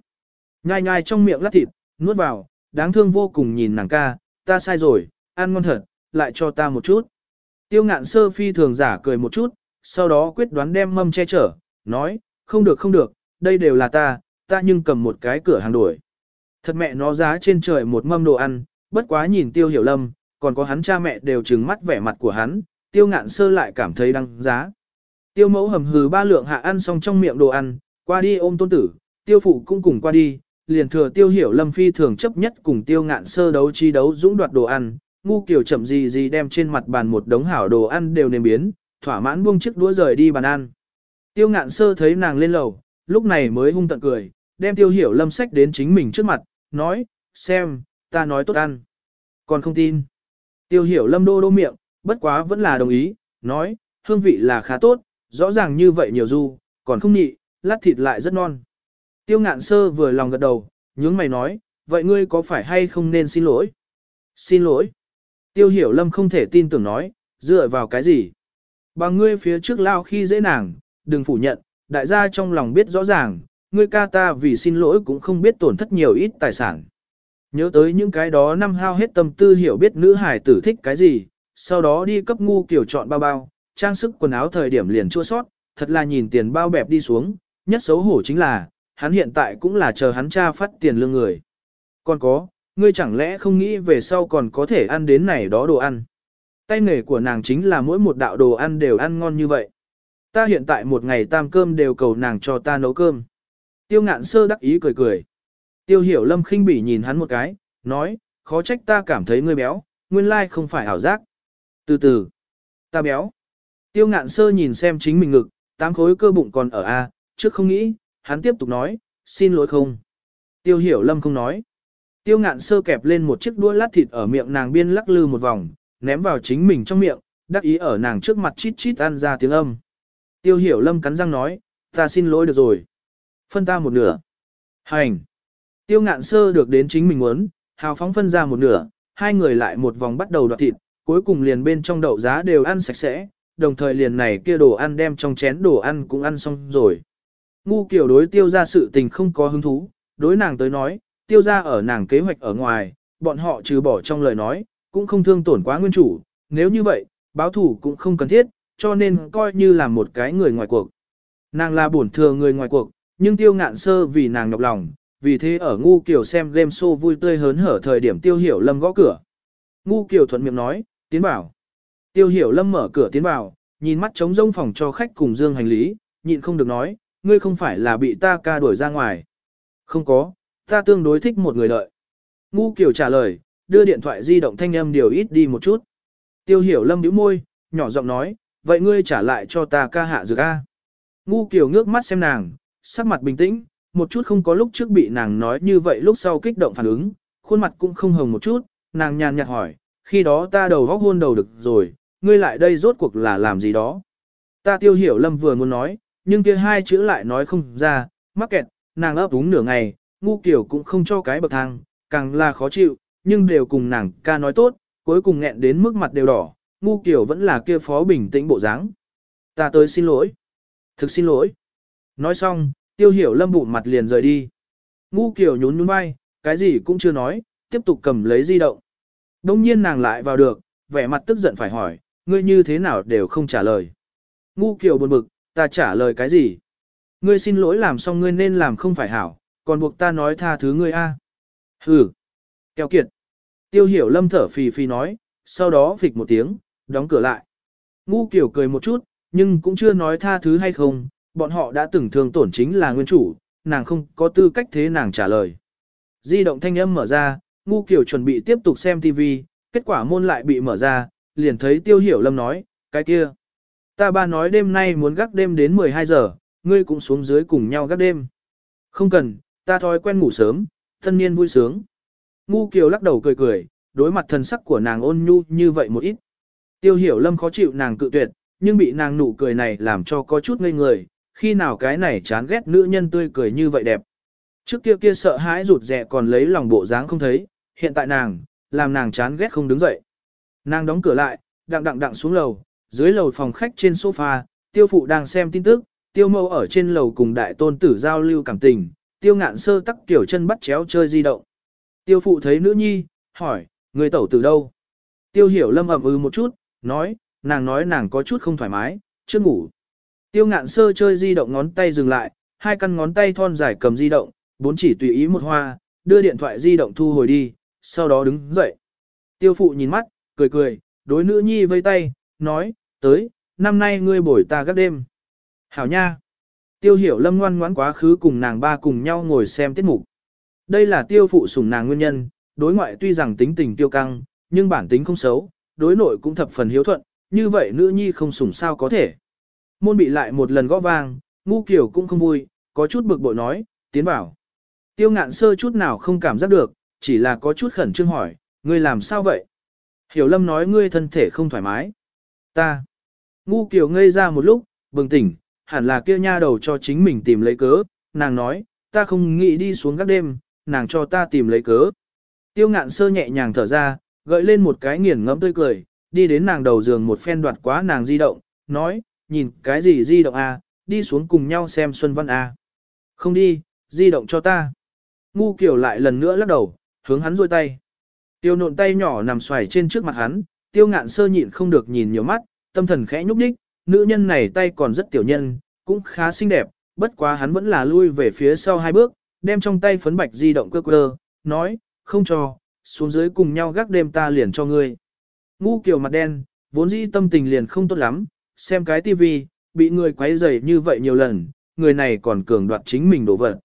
Nhai nhai trong miệng lát thịt, nuốt vào, đáng thương vô cùng nhìn nàng ca, ta sai rồi, ăn ngon thật, lại cho ta một chút. Tiêu ngạn sơ phi thường giả cười một chút, sau đó quyết đoán đem mâm che chở, nói, không được không được, đây đều là ta, ta nhưng cầm một cái cửa hàng đuổi. Thật mẹ nó giá trên trời một mâm đồ ăn, bất quá nhìn tiêu hiểu lâm, còn có hắn cha mẹ đều trừng mắt vẻ mặt của hắn, tiêu ngạn sơ lại cảm thấy đăng giá. Tiêu mẫu hầm hừ ba lượng hạ ăn xong trong miệng đồ ăn, qua đi ôm tôn tử, tiêu phụ cũng cùng qua đi, liền thừa tiêu hiểu lâm phi thường chấp nhất cùng tiêu ngạn sơ đấu chi đấu dũng đoạt đồ ăn, ngu kiểu chậm gì gì đem trên mặt bàn một đống hảo đồ ăn đều nếm biến, thỏa mãn buông chiếc đũa rời đi bàn ăn. Tiêu ngạn sơ thấy nàng lên lầu, lúc này mới hung tận cười, đem tiêu hiểu lâm sách đến chính mình trước mặt, nói, xem, ta nói tốt ăn. Còn không tin. Tiêu hiểu lâm đô đô miệng, bất quá vẫn là đồng ý, nói, hương vị là khá tốt, rõ ràng như vậy nhiều du, còn không nhị, lát thịt lại rất non. Tiêu ngạn sơ vừa lòng gật đầu, nhướng mày nói, vậy ngươi có phải hay không nên xin lỗi? Xin lỗi. Tiêu hiểu lâm không thể tin tưởng nói, dựa vào cái gì? Bằng ngươi phía trước lao khi dễ nàng, đừng phủ nhận, đại gia trong lòng biết rõ ràng, ngươi ca ta vì xin lỗi cũng không biết tổn thất nhiều ít tài sản. Nhớ tới những cái đó năm hao hết tâm tư hiểu biết nữ hải tử thích cái gì, sau đó đi cấp ngu kiểu chọn bao bao, trang sức quần áo thời điểm liền chua sót, thật là nhìn tiền bao bẹp đi xuống, nhất xấu hổ chính là, hắn hiện tại cũng là chờ hắn cha phát tiền lương người. Còn có, ngươi chẳng lẽ không nghĩ về sau còn có thể ăn đến này đó đồ ăn. Tay nghề của nàng chính là mỗi một đạo đồ ăn đều ăn ngon như vậy. Ta hiện tại một ngày tam cơm đều cầu nàng cho ta nấu cơm. Tiêu ngạn sơ đắc ý cười cười. Tiêu hiểu lâm khinh bỉ nhìn hắn một cái, nói, khó trách ta cảm thấy ngươi béo, nguyên lai không phải ảo giác. Từ từ, ta béo. Tiêu ngạn sơ nhìn xem chính mình ngực, tám khối cơ bụng còn ở A, trước không nghĩ, hắn tiếp tục nói, xin lỗi không. Tiêu hiểu lâm không nói. Tiêu ngạn sơ kẹp lên một chiếc đũa lát thịt ở miệng nàng biên lắc lư một vòng, ném vào chính mình trong miệng, đắc ý ở nàng trước mặt chít chít ăn ra tiếng âm. Tiêu hiểu lâm cắn răng nói, ta xin lỗi được rồi. Phân ta một nửa. Hành. Tiêu ngạn sơ được đến chính mình muốn, hào phóng phân ra một nửa, hai người lại một vòng bắt đầu đoạt thịt, cuối cùng liền bên trong đậu giá đều ăn sạch sẽ, đồng thời liền này kia đồ ăn đem trong chén đồ ăn cũng ăn xong rồi. Ngu kiểu đối tiêu ra sự tình không có hứng thú, đối nàng tới nói, tiêu ra ở nàng kế hoạch ở ngoài, bọn họ trừ bỏ trong lời nói, cũng không thương tổn quá nguyên chủ, nếu như vậy, báo thủ cũng không cần thiết, cho nên coi như là một cái người ngoài cuộc. Nàng là bổn thừa người ngoài cuộc, nhưng tiêu ngạn sơ vì nàng nhọc lòng, vì thế ở ngu kiểu xem game show vui tươi hớn hở thời điểm tiêu hiểu lâm gõ cửa. Ngu kiểu thuận miệng nói, tiến bảo. Tiêu hiểu lâm mở cửa tiến vào, nhìn mắt trống rông phòng cho khách cùng dương hành lý, nhịn không được nói, ngươi không phải là bị ta ca đuổi ra ngoài. Không có, ta tương đối thích một người đợi. Ngu kiểu trả lời, đưa điện thoại di động thanh âm điều ít đi một chút. Tiêu hiểu lâm nhíu môi, nhỏ giọng nói, vậy ngươi trả lại cho ta ca hạ dược a. Ngu kiểu ngước mắt xem nàng, sắc mặt bình tĩnh, một chút không có lúc trước bị nàng nói như vậy lúc sau kích động phản ứng, khuôn mặt cũng không hồng một chút, nàng nhàn nhạt hỏi, khi đó ta đầu góc hôn đầu được rồi, ngươi lại đây rốt cuộc là làm gì đó. Ta tiêu hiểu lâm vừa muốn nói, nhưng kia hai chữ lại nói không ra, mắc kẹt, nàng ấp úng nửa ngày, ngu kiểu cũng không cho cái bậc thang, càng là khó chịu, nhưng đều cùng nàng ca nói tốt, cuối cùng nghẹn đến mức mặt đều đỏ, ngu kiểu vẫn là kia phó bình tĩnh bộ dáng. Ta tới xin lỗi. Thực xin lỗi. Nói xong, tiêu hiểu lâm bụng mặt liền rời đi. Ngu kiểu nhún nhún vai, cái gì cũng chưa nói, tiếp tục cầm lấy di động. Đông nhiên nàng lại vào được, vẻ mặt tức giận phải hỏi, ngươi như thế nào đều không trả lời. Ngu kiểu buồn bực, ta trả lời cái gì? Ngươi xin lỗi làm xong ngươi nên làm không phải hảo, còn buộc ta nói tha thứ ngươi a. À. Hừ. Kéo kiệt. Tiêu hiểu lâm thở phì phì nói, sau đó phịch một tiếng, đóng cửa lại. Ngu kiểu cười một chút, nhưng cũng chưa nói tha thứ hay không, bọn họ đã từng thương tổn chính là nguyên chủ, nàng không có tư cách thế nàng trả lời. Di động thanh âm mở ra, ngu kiểu chuẩn bị tiếp tục xem TV, kết quả môn lại bị mở ra, liền thấy tiêu hiểu lâm nói, cái kia. Ta ba nói đêm nay muốn gác đêm đến 12 giờ, ngươi cũng xuống dưới cùng nhau gác đêm. Không cần, ta thói quen ngủ sớm, thân niên vui sướng. Ngu kiều lắc đầu cười cười, đối mặt thần sắc của nàng ôn nhu như vậy một ít. Tiêu hiểu lâm khó chịu nàng cự tuyệt, nhưng bị nàng nụ cười này làm cho có chút ngây người, khi nào cái này chán ghét nữ nhân tươi cười như vậy đẹp. Trước kia kia sợ hãi rụt rè còn lấy lòng bộ dáng không thấy, hiện tại nàng, làm nàng chán ghét không đứng dậy. Nàng đóng cửa lại, đặng đặng đặng xuống lầu, dưới lầu phòng khách trên sofa, tiêu phụ đang xem tin tức, tiêu mâu ở trên lầu cùng đại tôn tử giao lưu cảm tình, tiêu ngạn sơ tắc tiểu chân bắt chéo chơi di động. Tiêu phụ thấy nữ nhi, hỏi, người tẩu từ đâu? Tiêu hiểu lâm ẩm ư ừ một chút, nói, nàng nói nàng có chút không thoải mái, chưa ngủ. Tiêu ngạn sơ chơi di động ngón tay dừng lại, hai căn ngón tay thon dài cầm di động, bốn chỉ tùy ý một hoa, đưa điện thoại di động thu hồi đi, sau đó đứng dậy. Tiêu phụ nhìn mắt, cười cười, đối nữ nhi vây tay, nói, tới, năm nay ngươi bồi ta gác đêm. Hảo nha. Tiêu hiểu lâm ngoan ngoãn quá khứ cùng nàng ba cùng nhau ngồi xem tiết mục. Đây là tiêu phụ sủng nàng nguyên nhân, đối ngoại tuy rằng tính tình tiêu căng, nhưng bản tính không xấu, đối nội cũng thập phần hiếu thuận, như vậy nữ nhi không sủng sao có thể. Môn bị lại một lần gõ vang, ngu kiểu cũng không vui, có chút bực bội nói, tiến bảo. Tiêu ngạn sơ chút nào không cảm giác được, chỉ là có chút khẩn trương hỏi, ngươi làm sao vậy? Hiểu lâm nói ngươi thân thể không thoải mái. Ta. Ngu kiểu ngây ra một lúc, bừng tỉnh, hẳn là kia nha đầu cho chính mình tìm lấy cớ, nàng nói, ta không nghĩ đi xuống các đêm, nàng cho ta tìm lấy cớ. Tiêu ngạn sơ nhẹ nhàng thở ra, gợi lên một cái nghiền ngẫm tươi cười, đi đến nàng đầu giường một phen đoạt quá nàng di động, nói, nhìn cái gì di động à, đi xuống cùng nhau xem Xuân Văn à. Không đi, di động cho ta. Ngu kiểu lại lần nữa lắc đầu, hướng hắn rôi tay. Tiêu nộn tay nhỏ nằm xoài trên trước mặt hắn, tiêu ngạn sơ nhịn không được nhìn nhiều mắt, tâm thần khẽ nhúc nhích, nữ nhân này tay còn rất tiểu nhân, cũng khá xinh đẹp, bất quá hắn vẫn là lui về phía sau hai bước, đem trong tay phấn bạch di động cơ cơ, nói, không cho, xuống dưới cùng nhau gác đêm ta liền cho ngươi. Ngu kiểu mặt đen, vốn dĩ tâm tình liền không tốt lắm, xem cái tivi, bị người quấy rầy như vậy nhiều lần, người này còn cường đoạt chính mình đổ vật.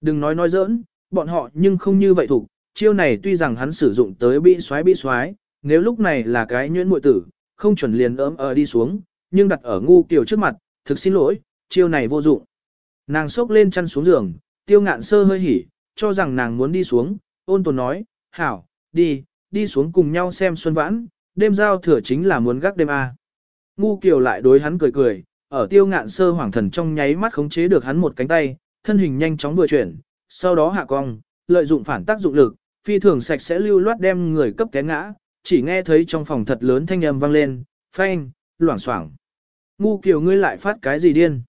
Đừng nói nói giỡn, bọn họ nhưng không như vậy thủ, chiêu này tuy rằng hắn sử dụng tới bị xoái bị xoái, nếu lúc này là cái nhuyễn muội tử, không chuẩn liền ấm ở đi xuống, nhưng đặt ở ngu kiểu trước mặt, thực xin lỗi, chiêu này vô dụng. Nàng sốc lên chăn xuống giường, tiêu ngạn sơ hơi hỉ, cho rằng nàng muốn đi xuống, ôn tồn nói, hảo, đi, đi xuống cùng nhau xem xuân vãn, đêm giao thừa chính là muốn gác đêm A. Ngu kiểu lại đối hắn cười cười, ở tiêu ngạn sơ hoảng thần trong nháy mắt khống chế được hắn một cánh tay, thân hình nhanh chóng vừa chuyển, sau đó hạ cong, lợi dụng phản tác dụng lực, phi thường sạch sẽ lưu loát đem người cấp té ngã, chỉ nghe thấy trong phòng thật lớn thanh âm vang lên, phanh, loảng xoảng. Ngu kiều ngươi lại phát cái gì điên?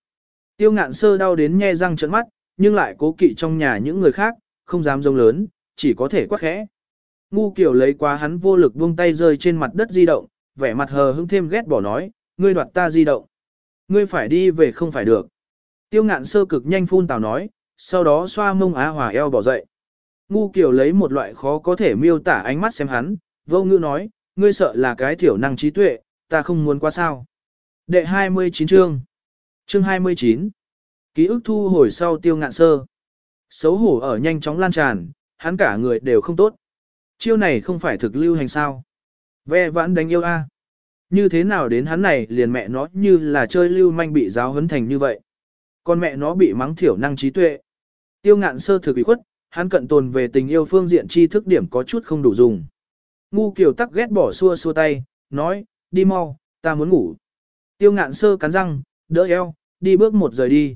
Tiêu ngạn sơ đau đến nhe răng trợn mắt, nhưng lại cố kỵ trong nhà những người khác, không dám rông lớn, chỉ có thể quát khẽ. Ngu kiểu lấy quá hắn vô lực buông tay rơi trên mặt đất di động, vẻ mặt hờ hững thêm ghét bỏ nói, ngươi đoạt ta di động. Ngươi phải đi về không phải được. Tiêu ngạn sơ cực nhanh phun tào nói, sau đó xoa mông á hòa eo bỏ dậy. Ngu kiểu lấy một loại khó có thể miêu tả ánh mắt xem hắn, vô ngữ nói, ngươi sợ là cái thiểu năng trí tuệ, ta không muốn qua sao. Đệ 29 chương Chương 29 Ký ức thu hồi sau tiêu ngạn sơ. Xấu hổ ở nhanh chóng lan tràn, hắn cả người đều không tốt. Chiêu này không phải thực lưu hành sao. Ve vãn đánh yêu a. Như thế nào đến hắn này liền mẹ nó như là chơi lưu manh bị giáo huấn thành như vậy. Còn mẹ nó bị mắng thiểu năng trí tuệ. Tiêu ngạn sơ thực bị khuất, hắn cận tồn về tình yêu phương diện tri thức điểm có chút không đủ dùng. Ngu kiểu tắc ghét bỏ xua xua tay, nói, đi mau, ta muốn ngủ. Tiêu ngạn sơ cắn răng, đỡ eo, đi bước một rời đi.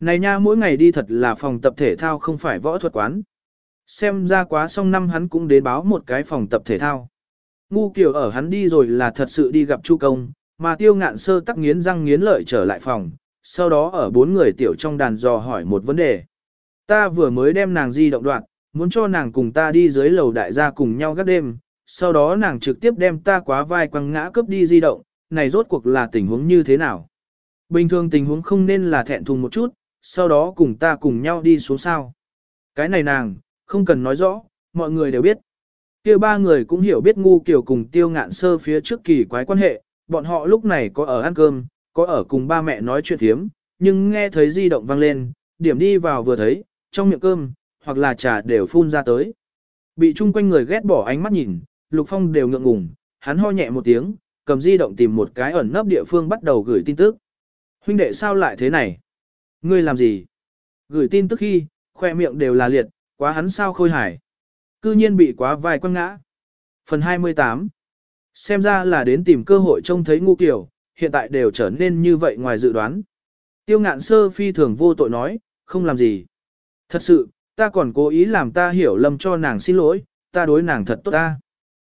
Này nha mỗi ngày đi thật là phòng tập thể thao không phải võ thuật quán. Xem ra quá xong năm hắn cũng đến báo một cái phòng tập thể thao. Ngu kiểu ở hắn đi rồi là thật sự đi gặp Chu Công, mà tiêu ngạn sơ tắc nghiến răng nghiến lợi trở lại phòng, sau đó ở bốn người tiểu trong đàn dò hỏi một vấn đề. Ta vừa mới đem nàng di động đoạn, muốn cho nàng cùng ta đi dưới lầu đại gia cùng nhau gác đêm, sau đó nàng trực tiếp đem ta quá vai quăng ngã cướp đi di động, này rốt cuộc là tình huống như thế nào? Bình thường tình huống không nên là thẹn thùng một chút, sau đó cùng ta cùng nhau đi xuống sao. Cái này nàng, không cần nói rõ, mọi người đều biết. kia ba người cũng hiểu biết ngu kiểu cùng tiêu ngạn sơ phía trước kỳ quái quan hệ, bọn họ lúc này có ở ăn cơm, có ở cùng ba mẹ nói chuyện thiếm, nhưng nghe thấy di động vang lên, điểm đi vào vừa thấy, trong miệng cơm, hoặc là trà đều phun ra tới. Bị chung quanh người ghét bỏ ánh mắt nhìn, Lục Phong đều ngượng ngùng, hắn ho nhẹ một tiếng, cầm di động tìm một cái ẩn nấp địa phương bắt đầu gửi tin tức. Huynh đệ sao lại thế này? Ngươi làm gì? Gửi tin tức khi, khoe miệng đều là liệt, quá hắn sao khôi hải. Cư nhiên bị quá vài quăng ngã. Phần 28 Xem ra là đến tìm cơ hội trông thấy ngu kiểu, hiện tại đều trở nên như vậy ngoài dự đoán. Tiêu ngạn sơ phi thường vô tội nói, không làm gì. Thật sự, ta còn cố ý làm ta hiểu lầm cho nàng xin lỗi, ta đối nàng thật tốt ta.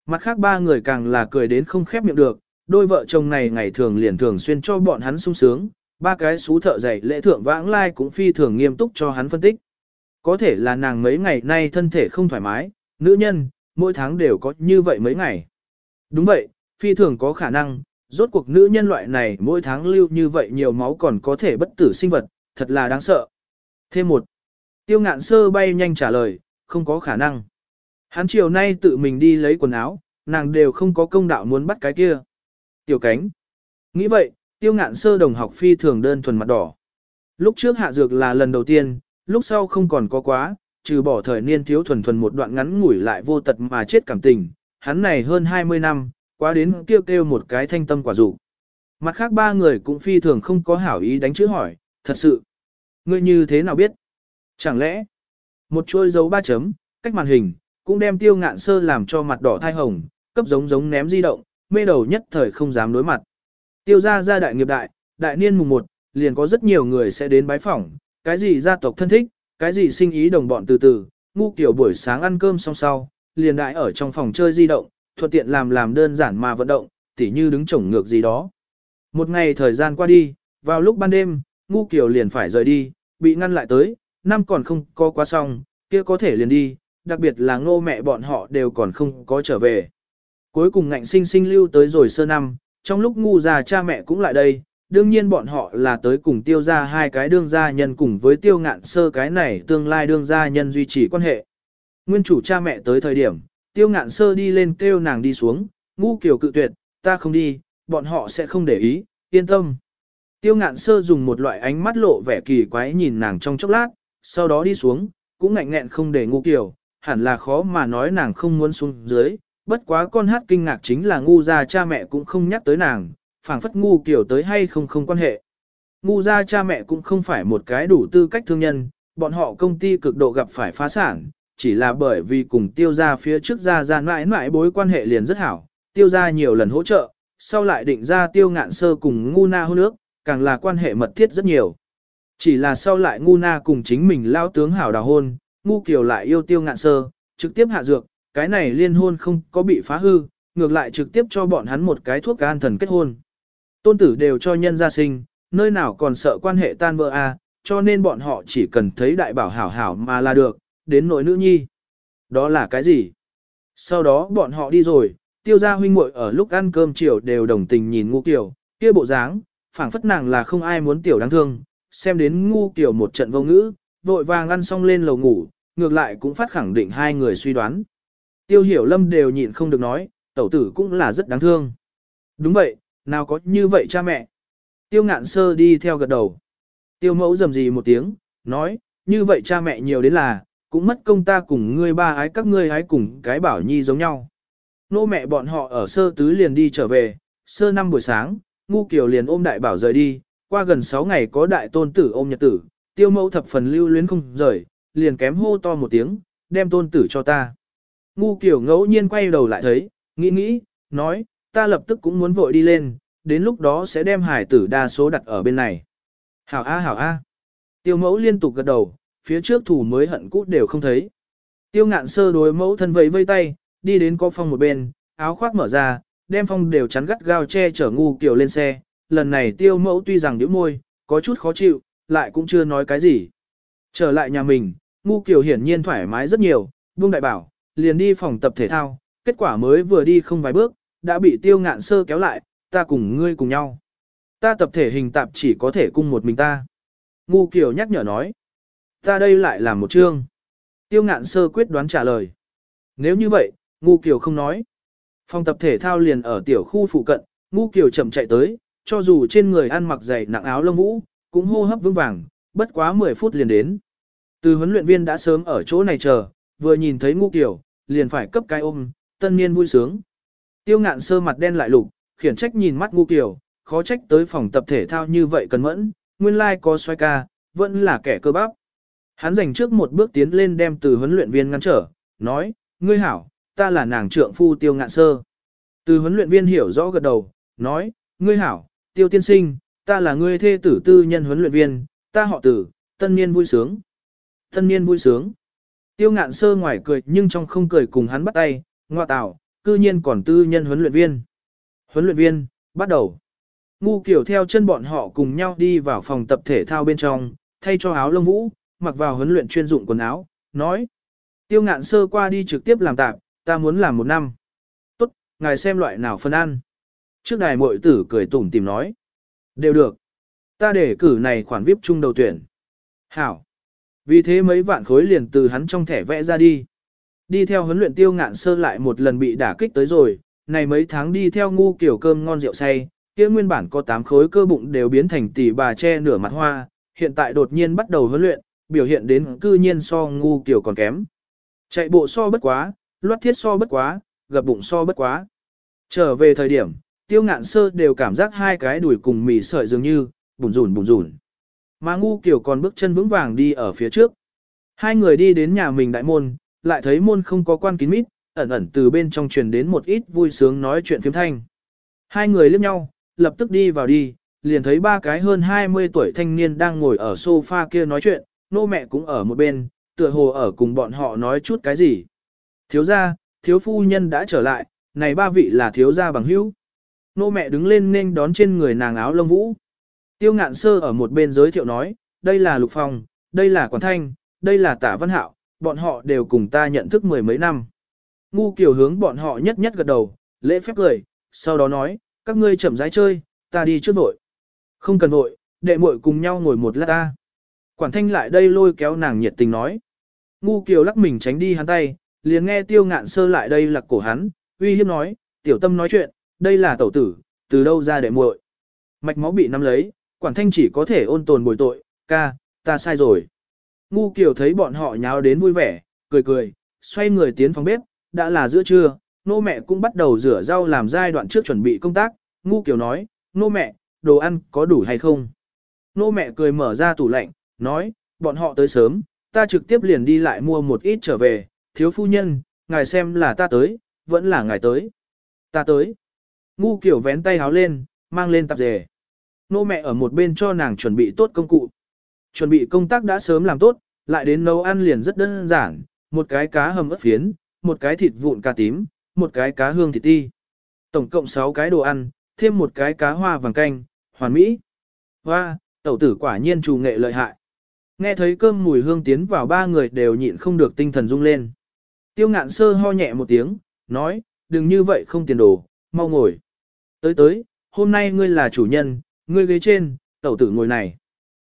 Mặt khác ba người càng là cười đến không khép miệng được, đôi vợ chồng này ngày thường liền thường xuyên cho bọn hắn sung sướng, ba cái xú thợ dạy lễ thượng vãng lai cũng phi thường nghiêm túc cho hắn phân tích. Có thể là nàng mấy ngày nay thân thể không thoải mái, nữ nhân, mỗi tháng đều có như vậy mấy ngày. Đúng vậy, phi thường có khả năng, rốt cuộc nữ nhân loại này mỗi tháng lưu như vậy nhiều máu còn có thể bất tử sinh vật, thật là đáng sợ. Thêm một, tiêu ngạn sơ bay nhanh trả lời, không có khả năng. Hắn chiều nay tự mình đi lấy quần áo, nàng đều không có công đạo muốn bắt cái kia. Tiểu cánh. Nghĩ vậy, tiêu ngạn sơ đồng học phi thường đơn thuần mặt đỏ. Lúc trước hạ dược là lần đầu tiên, lúc sau không còn có quá, trừ bỏ thời niên thiếu thuần thuần một đoạn ngắn ngủi lại vô tật mà chết cảm tình, hắn này hơn 20 năm, quá đến kêu kêu một cái thanh tâm quả dụ. Mặt khác ba người cũng phi thường không có hảo ý đánh chữ hỏi, thật sự. Ngươi như thế nào biết? Chẳng lẽ, một chuôi dấu ba chấm, cách màn hình, cũng đem tiêu ngạn sơ làm cho mặt đỏ thai hồng, cấp giống giống ném di động, mê đầu nhất thời không dám đối mặt. Tiêu gia gia đại nghiệp đại, đại niên mùng 1, liền có rất nhiều người sẽ đến bái phỏng, cái gì gia tộc thân thích, cái gì sinh ý đồng bọn từ từ, ngu kiểu buổi sáng ăn cơm xong sau, liền đại ở trong phòng chơi di động, thuận tiện làm làm đơn giản mà vận động, tỉ như đứng chổng ngược gì đó. Một ngày thời gian qua đi, vào lúc ban đêm, ngu kiểu liền phải rời đi, bị ngăn lại tới, năm còn không có quá xong, kia có thể liền đi, đặc biệt là ngô mẹ bọn họ đều còn không có trở về. Cuối cùng ngạnh sinh sinh lưu tới rồi sơ năm, trong lúc ngu già cha mẹ cũng lại đây, đương nhiên bọn họ là tới cùng tiêu ra hai cái đương gia nhân cùng với tiêu ngạn sơ cái này tương lai đương gia nhân duy trì quan hệ. Nguyên chủ cha mẹ tới thời điểm, tiêu ngạn sơ đi lên kêu nàng đi xuống, ngu kiểu cự tuyệt, ta không đi, bọn họ sẽ không để ý, yên tâm. Tiêu ngạn sơ dùng một loại ánh mắt lộ vẻ kỳ quái nhìn nàng trong chốc lát, sau đó đi xuống, cũng ngạnh nghẹn không để ngu kiểu, hẳn là khó mà nói nàng không muốn xuống dưới, bất quá con hát kinh ngạc chính là ngu ra cha mẹ cũng không nhắc tới nàng, phảng phất ngu kiểu tới hay không không quan hệ. Ngu ra cha mẹ cũng không phải một cái đủ tư cách thương nhân, bọn họ công ty cực độ gặp phải phá sản, chỉ là bởi vì cùng tiêu ra phía trước ra ra mãi mãi bối quan hệ liền rất hảo, tiêu ra nhiều lần hỗ trợ, sau lại định ra tiêu ngạn sơ cùng ngu na hôn nước, càng là quan hệ mật thiết rất nhiều. Chỉ là sau lại ngu na cùng chính mình lao tướng hảo đào hôn, ngu kiều lại yêu tiêu ngạn sơ, trực tiếp hạ dược, cái này liên hôn không có bị phá hư, ngược lại trực tiếp cho bọn hắn một cái thuốc an thần kết hôn. Tôn tử đều cho nhân gia sinh, nơi nào còn sợ quan hệ tan vỡ a, à, cho nên bọn họ chỉ cần thấy đại bảo hảo hảo mà là được, đến nội nữ nhi. Đó là cái gì? Sau đó bọn họ đi rồi, tiêu gia huynh muội ở lúc ăn cơm chiều đều đồng tình nhìn ngu Kiều, kia bộ dáng, phảng phất nàng là không ai muốn tiểu đáng thương, xem đến ngu Kiều một trận vô ngữ, vội vàng ăn xong lên lầu ngủ, ngược lại cũng phát khẳng định hai người suy đoán. Tiêu hiểu lâm đều nhịn không được nói, tẩu tử cũng là rất đáng thương. Đúng vậy, nào có như vậy cha mẹ. Tiêu ngạn sơ đi theo gật đầu. Tiêu mẫu dầm gì một tiếng, nói, như vậy cha mẹ nhiều đến là, cũng mất công ta cùng ngươi ba ái các ngươi ái cùng cái bảo nhi giống nhau. Nô mẹ bọn họ ở sơ tứ liền đi trở về, sơ năm buổi sáng, ngu kiều liền ôm đại bảo rời đi, qua gần 6 ngày có đại tôn tử ôm nhật tử, tiêu mẫu thập phần lưu luyến không rời, liền kém hô to một tiếng, đem tôn tử cho ta. Ngu kiều ngẫu nhiên quay đầu lại thấy, nghĩ nghĩ, nói, ta lập tức cũng muốn vội đi lên, đến lúc đó sẽ đem hải tử đa số đặt ở bên này. Hảo A hảo A. Tiêu mẫu liên tục gật đầu, phía trước thủ mới hận cút đều không thấy. Tiêu ngạn sơ đối mẫu thân vẫy vây tay, đi đến có phong một bên, áo khoác mở ra, đem phong đều chắn gắt gao che chở ngu kiểu lên xe. Lần này tiêu mẫu tuy rằng nhíu môi, có chút khó chịu, lại cũng chưa nói cái gì. Trở lại nhà mình, ngu Kiều hiển nhiên thoải mái rất nhiều, buông đại bảo, liền đi phòng tập thể thao, kết quả mới vừa đi không vài bước, đã bị tiêu ngạn sơ kéo lại, ta cùng ngươi cùng nhau. Ta tập thể hình tạp chỉ có thể cung một mình ta. Ngu Kiều nhắc nhở nói. Ta đây lại là một chương. Tiêu ngạn sơ quyết đoán trả lời. Nếu như vậy, ngu Kiều không nói. Phòng tập thể thao liền ở tiểu khu phụ cận, ngu Kiều chậm chạy tới, cho dù trên người ăn mặc dày nặng áo lông vũ, cũng hô hấp vững vàng, bất quá 10 phút liền đến. Từ huấn luyện viên đã sớm ở chỗ này chờ, vừa nhìn thấy ngu kiểu, liền phải cấp cái ôm, tân niên vui sướng. Tiêu ngạn sơ mặt đen lại lục, khiển trách nhìn mắt ngu kiểu, khó trách tới phòng tập thể thao như vậy cần mẫn, nguyên lai like có xoay ca, vẫn là kẻ cơ bắp. Hắn dành trước một bước tiến lên đem từ huấn luyện viên ngăn trở, nói, ngươi hảo, ta là nàng trượng phu tiêu ngạn sơ. Từ huấn luyện viên hiểu rõ gật đầu, nói, ngươi hảo, tiêu tiên sinh, ta là ngươi thê tử tư nhân huấn luyện viên, ta họ tử, tân niên vui sướng. Tân niên vui sướng. Tiêu ngạn sơ ngoài cười nhưng trong không cười cùng hắn bắt tay, ngoa tạo, cư nhiên còn tư nhân huấn luyện viên. Huấn luyện viên, bắt đầu. Ngu kiểu theo chân bọn họ cùng nhau đi vào phòng tập thể thao bên trong, thay cho áo lông vũ, mặc vào huấn luyện chuyên dụng quần áo, nói. Tiêu ngạn sơ qua đi trực tiếp làm tạp, ta muốn làm một năm. Tốt, ngài xem loại nào phân ăn. Trước đài mội tử cười tủm tìm nói. Đều được. Ta để cử này khoản VIP chung đầu tuyển. Hảo. Vì thế mấy vạn khối liền từ hắn trong thẻ vẽ ra đi. Đi theo huấn luyện tiêu ngạn sơ lại một lần bị đả kích tới rồi, này mấy tháng đi theo ngu kiểu cơm ngon rượu say, kia nguyên bản có 8 khối cơ bụng đều biến thành tỷ bà che nửa mặt hoa, hiện tại đột nhiên bắt đầu huấn luyện, biểu hiện đến cư nhiên so ngu kiểu còn kém. Chạy bộ so bất quá, loát thiết so bất quá, gập bụng so bất quá. Trở về thời điểm, tiêu ngạn sơ đều cảm giác hai cái đùi cùng mì sợi dường như, bùn rùn bùn rùn. Mà ngu kiểu còn bước chân vững vàng đi ở phía trước. Hai người đi đến nhà mình đại môn, lại thấy môn không có quan kín mít, ẩn ẩn từ bên trong truyền đến một ít vui sướng nói chuyện phiếm thanh. Hai người liếc nhau, lập tức đi vào đi, liền thấy ba cái hơn 20 tuổi thanh niên đang ngồi ở sofa kia nói chuyện, nô mẹ cũng ở một bên, tựa hồ ở cùng bọn họ nói chút cái gì. Thiếu gia, thiếu phu nhân đã trở lại, này ba vị là thiếu gia bằng hữu. Nô mẹ đứng lên nên đón trên người nàng áo lông vũ. Tiêu ngạn sơ ở một bên giới thiệu nói, đây là Lục Phong, đây là Quản Thanh, đây là Tả Văn Hạo, bọn họ đều cùng ta nhận thức mười mấy năm. Ngu kiểu hướng bọn họ nhất nhất gật đầu, lễ phép cười, sau đó nói, các ngươi chậm rãi chơi, ta đi trước vội. Không cần vội, đệ muội cùng nhau ngồi một lát ta. Quản thanh lại đây lôi kéo nàng nhiệt tình nói. Ngu kiều lắc mình tránh đi hắn tay, liền nghe tiêu ngạn sơ lại đây lặc cổ hắn, uy hiếp nói, tiểu tâm nói chuyện, đây là tẩu tử, từ đâu ra đệ muội. Mạch máu bị nắm lấy, quản thanh chỉ có thể ôn tồn bồi tội, ca, ta sai rồi. Ngu kiều thấy bọn họ nháo đến vui vẻ, cười cười, xoay người tiến phòng bếp, đã là giữa trưa, nô mẹ cũng bắt đầu rửa rau làm giai đoạn trước chuẩn bị công tác, ngu kiều nói, nô mẹ, đồ ăn có đủ hay không? Nô mẹ cười mở ra tủ lạnh, nói, bọn họ tới sớm, ta trực tiếp liền đi lại mua một ít trở về, thiếu phu nhân, ngài xem là ta tới, vẫn là ngài tới. Ta tới. Ngu kiểu vén tay háo lên, mang lên tạp dề. Nô mẹ ở một bên cho nàng chuẩn bị tốt công cụ. Chuẩn bị công tác đã sớm làm tốt, lại đến nấu ăn liền rất đơn giản, một cái cá hầm ớt phiến, một cái thịt vụn cà tím, một cái cá hương thịt ti. Tổng cộng 6 cái đồ ăn, thêm một cái cá hoa vàng canh, hoàn mỹ. Hoa, tẩu tử quả nhiên trù nghệ lợi hại. Nghe thấy cơm mùi hương tiến vào ba người đều nhịn không được tinh thần rung lên. Tiêu ngạn sơ ho nhẹ một tiếng, nói, đừng như vậy không tiền đồ, mau ngồi. Tới tới, hôm nay ngươi là chủ nhân, ngươi ghế trên, tẩu tử ngồi này.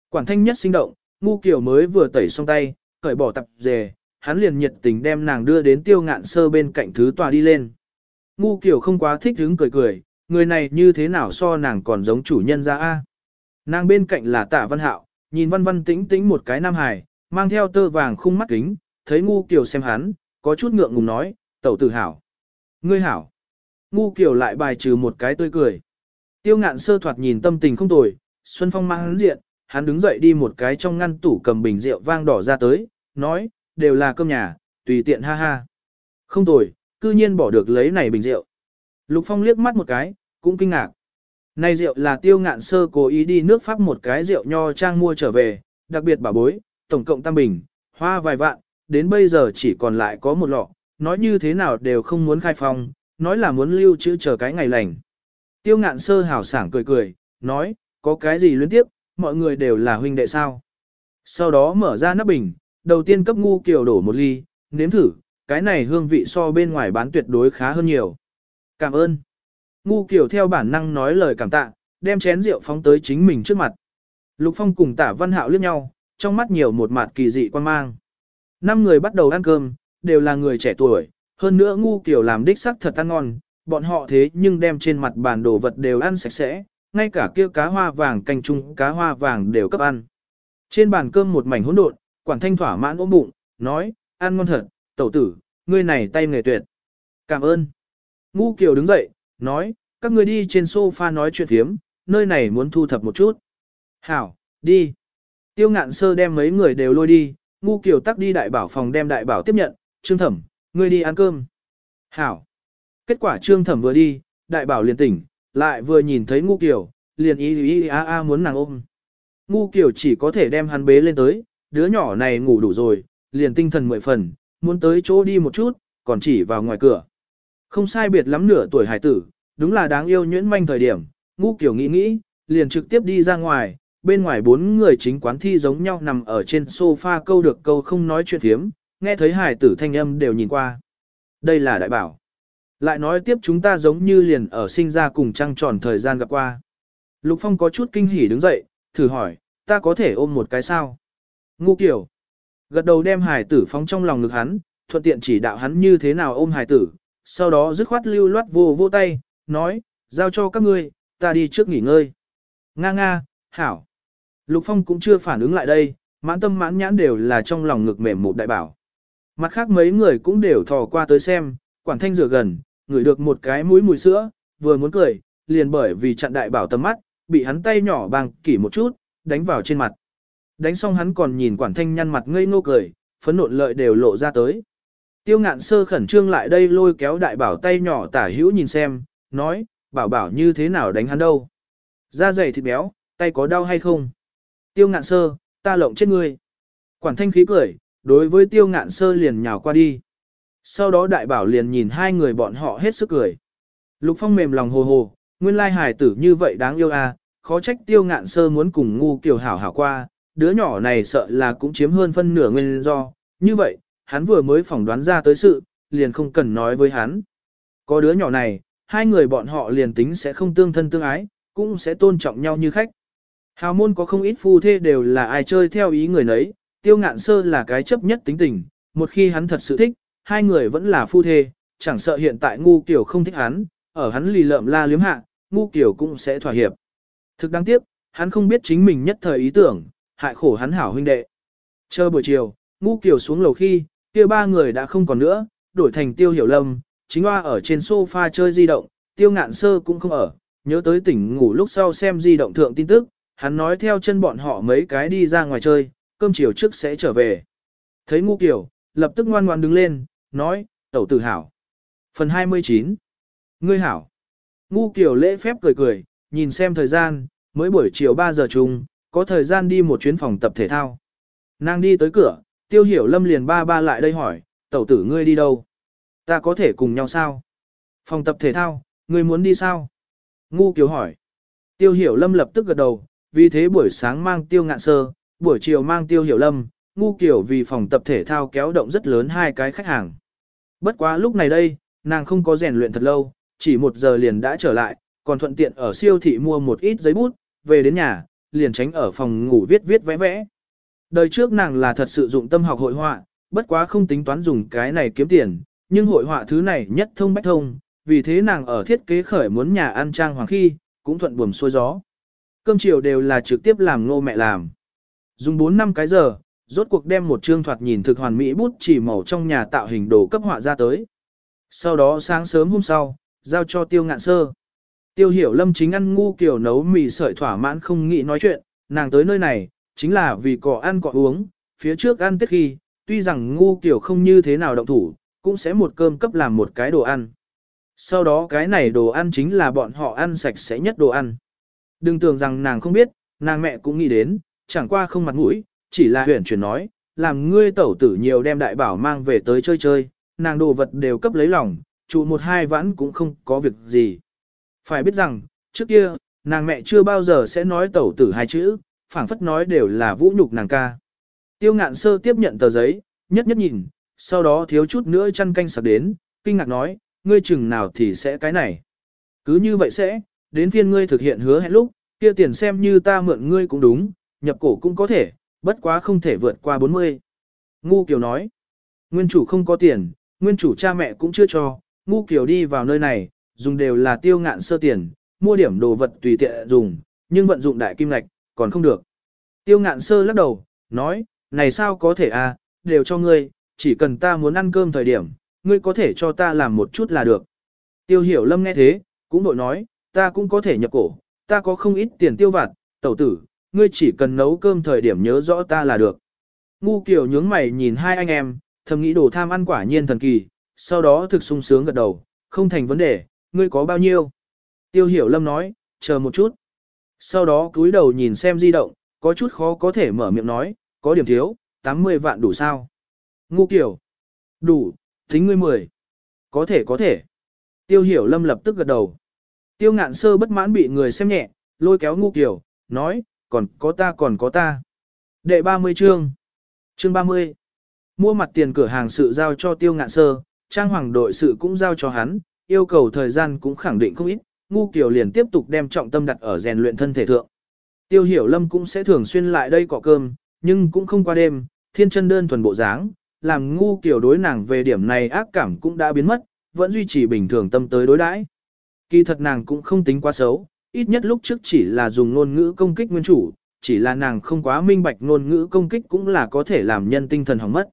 Quản thanh nhất sinh động, ngu kiểu mới vừa tẩy xong tay, cởi bỏ tập dề, hắn liền nhiệt tình đem nàng đưa đến tiêu ngạn sơ bên cạnh thứ tòa đi lên. Ngu kiểu không quá thích hứng cười cười, người này như thế nào so nàng còn giống chủ nhân ra a Nàng bên cạnh là tạ văn hạo, nhìn văn văn tĩnh tĩnh một cái nam hài, mang theo tơ vàng khung mắt kính, thấy ngu kiểu xem hắn, có chút ngượng ngùng nói, tẩu tử hảo. Ngươi hảo. Ngu kiểu lại bài trừ một cái tươi cười. Tiêu ngạn sơ thoạt nhìn tâm tình không tồi, Xuân Phong mang hắn diện, hắn đứng dậy đi một cái trong ngăn tủ cầm bình rượu vang đỏ ra tới, nói, đều là cơm nhà, tùy tiện ha ha. Không tồi, cư nhiên bỏ được lấy này bình rượu. Lục Phong liếc mắt một cái, cũng kinh ngạc. Này rượu là tiêu ngạn sơ cố ý đi nước Pháp một cái rượu nho trang mua trở về, đặc biệt bảo bối, tổng cộng tam bình, hoa vài vạn, đến bây giờ chỉ còn lại có một lọ, nói như thế nào đều không muốn khai phong, nói là muốn lưu trữ chờ cái ngày lành. Tiêu ngạn sơ hào sảng cười cười, nói, có cái gì luyến tiếp, mọi người đều là huynh đệ sao. Sau đó mở ra nắp bình, đầu tiên cấp ngu kiều đổ một ly, nếm thử, cái này hương vị so bên ngoài bán tuyệt đối khá hơn nhiều. Cảm ơn. Ngu kiều theo bản năng nói lời cảm tạ, đem chén rượu phóng tới chính mình trước mặt. Lục Phong cùng tả văn hạo liếc nhau, trong mắt nhiều một mặt kỳ dị quan mang. Năm người bắt đầu ăn cơm, đều là người trẻ tuổi, hơn nữa ngu Kiều làm đích sắc thật ăn ngon, bọn họ thế nhưng đem trên mặt bàn đồ vật đều ăn sạch sẽ, ngay cả kia cá hoa vàng canh chung cá hoa vàng đều cấp ăn. Trên bàn cơm một mảnh hỗn độn, quản thanh thỏa mãn ôm bụng, nói, ăn ngon thật, tẩu tử, ngươi này tay nghề tuyệt. Cảm ơn. Ngu Kiều đứng dậy, nói, các ngươi đi trên sofa nói chuyện thiếm, nơi này muốn thu thập một chút. Hảo, đi. Tiêu ngạn sơ đem mấy người đều lôi đi, ngu Kiều tắc đi đại bảo phòng đem đại bảo tiếp nhận, trương thẩm, ngươi đi ăn cơm. Hảo. Kết quả trương thẩm vừa đi, đại bảo liền tỉnh, lại vừa nhìn thấy ngu Kiều, liền ý ý a a muốn nàng ôm. Ngu Kiều chỉ có thể đem hắn bế lên tới, đứa nhỏ này ngủ đủ rồi, liền tinh thần mười phần, muốn tới chỗ đi một chút, còn chỉ vào ngoài cửa. Không sai biệt lắm nửa tuổi hải tử, đúng là đáng yêu nhuyễn manh thời điểm, ngu kiểu nghĩ nghĩ, liền trực tiếp đi ra ngoài, bên ngoài bốn người chính quán thi giống nhau nằm ở trên sofa câu được câu không nói chuyện thiếm, nghe thấy hải tử thanh âm đều nhìn qua. Đây là đại bảo. Lại nói tiếp chúng ta giống như liền ở sinh ra cùng trăng tròn thời gian gặp qua. Lục Phong có chút kinh hỉ đứng dậy, thử hỏi, ta có thể ôm một cái sao? Ngu kiểu. Gật đầu đem hải tử phóng trong lòng ngực hắn, thuận tiện chỉ đạo hắn như thế nào ôm hải tử, sau đó dứt khoát lưu loát vô vô tay, nói, giao cho các ngươi, ta đi trước nghỉ ngơi. Nga nga, hảo. Lục Phong cũng chưa phản ứng lại đây, mãn tâm mãn nhãn đều là trong lòng ngực mềm một đại bảo. Mặt khác mấy người cũng đều thò qua tới xem, quản thanh rửa gần, ngửi được một cái mũi mùi sữa, vừa muốn cười, liền bởi vì chặn đại bảo tầm mắt, bị hắn tay nhỏ bằng kỷ một chút, đánh vào trên mặt. Đánh xong hắn còn nhìn quản thanh nhăn mặt ngây ngô cười, phấn nộn lợi đều lộ ra tới. Tiêu ngạn sơ khẩn trương lại đây lôi kéo đại bảo tay nhỏ tả hữu nhìn xem, nói, bảo bảo như thế nào đánh hắn đâu. Da dày thịt béo, tay có đau hay không? Tiêu ngạn sơ, ta lộng chết ngươi. Quản thanh khí cười, đối với tiêu ngạn sơ liền nhào qua đi. Sau đó đại bảo liền nhìn hai người bọn họ hết sức cười. Lục phong mềm lòng hồ hồ, nguyên lai hài tử như vậy đáng yêu à, khó trách tiêu ngạn sơ muốn cùng ngu kiều hảo hảo qua, đứa nhỏ này sợ là cũng chiếm hơn phân nửa nguyên do, như vậy, hắn vừa mới phỏng đoán ra tới sự, liền không cần nói với hắn. Có đứa nhỏ này, hai người bọn họ liền tính sẽ không tương thân tương ái, cũng sẽ tôn trọng nhau như khách. Hào môn có không ít phu thê đều là ai chơi theo ý người nấy, tiêu ngạn sơ là cái chấp nhất tính tình, một khi hắn thật sự thích, hai người vẫn là phu thê, chẳng sợ hiện tại ngu kiểu không thích hắn, ở hắn lì lợm la liếm hạ, ngu kiểu cũng sẽ thỏa hiệp. Thực đáng tiếc, hắn không biết chính mình nhất thời ý tưởng, hại khổ hắn hảo huynh đệ. Chờ buổi chiều, ngu kiểu xuống lầu khi, kia ba người đã không còn nữa, đổi thành tiêu hiểu lâm, chính hoa ở trên sofa chơi di động, tiêu ngạn sơ cũng không ở, nhớ tới tỉnh ngủ lúc sau xem di động thượng tin tức, hắn nói theo chân bọn họ mấy cái đi ra ngoài chơi, cơm chiều trước sẽ trở về. Thấy ngu kiểu, lập tức ngoan ngoan đứng lên, nói, tẩu tử hảo. Phần 29 Ngươi hảo. Ngu kiểu lễ phép cười cười, nhìn xem thời gian, mới buổi chiều 3 giờ chung, có thời gian đi một chuyến phòng tập thể thao. Nàng đi tới cửa, tiêu hiểu lâm liền ba ba lại đây hỏi, tẩu tử ngươi đi đâu? Ta có thể cùng nhau sao? Phòng tập thể thao, ngươi muốn đi sao? Ngu kiều hỏi. Tiêu hiểu lâm lập tức gật đầu, vì thế buổi sáng mang tiêu ngạn sơ, buổi chiều mang tiêu hiểu lâm, ngu kiểu vì phòng tập thể thao kéo động rất lớn hai cái khách hàng. Bất quá lúc này đây, nàng không có rèn luyện thật lâu, chỉ một giờ liền đã trở lại, còn thuận tiện ở siêu thị mua một ít giấy bút, về đến nhà, liền tránh ở phòng ngủ viết viết vẽ vẽ. Đời trước nàng là thật sự dụng tâm học hội họa, bất quá không tính toán dùng cái này kiếm tiền, nhưng hội họa thứ này nhất thông bách thông, vì thế nàng ở thiết kế khởi muốn nhà ăn trang hoàng khi, cũng thuận buồm xuôi gió. Cơm chiều đều là trực tiếp làm ngô mẹ làm. Dùng 4 năm cái giờ, rốt cuộc đem một chương thoạt nhìn thực hoàn mỹ bút chỉ màu trong nhà tạo hình đồ cấp họa ra tới. Sau đó sáng sớm hôm sau, giao cho tiêu ngạn sơ. Tiêu hiểu lâm chính ăn ngu kiểu nấu mì sợi thỏa mãn không nghĩ nói chuyện, nàng tới nơi này, chính là vì cỏ ăn cỏ uống, phía trước ăn tiết khi, tuy rằng ngu kiểu không như thế nào động thủ, cũng sẽ một cơm cấp làm một cái đồ ăn. Sau đó cái này đồ ăn chính là bọn họ ăn sạch sẽ nhất đồ ăn. Đừng tưởng rằng nàng không biết, nàng mẹ cũng nghĩ đến, chẳng qua không mặt mũi, chỉ là huyền chuyển nói, làm ngươi tẩu tử nhiều đem đại bảo mang về tới chơi chơi, nàng đồ vật đều cấp lấy lòng, trụ một hai vãn cũng không có việc gì. Phải biết rằng, trước kia, nàng mẹ chưa bao giờ sẽ nói tẩu tử hai chữ, phảng phất nói đều là vũ nhục nàng ca. Tiêu ngạn sơ tiếp nhận tờ giấy, nhất nhất nhìn, sau đó thiếu chút nữa chăn canh sạc đến, kinh ngạc nói, ngươi chừng nào thì sẽ cái này. Cứ như vậy sẽ, đến phiên ngươi thực hiện hứa hẹn lúc, kia tiền xem như ta mượn ngươi cũng đúng, nhập cổ cũng có thể, bất quá không thể vượt qua 40. Ngu Kiều nói, nguyên chủ không có tiền, nguyên chủ cha mẹ cũng chưa cho, Ngu Kiều đi vào nơi này, dùng đều là tiêu ngạn sơ tiền, mua điểm đồ vật tùy tiện dùng, nhưng vận dụng đại kim ngạch, còn không được. Tiêu ngạn sơ lắc đầu, nói, này sao có thể à, đều cho ngươi, chỉ cần ta muốn ăn cơm thời điểm, ngươi có thể cho ta làm một chút là được. Tiêu hiểu lâm nghe thế, cũng đội nói, ta cũng có thể nhập cổ, ta có không ít tiền tiêu vặt, tẩu tử, ngươi chỉ cần nấu cơm thời điểm nhớ rõ ta là được. Ngu kiểu nhướng mày nhìn hai anh em, thầm nghĩ đồ tham ăn quả nhiên thần kỳ, sau đó thực sung sướng gật đầu, không thành vấn đề, ngươi có bao nhiêu? Tiêu hiểu lâm nói, chờ một chút. Sau đó cúi đầu nhìn xem di động, có chút khó có thể mở miệng nói, có điểm thiếu, 80 vạn đủ sao? Ngu kiểu. Đủ, tính ngươi 10. Có thể có thể. Tiêu hiểu lâm lập tức gật đầu. Tiêu ngạn sơ bất mãn bị người xem nhẹ, lôi kéo ngu kiểu, nói, còn có ta còn có ta. Đệ 30 chương. Chương 30. Mua mặt tiền cửa hàng sự giao cho tiêu ngạn sơ, trang hoàng đội sự cũng giao cho hắn, yêu cầu thời gian cũng khẳng định không ít, ngu kiểu liền tiếp tục đem trọng tâm đặt ở rèn luyện thân thể thượng. Tiêu hiểu lâm cũng sẽ thường xuyên lại đây cọ cơm, nhưng cũng không qua đêm, thiên chân đơn thuần bộ dáng, làm ngu kiểu đối nàng về điểm này ác cảm cũng đã biến mất, vẫn duy trì bình thường tâm tới đối đãi. Kỳ thật nàng cũng không tính quá xấu, ít nhất lúc trước chỉ là dùng ngôn ngữ công kích nguyên chủ, chỉ là nàng không quá minh bạch ngôn ngữ công kích cũng là có thể làm nhân tinh thần hỏng mất.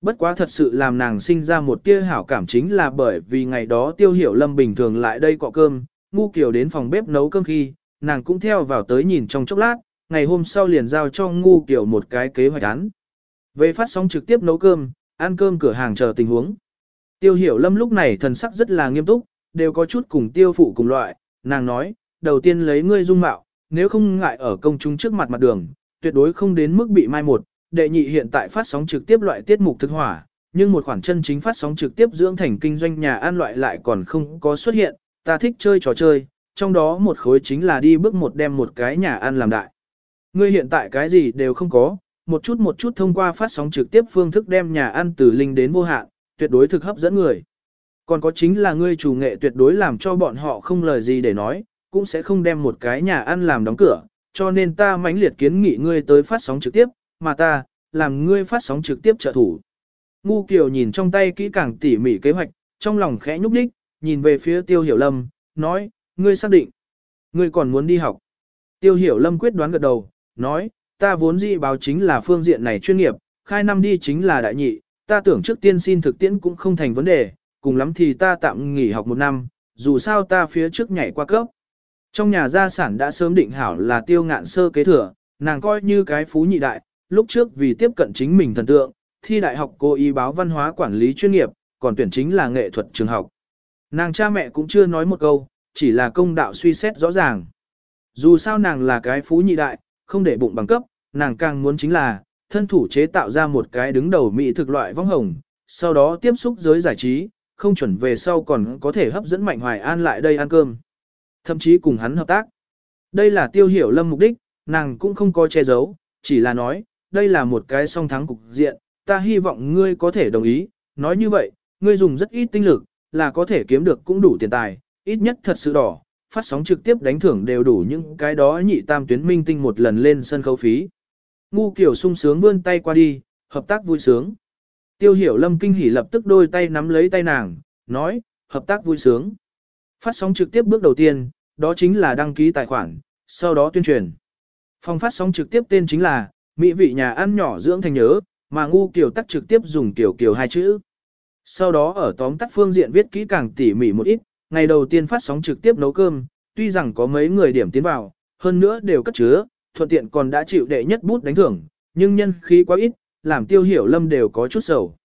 Bất quá thật sự làm nàng sinh ra một tia hảo cảm chính là bởi vì ngày đó tiêu hiểu lâm bình thường lại đây cọ cơm, ngu kiểu đến phòng bếp nấu cơm khi, nàng cũng theo vào tới nhìn trong chốc lát, ngày hôm sau liền giao cho ngu kiểu một cái kế hoạch án. Về phát sóng trực tiếp nấu cơm, ăn cơm cửa hàng chờ tình huống. Tiêu hiểu lâm lúc này thần sắc rất là nghiêm túc, đều có chút cùng tiêu phụ cùng loại, nàng nói, đầu tiên lấy ngươi dung mạo, nếu không ngại ở công chúng trước mặt mặt đường, tuyệt đối không đến mức bị mai một, đệ nhị hiện tại phát sóng trực tiếp loại tiết mục thực hỏa, nhưng một khoản chân chính phát sóng trực tiếp dưỡng thành kinh doanh nhà ăn loại lại còn không có xuất hiện, ta thích chơi trò chơi, trong đó một khối chính là đi bước một đem một cái nhà ăn làm đại. Ngươi hiện tại cái gì đều không có, một chút một chút thông qua phát sóng trực tiếp phương thức đem nhà ăn từ linh đến vô hạn, tuyệt đối thực hấp dẫn người. Còn có chính là ngươi chủ nghệ tuyệt đối làm cho bọn họ không lời gì để nói, cũng sẽ không đem một cái nhà ăn làm đóng cửa, cho nên ta mãnh liệt kiến nghị ngươi tới phát sóng trực tiếp, mà ta, làm ngươi phát sóng trực tiếp trợ thủ. Ngu Kiều nhìn trong tay kỹ càng tỉ mỉ kế hoạch, trong lòng khẽ nhúc đích, nhìn về phía Tiêu Hiểu Lâm, nói, ngươi xác định, ngươi còn muốn đi học. Tiêu Hiểu Lâm quyết đoán gật đầu, nói, ta vốn dĩ báo chính là phương diện này chuyên nghiệp, khai năm đi chính là đại nhị, ta tưởng trước tiên xin thực tiễn cũng không thành vấn đề, cùng lắm thì ta tạm nghỉ học một năm, dù sao ta phía trước nhảy qua cấp. Trong nhà gia sản đã sớm định hảo là tiêu ngạn sơ kế thừa, nàng coi như cái phú nhị đại, lúc trước vì tiếp cận chính mình thần tượng, thi đại học cô y báo văn hóa quản lý chuyên nghiệp, còn tuyển chính là nghệ thuật trường học. Nàng cha mẹ cũng chưa nói một câu, chỉ là công đạo suy xét rõ ràng. Dù sao nàng là cái phú nhị đại, không để bụng bằng cấp, nàng càng muốn chính là, thân thủ chế tạo ra một cái đứng đầu mỹ thực loại vong hồng, sau đó tiếp xúc giới giải trí, không chuẩn về sau còn có thể hấp dẫn Mạnh Hoài An lại đây ăn cơm. Thậm chí cùng hắn hợp tác. Đây là tiêu hiểu lâm mục đích, nàng cũng không có che giấu, chỉ là nói, đây là một cái song thắng cục diện, ta hy vọng ngươi có thể đồng ý, nói như vậy, ngươi dùng rất ít tinh lực, là có thể kiếm được cũng đủ tiền tài, ít nhất thật sự đỏ, phát sóng trực tiếp đánh thưởng đều đủ những cái đó nhị tam tuyến minh tinh một lần lên sân khấu phí. Ngu kiểu sung sướng vươn tay qua đi, hợp tác vui sướng. Tiêu hiểu lâm kinh hỉ lập tức đôi tay nắm lấy tay nàng, nói, hợp tác vui sướng. Phát sóng trực tiếp bước đầu tiên, đó chính là đăng ký tài khoản, sau đó tuyên truyền. Phòng phát sóng trực tiếp tên chính là, Mỹ vị nhà ăn nhỏ dưỡng thành nhớ, mà ngu kiểu tắt trực tiếp dùng kiểu kiểu hai chữ. Sau đó ở tóm tắt phương diện viết kỹ càng tỉ mỉ một ít, ngày đầu tiên phát sóng trực tiếp nấu cơm, tuy rằng có mấy người điểm tiến vào, hơn nữa đều cất chứa, thuận tiện còn đã chịu đệ nhất bút đánh thưởng, nhưng nhân khí quá ít, làm tiêu hiểu lâm đều có chút sầu.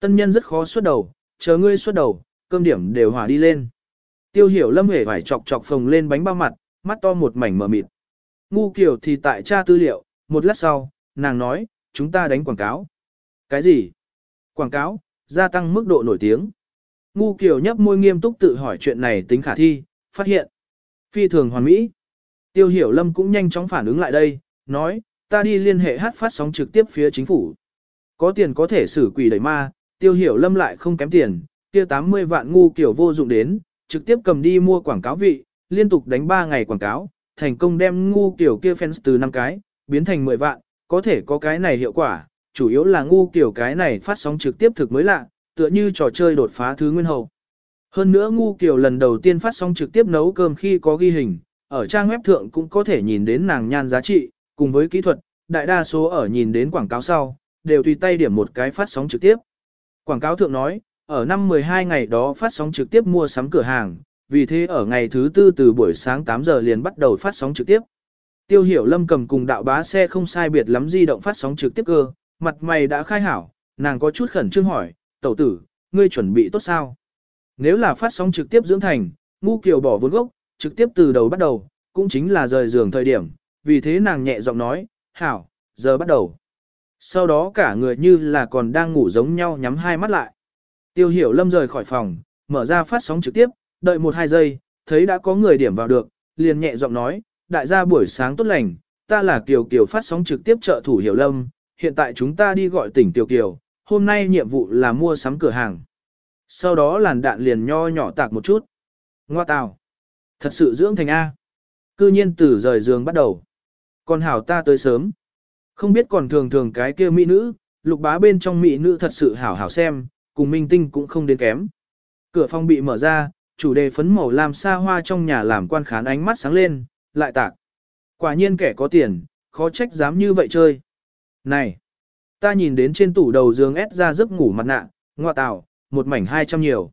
Tân nhân rất khó xuất đầu, chờ ngươi xuất đầu, cơm điểm đều hòa đi lên. Tiêu hiểu lâm hề phải chọc chọc phồng lên bánh bao mặt, mắt to một mảnh mờ mịt. Ngu kiểu thì tại tra tư liệu, một lát sau, nàng nói, chúng ta đánh quảng cáo. Cái gì? Quảng cáo, gia tăng mức độ nổi tiếng. Ngu kiểu nhấp môi nghiêm túc tự hỏi chuyện này tính khả thi, phát hiện. Phi thường hoàn mỹ. Tiêu hiểu lâm cũng nhanh chóng phản ứng lại đây, nói, ta đi liên hệ hát phát sóng trực tiếp phía chính phủ. Có tiền có thể xử quỷ đẩy ma, tiêu hiểu lâm lại không kém tiền, kia 80 vạn ngu kiểu vô dụng đến, trực tiếp cầm đi mua quảng cáo vị, liên tục đánh 3 ngày quảng cáo, thành công đem ngu kiểu kia fans từ 5 cái, biến thành 10 vạn, có thể có cái này hiệu quả, chủ yếu là ngu kiểu cái này phát sóng trực tiếp thực mới lạ, tựa như trò chơi đột phá thứ nguyên hậu. Hơn nữa ngu kiểu lần đầu tiên phát sóng trực tiếp nấu cơm khi có ghi hình, ở trang web thượng cũng có thể nhìn đến nàng nhan giá trị, cùng với kỹ thuật, đại đa số ở nhìn đến quảng cáo sau, đều tùy tay điểm một cái phát sóng trực tiếp. Quảng cáo thượng nói, ở năm 12 ngày đó phát sóng trực tiếp mua sắm cửa hàng, vì thế ở ngày thứ tư từ buổi sáng 8 giờ liền bắt đầu phát sóng trực tiếp. Tiêu hiểu lâm cầm cùng đạo bá xe không sai biệt lắm di động phát sóng trực tiếp cơ, mặt mày đã khai hảo, nàng có chút khẩn trương hỏi, tẩu tử, ngươi chuẩn bị tốt sao? Nếu là phát sóng trực tiếp dưỡng thành, ngu kiều bỏ vốn gốc, trực tiếp từ đầu bắt đầu, cũng chính là rời giường thời điểm, vì thế nàng nhẹ giọng nói, hảo, giờ bắt đầu. Sau đó cả người như là còn đang ngủ giống nhau nhắm hai mắt lại. Tiêu hiểu lâm rời khỏi phòng, mở ra phát sóng trực tiếp, đợi một hai giây, thấy đã có người điểm vào được, liền nhẹ giọng nói, đại gia buổi sáng tốt lành, ta là Kiều Kiều phát sóng trực tiếp trợ thủ hiểu lâm, hiện tại chúng ta đi gọi tỉnh Kiều Kiều, hôm nay nhiệm vụ là mua sắm cửa hàng. Sau đó làn đạn liền nho nhỏ tạc một chút. Ngoa tào. Thật sự dưỡng thành A. Cư nhiên từ rời giường bắt đầu. Còn hảo ta tới sớm. Không biết còn thường thường cái kia mỹ nữ, lục bá bên trong mỹ nữ thật sự hảo hảo xem, cùng minh tinh cũng không đến kém. Cửa phòng bị mở ra, chủ đề phấn màu làm xa hoa trong nhà làm quan khán ánh mắt sáng lên, lại tạc. Quả nhiên kẻ có tiền, khó trách dám như vậy chơi. Này, ta nhìn đến trên tủ đầu giường ép ra giấc ngủ mặt nạ, ngoại tảo, một mảnh hai trăm nhiều.